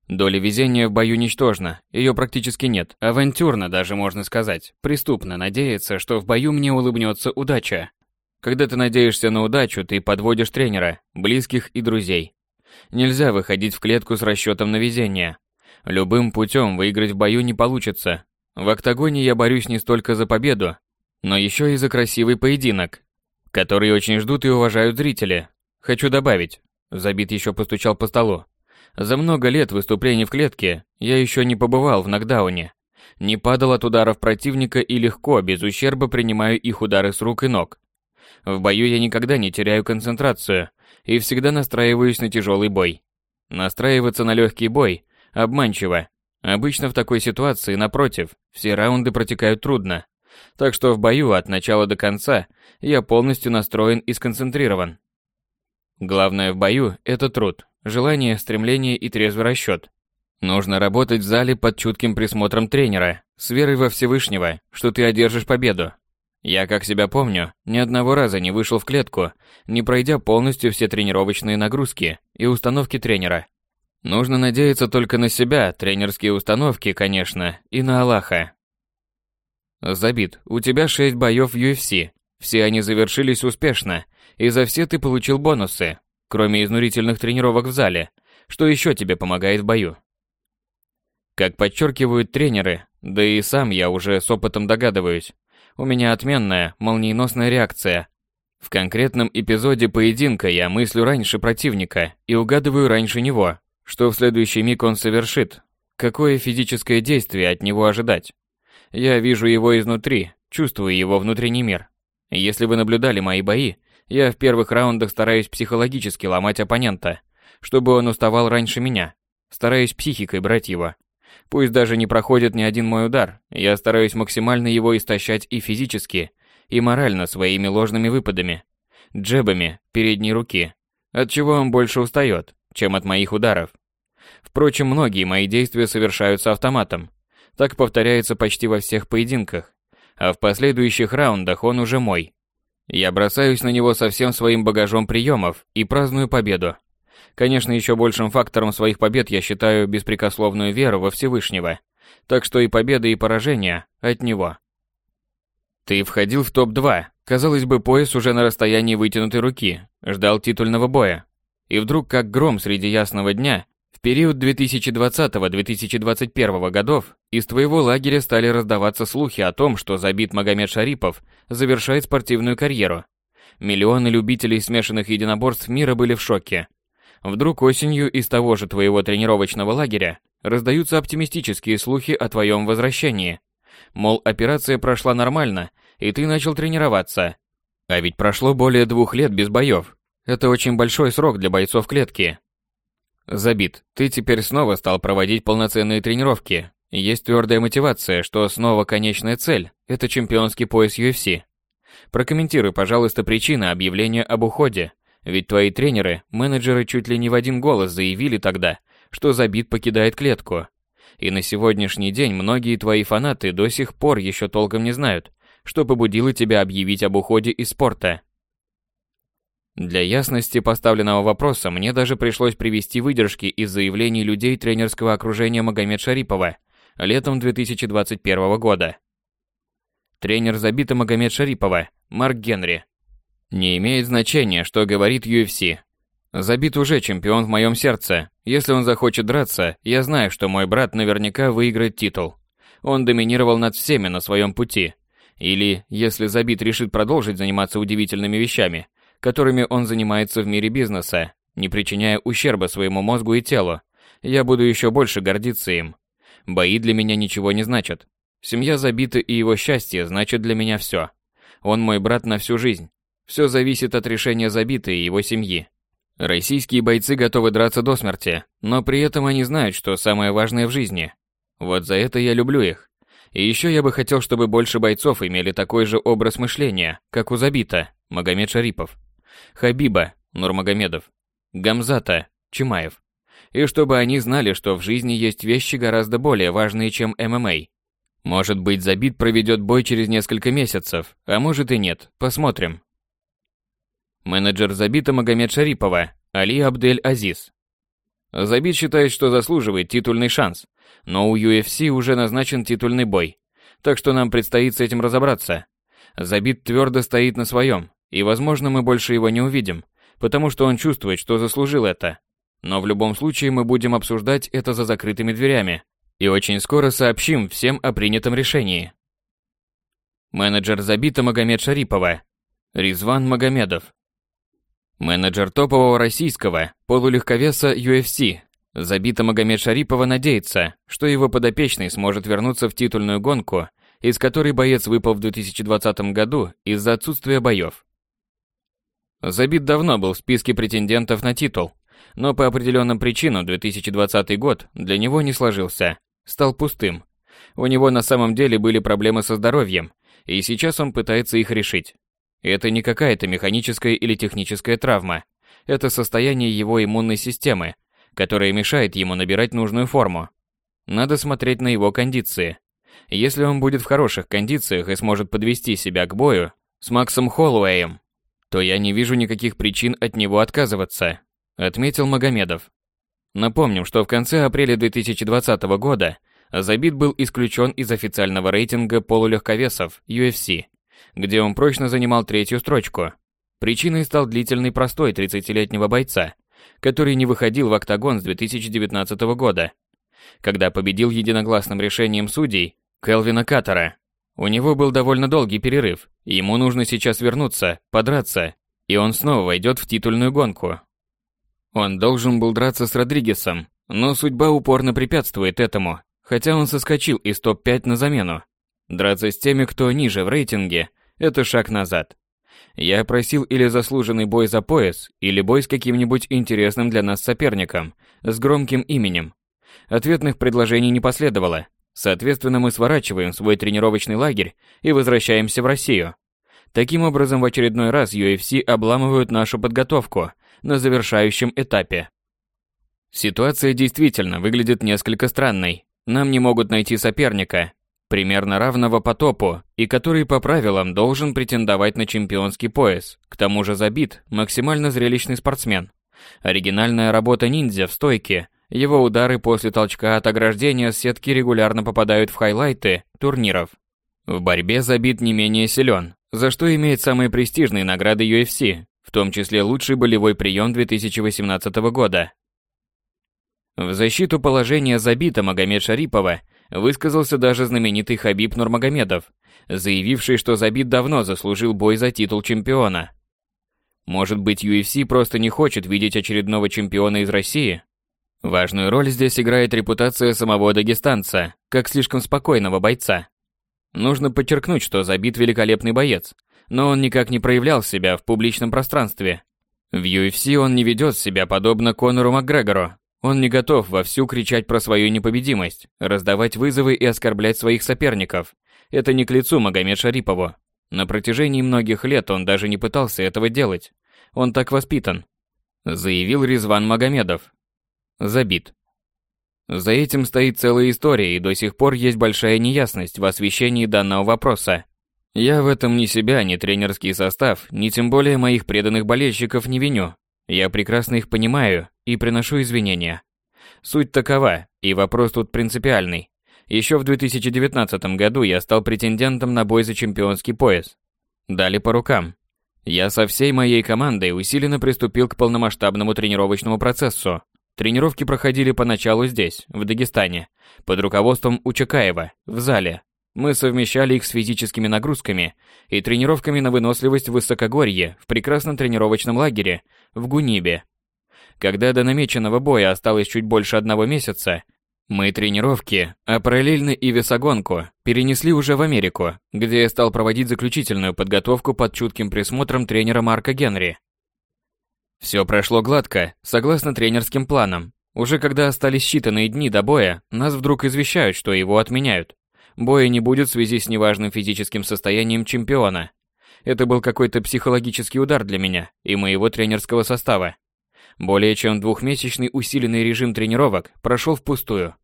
A: Доля везения в бою ничтожна, ее практически нет. Авантюрно даже можно сказать. Преступно надеяться, что в бою мне улыбнется удача. Когда ты надеешься на удачу, ты подводишь тренера, близких и друзей. Нельзя выходить в клетку с расчетом на везение. Любым путем выиграть в бою не получится. В октагоне я борюсь не столько за победу, но еще и за красивый поединок, который очень ждут и уважают зрители. Хочу добавить, Забит еще постучал по столу. За много лет выступлений в клетке я еще не побывал в нокдауне. Не падал от ударов противника и легко, без ущерба принимаю их удары с рук и ног. В бою я никогда не теряю концентрацию и всегда настраиваюсь на тяжелый бой. Настраиваться на легкий бой Обманчиво. Обычно в такой ситуации, напротив, все раунды протекают трудно. Так что в бою от начала до конца я полностью настроен и сконцентрирован. Главное в бою – это труд, желание, стремление и трезвый расчет. Нужно работать в зале под чутким присмотром тренера, с верой во Всевышнего, что ты одержишь победу. Я, как себя помню, ни одного раза не вышел в клетку, не пройдя полностью все тренировочные нагрузки и установки тренера. Нужно надеяться только на себя, тренерские установки, конечно, и на Аллаха. Забит, у тебя шесть боев в UFC. Все они завершились успешно, и за все ты получил бонусы, кроме изнурительных тренировок в зале. Что еще тебе помогает в бою? Как подчеркивают тренеры, да и сам я уже с опытом догадываюсь, у меня отменная, молниеносная реакция. В конкретном эпизоде поединка я мыслю раньше противника и угадываю раньше него, что в следующий миг он совершит? Какое физическое действие от него ожидать? Я вижу его изнутри, чувствую его внутренний мир. Если вы наблюдали мои бои, я в первых раундах стараюсь психологически ломать оппонента, чтобы он уставал раньше меня. Стараюсь психикой брать его. Пусть даже не проходит ни один мой удар, я стараюсь максимально его истощать и физически, и морально своими ложными выпадами, джебами передней руки, от чего он больше устает, чем от моих ударов. Впрочем, многие мои действия совершаются автоматом. Так повторяется почти во всех поединках. А в последующих раундах он уже мой. Я бросаюсь на него со всем своим багажом приемов и праздную победу. Конечно, еще большим фактором своих побед я считаю беспрекословную веру во Всевышнего. Так что и победы, и поражения от него. Ты входил в топ-2. Казалось бы, пояс уже на расстоянии вытянутой руки. Ждал титульного боя. И вдруг, как гром среди ясного дня, В период 2020-2021 годов из твоего лагеря стали раздаваться слухи о том, что Забит Магомед Шарипов завершает спортивную карьеру. Миллионы любителей смешанных единоборств мира были в шоке. Вдруг осенью из того же твоего тренировочного лагеря раздаются оптимистические слухи о твоем возвращении. Мол, операция прошла нормально, и ты начал тренироваться. А ведь прошло более двух лет без боев. Это очень большой срок для бойцов клетки. Забит, ты теперь снова стал проводить полноценные тренировки. Есть твердая мотивация, что снова конечная цель – это чемпионский пояс UFC. Прокомментируй, пожалуйста, причины объявления об уходе. Ведь твои тренеры, менеджеры чуть ли не в один голос заявили тогда, что Забит покидает клетку. И на сегодняшний день многие твои фанаты до сих пор еще толком не знают, что побудило тебя объявить об уходе из спорта. Для ясности поставленного вопроса мне даже пришлось привести выдержки из заявлений людей тренерского окружения Магомед Шарипова летом 2021 года. Тренер забита Магомед Шарипова, Марк Генри. Не имеет значения, что говорит UFC. Забит уже чемпион в моем сердце. Если он захочет драться, я знаю, что мой брат наверняка выиграет титул. Он доминировал над всеми на своем пути. Или, если Забит решит продолжить заниматься удивительными вещами, которыми он занимается в мире бизнеса, не причиняя ущерба своему мозгу и телу, я буду еще больше гордиться им. Бои для меня ничего не значат. Семья забита и его счастье значит для меня все. Он мой брат на всю жизнь. Все зависит от решения забита и его семьи. Российские бойцы готовы драться до смерти, но при этом они знают, что самое важное в жизни. Вот за это я люблю их. И еще я бы хотел, чтобы больше бойцов имели такой же образ мышления, как у Забита, Магомед Шарипов. Хабиба Нурмагомедов, Гамзата Чимаев. И чтобы они знали, что в жизни есть вещи гораздо более важные, чем ММА. Может быть, Забит проведет бой через несколько месяцев, а может и нет, посмотрим. Менеджер Забита Магомед Шарипова, Али Абдель Азиз. Забит считает, что заслуживает титульный шанс, но у UFC уже назначен титульный бой, так что нам предстоит с этим разобраться. Забит твердо стоит на своем, и, возможно, мы больше его не увидим, потому что он чувствует, что заслужил это. Но в любом случае мы будем обсуждать это за закрытыми дверями. И очень скоро сообщим всем о принятом решении. Менеджер забита Магомед Шарипова. Ризван Магомедов. Менеджер топового российского полулегковеса UFC. Забита Магомед Шарипова надеется, что его подопечный сможет вернуться в титульную гонку, из которой боец выпал в 2020 году из-за отсутствия боев. Забит давно был в списке претендентов на титул, но по определенным причинам 2020 год для него не сложился, стал пустым. У него на самом деле были проблемы со здоровьем, и сейчас он пытается их решить. Это не какая-то механическая или техническая травма, это состояние его иммунной системы, которое мешает ему набирать нужную форму. Надо смотреть на его кондиции. Если он будет в хороших кондициях и сможет подвести себя к бою с Максом Холлоуэем, то я не вижу никаких причин от него отказываться, отметил Магомедов. Напомним, что в конце апреля 2020 года Забит был исключен из официального рейтинга полулегковесов UFC, где он прочно занимал третью строчку. Причиной стал длительный простой 30-летнего бойца, который не выходил в октагон с 2019 года, когда победил единогласным решением судей Келвина Каттера. У него был довольно долгий перерыв, ему нужно сейчас вернуться, подраться, и он снова войдет в титульную гонку. Он должен был драться с Родригесом, но судьба упорно препятствует этому, хотя он соскочил из топ-5 на замену. Драться с теми, кто ниже в рейтинге, это шаг назад. Я просил или заслуженный бой за пояс, или бой с каким-нибудь интересным для нас соперником, с громким именем. Ответных предложений не последовало, Соответственно, мы сворачиваем свой тренировочный лагерь и возвращаемся в Россию. Таким образом, в очередной раз UFC обламывают нашу подготовку на завершающем этапе. Ситуация действительно выглядит несколько странной. Нам не могут найти соперника, примерно равного по топу, и который по правилам должен претендовать на чемпионский пояс. К тому же забит максимально зрелищный спортсмен. Оригинальная работа ниндзя в стойке его удары после толчка от ограждения сетки регулярно попадают в хайлайты турниров. В борьбе забит не менее силен, за что имеет самые престижные награды UFC, в том числе лучший болевой прием 2018 года. В защиту положения забита Магомед Шарипова высказался даже знаменитый Хабиб Нурмагомедов, заявивший, что Забит давно заслужил бой за титул чемпиона. Может быть, UFC просто не хочет видеть очередного чемпиона из России? Важную роль здесь играет репутация самого дагестанца, как слишком спокойного бойца. Нужно подчеркнуть, что Забит великолепный боец, но он никак не проявлял себя в публичном пространстве. В UFC он не ведет себя подобно Конору Макгрегору. Он не готов вовсю кричать про свою непобедимость, раздавать вызовы и оскорблять своих соперников. Это не к лицу Магомед Шарипову. На протяжении многих лет он даже не пытался этого делать. Он так воспитан, заявил Резван Магомедов. Забит. За этим стоит целая история, и до сих пор есть большая неясность в освещении данного вопроса. Я в этом ни себя, ни тренерский состав, ни тем более моих преданных болельщиков не виню. Я прекрасно их понимаю и приношу извинения. Суть такова, и вопрос тут принципиальный. Еще в 2019 году я стал претендентом на бой за чемпионский пояс. Дали по рукам. Я со всей моей командой усиленно приступил к полномасштабному тренировочному процессу. Тренировки проходили поначалу здесь, в Дагестане, под руководством Учакаева, в зале. Мы совмещали их с физическими нагрузками и тренировками на выносливость в высокогорье в прекрасном тренировочном лагере в Гунибе. Когда до намеченного боя осталось чуть больше одного месяца, мы тренировки, а параллельно и весогонку, перенесли уже в Америку, где я стал проводить заключительную подготовку под чутким присмотром тренера Марка Генри. Все прошло гладко, согласно тренерским планам. Уже когда остались считанные дни до боя, нас вдруг извещают, что его отменяют. Боя не будет в связи с неважным физическим состоянием чемпиона. Это был какой-то психологический удар для меня и моего тренерского состава. Более чем двухмесячный усиленный режим тренировок прошел впустую.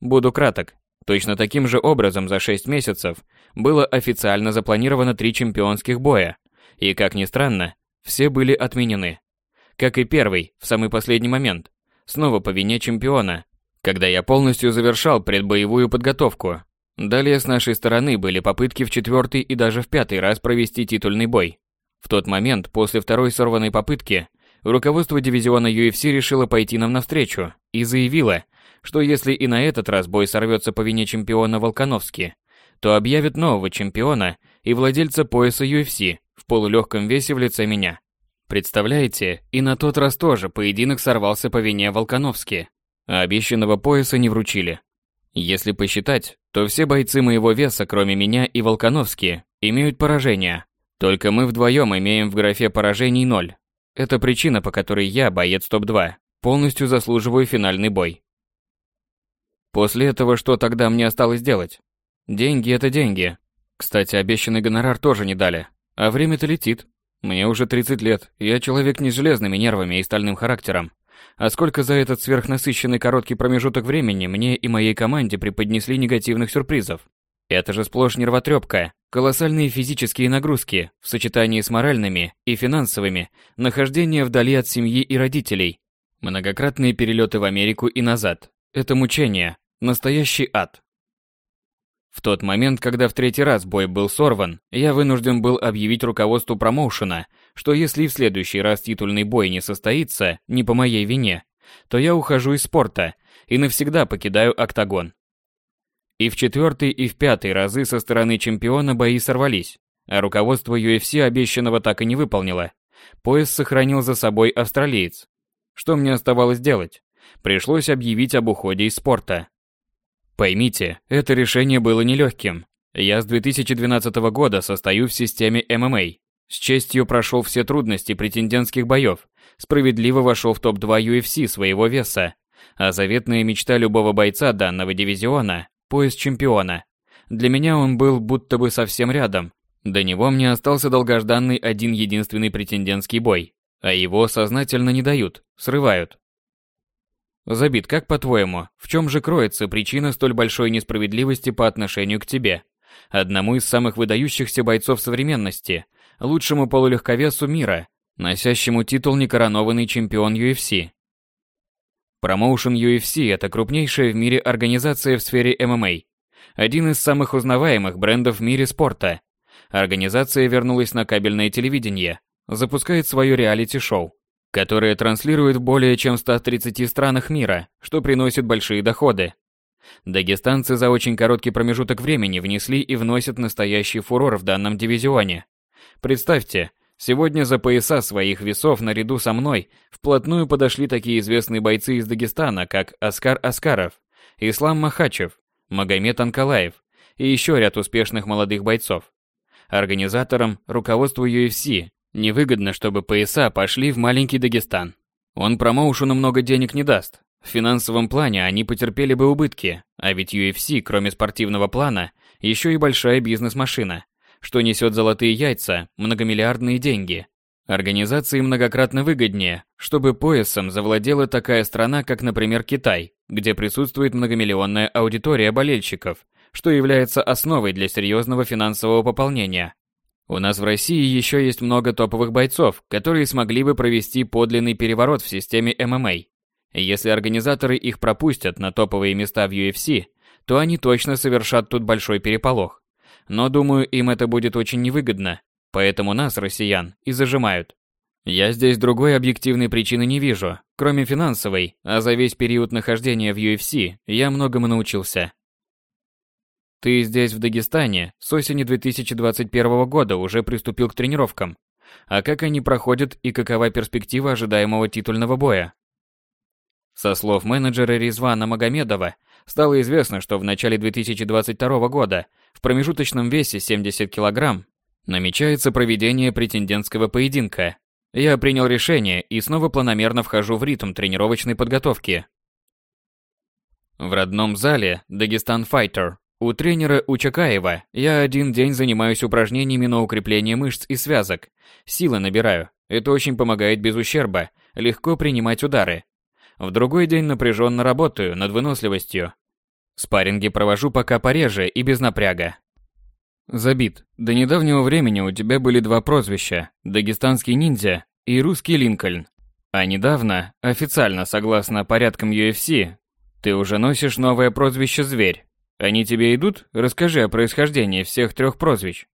A: Буду краток. Точно таким же образом за 6 месяцев было официально запланировано три чемпионских боя, и, как ни странно, все были отменены. Как и первый, в самый последний момент, снова по вине чемпиона, когда я полностью завершал предбоевую подготовку. Далее с нашей стороны были попытки в четвертый и даже в пятый раз провести титульный бой. В тот момент, после второй сорванной попытки, руководство дивизиона UFC решило пойти нам навстречу и заявило, что если и на этот раз бой сорвется по вине чемпиона Волконовски, то объявят нового чемпиона и владельца пояса UFC в полулегком весе в лице меня. Представляете, и на тот раз тоже поединок сорвался по вине Волконовски, а обещанного пояса не вручили. Если посчитать, то все бойцы моего веса, кроме меня и Волконовски, имеют поражения. Только мы вдвоем имеем в графе поражений ноль. Это причина, по которой я, боец топ-2, полностью заслуживаю финальный бой. После этого что тогда мне осталось делать? Деньги – это деньги. Кстати, обещанный гонорар тоже не дали. А время-то летит. Мне уже 30 лет, я человек не с железными нервами и стальным характером. А сколько за этот сверхнасыщенный короткий промежуток времени мне и моей команде преподнесли негативных сюрпризов. Это же сплошь нервотрепка, колоссальные физические нагрузки в сочетании с моральными и финансовыми, нахождение вдали от семьи и родителей, многократные перелеты в Америку и назад. Это мучение, настоящий ад. В тот момент, когда в третий раз бой был сорван, я вынужден был объявить руководству промоушена, что если в следующий раз титульный бой не состоится, не по моей вине, то я ухожу из спорта и навсегда покидаю октагон. И в четвертый, и в пятый разы со стороны чемпиона бои сорвались, а руководство UFC обещанного так и не выполнило. Пояс сохранил за собой австралиец. Что мне оставалось делать? Пришлось объявить об уходе из спорта. Поймите, это решение было нелегким. Я с 2012 года состою в системе ММА. С честью прошел все трудности претендентских боев, справедливо вошел в топ-2 UFC своего веса. А заветная мечта любого бойца данного дивизиона пояс чемпиона. Для меня он был будто бы совсем рядом. До него мне остался долгожданный один единственный претендентский бой, а его сознательно не дают, срывают. Забит, как по-твоему, в чем же кроется причина столь большой несправедливости по отношению к тебе, одному из самых выдающихся бойцов современности, лучшему полулегковесу мира, носящему титул некоронованный чемпион UFC? Промоушен UFC – это крупнейшая в мире организация в сфере ММА. Один из самых узнаваемых брендов в мире спорта. Организация вернулась на кабельное телевидение, запускает свое реалити-шоу. Которое транслирует в более чем 130 странах мира, что приносит большие доходы. Дагестанцы за очень короткий промежуток времени внесли и вносят настоящий фурор в данном дивизионе. Представьте, сегодня за пояса своих весов наряду со мной вплотную подошли такие известные бойцы из Дагестана, как Оскар Аскаров, Ислам Махачев, Магомед Анкалаев и еще ряд успешных молодых бойцов. Организаторам, руководству UFC невыгодно, чтобы пояса пошли в маленький Дагестан. Он промоушену много денег не даст. В финансовом плане они потерпели бы убытки, а ведь UFC, кроме спортивного плана, еще и большая бизнес-машина, что несет золотые яйца, многомиллиардные деньги. Организации многократно выгоднее, чтобы поясом завладела такая страна, как, например, Китай, где присутствует многомиллионная аудитория болельщиков, что является основой для серьезного финансового пополнения. У нас в России еще есть много топовых бойцов, которые смогли бы провести подлинный переворот в системе ММА. Если организаторы их пропустят на топовые места в UFC, то они точно совершат тут большой переполох. Но думаю, им это будет очень невыгодно, поэтому нас, россиян, и зажимают. Я здесь другой объективной причины не вижу, кроме финансовой, а за весь период нахождения в UFC я многому научился. Ты здесь, в Дагестане, с осени 2021 года уже приступил к тренировкам. А как они проходят и какова перспектива ожидаемого титульного боя? Со слов менеджера Резвана Магомедова, стало известно, что в начале 2022 года в промежуточном весе 70 кг намечается проведение претендентского поединка. Я принял решение и снова планомерно вхожу в ритм тренировочной подготовки. В родном зале Дагестан Файтер у тренера Учакаева я один день занимаюсь упражнениями на укрепление мышц и связок. Силы набираю. Это очень помогает без ущерба, легко принимать удары. В другой день напряженно работаю над выносливостью. Спарринги провожу пока пореже и без напряга. Забит. До недавнего времени у тебя были два прозвища – Дагестанский ниндзя и Русский Линкольн. А недавно, официально согласно порядкам UFC, ты уже носишь новое прозвище «Зверь». Они тебе идут? Расскажи о происхождении всех трех прозвищ.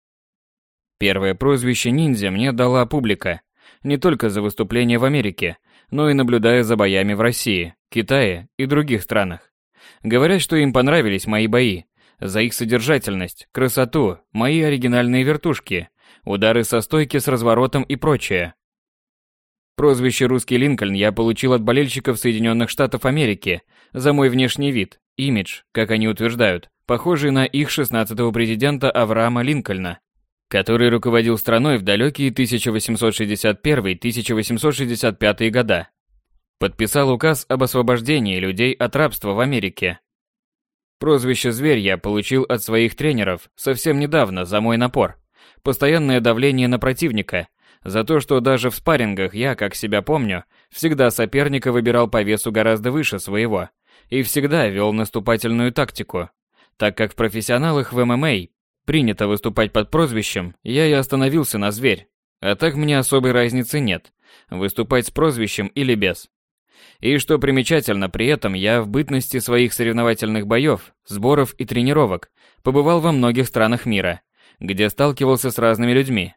A: Первое прозвище ниндзя мне дала публика. Не только за выступления в Америке, но и наблюдая за боями в России, Китае и других странах. Говорят, что им понравились мои бои. За их содержательность, красоту, мои оригинальные вертушки, удары со стойки с разворотом и прочее. Прозвище «Русский Линкольн» я получил от болельщиков Соединенных Штатов Америки за мой внешний вид, имидж, как они утверждают, похожий на их 16-го президента Авраама Линкольна, который руководил страной в далекие 1861-1865 года. Подписал указ об освобождении людей от рабства в Америке. Прозвище «Зверь» я получил от своих тренеров совсем недавно за мой напор. Постоянное давление на противника – за то, что даже в спаррингах я, как себя помню, всегда соперника выбирал по весу гораздо выше своего и всегда вел наступательную тактику. Так как в профессионалах в ММА принято выступать под прозвищем, я и остановился на зверь. А так мне особой разницы нет, выступать с прозвищем или без. И что примечательно, при этом я в бытности своих соревновательных боев, сборов и тренировок побывал во многих странах мира, где сталкивался с разными людьми,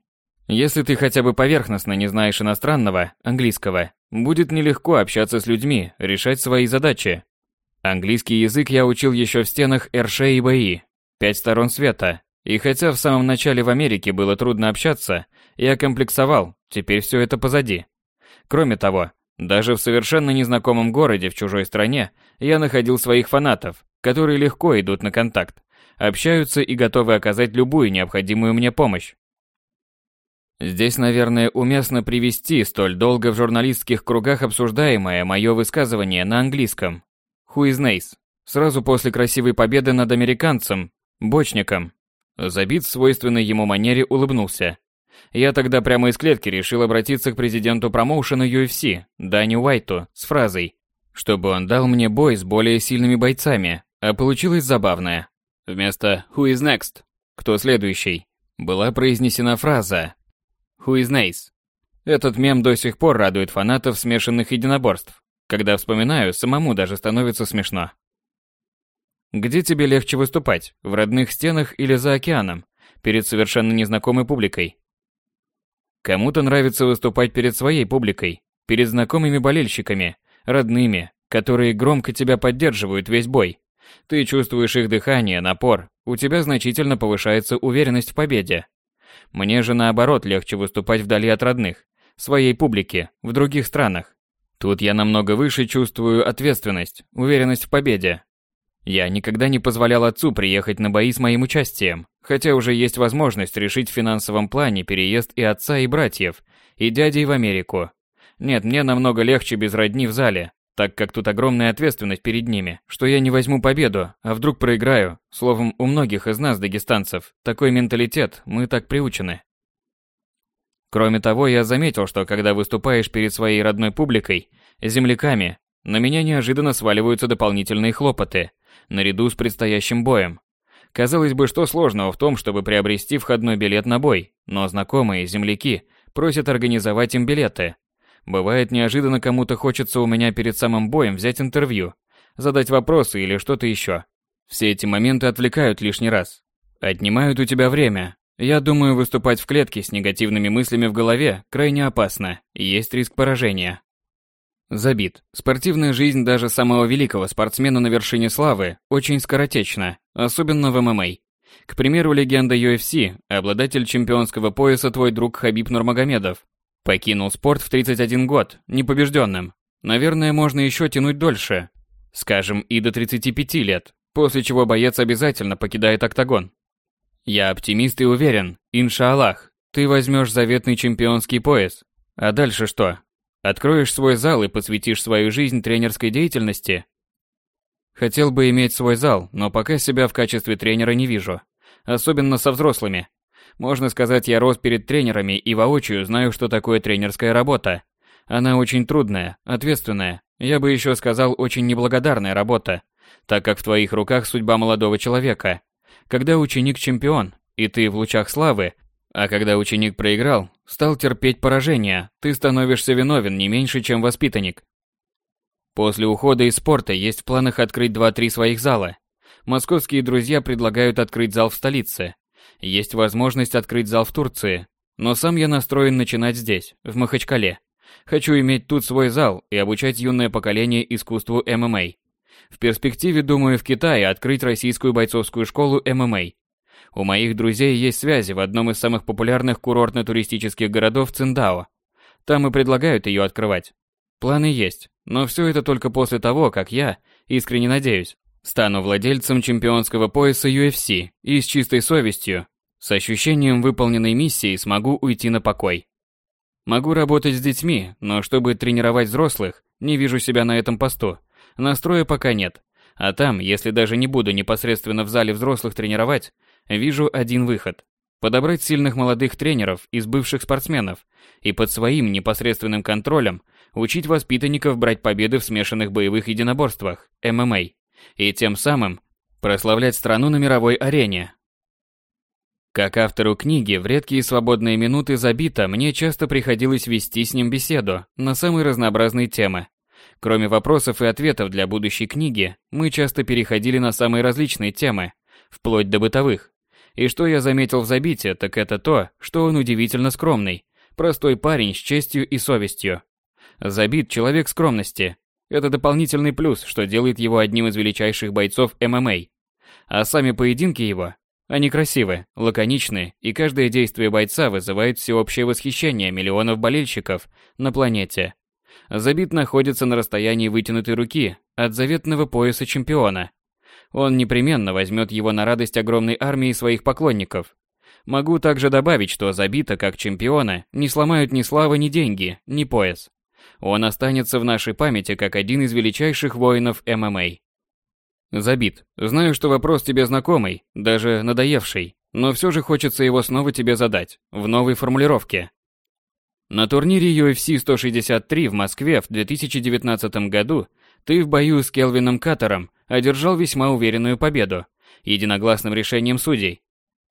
A: если ты хотя бы поверхностно не знаешь иностранного, английского, будет нелегко общаться с людьми, решать свои задачи. Английский язык я учил еще в стенах Эрше и Баи, пять сторон света. И хотя в самом начале в Америке было трудно общаться, я комплексовал, теперь все это позади. Кроме того, даже в совершенно незнакомом городе в чужой стране я находил своих фанатов, которые легко идут на контакт, общаются и готовы оказать любую необходимую мне помощь. Здесь, наверное, уместно привести столь долго в журналистских кругах обсуждаемое мое высказывание на английском. Who is nice? Сразу после красивой победы над американцем, бочником. Забит в свойственной ему манере улыбнулся. Я тогда прямо из клетки решил обратиться к президенту промоушена UFC, Дани Уайту, с фразой, чтобы он дал мне бой с более сильными бойцами, а получилось забавное. Вместо «Who is next?» «Кто следующий?» была произнесена фраза Who is nice? Этот мем до сих пор радует фанатов смешанных единоборств. Когда вспоминаю, самому даже становится смешно. Где тебе легче выступать? В родных стенах или за океаном? Перед совершенно незнакомой публикой? Кому-то нравится выступать перед своей публикой, перед знакомыми болельщиками, родными, которые громко тебя поддерживают весь бой. Ты чувствуешь их дыхание, напор, у тебя значительно повышается уверенность в победе. Мне же наоборот легче выступать вдали от родных, своей публики, в других странах. Тут я намного выше чувствую ответственность, уверенность в победе. Я никогда не позволял отцу приехать на бои с моим участием, хотя уже есть возможность решить в финансовом плане переезд и отца, и братьев, и дядей в Америку. Нет, мне намного легче без родни в зале, так как тут огромная ответственность перед ними, что я не возьму победу, а вдруг проиграю. Словом, у многих из нас, дагестанцев, такой менталитет, мы так приучены. Кроме того, я заметил, что когда выступаешь перед своей родной публикой, земляками, на меня неожиданно сваливаются дополнительные хлопоты, наряду с предстоящим боем. Казалось бы, что сложного в том, чтобы приобрести входной билет на бой, но знакомые земляки просят организовать им билеты, Бывает, неожиданно кому-то хочется у меня перед самым боем взять интервью, задать вопросы или что-то еще. Все эти моменты отвлекают лишний раз. Отнимают у тебя время. Я думаю, выступать в клетке с негативными мыслями в голове крайне опасно, есть риск поражения. Забит. Спортивная жизнь даже самого великого спортсмена на вершине славы очень скоротечна, особенно в ММА. К примеру, легенда UFC, обладатель чемпионского пояса твой друг Хабиб Нурмагомедов, Покинул спорт в 31 год, непобежденным. Наверное, можно еще тянуть дольше. Скажем, и до 35 лет, после чего боец обязательно покидает октагон. Я оптимист и уверен, иншаллах, ты возьмешь заветный чемпионский пояс. А дальше что? Откроешь свой зал и посвятишь свою жизнь тренерской деятельности? Хотел бы иметь свой зал, но пока себя в качестве тренера не вижу. Особенно со взрослыми. Можно сказать, я рос перед тренерами и воочию знаю, что такое тренерская работа. Она очень трудная, ответственная, я бы еще сказал, очень неблагодарная работа, так как в твоих руках судьба молодого человека. Когда ученик чемпион, и ты в лучах славы, а когда ученик проиграл, стал терпеть поражение, ты становишься виновен не меньше, чем воспитанник. После ухода из спорта есть в планах открыть 2-3 своих зала. Московские друзья предлагают открыть зал в столице. Есть возможность открыть зал в Турции, но сам я настроен начинать здесь, в Махачкале. Хочу иметь тут свой зал и обучать юное поколение искусству ММА. В перспективе думаю в Китае открыть российскую бойцовскую школу ММА. У моих друзей есть связи в одном из самых популярных курортно-туристических городов Циндао. Там и предлагают ее открывать. Планы есть, но все это только после того, как я, искренне надеюсь, стану владельцем чемпионского пояса UFC и с чистой совестью с ощущением выполненной миссии смогу уйти на покой. Могу работать с детьми, но чтобы тренировать взрослых, не вижу себя на этом посту. Настроя пока нет. А там, если даже не буду непосредственно в зале взрослых тренировать, вижу один выход. Подобрать сильных молодых тренеров из бывших спортсменов и под своим непосредственным контролем учить воспитанников брать победы в смешанных боевых единоборствах, ММА, и тем самым прославлять страну на мировой арене, как автору книги в редкие свободные минуты забито, мне часто приходилось вести с ним беседу на самые разнообразные темы. Кроме вопросов и ответов для будущей книги, мы часто переходили на самые различные темы, вплоть до бытовых. И что я заметил в Забите, так это то, что он удивительно скромный, простой парень с честью и совестью. Забит человек скромности. Это дополнительный плюс, что делает его одним из величайших бойцов ММА. А сами поединки его они красивы, лаконичны, и каждое действие бойца вызывает всеобщее восхищение миллионов болельщиков на планете. Забит находится на расстоянии вытянутой руки от заветного пояса чемпиона. Он непременно возьмет его на радость огромной армии своих поклонников. Могу также добавить, что Забита как чемпиона не сломают ни слава, ни деньги, ни пояс. Он останется в нашей памяти как один из величайших воинов ММА. Забит. Знаю, что вопрос тебе знакомый, даже надоевший, но все же хочется его снова тебе задать, в новой формулировке. На турнире UFC 163 в Москве в 2019 году ты в бою с Келвином Каттером одержал весьма уверенную победу, единогласным решением судей.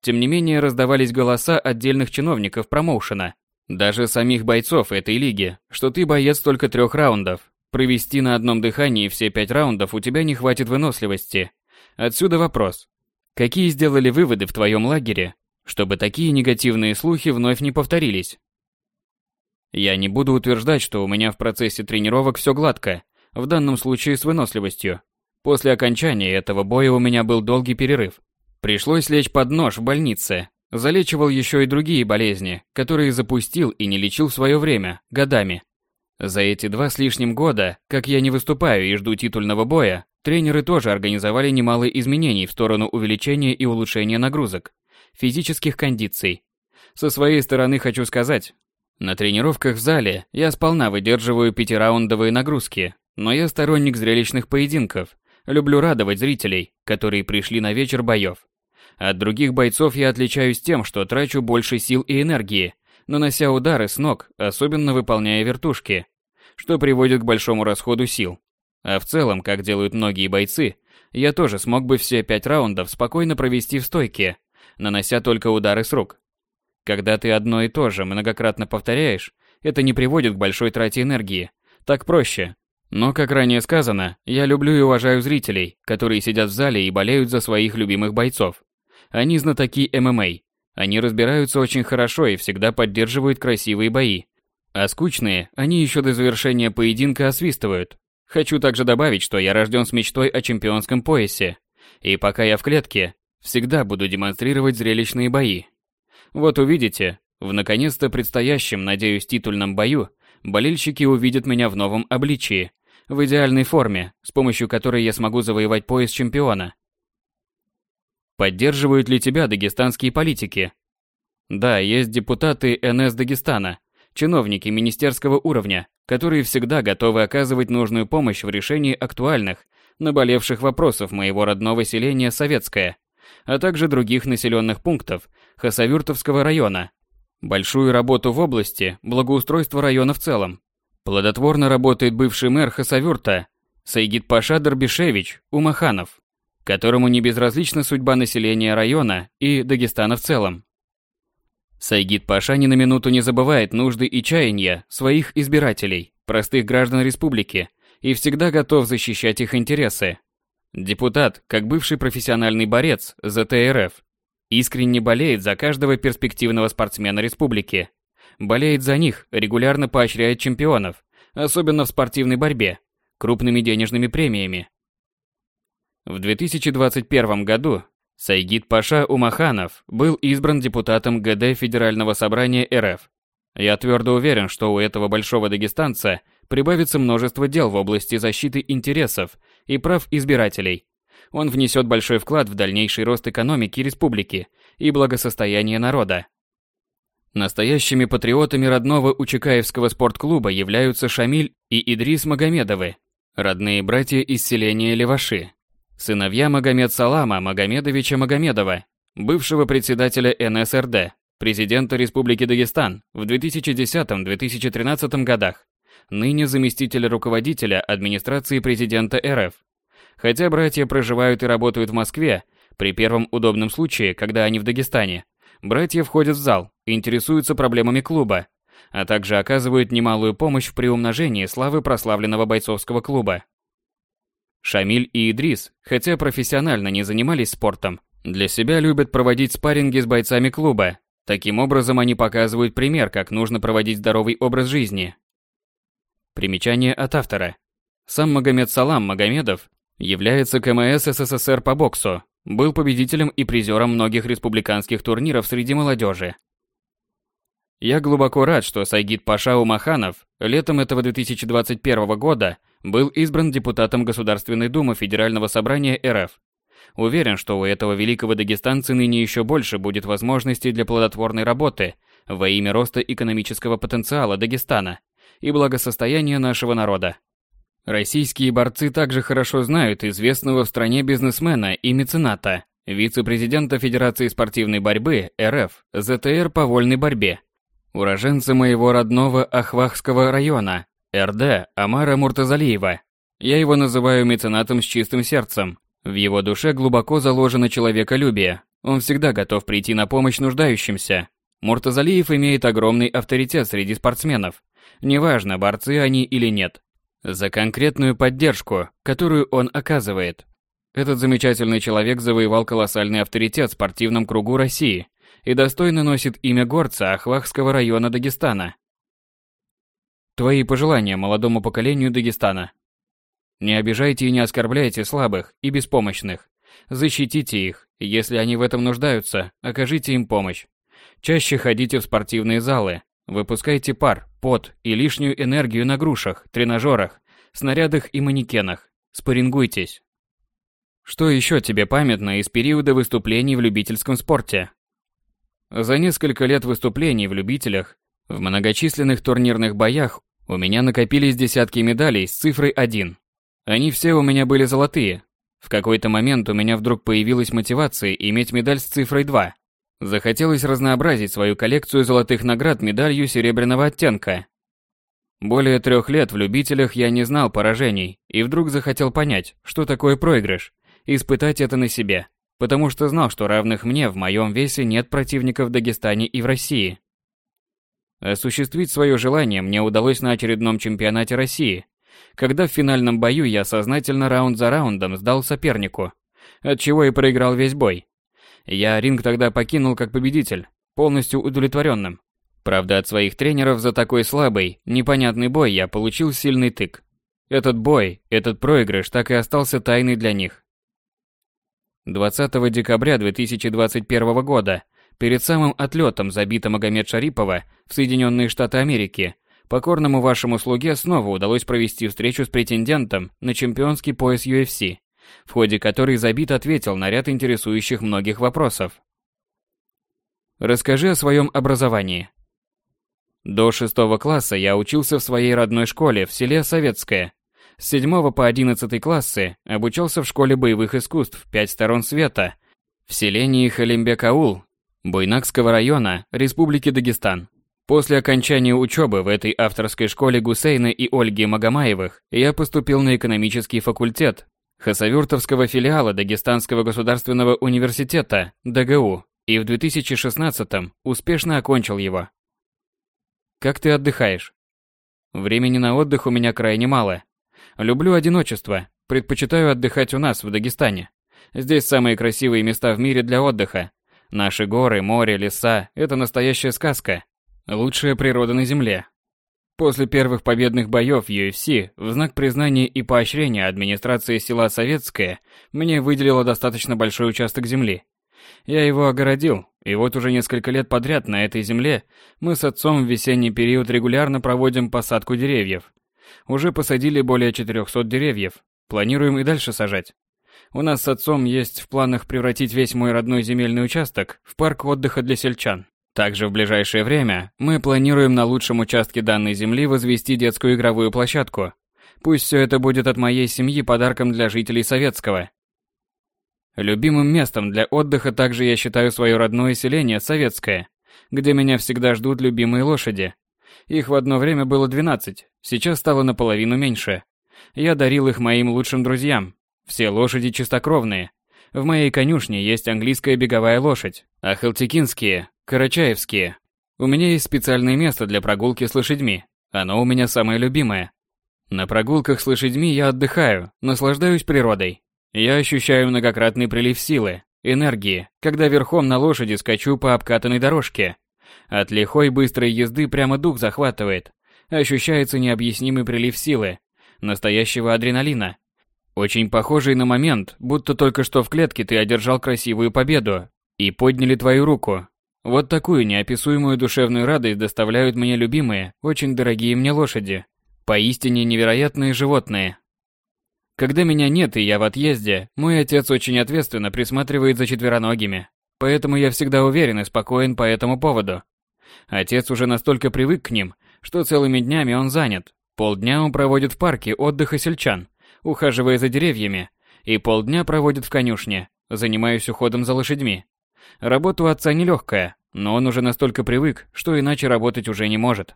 A: Тем не менее, раздавались голоса отдельных чиновников промоушена, даже самих бойцов этой лиги, что ты боец только трех раундов, Провести на одном дыхании все пять раундов у тебя не хватит выносливости. Отсюда вопрос. Какие сделали выводы в твоем лагере, чтобы такие негативные слухи вновь не повторились? Я не буду утверждать, что у меня в процессе тренировок все гладко, в данном случае с выносливостью. После окончания этого боя у меня был долгий перерыв. Пришлось лечь под нож в больнице. Залечивал еще и другие болезни, которые запустил и не лечил в свое время, годами. За эти два с лишним года, как я не выступаю и жду титульного боя, тренеры тоже организовали немало изменений в сторону увеличения и улучшения нагрузок, физических кондиций. Со своей стороны хочу сказать, на тренировках в зале я сполна выдерживаю пятираундовые нагрузки, но я сторонник зрелищных поединков, люблю радовать зрителей, которые пришли на вечер боев. От других бойцов я отличаюсь тем, что трачу больше сил и энергии, нанося удары с ног, особенно выполняя вертушки, что приводит к большому расходу сил. А в целом, как делают многие бойцы, я тоже смог бы все пять раундов спокойно провести в стойке, нанося только удары с рук. Когда ты одно и то же многократно повторяешь, это не приводит к большой трате энергии. Так проще. Но, как ранее сказано, я люблю и уважаю зрителей, которые сидят в зале и болеют за своих любимых бойцов. Они знатоки ММА. Они разбираются очень хорошо и всегда поддерживают красивые бои. А скучные они еще до завершения поединка освистывают. Хочу также добавить, что я рожден с мечтой о чемпионском поясе. И пока я в клетке, всегда буду демонстрировать зрелищные бои. Вот увидите, в наконец-то предстоящем, надеюсь, титульном бою, болельщики увидят меня в новом обличии, в идеальной форме, с помощью которой я смогу завоевать пояс чемпиона. Поддерживают ли тебя дагестанские политики? Да, есть депутаты НС Дагестана, чиновники министерского уровня, которые всегда готовы оказывать нужную помощь в решении актуальных, наболевших вопросов моего родного селения Советское, а также других населенных пунктов Хасавюртовского района. Большую работу в области благоустройства района в целом. Плодотворно работает бывший мэр Хасавюрта Сайгид Паша Дорбишевич Умаханов, которому не безразлична судьба населения района и Дагестана в целом. Сайгид Паша ни на минуту не забывает нужды и чаяния своих избирателей, простых граждан республики, и всегда готов защищать их интересы. Депутат, как бывший профессиональный борец за ТРФ, искренне болеет за каждого перспективного спортсмена республики. Болеет за них, регулярно поощряет чемпионов, особенно в спортивной борьбе, крупными денежными премиями. В 2021 году Сайгид Паша Умаханов был избран депутатом ГД Федерального собрания РФ. Я твердо уверен, что у этого большого дагестанца прибавится множество дел в области защиты интересов и прав избирателей. Он внесет большой вклад в дальнейший рост экономики республики и благосостояние народа. Настоящими патриотами родного Учекаевского спортклуба являются Шамиль и Идрис Магомедовы, родные братья из селения Леваши, сыновья Магомед Салама Магомедовича Магомедова, бывшего председателя НСРД, президента Республики Дагестан в 2010-2013 годах, ныне заместителя руководителя администрации президента РФ. Хотя братья проживают и работают в Москве, при первом удобном случае, когда они в Дагестане, братья входят в зал, интересуются проблемами клуба, а также оказывают немалую помощь в приумножении славы прославленного бойцовского клуба. Шамиль и Идрис, хотя профессионально не занимались спортом, для себя любят проводить спарринги с бойцами клуба. Таким образом, они показывают пример, как нужно проводить здоровый образ жизни, Примечание от автора. Сам Магомед Салам Магомедов является КМС СССР по боксу, был победителем и призером многих республиканских турниров среди молодежи. Я глубоко рад, что Сайгид Паша Умаханов летом этого 2021 года был избран депутатом Государственной Думы Федерального собрания РФ. Уверен, что у этого великого дагестанца ныне еще больше будет возможностей для плодотворной работы во имя роста экономического потенциала Дагестана и благосостояния нашего народа. Российские борцы также хорошо знают известного в стране бизнесмена и мецената, вице-президента Федерации спортивной борьбы РФ ЗТР по вольной борьбе, уроженца моего родного Ахвахского района, РД Амара Муртазалиева. Я его называю меценатом с чистым сердцем. В его душе глубоко заложено человеколюбие. Он всегда готов прийти на помощь нуждающимся. Муртазалиев имеет огромный авторитет среди спортсменов, неважно, борцы они или нет, за конкретную поддержку, которую он оказывает. Этот замечательный человек завоевал колоссальный авторитет в спортивном кругу России и достойно носит имя горца Ахвахского района Дагестана. Твои пожелания молодому поколению Дагестана. Не обижайте и не оскорбляйте слабых и беспомощных. Защитите их, если они в этом нуждаются, окажите им помощь. Чаще ходите в спортивные залы, выпускайте пар, пот и лишнюю энергию на грушах, тренажерах, снарядах и манекенах. Спарингуйтесь. Что еще тебе памятно из периода выступлений в любительском спорте? За несколько лет выступлений в любителях, в многочисленных турнирных боях у меня накопились десятки медалей с цифрой 1. Они все у меня были золотые. В какой-то момент у меня вдруг появилась мотивация иметь медаль с цифрой 2. Захотелось разнообразить свою коллекцию золотых наград медалью серебряного оттенка. Более трех лет в любителях я не знал поражений и вдруг захотел понять, что такое проигрыш, и испытать это на себе, потому что знал, что равных мне в моем весе нет противников в Дагестане и в России. Осуществить свое желание мне удалось на очередном чемпионате России, когда в финальном бою я сознательно раунд за раундом сдал сопернику, от чего и проиграл весь бой. Я ринг тогда покинул как победитель, полностью удовлетворенным. Правда, от своих тренеров за такой слабый, непонятный бой я получил сильный тык. Этот бой, этот проигрыш так и остался тайной для них. 20 декабря 2021 года, перед самым отлетом забита Магомед Шарипова в Соединенные Штаты Америки, Покорному вашему слуге снова удалось провести встречу с претендентом на чемпионский пояс UFC, в ходе которой Забит ответил на ряд интересующих многих вопросов. Расскажи о своем образовании. До шестого класса я учился в своей родной школе в селе Советское. С седьмого по одиннадцатый классы обучался в школе боевых искусств «Пять сторон света» в селении Халимбек-Аул Буйнакского района Республики Дагестан. После окончания учебы в этой авторской школе Гусейна и Ольги Магомаевых я поступил на экономический факультет Хасавюртовского филиала Дагестанского государственного университета ДГУ и в 2016-м успешно окончил его. Как ты отдыхаешь? Времени на отдых у меня крайне мало. Люблю одиночество, предпочитаю отдыхать у нас, в Дагестане. Здесь самые красивые места в мире для отдыха. Наши горы, море, леса – это настоящая сказка. Лучшая природа на Земле. После первых победных боев UFC, в знак признания и поощрения администрации села Советское мне выделила достаточно большой участок земли. Я его огородил, и вот уже несколько лет подряд на этой земле мы с отцом в весенний период регулярно проводим посадку деревьев. Уже посадили более 400 деревьев, планируем и дальше сажать. У нас с отцом есть в планах превратить весь мой родной земельный участок в парк отдыха для сельчан. Также в ближайшее время мы планируем на лучшем участке данной земли возвести детскую игровую площадку. Пусть все это будет от моей семьи подарком для жителей Советского. Любимым местом для отдыха также я считаю свое родное селение Советское, где меня всегда ждут любимые лошади. Их в одно время было 12, сейчас стало наполовину меньше. Я дарил их моим лучшим друзьям. Все лошади чистокровные. В моей конюшне есть английская беговая лошадь, а халтикинские Карачаевские. У меня есть специальное место для прогулки с лошадьми. Оно у меня самое любимое. На прогулках с лошадьми я отдыхаю, наслаждаюсь природой. Я ощущаю многократный прилив силы, энергии, когда верхом на лошади скачу по обкатанной дорожке. От лихой быстрой езды прямо дух захватывает. Ощущается необъяснимый прилив силы, настоящего адреналина. Очень похожий на момент, будто только что в клетке ты одержал красивую победу и подняли твою руку, вот такую неописуемую душевную радость доставляют мне любимые, очень дорогие мне лошади. Поистине невероятные животные. Когда меня нет и я в отъезде, мой отец очень ответственно присматривает за четвероногими. Поэтому я всегда уверен и спокоен по этому поводу. Отец уже настолько привык к ним, что целыми днями он занят. Полдня он проводит в парке отдыха сельчан, ухаживая за деревьями, и полдня проводит в конюшне, занимаясь уходом за лошадьми. Работа у отца нелегкая, но он уже настолько привык, что иначе работать уже не может.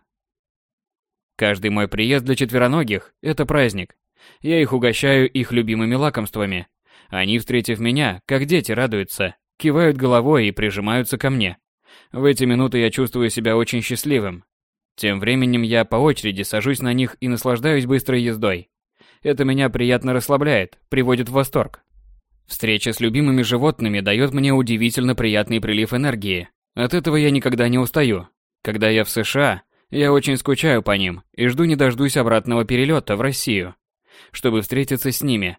A: Каждый мой приезд для четвероногих – это праздник. Я их угощаю их любимыми лакомствами. Они, встретив меня, как дети радуются, кивают головой и прижимаются ко мне. В эти минуты я чувствую себя очень счастливым. Тем временем я по очереди сажусь на них и наслаждаюсь быстрой ездой. Это меня приятно расслабляет, приводит в восторг. Встреча с любимыми животными дает мне удивительно приятный прилив энергии. От этого я никогда не устаю. Когда я в США, Я очень скучаю по ним и жду не дождусь обратного перелета в Россию, чтобы встретиться с ними.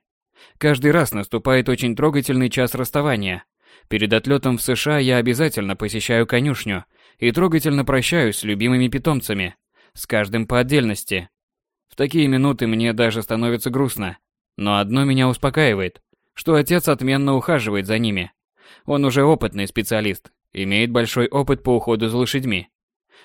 A: Каждый раз наступает очень трогательный час расставания. Перед отлетом в США я обязательно посещаю конюшню и трогательно прощаюсь с любимыми питомцами, с каждым по отдельности. В такие минуты мне даже становится грустно. Но одно меня успокаивает, что отец отменно ухаживает за ними. Он уже опытный специалист, имеет большой опыт по уходу за лошадьми.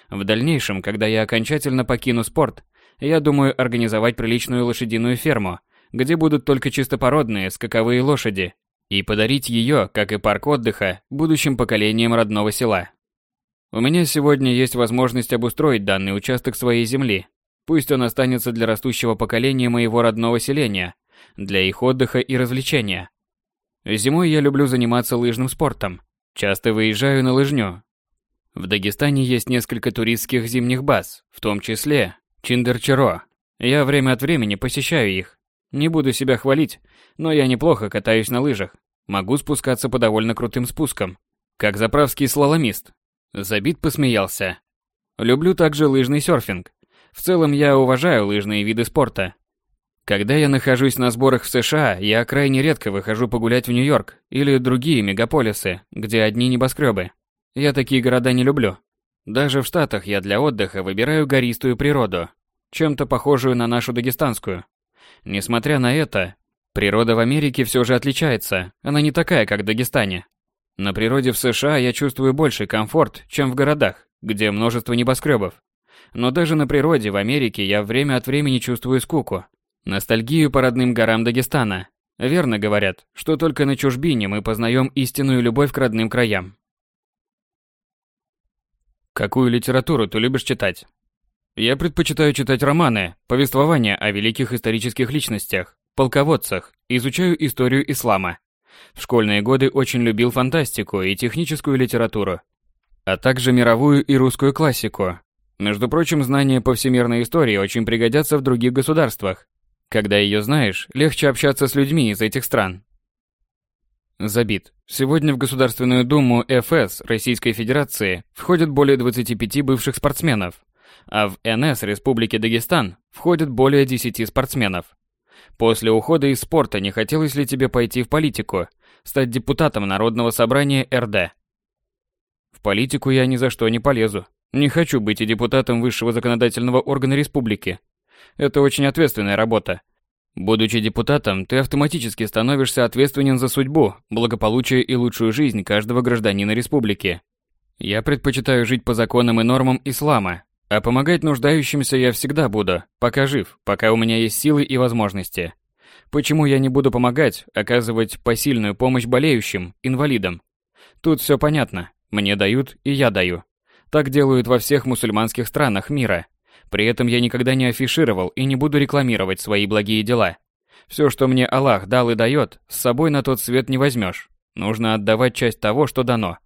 A: В дальнейшем, когда я окончательно покину спорт, я думаю организовать приличную лошадиную ферму, где будут только чистопородные скаковые лошади, и подарить ее, как и парк отдыха, будущим поколениям родного села. У меня сегодня есть возможность обустроить данный участок своей земли. Пусть он останется для растущего поколения моего родного селения, для их отдыха и развлечения. Зимой я люблю заниматься лыжным спортом. Часто выезжаю на лыжню. В Дагестане есть несколько туристских зимних баз, в том числе Чиндерчаро. Я время от времени посещаю их. Не буду себя хвалить, но я неплохо катаюсь на лыжах. Могу спускаться по довольно крутым спускам, как заправский слаломист. Забит посмеялся. Люблю также лыжный серфинг. В целом я уважаю лыжные виды спорта, когда я нахожусь на сборах в США, я крайне редко выхожу погулять в Нью-Йорк или другие мегаполисы, где одни небоскребы. Я такие города не люблю. Даже в Штатах я для отдыха выбираю гористую природу, чем-то похожую на нашу дагестанскую. Несмотря на это, природа в Америке все же отличается, она не такая, как в Дагестане. На природе в США я чувствую больший комфорт, чем в городах, где множество небоскребов. Но даже на природе в Америке я время от времени чувствую скуку. Ностальгию по родным горам Дагестана. Верно говорят, что только на чужбине мы познаем истинную любовь к родным краям. Какую литературу ты любишь читать? Я предпочитаю читать романы, повествования о великих исторических личностях, полководцах, изучаю историю ислама. В школьные годы очень любил фантастику и техническую литературу, а также мировую и русскую классику. Между прочим, знания по всемирной истории очень пригодятся в других государствах, когда ее знаешь, легче общаться с людьми из этих стран. Забит. Сегодня в Государственную Думу ФС Российской Федерации входят более 25 бывших спортсменов, а в НС Республики Дагестан входят более 10 спортсменов. После ухода из спорта не хотелось ли тебе пойти в политику, стать депутатом Народного собрания РД? В политику я ни за что не полезу. Не хочу быть и депутатом высшего законодательного органа республики. Это очень ответственная работа. Будучи депутатом, ты автоматически становишься ответственен за судьбу, благополучие и лучшую жизнь каждого гражданина республики. Я предпочитаю жить по законам и нормам ислама, а помогать нуждающимся я всегда буду, пока жив, пока у меня есть силы и возможности. Почему я не буду помогать, оказывать посильную помощь болеющим, инвалидам? Тут все понятно. Мне дают, и я даю. Так делают во всех мусульманских странах мира. При этом я никогда не афишировал и не буду рекламировать свои благие дела. Все, что мне Аллах дал и дает, с собой на тот свет не возьмешь. Нужно отдавать часть того, что дано.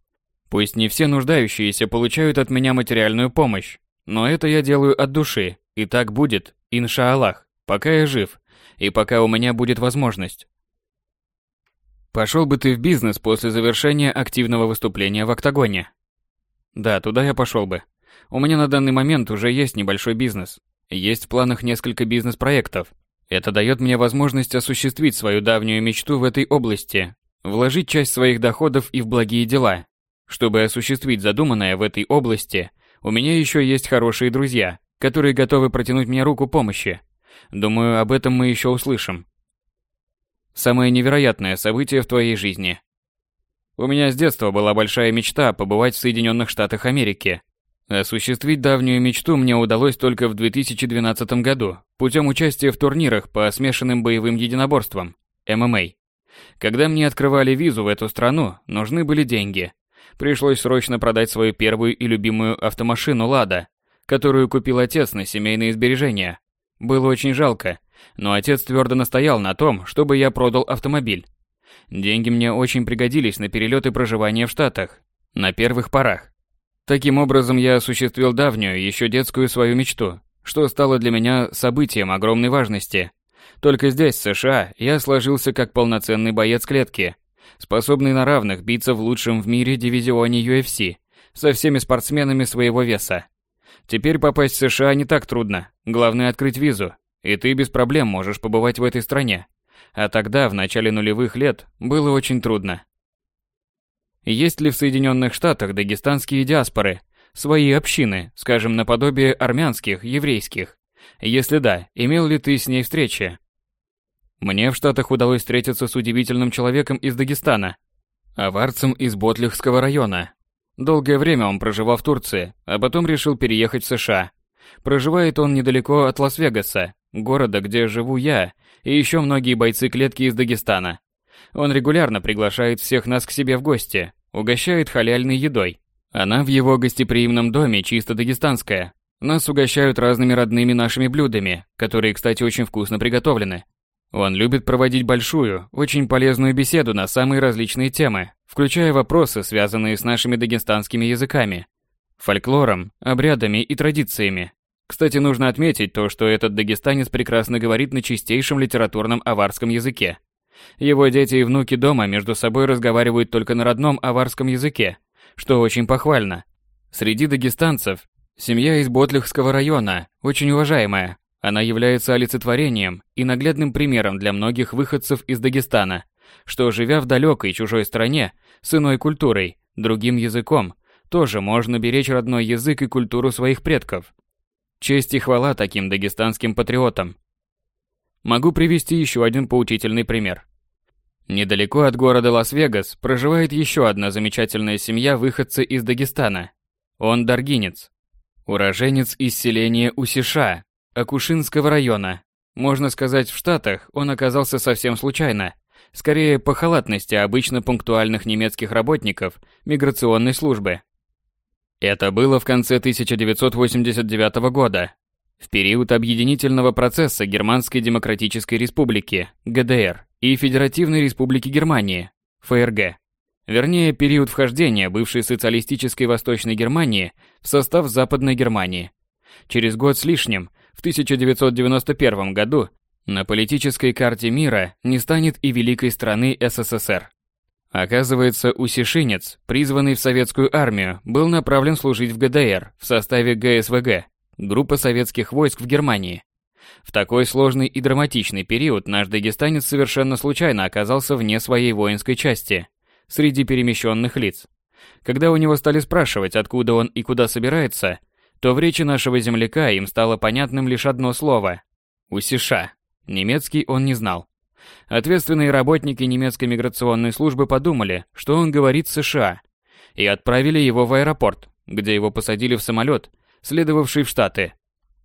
A: Пусть не все нуждающиеся получают от меня материальную помощь, но это я делаю от души, и так будет, иншааллах, пока я жив, и пока у меня будет возможность. Пошел бы ты в бизнес после завершения активного выступления в октагоне? Да, туда я пошел бы. У меня на данный момент уже есть небольшой бизнес. Есть в планах несколько бизнес-проектов. Это дает мне возможность осуществить свою давнюю мечту в этой области, вложить часть своих доходов и в благие дела. Чтобы осуществить задуманное в этой области, у меня еще есть хорошие друзья, которые готовы протянуть мне руку помощи. Думаю, об этом мы еще услышим. Самое невероятное событие в твоей жизни. У меня с детства была большая мечта побывать в Соединенных Штатах Америки, Осуществить давнюю мечту мне удалось только в 2012 году путем участия в турнирах по смешанным боевым единоборствам ММА. Когда мне открывали визу в эту страну, нужны были деньги. Пришлось срочно продать свою первую и любимую автомашину «Лада», которую купил отец на семейные сбережения. Было очень жалко, но отец твердо настоял на том, чтобы я продал автомобиль. Деньги мне очень пригодились на перелет и проживание в Штатах, на первых порах. Таким образом, я осуществил давнюю, еще детскую свою мечту, что стало для меня событием огромной важности. Только здесь, в США, я сложился как полноценный боец клетки, способный на равных биться в лучшем в мире дивизионе UFC со всеми спортсменами своего веса. Теперь попасть в США не так трудно. Главное открыть визу, и ты без проблем можешь побывать в этой стране. А тогда, в начале нулевых лет, было очень трудно. Есть ли в Соединенных Штатах дагестанские диаспоры, свои общины, скажем, наподобие армянских, еврейских? Если да, имел ли ты с ней встречи? Мне в Штатах удалось встретиться с удивительным человеком из Дагестана, аварцем из Ботлихского района. Долгое время он проживал в Турции, а потом решил переехать в США. Проживает он недалеко от Лас-Вегаса, города, где живу я, и еще многие бойцы клетки из Дагестана. Он регулярно приглашает всех нас к себе в гости, угощает халяльной едой. Она в его гостеприимном доме чисто дагестанская. Нас угощают разными родными нашими блюдами, которые, кстати, очень вкусно приготовлены. Он любит проводить большую, очень полезную беседу на самые различные темы, включая вопросы, связанные с нашими дагестанскими языками, фольклором, обрядами и традициями. Кстати, нужно отметить то, что этот дагестанец прекрасно говорит на чистейшем литературном аварском языке. Его дети и внуки дома между собой разговаривают только на родном аварском языке, что очень похвально. Среди дагестанцев семья из Ботлихского района, очень уважаемая. Она является олицетворением и наглядным примером для многих выходцев из Дагестана, что, живя в далекой чужой стране, с иной культурой, другим языком, тоже можно беречь родной язык и культуру своих предков. Честь и хвала таким дагестанским патриотам. Могу привести еще один поучительный пример. Недалеко от города Лас-Вегас проживает еще одна замечательная семья выходца из Дагестана. Он даргинец. Уроженец из селения Усиша, Акушинского района. Можно сказать, в Штатах он оказался совсем случайно. Скорее по халатности обычно пунктуальных немецких работников миграционной службы. Это было в конце 1989 года, в период объединительного процесса Германской Демократической Республики, ГДР, и Федеративной Республики Германии, ФРГ. Вернее, период вхождения бывшей социалистической Восточной Германии в состав Западной Германии. Через год с лишним, в 1991 году, на политической карте мира не станет и великой страны СССР. Оказывается, Усишинец, призванный в советскую армию, был направлен служить в ГДР в составе ГСВГ группа советских войск в Германии. В такой сложный и драматичный период наш дагестанец совершенно случайно оказался вне своей воинской части, среди перемещенных лиц. Когда у него стали спрашивать, откуда он и куда собирается, то в речи нашего земляка им стало понятным лишь одно слово – «Усиша». Немецкий он не знал. Ответственные работники немецкой миграционной службы подумали, что он говорит США, и отправили его в аэропорт, где его посадили в самолет – следовавший в Штаты.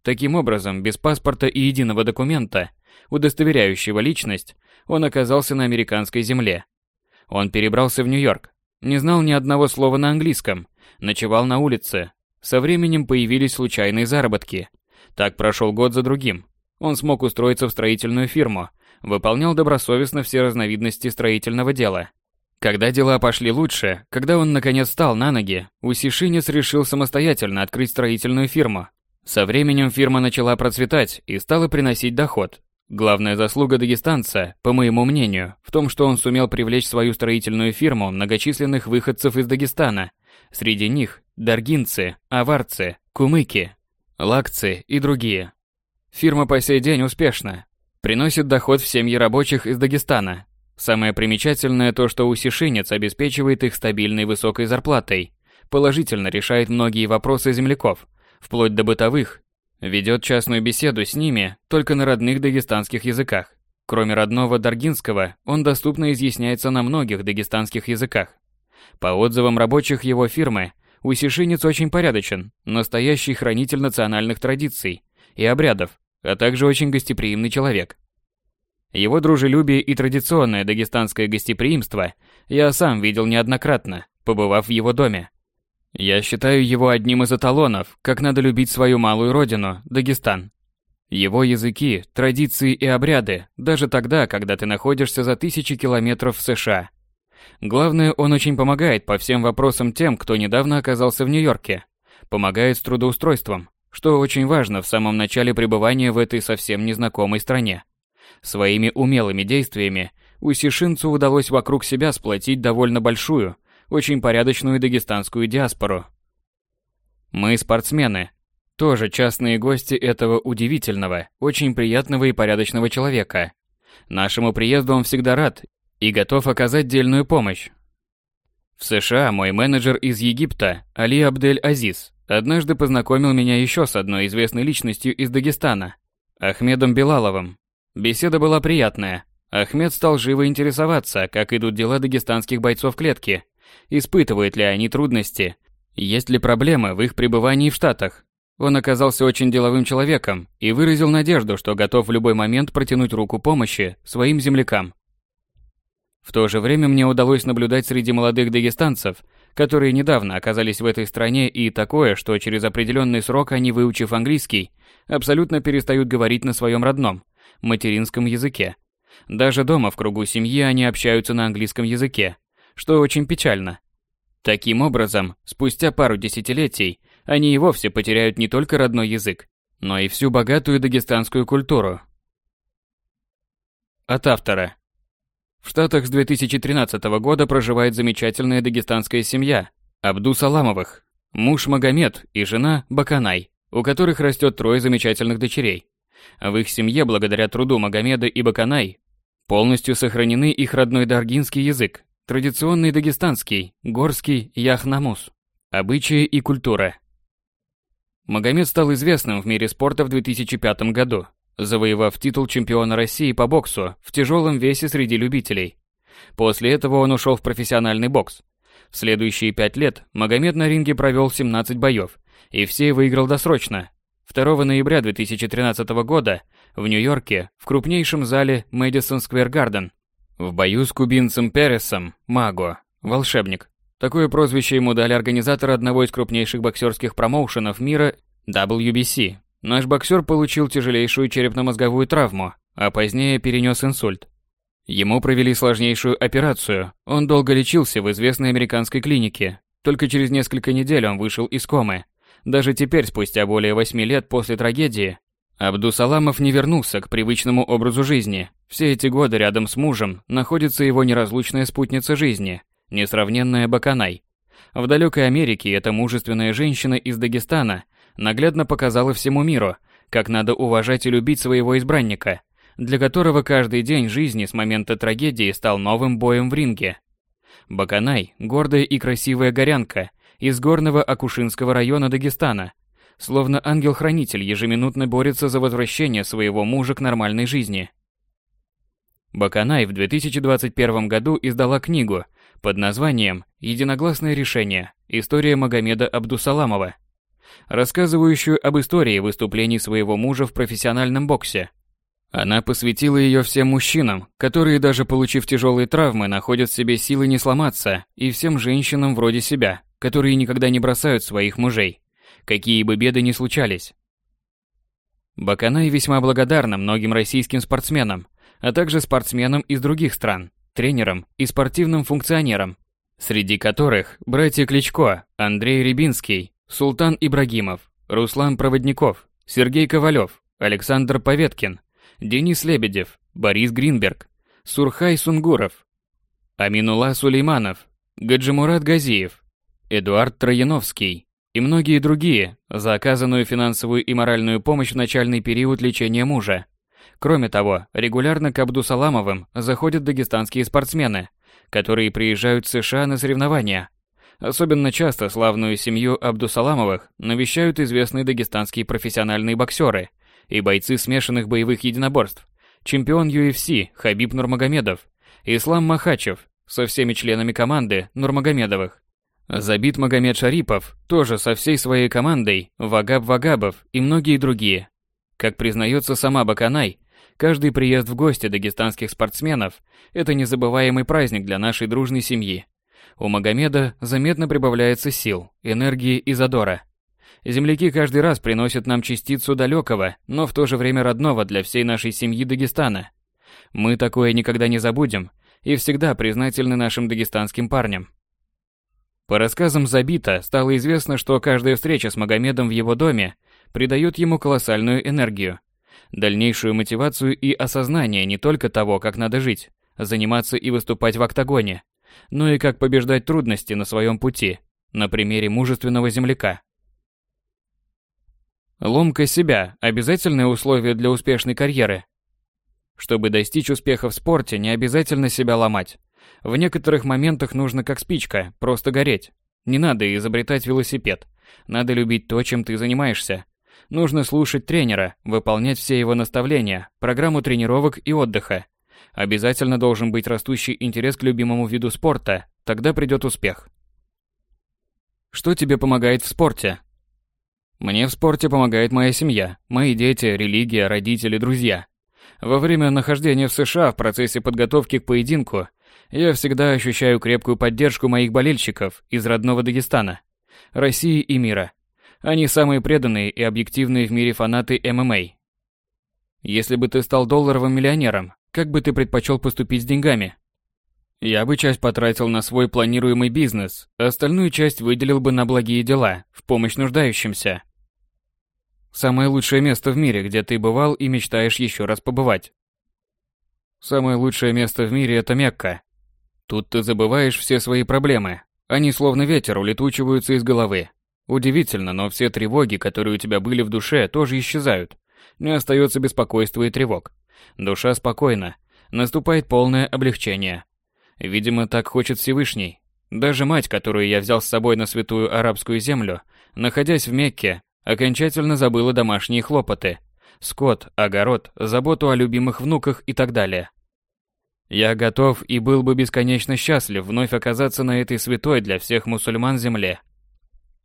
A: Таким образом, без паспорта и единого документа, удостоверяющего личность, он оказался на американской земле. Он перебрался в Нью-Йорк, не знал ни одного слова на английском, ночевал на улице. Со временем появились случайные заработки. Так прошел год за другим. Он смог устроиться в строительную фирму, выполнял добросовестно все разновидности строительного дела – когда дела пошли лучше, когда он наконец встал на ноги, Усишинец решил самостоятельно открыть строительную фирму. Со временем фирма начала процветать и стала приносить доход. Главная заслуга дагестанца, по моему мнению, в том, что он сумел привлечь в свою строительную фирму многочисленных выходцев из Дагестана. Среди них даргинцы, аварцы, кумыки, лакцы и другие. Фирма по сей день успешна. Приносит доход в семьи рабочих из Дагестана, Самое примечательное то, что Усишинец обеспечивает их стабильной высокой зарплатой, положительно решает многие вопросы земляков, вплоть до бытовых, ведет частную беседу с ними только на родных дагестанских языках. Кроме родного даргинского, он доступно изъясняется на многих дагестанских языках. По отзывам рабочих его фирмы, Усишинец очень порядочен, настоящий хранитель национальных традиций и обрядов, а также очень гостеприимный человек. Его дружелюбие и традиционное дагестанское гостеприимство я сам видел неоднократно, побывав в его доме. Я считаю его одним из эталонов, как надо любить свою малую родину, Дагестан. Его языки, традиции и обряды, даже тогда, когда ты находишься за тысячи километров в США. Главное, он очень помогает по всем вопросам тем, кто недавно оказался в Нью-Йорке. Помогает с трудоустройством, что очень важно в самом начале пребывания в этой совсем незнакомой стране. Своими умелыми действиями Усишинцу удалось вокруг себя сплотить довольно большую, очень порядочную дагестанскую диаспору. Мы спортсмены, тоже частные гости этого удивительного, очень приятного и порядочного человека. Нашему приезду он всегда рад и готов оказать дельную помощь. В США мой менеджер из Египта, Али Абдель Азиз, однажды познакомил меня еще с одной известной личностью из Дагестана, Ахмедом Белаловым. Беседа была приятная. Ахмед стал живо интересоваться, как идут дела дагестанских бойцов клетки, испытывают ли они трудности, есть ли проблемы в их пребывании в Штатах. Он оказался очень деловым человеком и выразил надежду, что готов в любой момент протянуть руку помощи своим землякам. В то же время мне удалось наблюдать среди молодых дагестанцев, которые недавно оказались в этой стране и такое, что через определенный срок они, выучив английский, абсолютно перестают говорить на своем родном, материнском языке. Даже дома в кругу семьи они общаются на английском языке, что очень печально. Таким образом, спустя пару десятилетий, они и вовсе потеряют не только родной язык, но и всю богатую дагестанскую культуру. От автора. В Штатах с 2013 года проживает замечательная дагестанская семья Абду Саламовых, муж Магомед и жена Баканай, у которых растет трое замечательных дочерей. В их семье, благодаря труду Магомеда и Баканай, полностью сохранены их родной даргинский язык, традиционный дагестанский, горский яхнамус, обычаи и культура. Магомед стал известным в мире спорта в 2005 году, завоевав титул чемпиона России по боксу в тяжелом весе среди любителей. После этого он ушел в профессиональный бокс. В следующие пять лет Магомед на ринге провел 17 боев, и все выиграл досрочно. 2 ноября 2013 года в Нью-Йорке в крупнейшем зале Мэдисон Сквер Гарден в бою с кубинцем Пересом Маго, волшебник. Такое прозвище ему дали организаторы одного из крупнейших боксерских промоушенов мира WBC Наш боксер получил тяжелейшую черепно-мозговую травму, а позднее перенес инсульт. Ему провели сложнейшую операцию. Он долго лечился в известной американской клинике. Только через несколько недель он вышел из комы. Даже теперь, спустя более восьми лет после трагедии, Абдусаламов не вернулся к привычному образу жизни. Все эти годы рядом с мужем находится его неразлучная спутница жизни, несравненная Баканай. В далекой Америке эта мужественная женщина из Дагестана наглядно показала всему миру, как надо уважать и любить своего избранника, для которого каждый день жизни с момента трагедии стал новым боем в ринге. Баканай – гордая и красивая горянка из горного Акушинского района Дагестана. Словно ангел-хранитель ежеминутно борется за возвращение своего мужа к нормальной жизни. Баканай в 2021 году издала книгу под названием «Единогласное решение. История Магомеда Абдусаламова», рассказывающую об истории выступлений своего мужа в профессиональном боксе. Она посвятила ее всем мужчинам, которые даже получив тяжелые травмы, находят в себе силы не сломаться, и всем женщинам вроде себя, которые никогда не бросают своих мужей, какие бы беды ни случались. Баканай весьма благодарна многим российским спортсменам, а также спортсменам из других стран, тренерам и спортивным функционерам, среди которых братья Кличко, Андрей Рябинский, Султан Ибрагимов, Руслан Проводников, Сергей Ковалев, Александр Поветкин, Денис Лебедев, Борис Гринберг, Сурхай Сунгуров, Аминула Сулейманов, Гаджимурат Газиев, Эдуард Трояновский и многие другие за оказанную финансовую и моральную помощь в начальный период лечения мужа. Кроме того, регулярно к Абдусаламовым заходят дагестанские спортсмены, которые приезжают в США на соревнования – Особенно часто славную семью Абдусаламовых навещают известные дагестанские профессиональные боксеры и бойцы смешанных боевых единоборств, чемпион UFC Хабиб Нурмагомедов, Ислам Махачев со всеми членами команды Нурмагомедовых, Забит Магомед Шарипов, тоже со всей своей командой, Вагаб Вагабов и многие другие. Как признается сама Баканай, каждый приезд в гости дагестанских спортсменов – это незабываемый праздник для нашей дружной семьи. У Магомеда заметно прибавляется сил, энергии и задора. Земляки каждый раз приносят нам частицу далекого, но в то же время родного для всей нашей семьи Дагестана. Мы такое никогда не забудем и всегда признательны нашим дагестанским парням. По рассказам Забита стало известно, что каждая встреча с Магомедом в его доме придает ему колоссальную энергию, дальнейшую мотивацию и осознание не только того, как надо жить, заниматься и выступать в октагоне, но и как побеждать трудности на своем пути, на примере мужественного земляка. Ломка себя – обязательное условие для успешной карьеры. Чтобы достичь успеха в спорте, не обязательно себя ломать. В некоторых моментах нужно как спичка, просто гореть. Не надо изобретать велосипед. Надо любить то, чем ты занимаешься. Нужно слушать тренера, выполнять все его наставления, программу тренировок и отдыха. Обязательно должен быть растущий интерес к любимому виду спорта, тогда придет успех. Что тебе помогает в спорте? Мне в спорте помогает моя семья, мои дети, религия, родители, друзья. Во время нахождения в США в процессе подготовки к поединку я всегда ощущаю крепкую поддержку моих болельщиков из родного Дагестана, России и мира. Они самые преданные и объективные в мире фанаты ММА. Если бы ты стал долларовым миллионером, как бы ты предпочел поступить с деньгами? Я бы часть потратил на свой планируемый бизнес, а остальную часть выделил бы на благие дела, в помощь нуждающимся. Самое лучшее место в мире, где ты бывал и мечтаешь еще раз побывать. Самое лучшее место в мире – это Мекка. Тут ты забываешь все свои проблемы. Они словно ветер улетучиваются из головы. Удивительно, но все тревоги, которые у тебя были в душе, тоже исчезают. Не остается беспокойства и тревог. Душа спокойна. Наступает полное облегчение. Видимо, так хочет Всевышний. Даже мать, которую я взял с собой на святую арабскую землю, находясь в Мекке, Окончательно забыла домашние хлопоты. Скот, огород, заботу о любимых внуках и так далее. Я готов и был бы бесконечно счастлив вновь оказаться на этой святой для всех мусульман земле.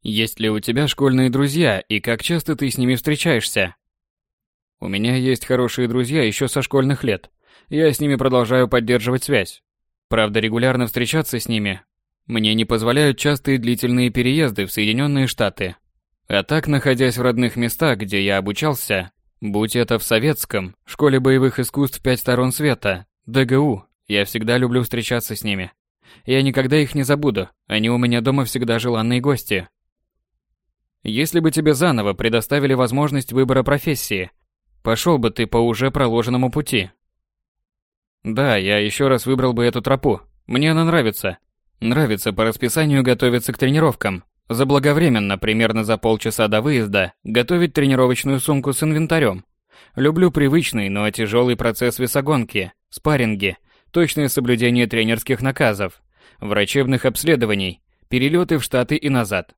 A: Есть ли у тебя школьные друзья и как часто ты с ними встречаешься? У меня есть хорошие друзья еще со школьных лет. Я с ними продолжаю поддерживать связь. Правда, регулярно встречаться с ними мне не позволяют частые длительные переезды в Соединенные Штаты. А так, находясь в родных местах, где я обучался, будь это в советском, школе боевых искусств «Пять сторон света», ДГУ, я всегда люблю встречаться с ними. Я никогда их не забуду, они у меня дома всегда желанные гости. Если бы тебе заново предоставили возможность выбора профессии, пошел бы ты по уже проложенному пути. Да, я еще раз выбрал бы эту тропу. Мне она нравится. Нравится по расписанию готовиться к тренировкам, Заблаговременно, примерно за полчаса до выезда, готовить тренировочную сумку с инвентарем. Люблю привычный, но тяжелый процесс весогонки, спарринги, точное соблюдение тренерских наказов, врачебных обследований, перелеты в Штаты и назад.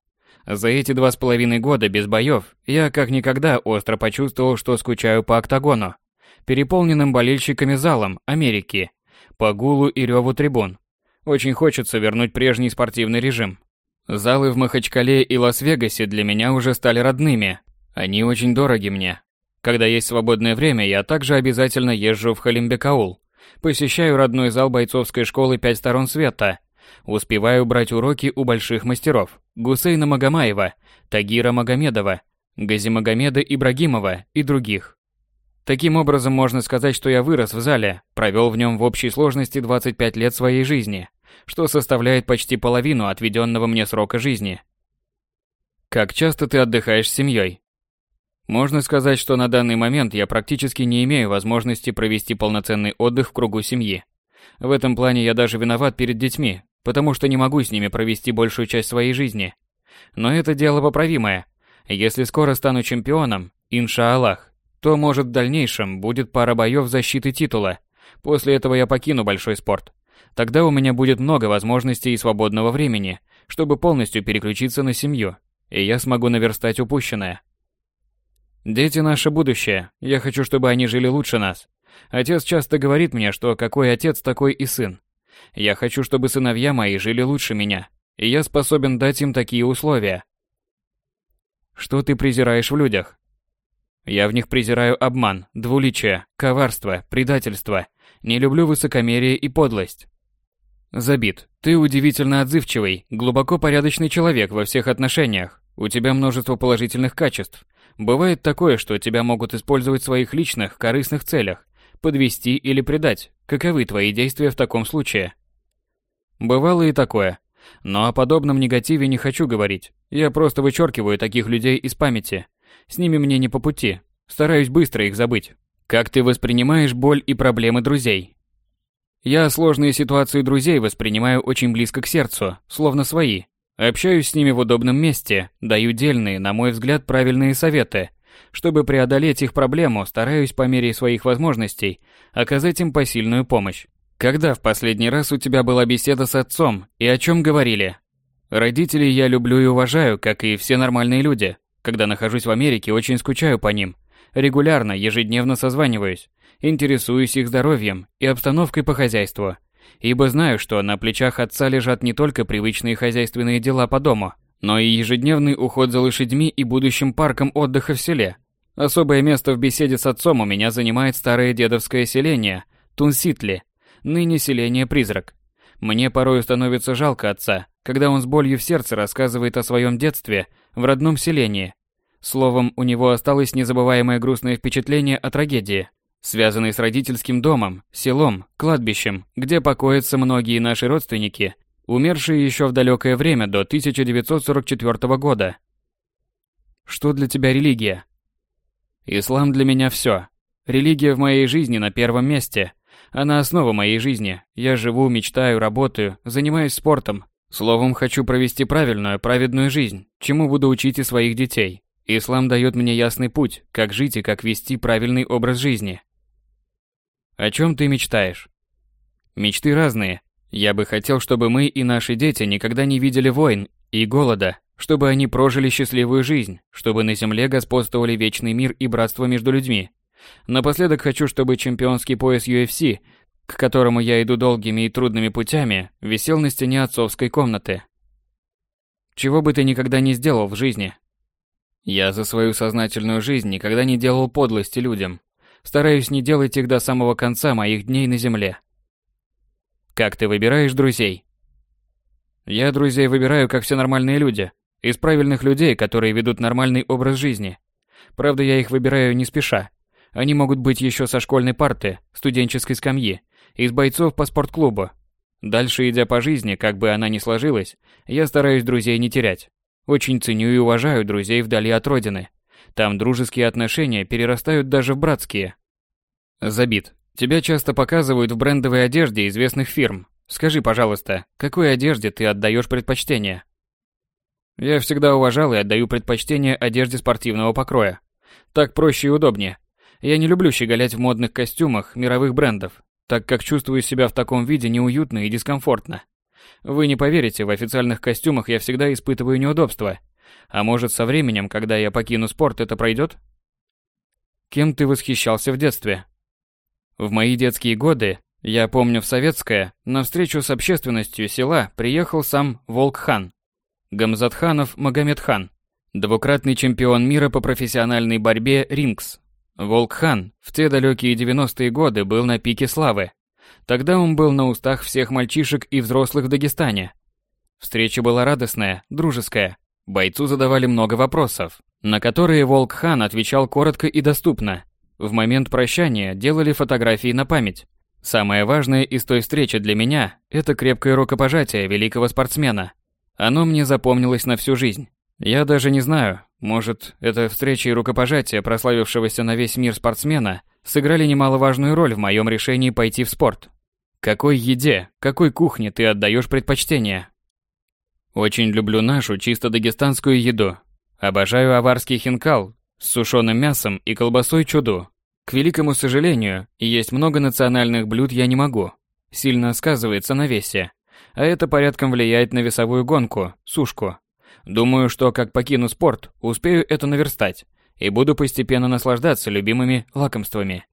A: За эти два с половиной года без боев я как никогда остро почувствовал, что скучаю по октагону, переполненным болельщиками залом Америки, по гулу и реву трибун. Очень хочется вернуть прежний спортивный режим. Залы в Махачкале и Лас-Вегасе для меня уже стали родными. Они очень дороги мне. Когда есть свободное время, я также обязательно езжу в Халимбекаул. Посещаю родной зал бойцовской школы «Пять сторон света». Успеваю брать уроки у больших мастеров. Гусейна Магомаева, Тагира Магомедова, Газимагомеда Ибрагимова и других. Таким образом, можно сказать, что я вырос в зале, провел в нем в общей сложности 25 лет своей жизни что составляет почти половину отведенного мне срока жизни. Как часто ты отдыхаешь с семьей? Можно сказать, что на данный момент я практически не имею возможности провести полноценный отдых в кругу семьи. В этом плане я даже виноват перед детьми, потому что не могу с ними провести большую часть своей жизни. Но это дело поправимое. Если скоро стану чемпионом, иншааллах, то, может, в дальнейшем будет пара боев защиты титула. После этого я покину большой спорт. Тогда у меня будет много возможностей и свободного времени, чтобы полностью переключиться на семью, и я смогу наверстать упущенное. Дети – наше будущее. Я хочу, чтобы они жили лучше нас. Отец часто говорит мне, что какой отец, такой и сын. Я хочу, чтобы сыновья мои жили лучше меня, и я способен дать им такие условия. Что ты презираешь в людях? Я в них презираю обман, двуличие, коварство, предательство. Не люблю высокомерие и подлость. Забит. Ты удивительно отзывчивый, глубоко порядочный человек во всех отношениях. У тебя множество положительных качеств. Бывает такое, что тебя могут использовать в своих личных, корыстных целях, подвести или предать. Каковы твои действия в таком случае? Бывало и такое. Но о подобном негативе не хочу говорить. Я просто вычеркиваю таких людей из памяти. С ними мне не по пути. Стараюсь быстро их забыть. Как ты воспринимаешь боль и проблемы друзей? Я сложные ситуации друзей воспринимаю очень близко к сердцу, словно свои. Общаюсь с ними в удобном месте, даю дельные, на мой взгляд, правильные советы, Чтобы преодолеть их проблему, стараюсь по мере своих возможностей оказать им посильную помощь. Когда в последний раз у тебя была беседа с отцом и о чем говорили? Родителей я люблю и уважаю, как и все нормальные люди. Когда нахожусь в Америке, очень скучаю по ним. Регулярно, ежедневно созваниваюсь, интересуюсь их здоровьем и обстановкой по хозяйству. Ибо знаю, что на плечах отца лежат не только привычные хозяйственные дела по дому, но и ежедневный уход за лошадьми и будущим парком отдыха в селе. Особое место в беседе с отцом у меня занимает старое дедовское селение Тунситли, ныне селение Призрак. Мне порой становится жалко отца, когда он с болью в сердце рассказывает о своем детстве в родном селении. Словом, у него осталось незабываемое грустное впечатление о трагедии, связанной с родительским домом, селом, кладбищем, где покоятся многие наши родственники, умершие еще в далекое время до 1944 года. Что для тебя религия? Ислам для меня все. Религия в моей жизни на первом месте. Она основа моей жизни. Я живу, мечтаю, работаю, занимаюсь спортом. Словом, хочу провести правильную, праведную жизнь, чему буду учить и своих детей. Ислам дает мне ясный путь, как жить и как вести правильный образ жизни. О чем ты мечтаешь? Мечты разные. Я бы хотел, чтобы мы и наши дети никогда не видели войн и голода, чтобы они прожили счастливую жизнь, чтобы на земле господствовали вечный мир и братство между людьми. Напоследок хочу, чтобы чемпионский пояс UFC к которому я иду долгими и трудными путями, висел на стене отцовской комнаты. Чего бы ты никогда не сделал в жизни? Я за свою сознательную жизнь никогда не делал подлости людям. Стараюсь не делать их до самого конца моих дней на земле. Как ты выбираешь друзей? Я друзей выбираю, как все нормальные люди. Из правильных людей, которые ведут нормальный образ жизни. Правда, я их выбираю не спеша. Они могут быть еще со школьной парты, студенческой скамьи, из бойцов по спортклубу. Дальше, идя по жизни, как бы она ни сложилась, я стараюсь друзей не терять. Очень ценю и уважаю друзей вдали от родины. Там дружеские отношения перерастают даже в братские. Забит. Тебя часто показывают в брендовой одежде известных фирм. Скажи, пожалуйста, какой одежде ты отдаешь предпочтение? Я всегда уважал и отдаю предпочтение одежде спортивного покроя. Так проще и удобнее. Я не люблю щеголять в модных костюмах мировых брендов, так как чувствую себя в таком виде неуютно и дискомфортно. Вы не поверите, в официальных костюмах я всегда испытываю неудобства. А может, со временем, когда я покину спорт, это пройдет? Кем ты восхищался в детстве? В мои детские годы, я помню в советское, на встречу с общественностью села приехал сам Волк-хан. Гамзатханов Магомед-хан, двукратный чемпион мира по профессиональной борьбе «Рингс», Волкхан в те далекие 90-е годы был на пике славы. Тогда он был на устах всех мальчишек и взрослых в Дагестане. Встреча была радостная, дружеская. Бойцу задавали много вопросов, на которые Волкхан отвечал коротко и доступно. В момент прощания делали фотографии на память. Самое важное из той встречи для меня – это крепкое рукопожатие великого спортсмена. Оно мне запомнилось на всю жизнь. Я даже не знаю, может, эта встреча и рукопожатие прославившегося на весь мир спортсмена сыграли немаловажную роль в моем решении пойти в спорт. Какой еде, какой кухне ты отдаешь предпочтение? Очень люблю нашу чисто дагестанскую еду. Обожаю аварский хинкал с сушеным мясом и колбасой чуду. К великому сожалению, есть много национальных блюд я не могу. Сильно сказывается на весе. А это порядком влияет на весовую гонку, сушку. Думаю, что как покину спорт, успею это наверстать и буду постепенно наслаждаться любимыми лакомствами.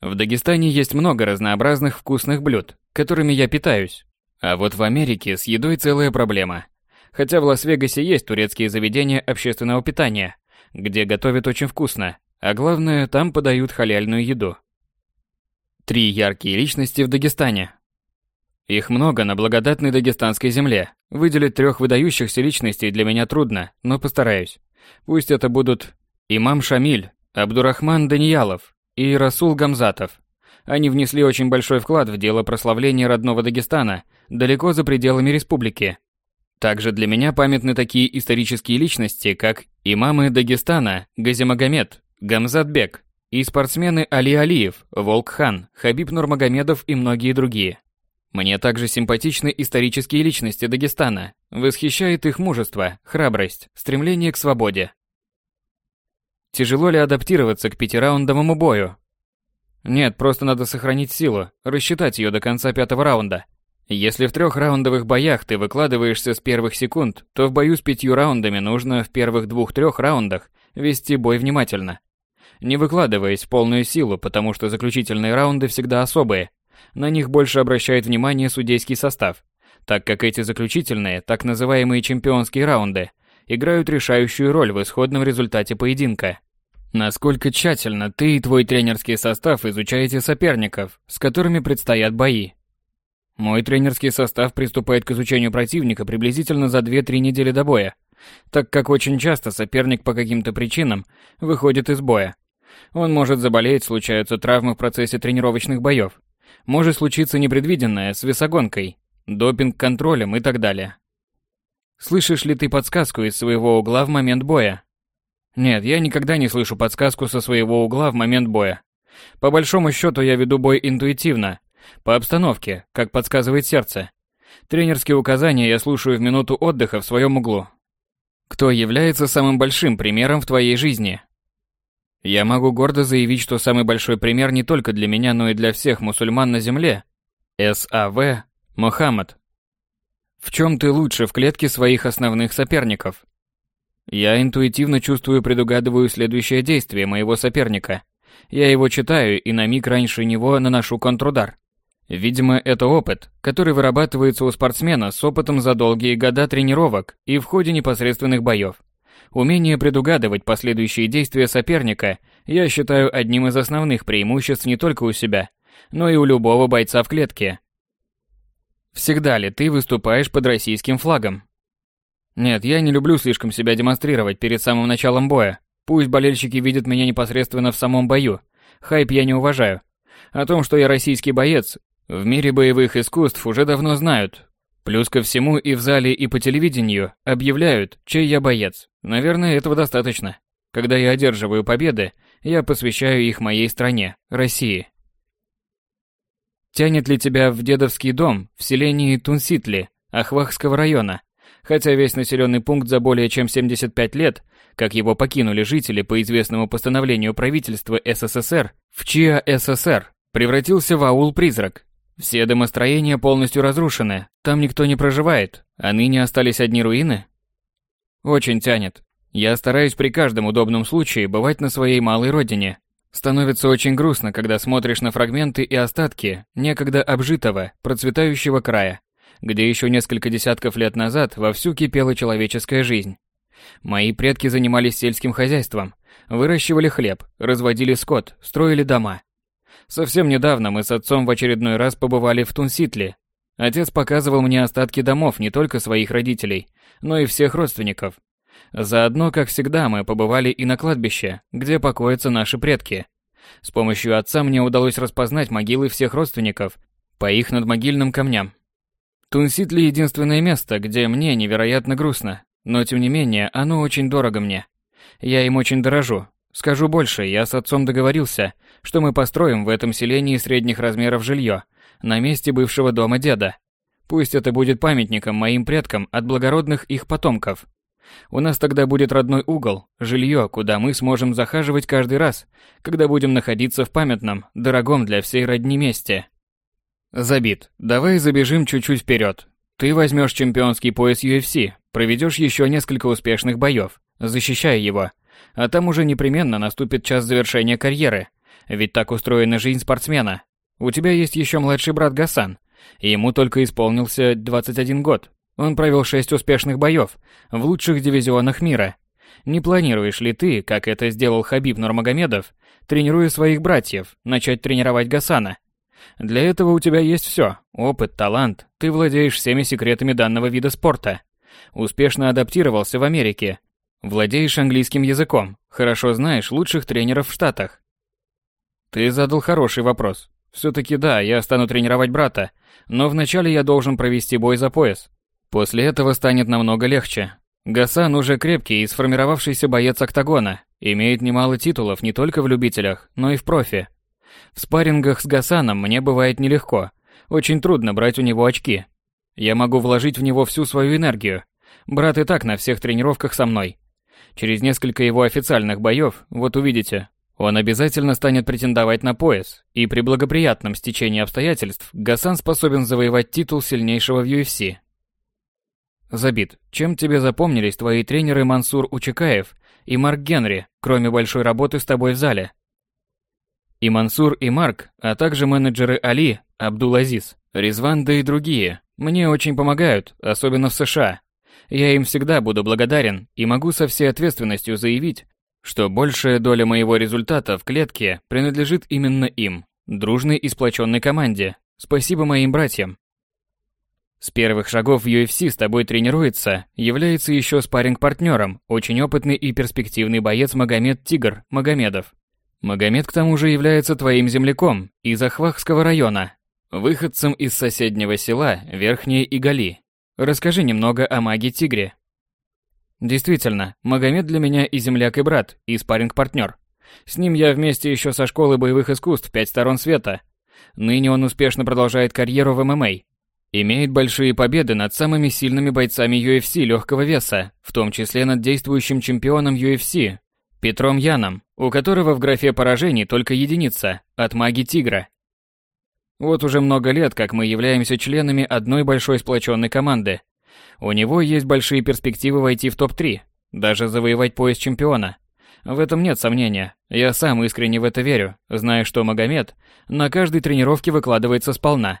A: В Дагестане есть много разнообразных вкусных блюд, которыми я питаюсь. А вот в Америке с едой целая проблема. Хотя в Лас-Вегасе есть турецкие заведения общественного питания, где готовят очень вкусно, а главное, там подают халяльную еду. Три яркие личности в Дагестане. Их много на благодатной дагестанской земле. Выделить трех выдающихся личностей для меня трудно, но постараюсь. Пусть это будут имам Шамиль, Абдурахман Даниялов и Расул Гамзатов. Они внесли очень большой вклад в дело прославления родного Дагестана далеко за пределами республики. Также для меня памятны такие исторические личности, как имамы Дагестана Газимагомед, Гамзатбек и спортсмены Али Алиев, Волк Хан, Хабиб Нурмагомедов и многие другие. Мне также симпатичны исторические личности Дагестана. Восхищает их мужество, храбрость, стремление к свободе. Тяжело ли адаптироваться к пятираундовому бою? Нет, просто надо сохранить силу, рассчитать ее до конца пятого раунда. Если в трех раундовых боях ты выкладываешься с первых секунд, то в бою с пятью раундами нужно в первых двух-трех раундах вести бой внимательно. Не выкладываясь в полную силу, потому что заключительные раунды всегда особые. На них больше обращает внимание судейский состав, так как эти заключительные, так называемые чемпионские раунды, играют решающую роль в исходном результате поединка. Насколько тщательно ты и твой тренерский состав изучаете соперников, с которыми предстоят бои. Мой тренерский состав приступает к изучению противника приблизительно за 2-3 недели до боя, так как очень часто соперник по каким-то причинам выходит из боя. Он может заболеть, случаются травмы в процессе тренировочных боев. Может случиться непредвиденное с весогонкой, допинг-контролем и так далее. Слышишь ли ты подсказку из своего угла в момент боя? Нет, я никогда не слышу подсказку со своего угла в момент боя. По большому счету я веду бой интуитивно, по обстановке, как подсказывает сердце. Тренерские указания я слушаю в минуту отдыха в своем углу. Кто является самым большим примером в твоей жизни? Я могу гордо заявить, что самый большой пример не только для меня, но и для всех мусульман на земле – САВ Мухаммад. В чем ты лучше в клетке своих основных соперников? Я интуитивно чувствую, предугадываю следующее действие моего соперника. Я его читаю и на миг раньше него наношу контрудар. Видимо, это опыт, который вырабатывается у спортсмена с опытом за долгие года тренировок и в ходе непосредственных боев. Умение предугадывать последующие действия соперника я считаю одним из основных преимуществ не только у себя, но и у любого бойца в клетке. Всегда ли ты выступаешь под российским флагом? Нет, я не люблю слишком себя демонстрировать перед самым началом боя. Пусть болельщики видят меня непосредственно в самом бою. Хайп я не уважаю. О том, что я российский боец, в мире боевых искусств уже давно знают. Плюс ко всему и в зале, и по телевидению объявляют, чей я боец. Наверное, этого достаточно. Когда я одерживаю победы, я посвящаю их моей стране, России. Тянет ли тебя в дедовский дом в селении Тунситли, Ахвахского района? Хотя весь населенный пункт за более чем 75 лет, как его покинули жители по известному постановлению правительства СССР в ЧИА СССР, превратился в аул-призрак, все домостроения полностью разрушены, там никто не проживает, а ныне остались одни руины? Очень тянет. Я стараюсь при каждом удобном случае бывать на своей малой родине. Становится очень грустно, когда смотришь на фрагменты и остатки некогда обжитого, процветающего края, где еще несколько десятков лет назад вовсю кипела человеческая жизнь. Мои предки занимались сельским хозяйством, выращивали хлеб, разводили скот, строили дома. Совсем недавно мы с отцом в очередной раз побывали в Тунситле. Отец показывал мне остатки домов не только своих родителей, но и всех родственников. Заодно, как всегда, мы побывали и на кладбище, где покоятся наши предки. С помощью отца мне удалось распознать могилы всех родственников по их надмогильным камням. Тунситли единственное место, где мне невероятно грустно, но тем не менее оно очень дорого мне. Я им очень дорожу, Скажу больше, я с отцом договорился, что мы построим в этом селении средних размеров жилье на месте бывшего дома деда. Пусть это будет памятником моим предкам от благородных их потомков. У нас тогда будет родной угол, жилье, куда мы сможем захаживать каждый раз, когда будем находиться в памятном, дорогом для всей родни месте. Забит. Давай забежим чуть-чуть вперед. Ты возьмешь чемпионский пояс UFC, проведешь еще несколько успешных боев, защищая его, а там уже непременно наступит час завершения карьеры. Ведь так устроена жизнь спортсмена. У тебя есть еще младший брат Гасан. Ему только исполнился 21 год. Он провел 6 успешных боев в лучших дивизионах мира. Не планируешь ли ты, как это сделал Хабиб Нурмагомедов, тренируя своих братьев, начать тренировать Гасана? Для этого у тебя есть все – опыт, талант, ты владеешь всеми секретами данного вида спорта. Успешно адаптировался в Америке, Владеешь английским языком, хорошо знаешь лучших тренеров в Штатах. Ты задал хороший вопрос. Все-таки да, я стану тренировать брата, но вначале я должен провести бой за пояс. После этого станет намного легче. Гасан уже крепкий и сформировавшийся боец октагона, имеет немало титулов не только в любителях, но и в профи. В спаррингах с Гасаном мне бывает нелегко, очень трудно брать у него очки. Я могу вложить в него всю свою энергию. Брат и так на всех тренировках со мной, Через несколько его официальных боев, вот увидите, он обязательно станет претендовать на пояс, и при благоприятном стечении обстоятельств Гасан способен завоевать титул сильнейшего в UFC. Забит, чем тебе запомнились твои тренеры Мансур Учекаев и Марк Генри, кроме большой работы с тобой в зале? И Мансур, и Марк, а также менеджеры Али, Абдул-Азиз, Резван, да и другие, мне очень помогают, особенно в США. Я им всегда буду благодарен и могу со всей ответственностью заявить, что большая доля моего результата в клетке принадлежит именно им, дружной и сплоченной команде. Спасибо моим братьям. С первых шагов в UFC с тобой тренируется, является еще спарринг-партнером, очень опытный и перспективный боец Магомед Тигр Магомедов. Магомед к тому же является твоим земляком из Ахвахского района, выходцем из соседнего села Верхние Игали. Расскажи немного о маге Тигре. Действительно, Магомед для меня и земляк, и брат, и спарринг-партнер. С ним я вместе еще со школы боевых искусств «Пять сторон света». Ныне он успешно продолжает карьеру в ММА. Имеет большие победы над самыми сильными бойцами UFC легкого веса, в том числе над действующим чемпионом UFC Петром Яном, у которого в графе поражений только единица от маги Тигра. Вот уже много лет, как мы являемся членами одной большой сплоченной команды, у него есть большие перспективы войти в топ-3, даже завоевать пояс чемпиона. В этом нет сомнения. Я сам искренне в это верю, зная, что Магомед на каждой тренировке выкладывается сполна.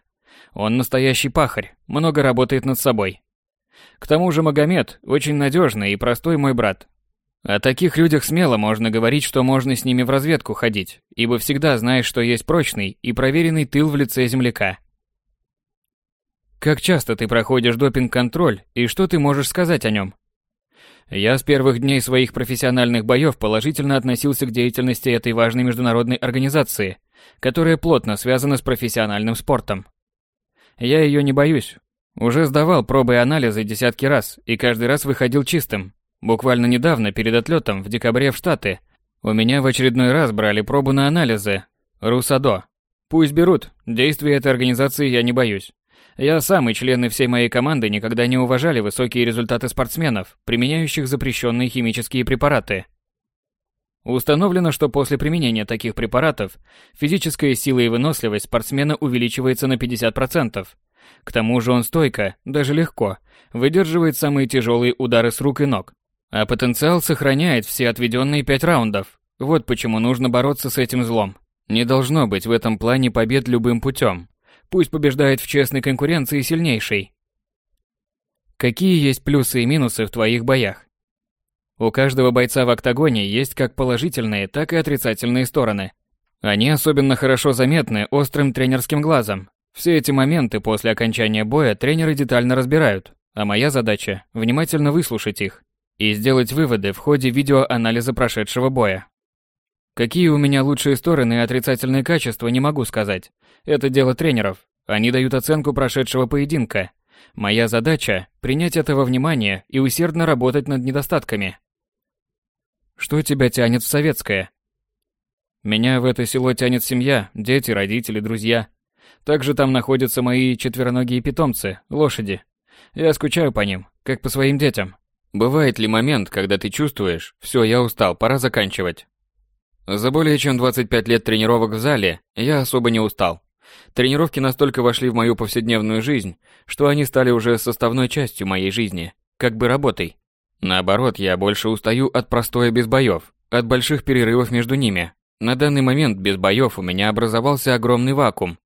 A: Он настоящий пахарь, много работает над собой. К тому же Магомед очень надежный и простой мой брат. О таких людях смело можно говорить, что можно с ними в разведку ходить, ибо всегда знаешь, что есть прочный и проверенный тыл в лице земляка. Как часто ты проходишь допинг-контроль и что ты можешь сказать о нем? Я с первых дней своих профессиональных боев положительно относился к деятельности этой важной международной организации, которая плотно связана с профессиональным спортом. Я ее не боюсь. Уже сдавал пробы и анализы десятки раз и каждый раз выходил чистым. Буквально недавно, перед отлетом в декабре в Штаты, у меня в очередной раз брали пробу на анализы. Русадо. Пусть берут, действия этой организации я не боюсь. Я сам и члены всей моей команды никогда не уважали высокие результаты спортсменов, применяющих запрещенные химические препараты. Установлено, что после применения таких препаратов физическая сила и выносливость спортсмена увеличивается на 50%. К тому же он стойко, даже легко, выдерживает самые тяжелые удары с рук и ног. А потенциал сохраняет все отведенные 5 раундов. Вот почему нужно бороться с этим злом. Не должно быть в этом плане побед любым путем. Пусть побеждает в честной конкуренции сильнейший. Какие есть плюсы и минусы в твоих боях? У каждого бойца в октагоне есть как положительные, так и отрицательные стороны. Они особенно хорошо заметны острым тренерским глазом. Все эти моменты после окончания боя тренеры детально разбирают, а моя задача – внимательно выслушать их и сделать выводы в ходе видеоанализа прошедшего боя. Какие у меня лучшие стороны и отрицательные качества, не могу сказать. Это дело тренеров. Они дают оценку прошедшего поединка. Моя задача – принять этого внимания и усердно работать над недостатками. Что тебя тянет в советское? Меня в это село тянет семья, дети, родители, друзья. Также там находятся мои четвероногие питомцы, лошади. Я скучаю по ним, как по своим детям. Бывает ли момент, когда ты чувствуешь, все, я устал, пора заканчивать? За более чем 25 лет тренировок в зале я особо не устал. Тренировки настолько вошли в мою повседневную жизнь, что они стали уже составной частью моей жизни, как бы работой. Наоборот, я больше устаю от простоя без боев, от больших перерывов между ними. На данный момент без боев у меня образовался огромный вакуум,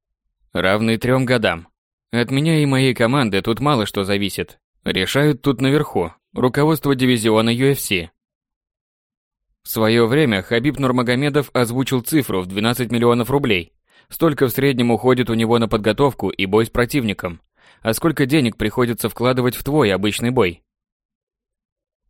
A: равный трем годам. От меня и моей команды тут мало что зависит. Решают тут наверху, руководство дивизиона UFC, в свое время Хабиб Нурмагомедов озвучил цифру в 12 миллионов рублей. Столько в среднем уходит у него на подготовку и бой с противником. А сколько денег приходится вкладывать в твой обычный бой?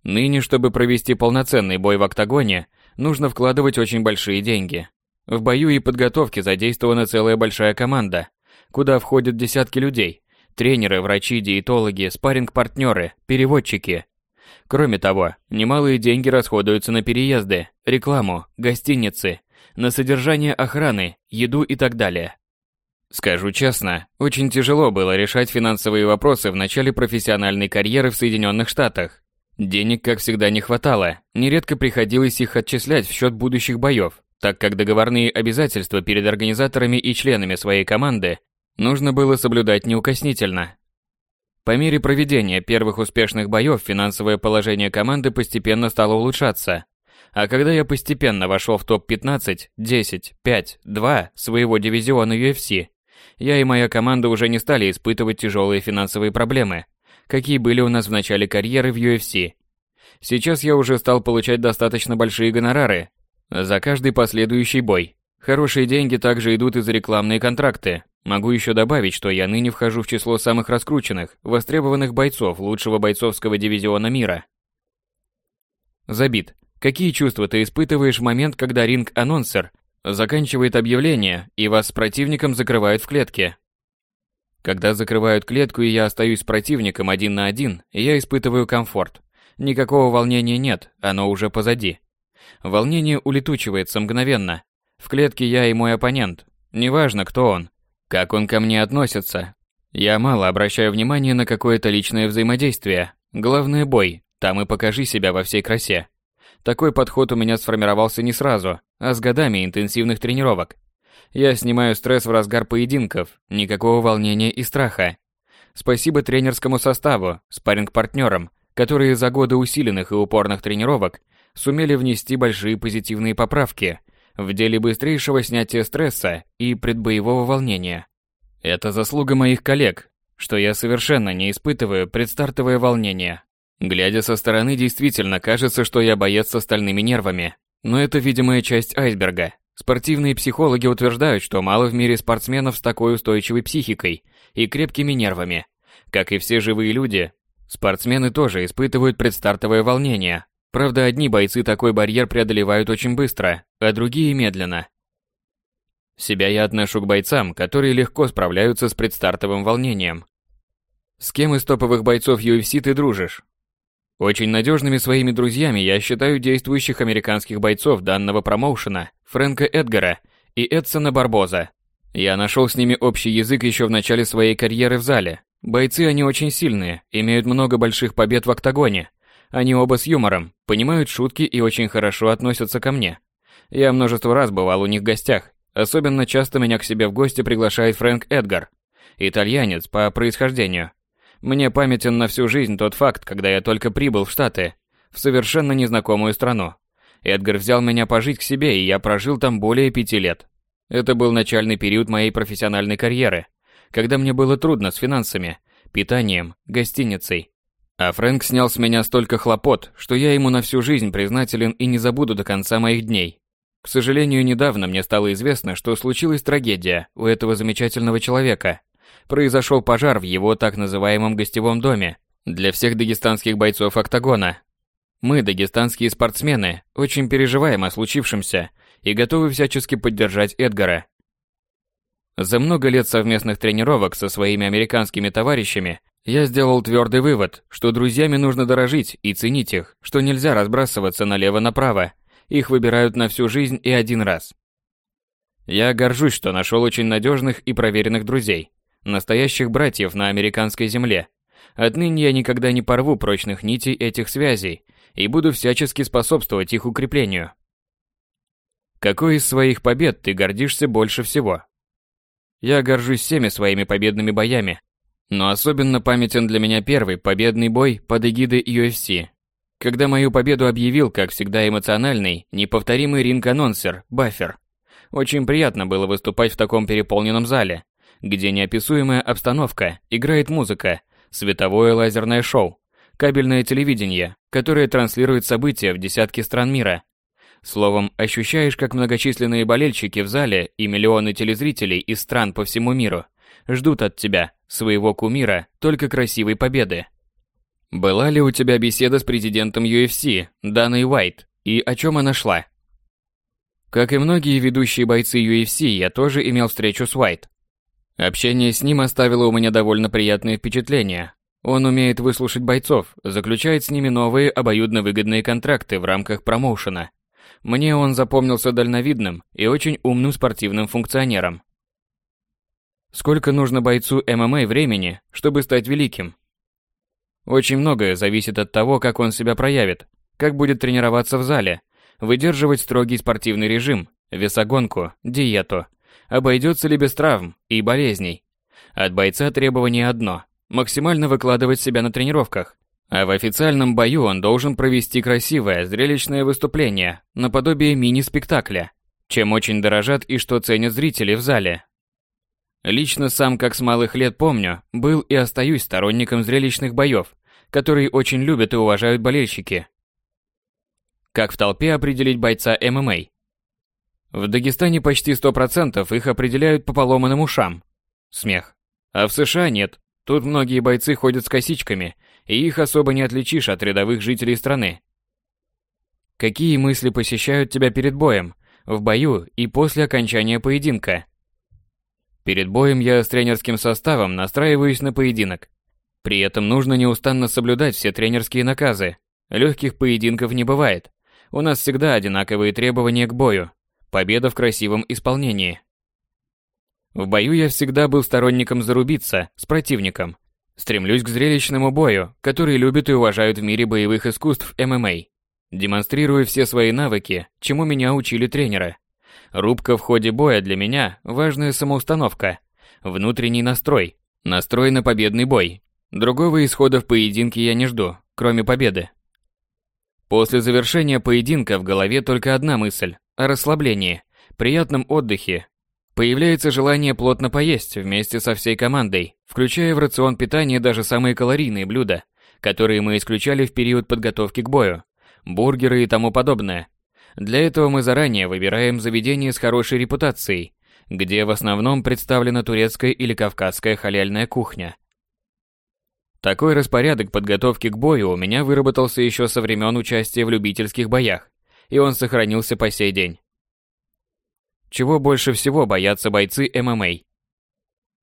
A: Ныне, чтобы провести полноценный бой в октагоне, нужно вкладывать очень большие деньги. В бою и подготовке задействована целая большая команда, куда входят десятки людей. Тренеры, врачи, диетологи, спарринг-партнеры, переводчики, Кроме того, немалые деньги расходуются на переезды, рекламу, гостиницы, на содержание охраны, еду и так далее. Скажу честно, очень тяжело было решать финансовые вопросы в начале профессиональной карьеры в Соединенных Штатах. Денег, как всегда, не хватало, нередко приходилось их отчислять в счет будущих боев, так как договорные обязательства перед организаторами и членами своей команды нужно было соблюдать неукоснительно. По мере проведения первых успешных боев финансовое положение команды постепенно стало улучшаться, а когда я постепенно вошел в топ-15, 10, 5, 2 своего дивизиона UFC, я и моя команда уже не стали испытывать тяжелые финансовые проблемы, какие были у нас в начале карьеры в UFC. Сейчас я уже стал получать достаточно большие гонорары за каждый последующий бой. Хорошие деньги также идут и за рекламные контракты. Могу еще добавить, что я ныне вхожу в число самых раскрученных, востребованных бойцов лучшего бойцовского дивизиона мира. Забит. Какие чувства ты испытываешь в момент, когда ринг-анонсер заканчивает объявление и вас с противником закрывают в клетке? Когда закрывают клетку и я остаюсь с противником один на один, я испытываю комфорт. Никакого волнения нет, оно уже позади. Волнение улетучивается мгновенно. В клетке я и мой оппонент. Неважно, кто он, как он ко мне относится. Я мало обращаю внимания на какое-то личное взаимодействие. Главное бой, там и покажи себя во всей красе. Такой подход у меня сформировался не сразу, а с годами интенсивных тренировок. Я снимаю стресс в разгар поединков, никакого волнения и страха. Спасибо тренерскому составу, спарринг-партнерам, которые за годы усиленных и упорных тренировок сумели внести большие позитивные поправки в деле быстрейшего снятия стресса и предбоевого волнения. Это заслуга моих коллег, что я совершенно не испытываю предстартовое волнение. Глядя со стороны, действительно кажется, что я боец с остальными нервами. Но это видимая часть айсберга. Спортивные психологи утверждают, что мало в мире спортсменов с такой устойчивой психикой и крепкими нервами. Как и все живые люди, спортсмены тоже испытывают предстартовое волнение. Правда, одни бойцы такой барьер преодолевают очень быстро, а другие медленно. Себя я отношу к бойцам, которые легко справляются с предстартовым волнением. С кем из топовых бойцов UFC ты дружишь? Очень надежными своими друзьями я считаю действующих американских бойцов данного промоушена Фрэнка Эдгара и Эдсона Барбоза. Я нашел с ними общий язык еще в начале своей карьеры в зале. Бойцы они очень сильные, имеют много больших побед в октагоне. Они оба с юмором, понимают шутки и очень хорошо относятся ко мне. Я множество раз бывал у них в гостях. Особенно часто меня к себе в гости приглашает Фрэнк Эдгар, итальянец по происхождению. Мне памятен на всю жизнь тот факт, когда я только прибыл в Штаты, в совершенно незнакомую страну. Эдгар взял меня пожить к себе, и я прожил там более пяти лет. Это был начальный период моей профессиональной карьеры, когда мне было трудно с финансами, питанием, гостиницей. А Фрэнк снял с меня столько хлопот, что я ему на всю жизнь признателен и не забуду до конца моих дней. К сожалению, недавно мне стало известно, что случилась трагедия у этого замечательного человека – произошел пожар в его так называемом гостевом доме для всех дагестанских бойцов октагона. Мы, дагестанские спортсмены, очень переживаем о случившемся и готовы всячески поддержать Эдгара. За много лет совместных тренировок со своими американскими товарищами я сделал твердый вывод, что друзьями нужно дорожить и ценить их, что нельзя разбрасываться налево-направо, их выбирают на всю жизнь и один раз. Я горжусь, что нашел очень надежных и проверенных друзей, настоящих братьев на американской земле. Отныне я никогда не порву прочных нитей этих связей и буду всячески способствовать их укреплению. Какой из своих побед ты гордишься больше всего? Я горжусь всеми своими победными боями, но особенно памятен для меня первый победный бой под эгидой UFC, когда мою победу объявил, как всегда, эмоциональный, неповторимый ринг-анонсер Баффер. Очень приятно было выступать в таком переполненном зале, где неописуемая обстановка, играет музыка, световое лазерное шоу, кабельное телевидение, которое транслирует события в десятки стран мира. Словом, ощущаешь, как многочисленные болельщики в зале и миллионы телезрителей из стран по всему миру ждут от тебя, своего кумира, только красивой победы. Была ли у тебя беседа с президентом UFC, Даной Уайт, и о чем она шла? Как и многие ведущие бойцы UFC, я тоже имел встречу с Уайт. Общение с ним оставило у меня довольно приятное впечатление. Он умеет выслушать бойцов, заключает с ними новые обоюдно выгодные контракты в рамках промоушена. Мне он запомнился дальновидным и очень умным спортивным функционером. Сколько нужно бойцу ММА времени, чтобы стать великим? Очень многое зависит от того, как он себя проявит, как будет тренироваться в зале, выдерживать строгий спортивный режим, весогонку, диету, обойдется ли без травм и болезней. От бойца требование одно – максимально выкладывать себя на тренировках, а в официальном бою он должен провести красивое, зрелищное выступление, наподобие мини-спектакля, чем очень дорожат и что ценят зрители в зале. Лично сам, как с малых лет помню, был и остаюсь сторонником зрелищных боев, которые очень любят и уважают болельщики. Как в толпе определить бойца ММА? В Дагестане почти 100% их определяют по поломанным ушам. Смех. А в США нет. Тут многие бойцы ходят с косичками, и их особо не отличишь от рядовых жителей страны. Какие мысли посещают тебя перед боем, в бою и после окончания поединка? Перед боем я с тренерским составом настраиваюсь на поединок. При этом нужно неустанно соблюдать все тренерские наказы. Легких поединков не бывает. У нас всегда одинаковые требования к бою. Победа в красивом исполнении. В бою я всегда был сторонником зарубиться с противником. Стремлюсь к зрелищному бою, который любят и уважают в мире боевых искусств ММА. Демонстрирую все свои навыки, чему меня учили тренеры. Рубка в ходе боя для меня – важная самоустановка, внутренний настрой, настрой на победный бой. Другого исхода в поединке я не жду, кроме победы. После завершения поединка в голове только одна мысль – о расслаблении, приятном отдыхе Появляется желание плотно поесть вместе со всей командой, включая в рацион питания даже самые калорийные блюда, которые мы исключали в период подготовки к бою, бургеры и тому подобное. Для этого мы заранее выбираем заведение с хорошей репутацией, где в основном представлена турецкая или кавказская халяльная кухня. Такой распорядок подготовки к бою у меня выработался еще со времен участия в любительских боях, и он сохранился по сей день чего больше всего боятся бойцы ММА.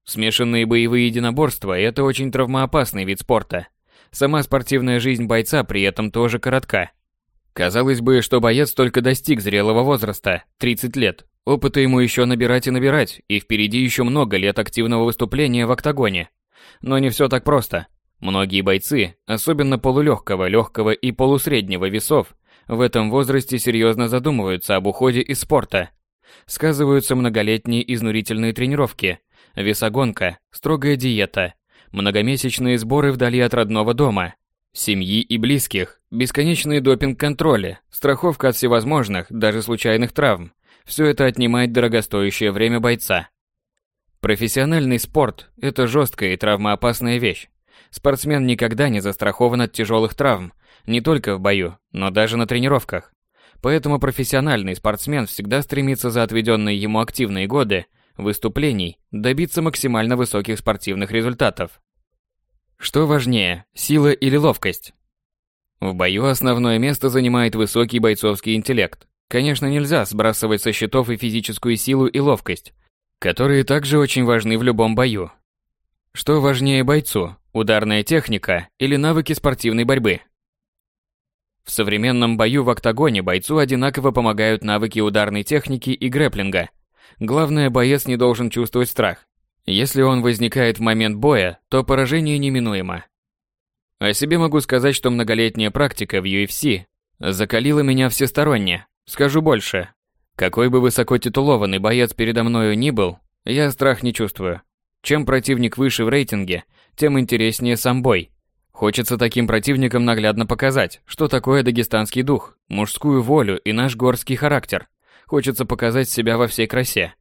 A: Смешанные боевые единоборства – это очень травмоопасный вид спорта. Сама спортивная жизнь бойца при этом тоже коротка. Казалось бы, что боец только достиг зрелого возраста – 30 лет. Опыта ему еще набирать и набирать, и впереди еще много лет активного выступления в октагоне. Но не все так просто. Многие бойцы, особенно полулегкого, легкого и полусреднего весов, в этом возрасте серьезно задумываются об уходе из спорта – сказываются многолетние изнурительные тренировки, весогонка, строгая диета, многомесячные сборы вдали от родного дома, семьи и близких, бесконечные допинг-контроли, страховка от всевозможных, даже случайных травм. Все это отнимает дорогостоящее время бойца. Профессиональный спорт – это жесткая и травмоопасная вещь. Спортсмен никогда не застрахован от тяжелых травм, не только в бою, но даже на тренировках. Поэтому профессиональный спортсмен всегда стремится за отведенные ему активные годы выступлений добиться максимально высоких спортивных результатов. Что важнее, сила или ловкость? В бою основное место занимает высокий бойцовский интеллект. Конечно, нельзя сбрасывать со счетов и физическую силу и ловкость, которые также очень важны в любом бою. Что важнее бойцу, ударная техника или навыки спортивной борьбы? В современном бою в октагоне бойцу одинаково помогают навыки ударной техники и грэплинга. Главное, боец не должен чувствовать страх. Если он возникает в момент боя, то поражение неминуемо. О себе могу сказать, что многолетняя практика в UFC закалила меня всесторонне. Скажу больше. Какой бы высоко титулованный боец передо мною ни был, я страх не чувствую. Чем противник выше в рейтинге, тем интереснее сам бой. Хочется таким противникам наглядно показать, что такое дагестанский дух, мужскую волю и наш горский характер. Хочется показать себя во всей красе.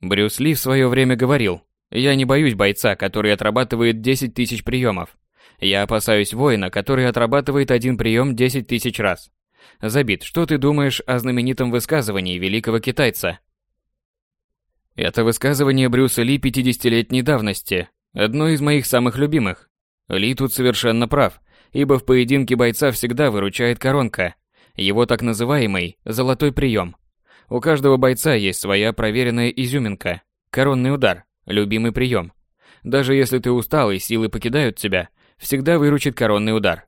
A: Брюс Ли в свое время говорил, «Я не боюсь бойца, который отрабатывает 10 тысяч приемов. Я опасаюсь воина, который отрабатывает один прием 10 тысяч раз». Забит, что ты думаешь о знаменитом высказывании великого китайца? Это высказывание Брюса Ли 50-летней давности, одно из моих самых любимых. Ли тут совершенно прав, ибо в поединке бойца всегда выручает коронка, его так называемый «золотой прием». У каждого бойца есть своя проверенная изюминка, коронный удар, любимый прием. Даже если ты устал и силы покидают тебя, всегда выручит коронный удар.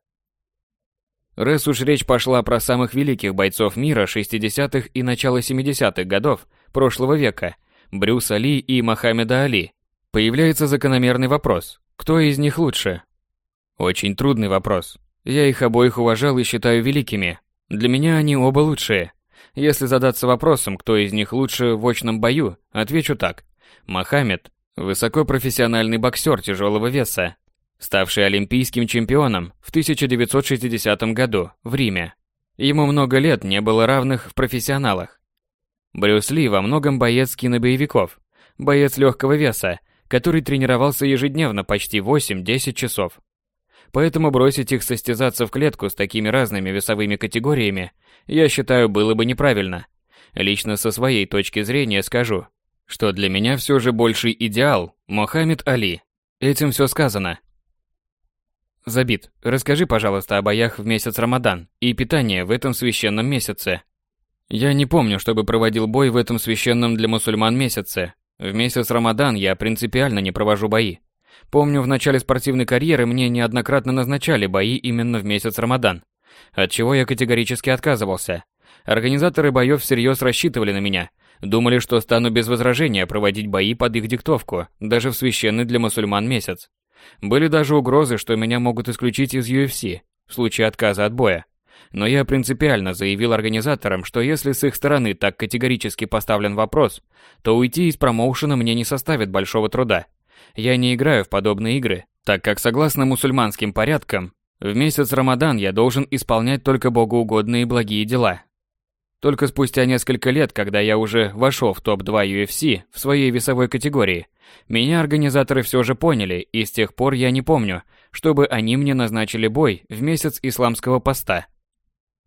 A: Раз уж речь пошла про самых великих бойцов мира 60-х и начала 70-х годов прошлого века, Брюса Ли и Мохаммеда Али, появляется закономерный вопрос, кто из них лучше? Очень трудный вопрос. Я их обоих уважал и считаю великими. Для меня они оба лучшие. Если задаться вопросом, кто из них лучше в очном бою, отвечу так. Мохаммед – высокопрофессиональный боксер тяжелого веса, ставший олимпийским чемпионом в 1960 году в Риме. Ему много лет не было равных в профессионалах. Брюс Ли во многом боец кинобоевиков, боец легкого веса, который тренировался ежедневно почти 8-10 часов. Поэтому бросить их состязаться в клетку с такими разными весовыми категориями, я считаю, было бы неправильно. Лично со своей точки зрения скажу, что для меня все же больший идеал – Мохаммед Али. Этим все сказано. Забит, расскажи, пожалуйста, о боях в месяц Рамадан и питании в этом священном месяце. Я не помню, чтобы проводил бой в этом священном для мусульман месяце. В месяц Рамадан я принципиально не провожу бои. Помню, в начале спортивной карьеры мне неоднократно назначали бои именно в месяц Рамадан, от чего я категорически отказывался. Организаторы боев всерьез рассчитывали на меня, думали, что стану без возражения проводить бои под их диктовку, даже в священный для мусульман месяц. Были даже угрозы, что меня могут исключить из UFC в случае отказа от боя. Но я принципиально заявил организаторам, что если с их стороны так категорически поставлен вопрос, то уйти из промоушена мне не составит большого труда. Я не играю в подобные игры, так как согласно мусульманским порядкам, в месяц Рамадан я должен исполнять только богоугодные благие дела. Только спустя несколько лет, когда я уже вошел в топ-2 UFC в своей весовой категории, меня организаторы все же поняли, и с тех пор я не помню, чтобы они мне назначили бой в месяц исламского поста.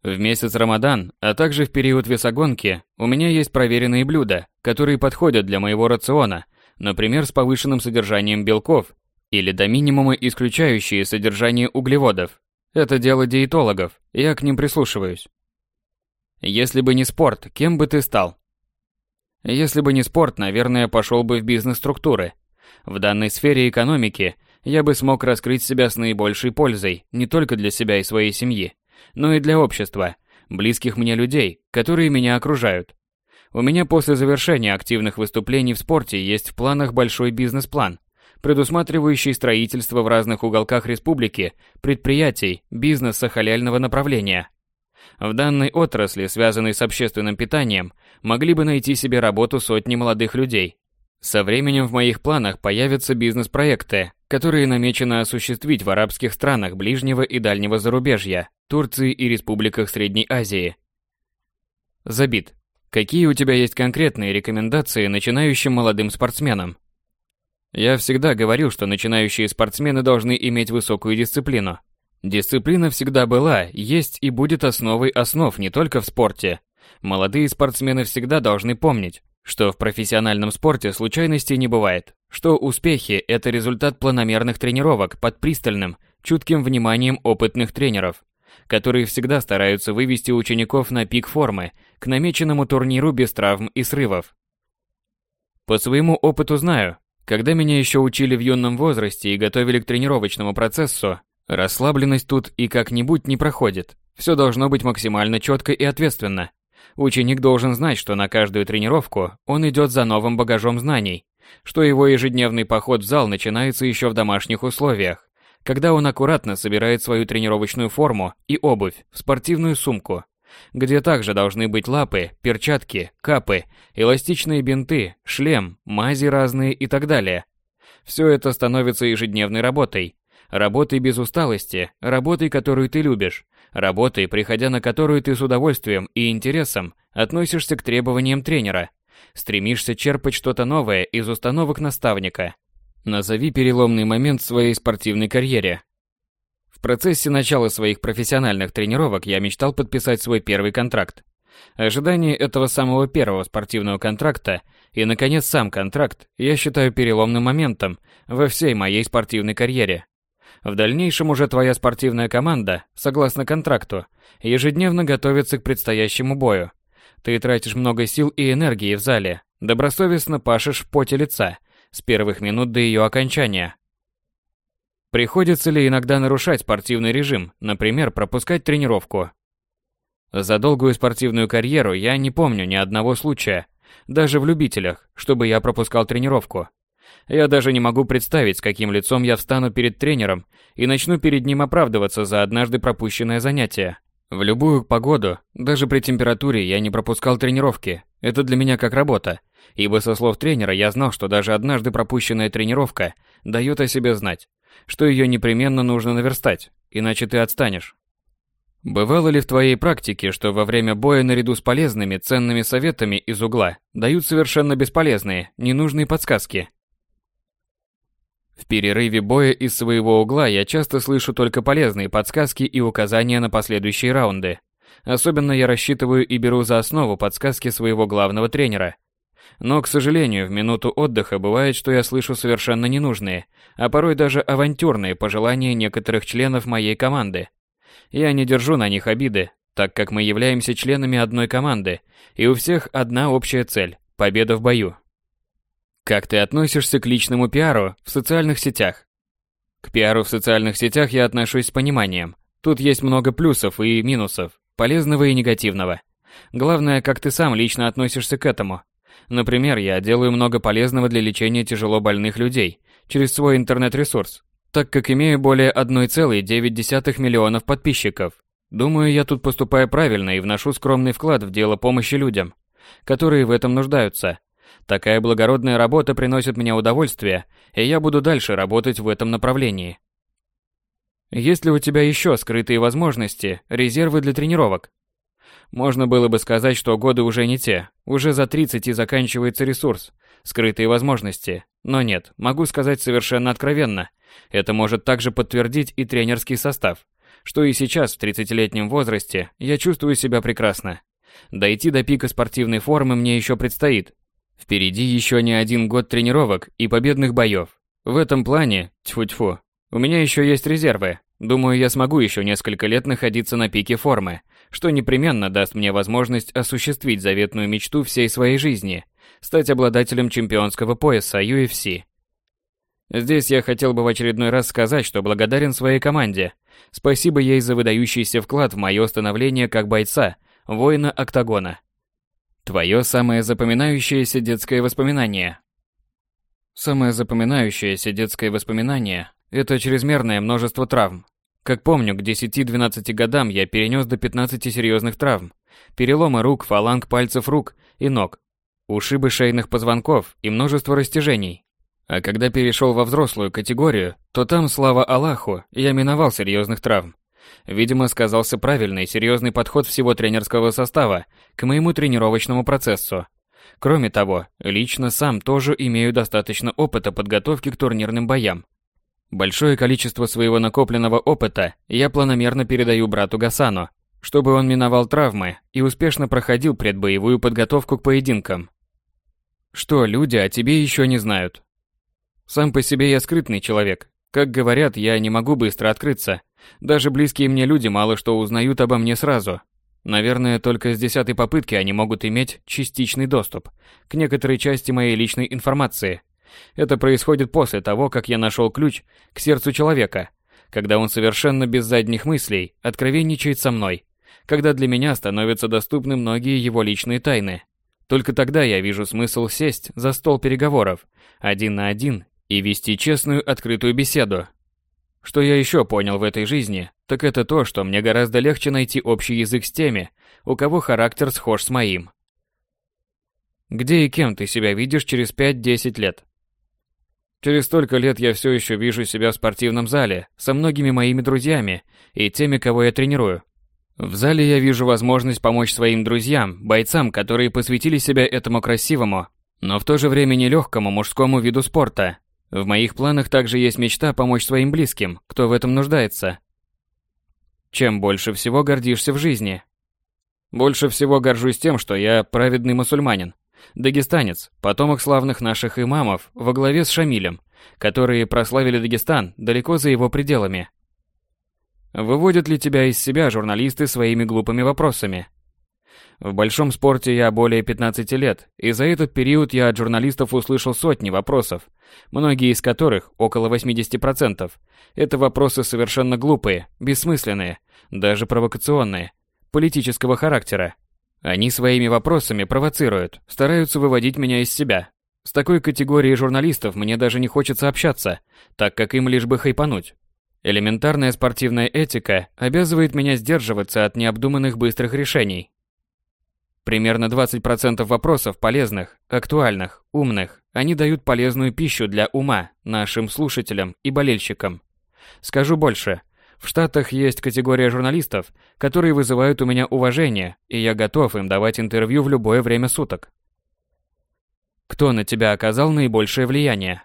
A: В месяц Рамадан, а также в период весогонки, у меня есть проверенные блюда, которые подходят для моего рациона например, с повышенным содержанием белков или до минимума исключающие содержание углеводов. Это дело диетологов, я к ним прислушиваюсь. Если бы не спорт, кем бы ты стал? Если бы не спорт, наверное, пошел бы в бизнес-структуры. В данной сфере экономики я бы смог раскрыть себя с наибольшей пользой не только для себя и своей семьи, но и для общества, близких мне людей, которые меня окружают. У меня после завершения активных выступлений в спорте есть в планах большой бизнес-план, предусматривающий строительство в разных уголках республики предприятий бизнеса халяльного направления. В данной отрасли, связанной с общественным питанием, могли бы найти себе работу сотни молодых людей. Со временем в моих планах появятся бизнес-проекты, которые намечено осуществить в арабских странах ближнего и дальнего зарубежья, Турции и республиках Средней Азии. Забит. Какие у тебя есть конкретные рекомендации начинающим молодым спортсменам? Я всегда говорил, что начинающие спортсмены должны иметь высокую дисциплину. Дисциплина всегда была, есть и будет основой основ не только в спорте. Молодые спортсмены всегда должны помнить, что в профессиональном спорте случайностей не бывает, что успехи – это результат планомерных тренировок под пристальным, чутким вниманием опытных тренеров которые всегда стараются вывести учеников на пик формы к намеченному турниру без травм и срывов. По своему опыту знаю, когда меня еще учили в юном возрасте и готовили к тренировочному процессу, расслабленность тут и как-нибудь не проходит. Все должно быть максимально четко и ответственно. Ученик должен знать, что на каждую тренировку он идет за новым багажом знаний, что его ежедневный поход в зал начинается еще в домашних условиях, когда он аккуратно собирает свою тренировочную форму и обувь в спортивную сумку, где также должны быть лапы, перчатки, капы, эластичные бинты, шлем, мази разные и так далее. Все это становится ежедневной работой. Работой без усталости, работой, которую ты любишь, работой, приходя на которую ты с удовольствием и интересом относишься к требованиям тренера, стремишься черпать что-то новое из установок наставника, Назови переломный момент в своей спортивной карьере. В процессе начала своих профессиональных тренировок я мечтал подписать свой первый контракт. Ожидание этого самого первого спортивного контракта и, наконец, сам контракт я считаю переломным моментом во всей моей спортивной карьере. В дальнейшем уже твоя спортивная команда, согласно контракту, ежедневно готовится к предстоящему бою. Ты тратишь много сил и энергии в зале, добросовестно пашешь в поте лица – с первых минут до ее окончания. Приходится ли иногда нарушать спортивный режим, например, пропускать тренировку? За долгую спортивную карьеру я не помню ни одного случая, даже в любителях, чтобы я пропускал тренировку. Я даже не могу представить, с каким лицом я встану перед тренером и начну перед ним оправдываться за однажды пропущенное занятие. В любую погоду, даже при температуре, я не пропускал тренировки. Это для меня как работа. Ибо со слов тренера я знал, что даже однажды пропущенная тренировка дает о себе знать, что ее непременно нужно наверстать, иначе ты отстанешь. Бывало ли в твоей практике, что во время боя наряду с полезными, ценными советами из угла дают совершенно бесполезные, ненужные подсказки? В перерыве боя из своего угла я часто слышу только полезные подсказки и указания на последующие раунды. Особенно я рассчитываю и беру за основу подсказки своего главного тренера. Но, к сожалению, в минуту отдыха бывает, что я слышу совершенно ненужные, а порой даже авантюрные пожелания некоторых членов моей команды. Я не держу на них обиды, так как мы являемся членами одной команды, и у всех одна общая цель – победа в бою. Как ты относишься к личному пиару в социальных сетях? К пиару в социальных сетях я отношусь с пониманием. Тут есть много плюсов и минусов, полезного и негативного. Главное, как ты сам лично относишься к этому. Например, я делаю много полезного для лечения тяжело больных людей через свой интернет-ресурс, так как имею более 1,9 миллионов подписчиков. Думаю, я тут поступаю правильно и вношу скромный вклад в дело помощи людям, которые в этом нуждаются. Такая благородная работа приносит мне удовольствие, и я буду дальше работать в этом направлении. Есть ли у тебя еще скрытые возможности, резервы для тренировок? Можно было бы сказать, что годы уже не те, уже за 30 и заканчивается ресурс, скрытые возможности. Но нет, могу сказать совершенно откровенно. Это может также подтвердить и тренерский состав, что и сейчас в 30-летнем возрасте я чувствую себя прекрасно. Дойти до пика спортивной формы мне еще предстоит, Впереди еще не один год тренировок и победных боев. В этом плане, тьфу-тьфу, у меня еще есть резервы. Думаю, я смогу еще несколько лет находиться на пике формы, что непременно даст мне возможность осуществить заветную мечту всей своей жизни – стать обладателем чемпионского пояса UFC. Здесь я хотел бы в очередной раз сказать, что благодарен своей команде. Спасибо ей за выдающийся вклад в мое становление как бойца, воина октагона. Твое самое запоминающееся детское воспоминание. Самое запоминающееся детское воспоминание – это чрезмерное множество травм. Как помню, к 10-12 годам я перенес до 15 серьезных травм. Переломы рук, фаланг пальцев рук и ног, ушибы шейных позвонков и множество растяжений. А когда перешел во взрослую категорию, то там, слава Аллаху, я миновал серьезных травм. Видимо, сказался правильный, серьезный подход всего тренерского состава к моему тренировочному процессу. Кроме того, лично сам тоже имею достаточно опыта подготовки к турнирным боям. Большое количество своего накопленного опыта я планомерно передаю брату Гасану, чтобы он миновал травмы и успешно проходил предбоевую подготовку к поединкам. Что люди о тебе еще не знают? Сам по себе я скрытный человек. Как говорят, я не могу быстро открыться – даже близкие мне люди мало что узнают обо мне сразу. Наверное, только с десятой попытки они могут иметь частичный доступ к некоторой части моей личной информации. Это происходит после того, как я нашел ключ к сердцу человека, когда он совершенно без задних мыслей откровенничает со мной, когда для меня становятся доступны многие его личные тайны. Только тогда я вижу смысл сесть за стол переговоров, один на один, и вести честную открытую беседу, что я еще понял в этой жизни, так это то, что мне гораздо легче найти общий язык с теми, у кого характер схож с моим. Где и кем ты себя видишь через 5-10 лет? Через столько лет я все еще вижу себя в спортивном зале со многими моими друзьями и теми, кого я тренирую. В зале я вижу возможность помочь своим друзьям, бойцам, которые посвятили себя этому красивому, но в то же время нелегкому мужскому виду спорта, в моих планах также есть мечта помочь своим близким, кто в этом нуждается. Чем больше всего гордишься в жизни? Больше всего горжусь тем, что я праведный мусульманин, дагестанец, потомок славных наших имамов во главе с Шамилем, которые прославили Дагестан далеко за его пределами. Выводят ли тебя из себя журналисты своими глупыми вопросами? В большом спорте я более 15 лет, и за этот период я от журналистов услышал сотни вопросов, многие из которых, около 80%, это вопросы совершенно глупые, бессмысленные, даже провокационные, политического характера. Они своими вопросами провоцируют, стараются выводить меня из себя. С такой категорией журналистов мне даже не хочется общаться, так как им лишь бы хайпануть. Элементарная спортивная этика обязывает меня сдерживаться от необдуманных быстрых решений. Примерно 20% вопросов полезных, актуальных, умных, они дают полезную пищу для ума нашим слушателям и болельщикам. Скажу больше. В Штатах есть категория журналистов, которые вызывают у меня уважение, и я готов им давать интервью в любое время суток. Кто на тебя оказал наибольшее влияние?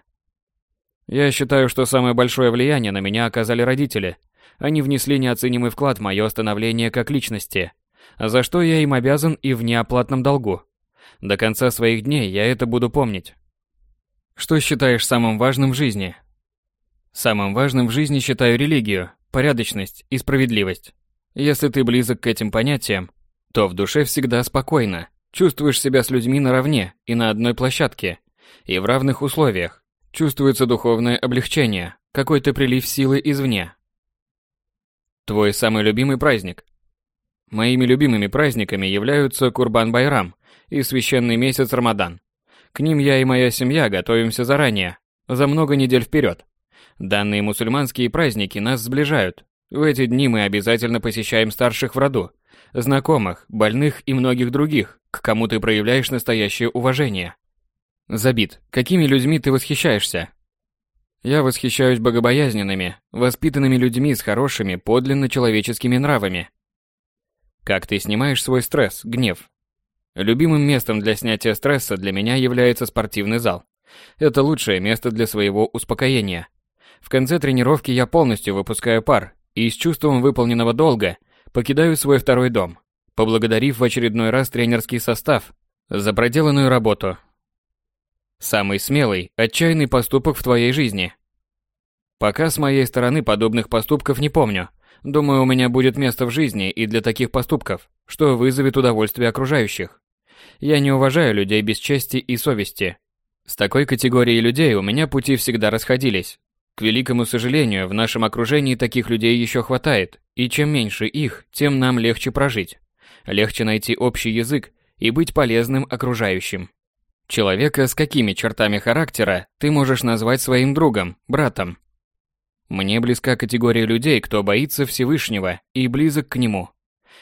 A: Я считаю, что самое большое влияние на меня оказали родители. Они внесли неоценимый вклад в мое становление как личности, за что я им обязан и в неоплатном долгу. До конца своих дней я это буду помнить. Что считаешь самым важным в жизни? Самым важным в жизни считаю религию, порядочность и справедливость. Если ты близок к этим понятиям, то в душе всегда спокойно, чувствуешь себя с людьми наравне и на одной площадке, и в равных условиях. Чувствуется духовное облегчение, какой-то прилив силы извне. Твой самый любимый праздник? Моими любимыми праздниками являются Курбан-Байрам и священный месяц Рамадан. К ним я и моя семья готовимся заранее, за много недель вперед. Данные мусульманские праздники нас сближают. В эти дни мы обязательно посещаем старших в роду, знакомых, больных и многих других, к кому ты проявляешь настоящее уважение. Забит. Какими людьми ты восхищаешься? Я восхищаюсь богобоязненными, воспитанными людьми с хорошими, подлинно человеческими нравами. Как ты снимаешь свой стресс, гнев? Любимым местом для снятия стресса для меня является спортивный зал. Это лучшее место для своего успокоения. В конце тренировки я полностью выпускаю пар и с чувством выполненного долга покидаю свой второй дом, поблагодарив в очередной раз тренерский состав за проделанную работу, Самый смелый, отчаянный поступок в твоей жизни. Пока с моей стороны подобных поступков не помню. Думаю, у меня будет место в жизни и для таких поступков, что вызовет удовольствие окружающих. Я не уважаю людей без чести и совести. С такой категорией людей у меня пути всегда расходились. К великому сожалению, в нашем окружении таких людей еще хватает, и чем меньше их, тем нам легче прожить. Легче найти общий язык и быть полезным окружающим. Человека с какими чертами характера ты можешь назвать своим другом, братом? Мне близка категория людей, кто боится Всевышнего и близок к Нему.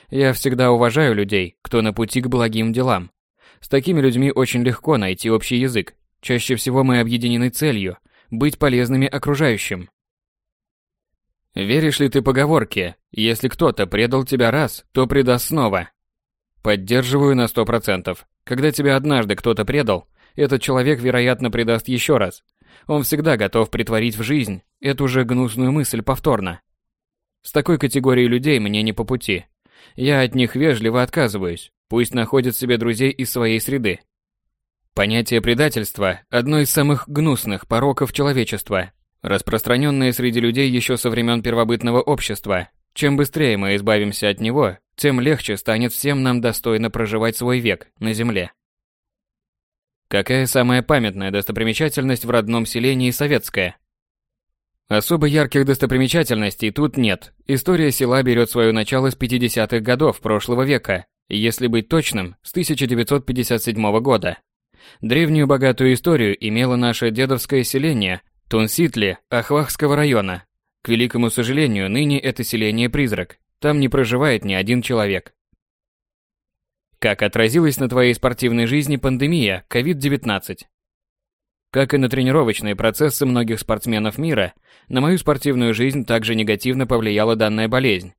A: Я всегда уважаю людей, кто на пути к благим делам. С такими людьми очень легко найти общий язык. Чаще всего мы объединены целью – быть полезными окружающим. Веришь ли ты поговорке «Если кто-то предал тебя раз, то предаст снова»? Поддерживаю на сто процентов. Когда тебя однажды кто-то предал, этот человек, вероятно, предаст еще раз. Он всегда готов притворить в жизнь эту же гнусную мысль повторно. С такой категорией людей мне не по пути. Я от них вежливо отказываюсь. Пусть находят себе друзей из своей среды. Понятие предательства – одно из самых гнусных пороков человечества, распространенное среди людей еще со времен первобытного общества. Чем быстрее мы избавимся от него, тем легче станет всем нам достойно проживать свой век на земле. Какая самая памятная достопримечательность в родном селении Советская? Особо ярких достопримечательностей тут нет. История села берет свое начало с 50-х годов прошлого века, если быть точным, с 1957 года. Древнюю богатую историю имело наше дедовское селение Тунситли Ахвахского района. К великому сожалению, ныне это селение призрак, там не проживает ни один человек. Как отразилась на твоей спортивной жизни пандемия COVID-19? Как и на тренировочные процессы многих спортсменов мира, на мою спортивную жизнь также негативно повлияла данная болезнь.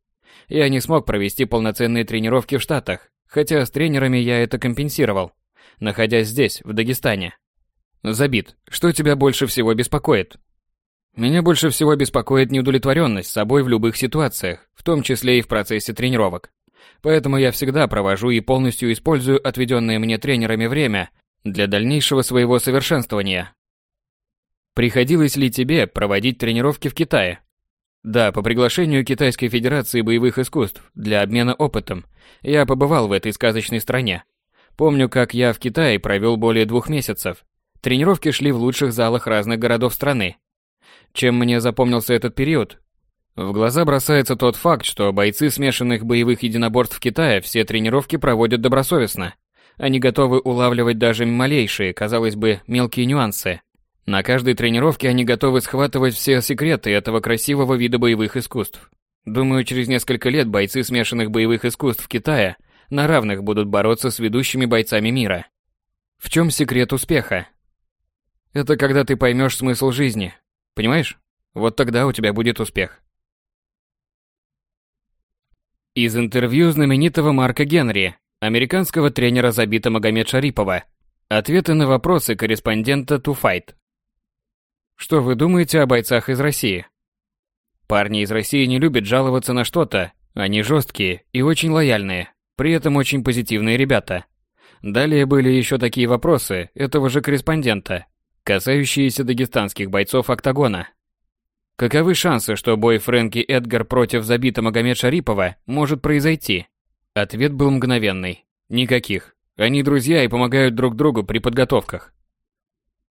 A: Я не смог провести полноценные тренировки в Штатах, хотя с тренерами я это компенсировал, находясь здесь, в Дагестане. Забит, что тебя больше всего беспокоит? Меня больше всего беспокоит неудовлетворенность собой в любых ситуациях, в том числе и в процессе тренировок. Поэтому я всегда провожу и полностью использую отведенное мне тренерами время для дальнейшего своего совершенствования. Приходилось ли тебе проводить тренировки в Китае? Да, по приглашению Китайской Федерации боевых искусств для обмена опытом я побывал в этой сказочной стране. Помню, как я в Китае провел более двух месяцев. Тренировки шли в лучших залах разных городов страны, чем мне запомнился этот период? В глаза бросается тот факт, что бойцы смешанных боевых единоборств в Китае все тренировки проводят добросовестно. Они готовы улавливать даже малейшие, казалось бы, мелкие нюансы. На каждой тренировке они готовы схватывать все секреты этого красивого вида боевых искусств. Думаю, через несколько лет бойцы смешанных боевых искусств в Китае на равных будут бороться с ведущими бойцами мира. В чем секрет успеха? Это когда ты поймешь смысл жизни. Понимаешь? Вот тогда у тебя будет успех. Из интервью знаменитого Марка Генри, американского тренера забита Магомед Шарипова. Ответы на вопросы корреспондента Fight. Что вы думаете о бойцах из России? Парни из России не любят жаловаться на что-то. Они жесткие и очень лояльные, при этом очень позитивные ребята. Далее были еще такие вопросы этого же корреспондента, касающиеся дагестанских бойцов «Октагона». Каковы шансы, что бой Фрэнки Эдгар против забита Магомед Шарипова может произойти? Ответ был мгновенный. Никаких. Они друзья и помогают друг другу при подготовках.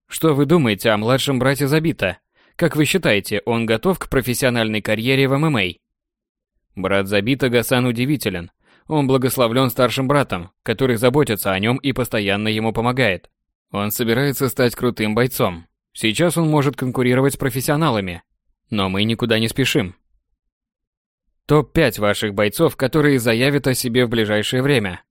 A: Что вы думаете о младшем брате Забита? Как вы считаете, он готов к профессиональной карьере в ММА? Брат Забита Гасан удивителен. Он благословлен старшим братом, который заботится о нем и постоянно ему помогает. Он собирается стать крутым бойцом. Сейчас он может конкурировать с профессионалами, но мы никуда не спешим. Топ-5 ваших бойцов, которые заявят о себе в ближайшее время.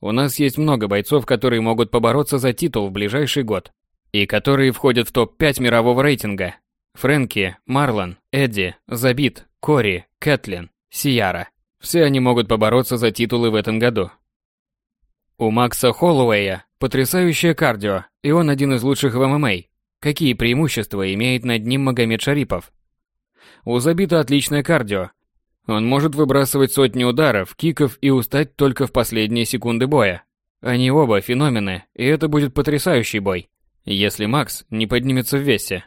A: У нас есть много бойцов, которые могут побороться за титул в ближайший год. И которые входят в топ-5 мирового рейтинга. Фрэнки, Марлон, Эдди, Забит, Кори, Кэтлин, Сияра. Все они могут побороться за титулы в этом году. У Макса Холлоуэя потрясающее кардио, и он один из лучших в ММА. Какие преимущества имеет над ним Магомед Шарипов? У Забита отличное кардио. Он может выбрасывать сотни ударов, киков и устать только в последние секунды боя. Они оба феномены, и это будет потрясающий бой, если Макс не поднимется в весе.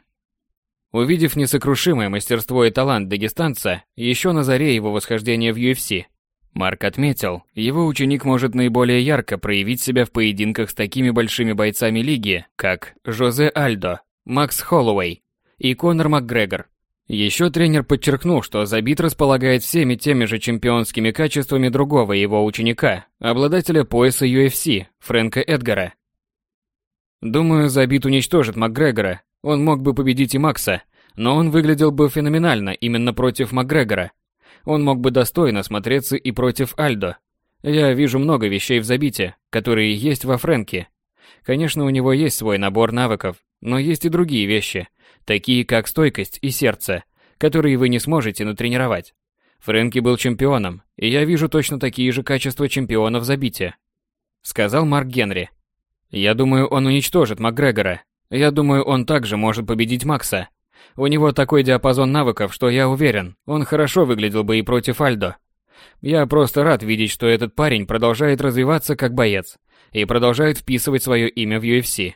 A: Увидев несокрушимое мастерство и талант дагестанца еще на заре его восхождения в UFC, Марк отметил, его ученик может наиболее ярко проявить себя в поединках с такими большими бойцами лиги, как Жозе Альдо, Макс Холлоуэй и Конор Макгрегор. Еще тренер подчеркнул, что Забит располагает всеми теми же чемпионскими качествами другого его ученика, обладателя пояса UFC, Фрэнка Эдгара. Думаю, Забит уничтожит Макгрегора. Он мог бы победить и Макса, но он выглядел бы феноменально именно против Макгрегора. Он мог бы достойно смотреться и против Альдо. Я вижу много вещей в забите, которые есть во Фрэнке. Конечно, у него есть свой набор навыков, но есть и другие вещи, такие как стойкость и сердце, которые вы не сможете натренировать. Фрэнки был чемпионом, и я вижу точно такие же качества чемпиона в забите. Сказал Марк Генри. Я думаю, он уничтожит Макгрегора. Я думаю, он также может победить Макса. У него такой диапазон навыков, что я уверен, он хорошо выглядел бы и против Альдо. Я просто рад видеть, что этот парень продолжает развиваться как боец и продолжает вписывать свое имя в UFC.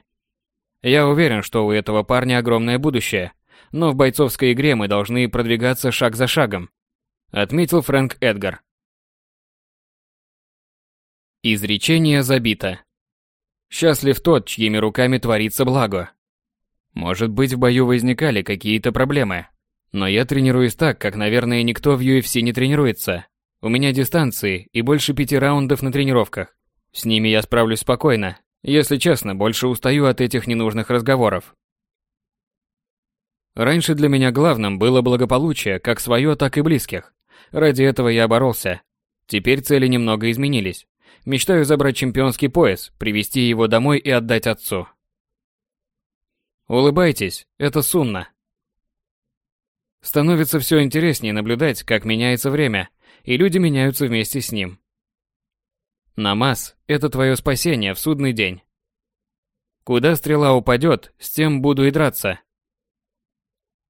A: Я уверен, что у этого парня огромное будущее, но в бойцовской игре мы должны продвигаться шаг за шагом, отметил Фрэнк Эдгар. Изречение забито. Счастлив тот, чьими руками творится благо. Может быть, в бою возникали какие-то проблемы. Но я тренируюсь так, как, наверное, никто в UFC не тренируется. У меня дистанции и больше пяти раундов на тренировках. С ними я справлюсь спокойно. Если честно, больше устаю от этих ненужных разговоров. Раньше для меня главным было благополучие, как свое, так и близких. Ради этого я боролся. Теперь цели немного изменились. Мечтаю забрать чемпионский пояс, привести его домой и отдать отцу. Улыбайтесь, это Сунна. Становится все интереснее наблюдать, как меняется время, и люди меняются вместе с ним. Намаз – это твое спасение в судный день. Куда стрела упадет, с тем буду и драться.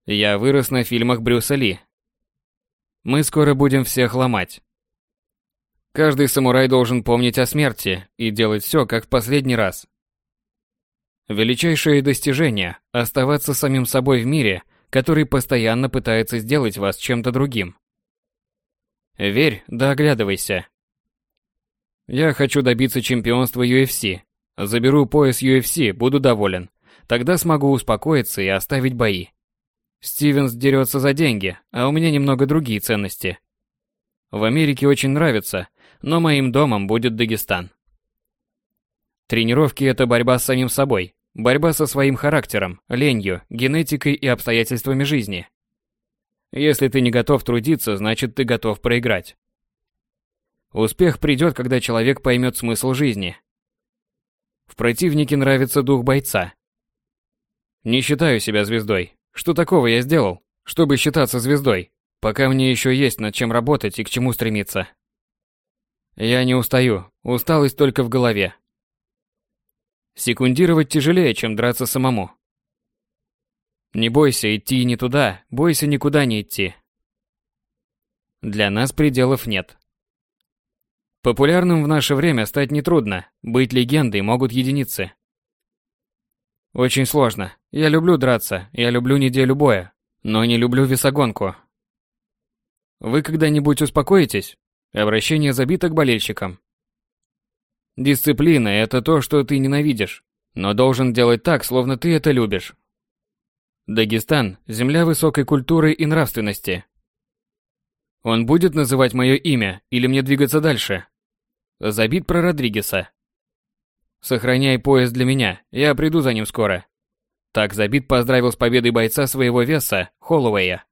A: Я вырос на фильмах Брюса Ли. Мы скоро будем всех ломать. Каждый самурай должен помнить о смерти и делать все, как в последний раз. Величайшее достижение – оставаться самим собой в мире, который постоянно пытается сделать вас чем-то другим. Верь, да оглядывайся. Я хочу добиться чемпионства UFC. Заберу пояс UFC, буду доволен. Тогда смогу успокоиться и оставить бои. Стивенс дерется за деньги, а у меня немного другие ценности. В Америке очень нравится, но моим домом будет Дагестан. Тренировки – это борьба с самим собой, борьба со своим характером, ленью, генетикой и обстоятельствами жизни. Если ты не готов трудиться, значит ты готов проиграть. Успех придет, когда человек поймет смысл жизни. В противнике нравится дух бойца. Не считаю себя звездой. Что такого я сделал, чтобы считаться звездой, пока мне еще есть над чем работать и к чему стремиться? Я не устаю, усталость только в голове. Секундировать тяжелее, чем драться самому. Не бойся идти не туда, бойся никуда не идти. Для нас пределов нет. Популярным в наше время стать нетрудно, быть легендой могут единицы. Очень сложно. Я люблю драться, я люблю неделю боя, но не люблю весогонку. Вы когда-нибудь успокоитесь? Обращение забито к болельщикам. Дисциплина – это то, что ты ненавидишь, но должен делать так, словно ты это любишь. Дагестан – земля высокой культуры и нравственности. Он будет называть мое имя или мне двигаться дальше? Забит про Родригеса. Сохраняй пояс для меня, я приду за ним скоро. Так Забит поздравил с победой бойца своего веса, Холлоуэя.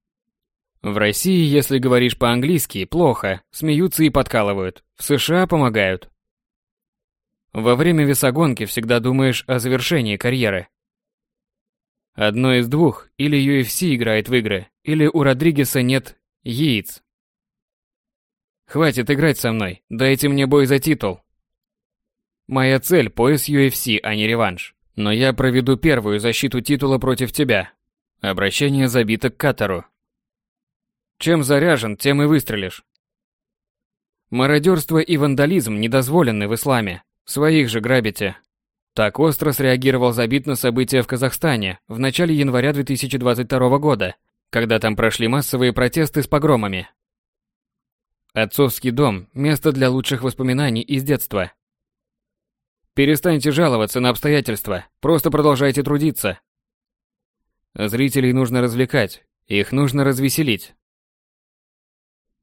A: В России, если говоришь по-английски, плохо, смеются и подкалывают. В США помогают. Во время весогонки всегда думаешь о завершении карьеры. Одно из двух, или UFC играет в игры, или у Родригеса нет яиц. Хватит играть со мной, дайте мне бой за титул. Моя цель – пояс UFC, а не реванш. Но я проведу первую защиту титула против тебя. Обращение забито к Катару. Чем заряжен, тем и выстрелишь. Мародерство и вандализм недозволены в исламе. Своих же грабите. Так остро среагировал Забит на события в Казахстане в начале января 2022 года, когда там прошли массовые протесты с погромами. Отцовский дом – место для лучших воспоминаний из детства. Перестаньте жаловаться на обстоятельства, просто продолжайте трудиться. Зрителей нужно развлекать, их нужно развеселить.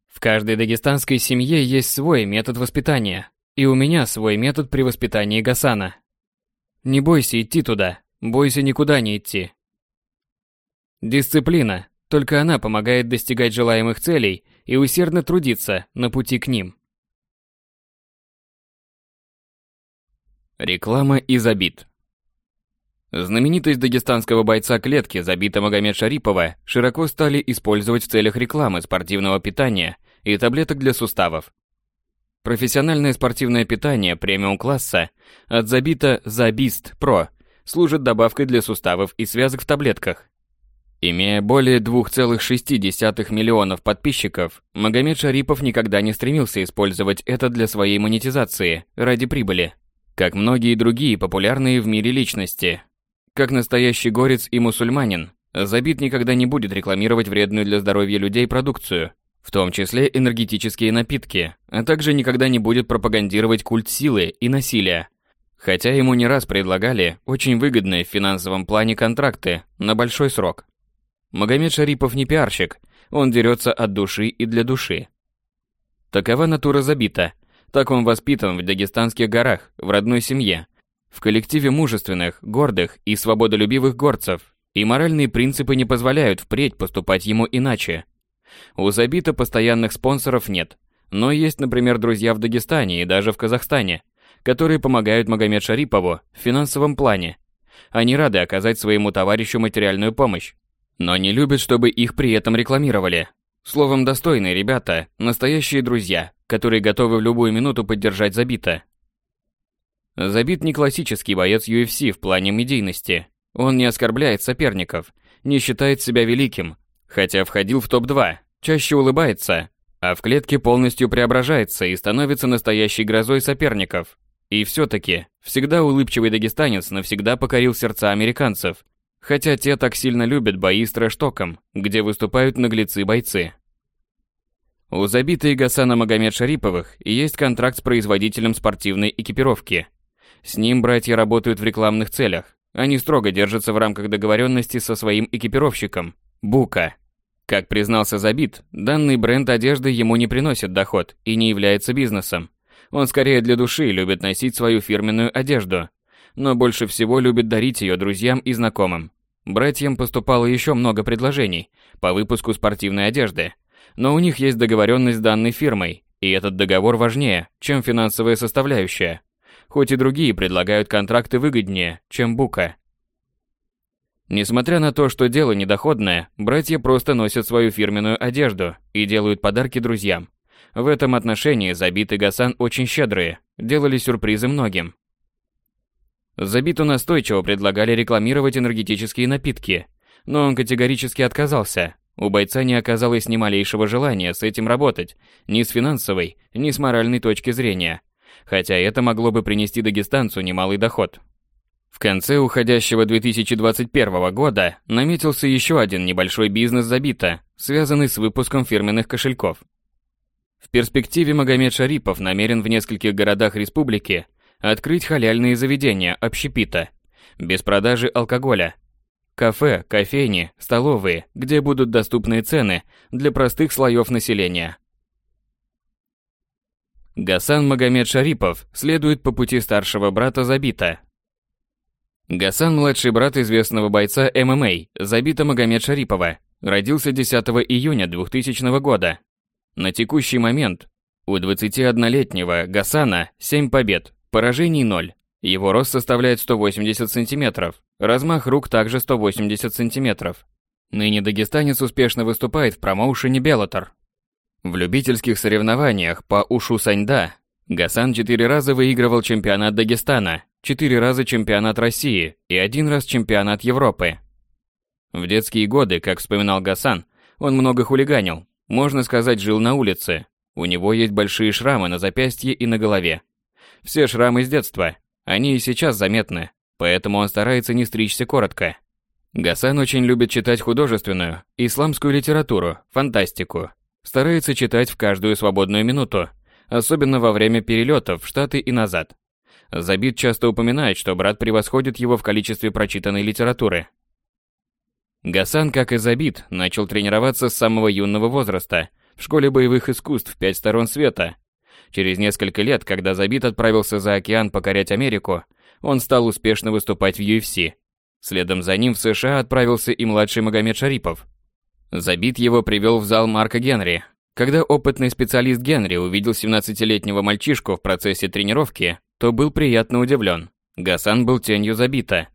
A: В каждой дагестанской семье есть свой метод воспитания, и у меня свой метод при воспитании Гасана. Не бойся идти туда, бойся никуда не идти. Дисциплина, только она помогает достигать желаемых целей и усердно трудиться на пути к ним. Реклама из обид. Знаменитость дагестанского бойца клетки Забита Магомед Шарипова широко стали использовать в целях рекламы спортивного питания и таблеток для суставов. Профессиональное спортивное питание премиум-класса от Забита Забист Про служит добавкой для суставов и связок в таблетках. Имея более 2,6 миллионов подписчиков, Магомед Шарипов никогда не стремился использовать это для своей монетизации ради прибыли, как многие другие популярные в мире личности. Как настоящий горец и мусульманин, Забит никогда не будет рекламировать вредную для здоровья людей продукцию, в том числе энергетические напитки, а также никогда не будет пропагандировать культ силы и насилия. Хотя ему не раз предлагали очень выгодные в финансовом плане контракты на большой срок. Магомед Шарипов не пиарщик, он дерется от души и для души. Такова натура забита, так он воспитан в дагестанских горах, в родной семье, в коллективе мужественных, гордых и свободолюбивых горцев, и моральные принципы не позволяют впредь поступать ему иначе – у Забита постоянных спонсоров нет, но есть, например, друзья в Дагестане и даже в Казахстане, которые помогают Магомед Шарипову в финансовом плане. Они рады оказать своему товарищу материальную помощь, но не любят, чтобы их при этом рекламировали. Словом, достойные ребята, настоящие друзья, которые готовы в любую минуту поддержать Забита. Забит не классический боец UFC в плане медийности. Он не оскорбляет соперников, не считает себя великим, хотя входил в топ-2, чаще улыбается, а в клетке полностью преображается и становится настоящей грозой соперников. И все-таки, всегда улыбчивый дагестанец навсегда покорил сердца американцев, хотя те так сильно любят бои с трэш-током, где выступают наглецы-бойцы. У забитой Гасана Магомед Шариповых есть контракт с производителем спортивной экипировки. С ним братья работают в рекламных целях. Они строго держатся в рамках договоренности со своим экипировщиком, Бука. Как признался Забит, данный бренд одежды ему не приносит доход и не является бизнесом. Он скорее для души любит носить свою фирменную одежду, но больше всего любит дарить ее друзьям и знакомым. Братьям поступало еще много предложений по выпуску спортивной одежды, но у них есть договоренность с данной фирмой, и этот договор важнее, чем финансовая составляющая. Хоть и другие предлагают контракты выгоднее, чем Бука. Несмотря на то, что дело недоходное, братья просто носят свою фирменную одежду и делают подарки друзьям. В этом отношении Забит и Гасан очень щедрые, делали сюрпризы многим. Забиту настойчиво предлагали рекламировать энергетические напитки, но он категорически отказался. У бойца не оказалось ни малейшего желания с этим работать, ни с финансовой, ни с моральной точки зрения, хотя это могло бы принести дагестанцу немалый доход. В конце уходящего 2021 года наметился еще один небольшой бизнес Забита, связанный с выпуском фирменных кошельков. В перспективе Магомед Шарипов намерен в нескольких городах республики открыть халяльные заведения общепита, без продажи алкоголя. Кафе, кофейни, столовые, где будут доступные цены для простых слоев населения. Гасан Магомед Шарипов следует по пути старшего брата Забита. Гасан – младший брат известного бойца ММА Забита Магомед Шарипова, родился 10 июня 2000 года. На текущий момент у 21-летнего Гасана 7 побед, Поражений 0. Его рост составляет 180 см, размах рук также 180 см. Ныне дагестанец успешно выступает в промоушене Беллатор. В любительских соревнованиях по ушу саньда Гасан четыре раза выигрывал чемпионат Дагестана, четыре раза чемпионат России и один раз чемпионат Европы. В детские годы, как вспоминал Гасан, он много хулиганил, можно сказать, жил на улице. У него есть большие шрамы на запястье и на голове. Все шрамы с детства. Они и сейчас заметны, поэтому он старается не стричься коротко. Гасан очень любит читать художественную, исламскую литературу, фантастику. Старается читать в каждую свободную минуту, особенно во время перелетов в Штаты и назад. Забит часто упоминает, что брат превосходит его в количестве прочитанной литературы. Гасан, как и Забит, начал тренироваться с самого юного возраста в школе боевых искусств «Пять сторон света», Через несколько лет, когда Забит отправился за океан покорять Америку, он стал успешно выступать в UFC. Следом за ним в США отправился и младший Магомед Шарипов. Забит его привел в зал Марка Генри. Когда опытный специалист Генри увидел 17-летнего мальчишку в процессе тренировки, то был приятно удивлен. Гасан был тенью Забита.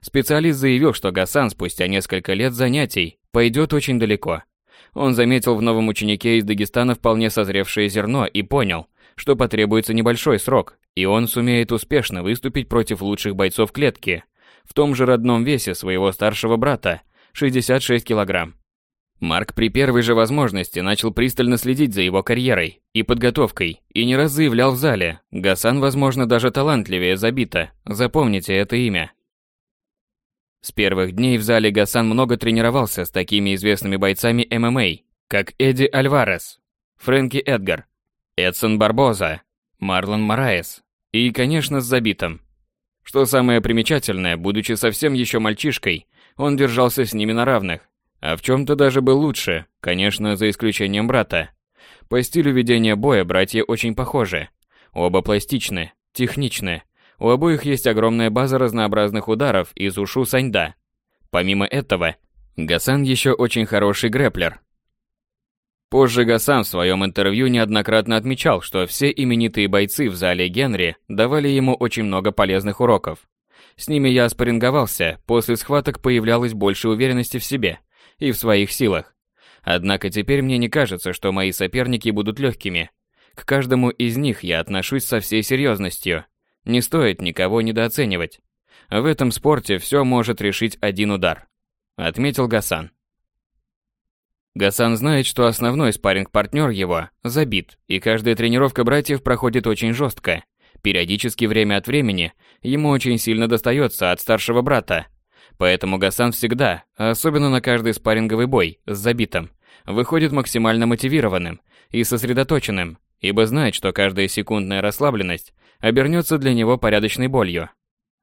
A: Специалист заявил, что Гасан спустя несколько лет занятий пойдет очень далеко. Он заметил в новом ученике из Дагестана вполне созревшее зерно и понял, что потребуется небольшой срок, и он сумеет успешно выступить против лучших бойцов клетки, в том же родном весе своего старшего брата, 66 килограмм. Марк при первой же возможности начал пристально следить за его карьерой и подготовкой, и не раз заявлял в зале, Гасан, возможно, даже талантливее Забита, запомните это имя. С первых дней в зале Гасан много тренировался с такими известными бойцами ММА, как Эдди Альварес, Фрэнки Эдгар, Эдсон Барбоза, Марлон Мораес и, конечно, с забитым. Что самое примечательное, будучи совсем еще мальчишкой, он держался с ними на равных, а в чем-то даже был лучше, конечно, за исключением брата. По стилю ведения боя братья очень похожи. Оба пластичны, техничны. У обоих есть огромная база разнообразных ударов из ушу саньда. Помимо этого, Гасан еще очень хороший грэплер, Позже Гасан в своем интервью неоднократно отмечал, что все именитые бойцы в зале Генри давали ему очень много полезных уроков. С ними я спарринговался, после схваток появлялось больше уверенности в себе и в своих силах. Однако теперь мне не кажется, что мои соперники будут легкими. К каждому из них я отношусь со всей серьезностью. Не стоит никого недооценивать. В этом спорте все может решить один удар. Отметил Гасан. Гасан знает, что основной спарринг-партнер его забит, и каждая тренировка братьев проходит очень жестко. Периодически время от времени ему очень сильно достается от старшего брата. Поэтому Гасан всегда, особенно на каждый спарринговый бой с забитым, выходит максимально мотивированным и сосредоточенным, ибо знает, что каждая секундная расслабленность обернется для него порядочной болью.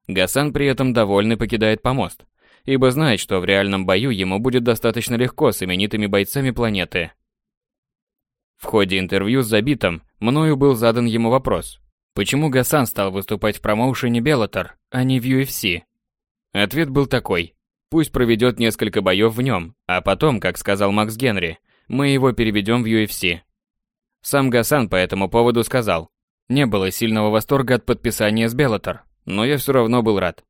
A: Гасан при этом довольный покидает помост, ибо знает, что в реальном бою ему будет достаточно легко с именитыми бойцами планеты. В ходе интервью с Забитом мною был задан ему вопрос, почему Гасан стал выступать в промоушене Беллатор, а не в UFC. Ответ был такой, пусть проведет несколько боев в нем, а потом, как сказал Макс Генри, мы его переведем в UFC. Сам Гасан по этому поводу сказал, не было сильного восторга от подписания с Беллатор, но я все равно был рад.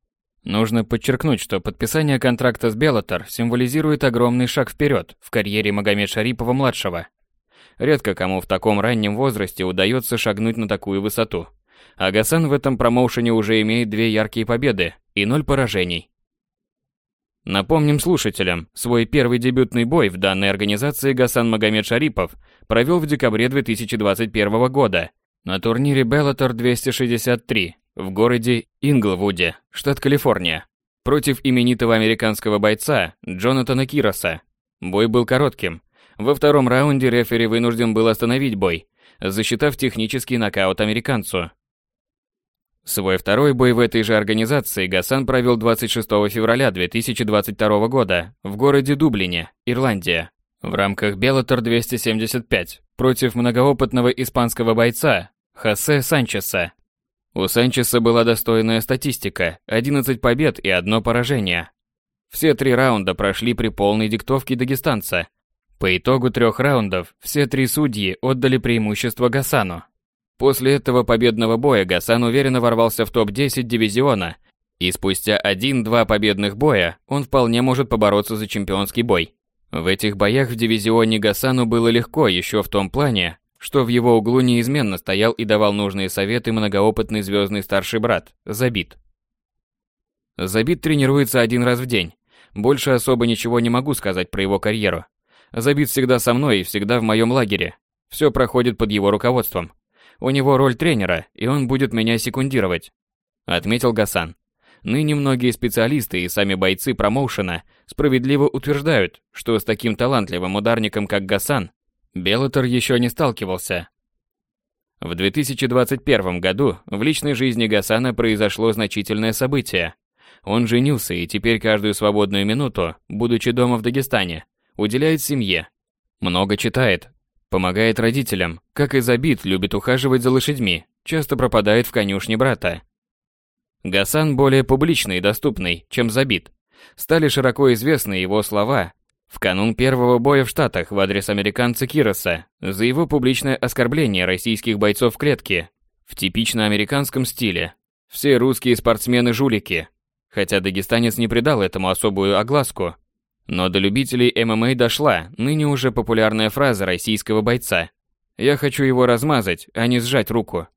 A: Нужно подчеркнуть, что подписание контракта с Беллатор символизирует огромный шаг вперед в карьере Магомед Шарипова-младшего. Редко кому в таком раннем возрасте удается шагнуть на такую высоту. А Гасан в этом промоушене уже имеет две яркие победы и ноль поражений. Напомним слушателям, свой первый дебютный бой в данной организации Гасан Магомед Шарипов провел в декабре 2021 года на турнире Bellator 263 в городе Инглвуде, штат Калифорния, против именитого американского бойца Джонатана Кироса. Бой был коротким. Во втором раунде рефери вынужден был остановить бой, засчитав технический нокаут американцу. Свой второй бой в этой же организации Гасан провел 26 февраля 2022 года в городе Дублине, Ирландия, в рамках Bellator 275 против многоопытного испанского бойца Хосе Санчеса. У Санчеса была достойная статистика – 11 побед и одно поражение. Все три раунда прошли при полной диктовке дагестанца. По итогу трех раундов все три судьи отдали преимущество Гасану. После этого победного боя Гасан уверенно ворвался в топ-10 дивизиона, и спустя один-два победных боя он вполне может побороться за чемпионский бой. В этих боях в дивизионе Гасану было легко еще в том плане, что в его углу неизменно стоял и давал нужные советы многоопытный звездный старший брат, Забит. Забит тренируется один раз в день. Больше особо ничего не могу сказать про его карьеру. Забит всегда со мной и всегда в моем лагере. Все проходит под его руководством. У него роль тренера, и он будет меня секундировать, отметил Гасан. Ныне многие специалисты и сами бойцы промоушена справедливо утверждают, что с таким талантливым ударником, как Гасан, Беллатор еще не сталкивался. В 2021 году в личной жизни Гасана произошло значительное событие. Он женился и теперь каждую свободную минуту, будучи дома в Дагестане, уделяет семье. Много читает, помогает родителям, как и забит, любит ухаживать за лошадьми, часто пропадает в конюшне брата. Гасан более публичный и доступный, чем забит. Стали широко известны его слова в канун первого боя в Штатах в адрес американца Кироса за его публичное оскорбление российских бойцов в клетке в типично американском стиле. Все русские спортсмены-жулики. Хотя дагестанец не придал этому особую огласку. Но до любителей ММА дошла ныне уже популярная фраза российского бойца. «Я хочу его размазать, а не сжать руку».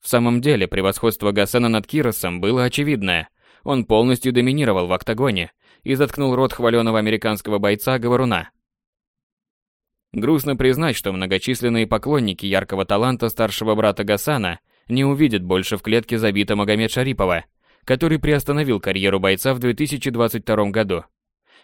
A: В самом деле, превосходство Гасана над Киросом было очевидное. Он полностью доминировал в октагоне, и заткнул рот хваленого американского бойца-говоруна. Грустно признать, что многочисленные поклонники яркого таланта старшего брата Гасана не увидят больше в клетке забита Магомед Шарипова, который приостановил карьеру бойца в 2022 году.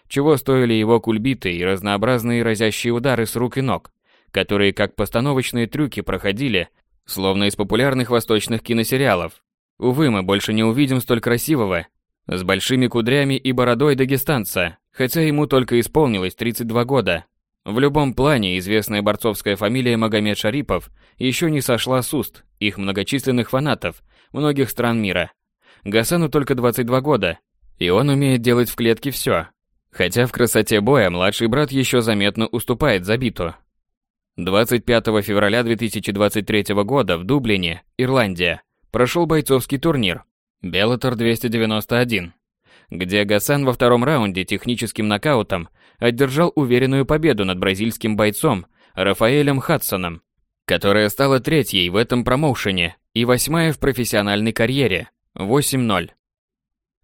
A: Чего стоили его кульбиты и разнообразные разящие удары с рук и ног, которые как постановочные трюки проходили, словно из популярных восточных киносериалов. Увы, мы больше не увидим столь красивого с большими кудрями и бородой дагестанца, хотя ему только исполнилось 32 года. В любом плане известная борцовская фамилия Магомед Шарипов еще не сошла с уст их многочисленных фанатов многих стран мира. Гасану только 22 года, и он умеет делать в клетке все. Хотя в красоте боя младший брат еще заметно уступает Забиту. 25 февраля 2023 года в Дублине, Ирландия, прошел бойцовский турнир, Беллатор 291, где Гасан во втором раунде техническим нокаутом одержал уверенную победу над бразильским бойцом Рафаэлем Хадсоном, которая стала третьей в этом промоушене и восьмая в профессиональной карьере 8-0.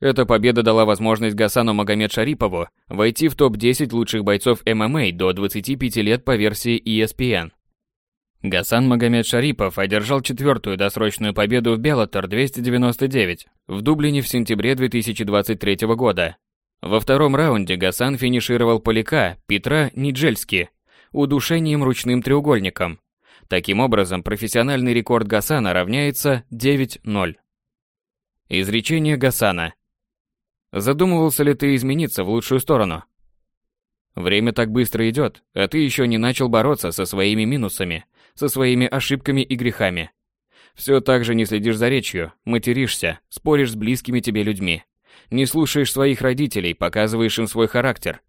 A: Эта победа дала возможность Гасану Магомед Шарипову войти в топ-10 лучших бойцов ММА до 25 лет по версии ESPN. Гасан Магомед Шарипов одержал четвертую досрочную победу в Беллатор 299 в Дублине в сентябре 2023 года. Во втором раунде Гасан финишировал поляка Петра Ниджельски удушением ручным треугольником. Таким образом, профессиональный рекорд Гасана равняется 9-0. Изречение Гасана. Задумывался ли ты измениться в лучшую сторону? Время так быстро идет, а ты еще не начал бороться со своими минусами, со своими ошибками и грехами. Все так же не следишь за речью, материшься, споришь с близкими тебе людьми. Не слушаешь своих родителей, показываешь им свой характер.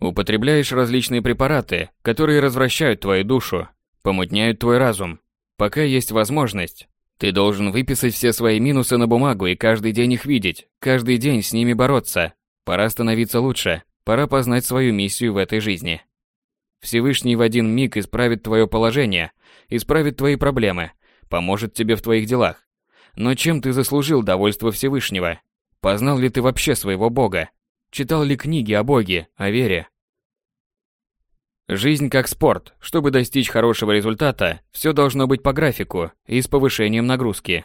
A: Употребляешь различные препараты, которые развращают твою душу, помутняют твой разум. Пока есть возможность, ты должен выписать все свои минусы на бумагу и каждый день их видеть, каждый день с ними бороться. Пора становиться лучше, пора познать свою миссию в этой жизни. Всевышний в один миг исправит твое положение, исправит твои проблемы, поможет тебе в твоих делах. Но чем ты заслужил довольство Всевышнего? Познал ли ты вообще своего Бога? Читал ли книги о Боге, о вере? Жизнь как спорт. Чтобы достичь хорошего результата, все должно быть по графику и с повышением нагрузки.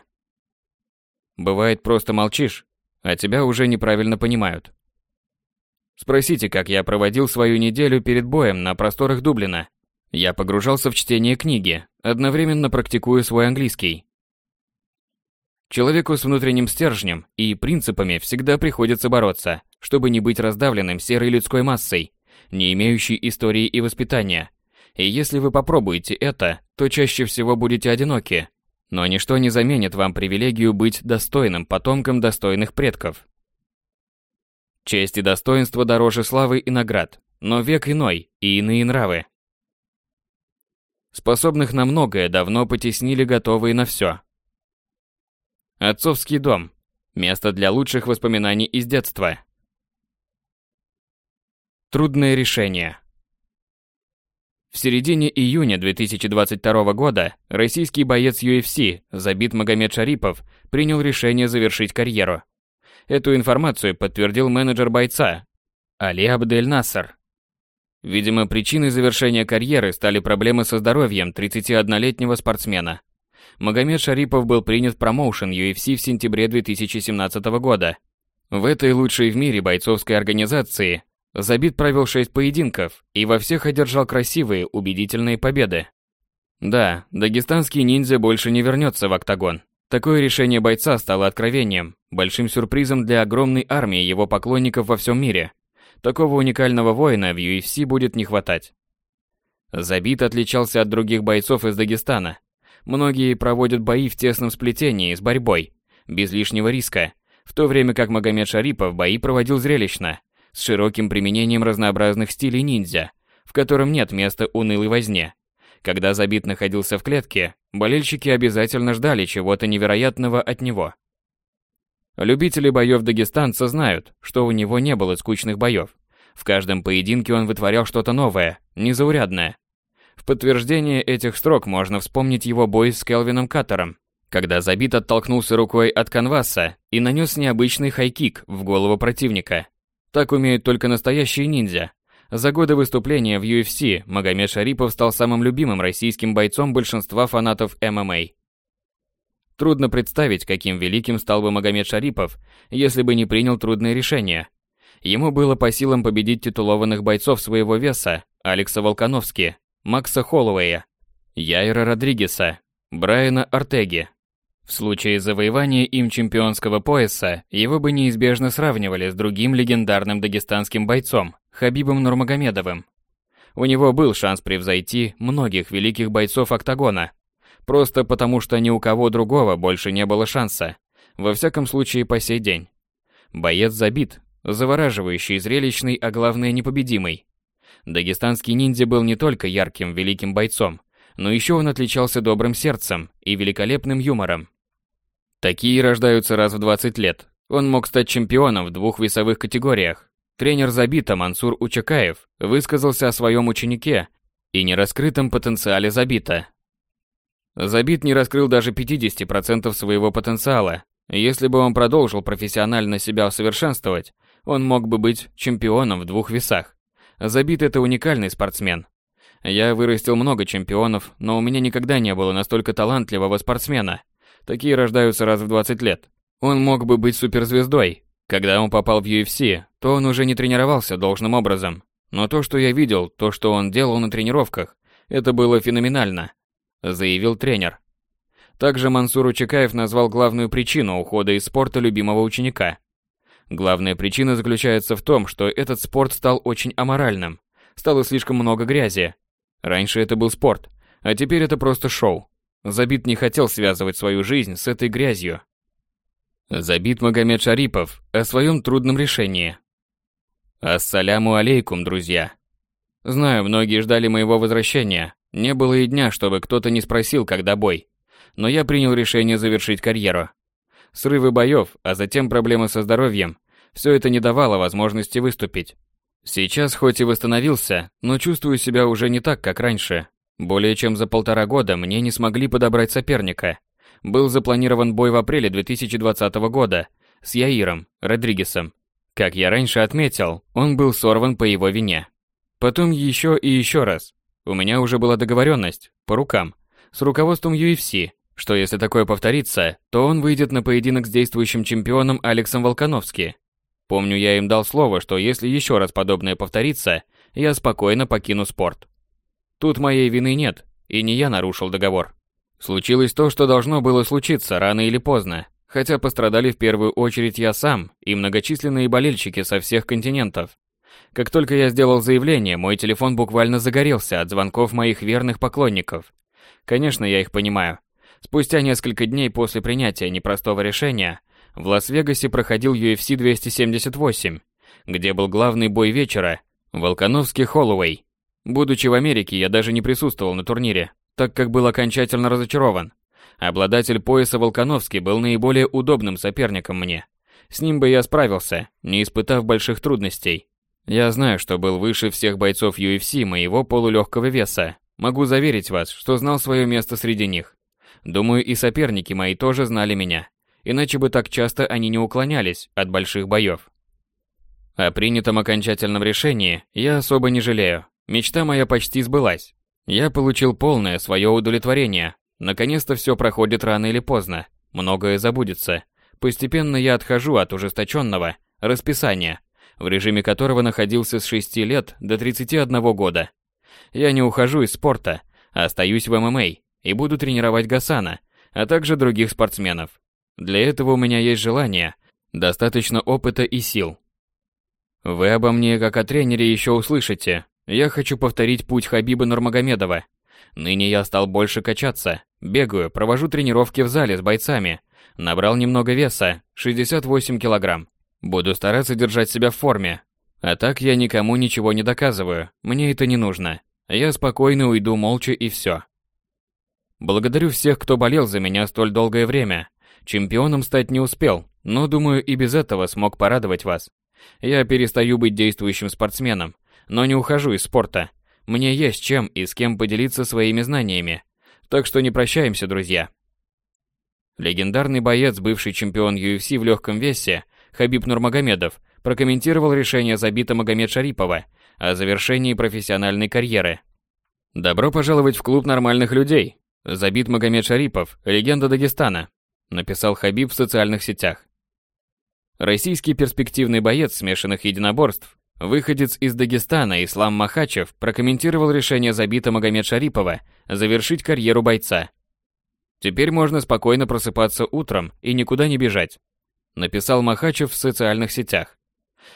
A: Бывает, просто молчишь, а тебя уже неправильно понимают. Спросите, как я проводил свою неделю перед боем на просторах Дублина. Я погружался в чтение книги, одновременно практикуя свой английский. Человеку с внутренним стержнем и принципами всегда приходится бороться, чтобы не быть раздавленным серой людской массой, не имеющей истории и воспитания. И если вы попробуете это, то чаще всего будете одиноки. Но ничто не заменит вам привилегию быть достойным потомком достойных предков. Честь и достоинство дороже славы и наград, но век иной и иные нравы. Способных на многое давно потеснили готовые на все. Отцовский дом. Место для лучших воспоминаний из детства. Трудное решение. В середине июня 2022 года российский боец UFC Забит Магомед Шарипов принял решение завершить карьеру. Эту информацию подтвердил менеджер бойца Али Абдель Нассер. Видимо, причиной завершения карьеры стали проблемы со здоровьем 31-летнего спортсмена. Магомед Шарипов был принят в промоушен UFC в сентябре 2017 года. В этой лучшей в мире бойцовской организации Забит провел 6 поединков и во всех одержал красивые, убедительные победы. Да, дагестанский ниндзя больше не вернется в октагон. Такое решение бойца стало откровением, большим сюрпризом для огромной армии его поклонников во всем мире. Такого уникального воина в UFC будет не хватать. Забит отличался от других бойцов из Дагестана. Многие проводят бои в тесном сплетении с борьбой, без лишнего риска, в то время как Магомед Шарипов бои проводил зрелищно, с широким применением разнообразных стилей ниндзя, в котором нет места унылой возне. Когда Забит находился в клетке, болельщики обязательно ждали чего-то невероятного от него. Любители боев дагестанца знают, что у него не было скучных боев. В каждом поединке он вытворял что-то новое, незаурядное. В подтверждение этих строк можно вспомнить его бой с Келвином Каттером, когда Забит оттолкнулся рукой от канваса и нанес необычный хайкик в голову противника. Так умеют только настоящие ниндзя. За годы выступления в UFC Магомед Шарипов стал самым любимым российским бойцом большинства фанатов ММА. Трудно представить, каким великим стал бы Магомед Шарипов, если бы не принял трудные решения. Ему было по силам победить титулованных бойцов своего веса Алекса Волконовски, Макса Холлоуэя, Яйра Родригеса, Брайана Артеги. В случае завоевания им чемпионского пояса, его бы неизбежно сравнивали с другим легендарным дагестанским бойцом Хабибом Нурмагомедовым. У него был шанс превзойти многих великих бойцов октагона, Просто потому, что ни у кого другого больше не было шанса. Во всяком случае, по сей день. Боец забит, завораживающий, зрелищный, а главное непобедимый. Дагестанский ниндзя был не только ярким, великим бойцом, но еще он отличался добрым сердцем и великолепным юмором. Такие рождаются раз в 20 лет. Он мог стать чемпионом в двух весовых категориях. Тренер Забита Мансур Учакаев высказался о своем ученике и нераскрытом потенциале Забита, Забит не раскрыл даже 50% своего потенциала. Если бы он продолжил профессионально себя усовершенствовать, он мог бы быть чемпионом в двух весах. Забит это уникальный спортсмен. Я вырастил много чемпионов, но у меня никогда не было настолько талантливого спортсмена. Такие рождаются раз в 20 лет. Он мог бы быть суперзвездой. Когда он попал в UFC, то он уже не тренировался должным образом. Но то, что я видел, то, что он делал на тренировках, это было феноменально заявил тренер. Также Мансур Учекаев назвал главную причину ухода из спорта любимого ученика. Главная причина заключается в том, что этот спорт стал очень аморальным. Стало слишком много грязи. Раньше это был спорт, а теперь это просто шоу. Забит не хотел связывать свою жизнь с этой грязью. Забит Магомед Шарипов о своем трудном решении. Ассаляму алейкум, друзья. Знаю, многие ждали моего возвращения. Не было и дня, чтобы кто-то не спросил, когда бой. Но я принял решение завершить карьеру. Срывы боев, а затем проблемы со здоровьем – все это не давало возможности выступить. Сейчас хоть и восстановился, но чувствую себя уже не так, как раньше. Более чем за полтора года мне не смогли подобрать соперника. Был запланирован бой в апреле 2020 года с Яиром Родригесом. Как я раньше отметил, он был сорван по его вине. Потом еще и еще раз. У меня уже была договоренность, по рукам, с руководством UFC, что если такое повторится, то он выйдет на поединок с действующим чемпионом Алексом Волконовски. Помню, я им дал слово, что если еще раз подобное повторится, я спокойно покину спорт. Тут моей вины нет, и не я нарушил договор. Случилось то, что должно было случиться рано или поздно, хотя пострадали в первую очередь я сам и многочисленные болельщики со всех континентов. Как только я сделал заявление, мой телефон буквально загорелся от звонков моих верных поклонников. Конечно, я их понимаю. Спустя несколько дней после принятия непростого решения, в Лас-Вегасе проходил UFC 278, где был главный бой вечера – Волконовский Холлоуэй. Будучи в Америке, я даже не присутствовал на турнире, так как был окончательно разочарован. Обладатель пояса Волконовский был наиболее удобным соперником мне. С ним бы я справился, не испытав больших трудностей. Я знаю, что был выше всех бойцов UFC моего полулегкого веса. Могу заверить вас, что знал свое место среди них. Думаю, и соперники мои тоже знали меня, иначе бы так часто они не уклонялись от больших боев. О принятом окончательном решении я особо не жалею. Мечта моя почти сбылась. Я получил полное свое удовлетворение. Наконец-то все проходит рано или поздно. Многое забудется. Постепенно я отхожу от ужесточенного расписания, в режиме которого находился с 6 лет до 31 года. Я не ухожу из спорта, а остаюсь в ММА, и буду тренировать Гасана, а также других спортсменов. Для этого у меня есть желание, достаточно опыта и сил. Вы обо мне как о тренере еще услышите. Я хочу повторить путь Хабиба Нурмагомедова. Ныне я стал больше качаться, бегаю, провожу тренировки в зале с бойцами. Набрал немного веса, 68 килограмм. Буду стараться держать себя в форме. А так я никому ничего не доказываю, мне это не нужно. Я спокойно уйду молча и все. Благодарю всех, кто болел за меня столь долгое время. Чемпионом стать не успел, но думаю и без этого смог порадовать вас. Я перестаю быть действующим спортсменом, но не ухожу из спорта. Мне есть чем и с кем поделиться своими знаниями. Так что не прощаемся, друзья. Легендарный боец, бывший чемпион UFC в легком весе, Хабиб Нурмагомедов, прокомментировал решение забита Магомед Шарипова о завершении профессиональной карьеры. Добро пожаловать в клуб нормальных людей, Забит Магомед Шарипов, легенда Дагестана, написал Хабиб в социальных сетях. Российский перспективный боец смешанных единоборств, выходец из Дагестана Ислам Махачев прокомментировал решение Забита Магомед Шарипова завершить карьеру бойца. Теперь можно спокойно просыпаться утром и никуда не бежать, написал Махачев в социальных сетях.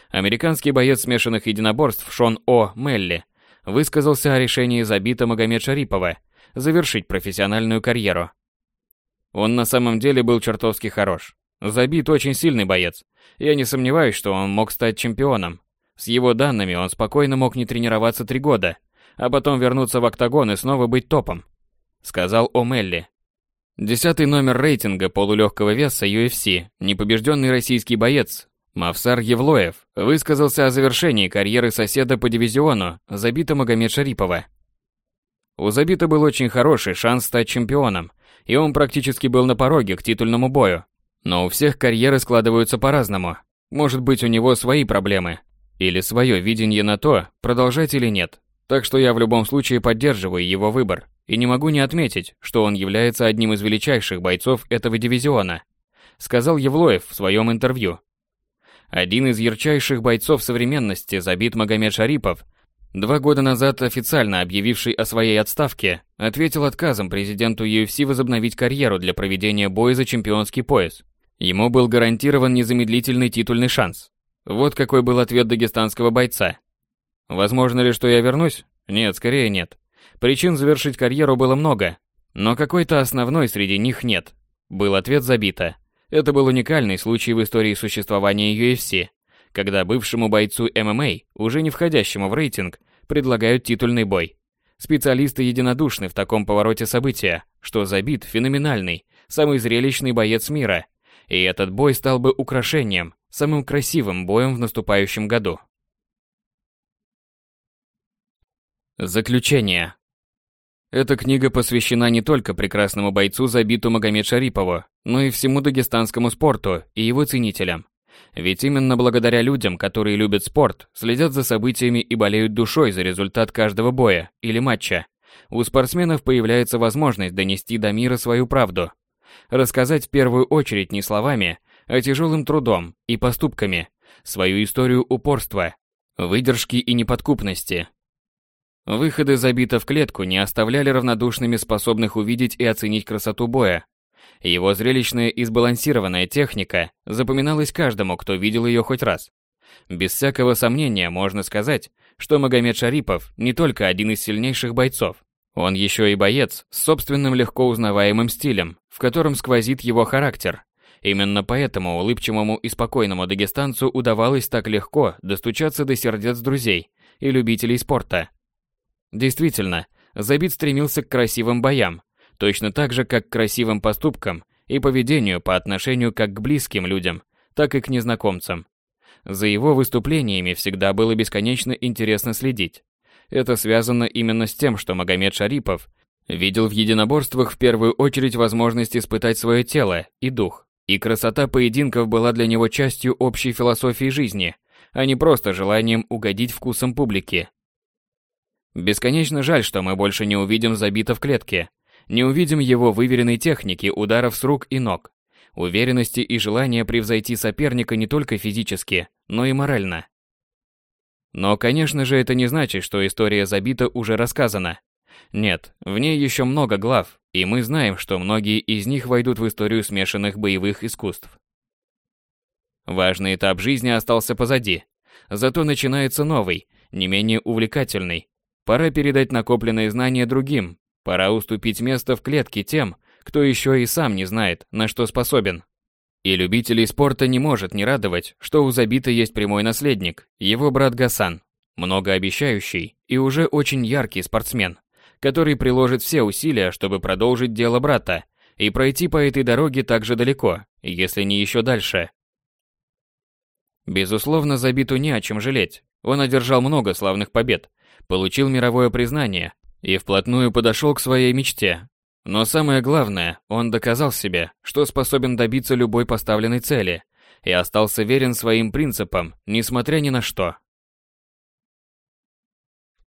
A: Американский боец смешанных единоборств Шон О. Мелли высказался о решении Забита Магомед Шарипова – завершить профессиональную карьеру. Он на самом деле был чертовски хорош. Забит очень сильный боец. Я не сомневаюсь, что он мог стать чемпионом. С его данными он спокойно мог не тренироваться три года, а потом вернуться в октагон и снова быть топом, сказал О'Мелли. Десятый номер рейтинга полулегкого веса UFC, непобежденный российский боец Мавсар Евлоев высказался о завершении карьеры соседа по дивизиону Забита Магомед Шарипова. У Забита был очень хороший шанс стать чемпионом, и он практически был на пороге к титульному бою. Но у всех карьеры складываются по-разному. Может быть, у него свои проблемы. Или свое видение на то, продолжать или нет. Так что я в любом случае поддерживаю его выбор. И не могу не отметить, что он является одним из величайших бойцов этого дивизиона. Сказал Евлоев в своем интервью. Один из ярчайших бойцов современности Забит Магомед Шарипов Два года назад официально объявивший о своей отставке, ответил отказом президенту UFC возобновить карьеру для проведения боя за чемпионский пояс. Ему был гарантирован незамедлительный титульный шанс. Вот какой был ответ дагестанского бойца. Возможно ли, что я вернусь? Нет, скорее нет. Причин завершить карьеру было много, но какой-то основной среди них нет. Был ответ забито. Это был уникальный случай в истории существования UFC, когда бывшему бойцу ММА, уже не входящему в рейтинг, предлагают титульный бой. Специалисты единодушны в таком повороте события, что забит феноменальный, самый зрелищный боец мира. И этот бой стал бы украшением, самым красивым боем в наступающем году. Заключение. Эта книга посвящена не только прекрасному бойцу Забиту Магомед Шарипову, но и всему дагестанскому спорту и его ценителям. Ведь именно благодаря людям, которые любят спорт, следят за событиями и болеют душой за результат каждого боя или матча, у спортсменов появляется возможность донести до мира свою правду. Рассказать в первую очередь не словами, а тяжелым трудом и поступками, свою историю упорства, выдержки и неподкупности. Выходы забита в клетку не оставляли равнодушными способных увидеть и оценить красоту боя. Его зрелищная и сбалансированная техника запоминалась каждому, кто видел ее хоть раз. Без всякого сомнения можно сказать, что Магомед Шарипов не только один из сильнейших бойцов, он еще и боец с собственным легко узнаваемым стилем, в котором сквозит его характер. Именно поэтому улыбчивому и спокойному дагестанцу удавалось так легко достучаться до сердец друзей и любителей спорта. Действительно, Забит стремился к красивым боям, точно так же, как к красивым поступкам и поведению по отношению как к близким людям, так и к незнакомцам. За его выступлениями всегда было бесконечно интересно следить. Это связано именно с тем, что Магомед Шарипов видел в единоборствах в первую очередь возможность испытать свое тело и дух, и красота поединков была для него частью общей философии жизни, а не просто желанием угодить вкусам публики. Бесконечно жаль, что мы больше не увидим забито в клетке, не увидим его выверенной техники ударов с рук и ног, уверенности и желания превзойти соперника не только физически, но и морально. Но, конечно же, это не значит, что история забита уже рассказана. Нет, в ней еще много глав, и мы знаем, что многие из них войдут в историю смешанных боевых искусств. Важный этап жизни остался позади, зато начинается новый, не менее увлекательный. Пора передать накопленные знания другим, пора уступить место в клетке тем, кто еще и сам не знает, на что способен. И любителей спорта не может не радовать, что у Забита есть прямой наследник, его брат Гасан, многообещающий и уже очень яркий спортсмен, который приложит все усилия, чтобы продолжить дело брата и пройти по этой дороге так же далеко, если не еще дальше. Безусловно, Забиту не о чем жалеть. Он одержал много славных побед, получил мировое признание и вплотную подошел к своей мечте но самое главное, он доказал себе, что способен добиться любой поставленной цели и остался верен своим принципам, несмотря ни на что.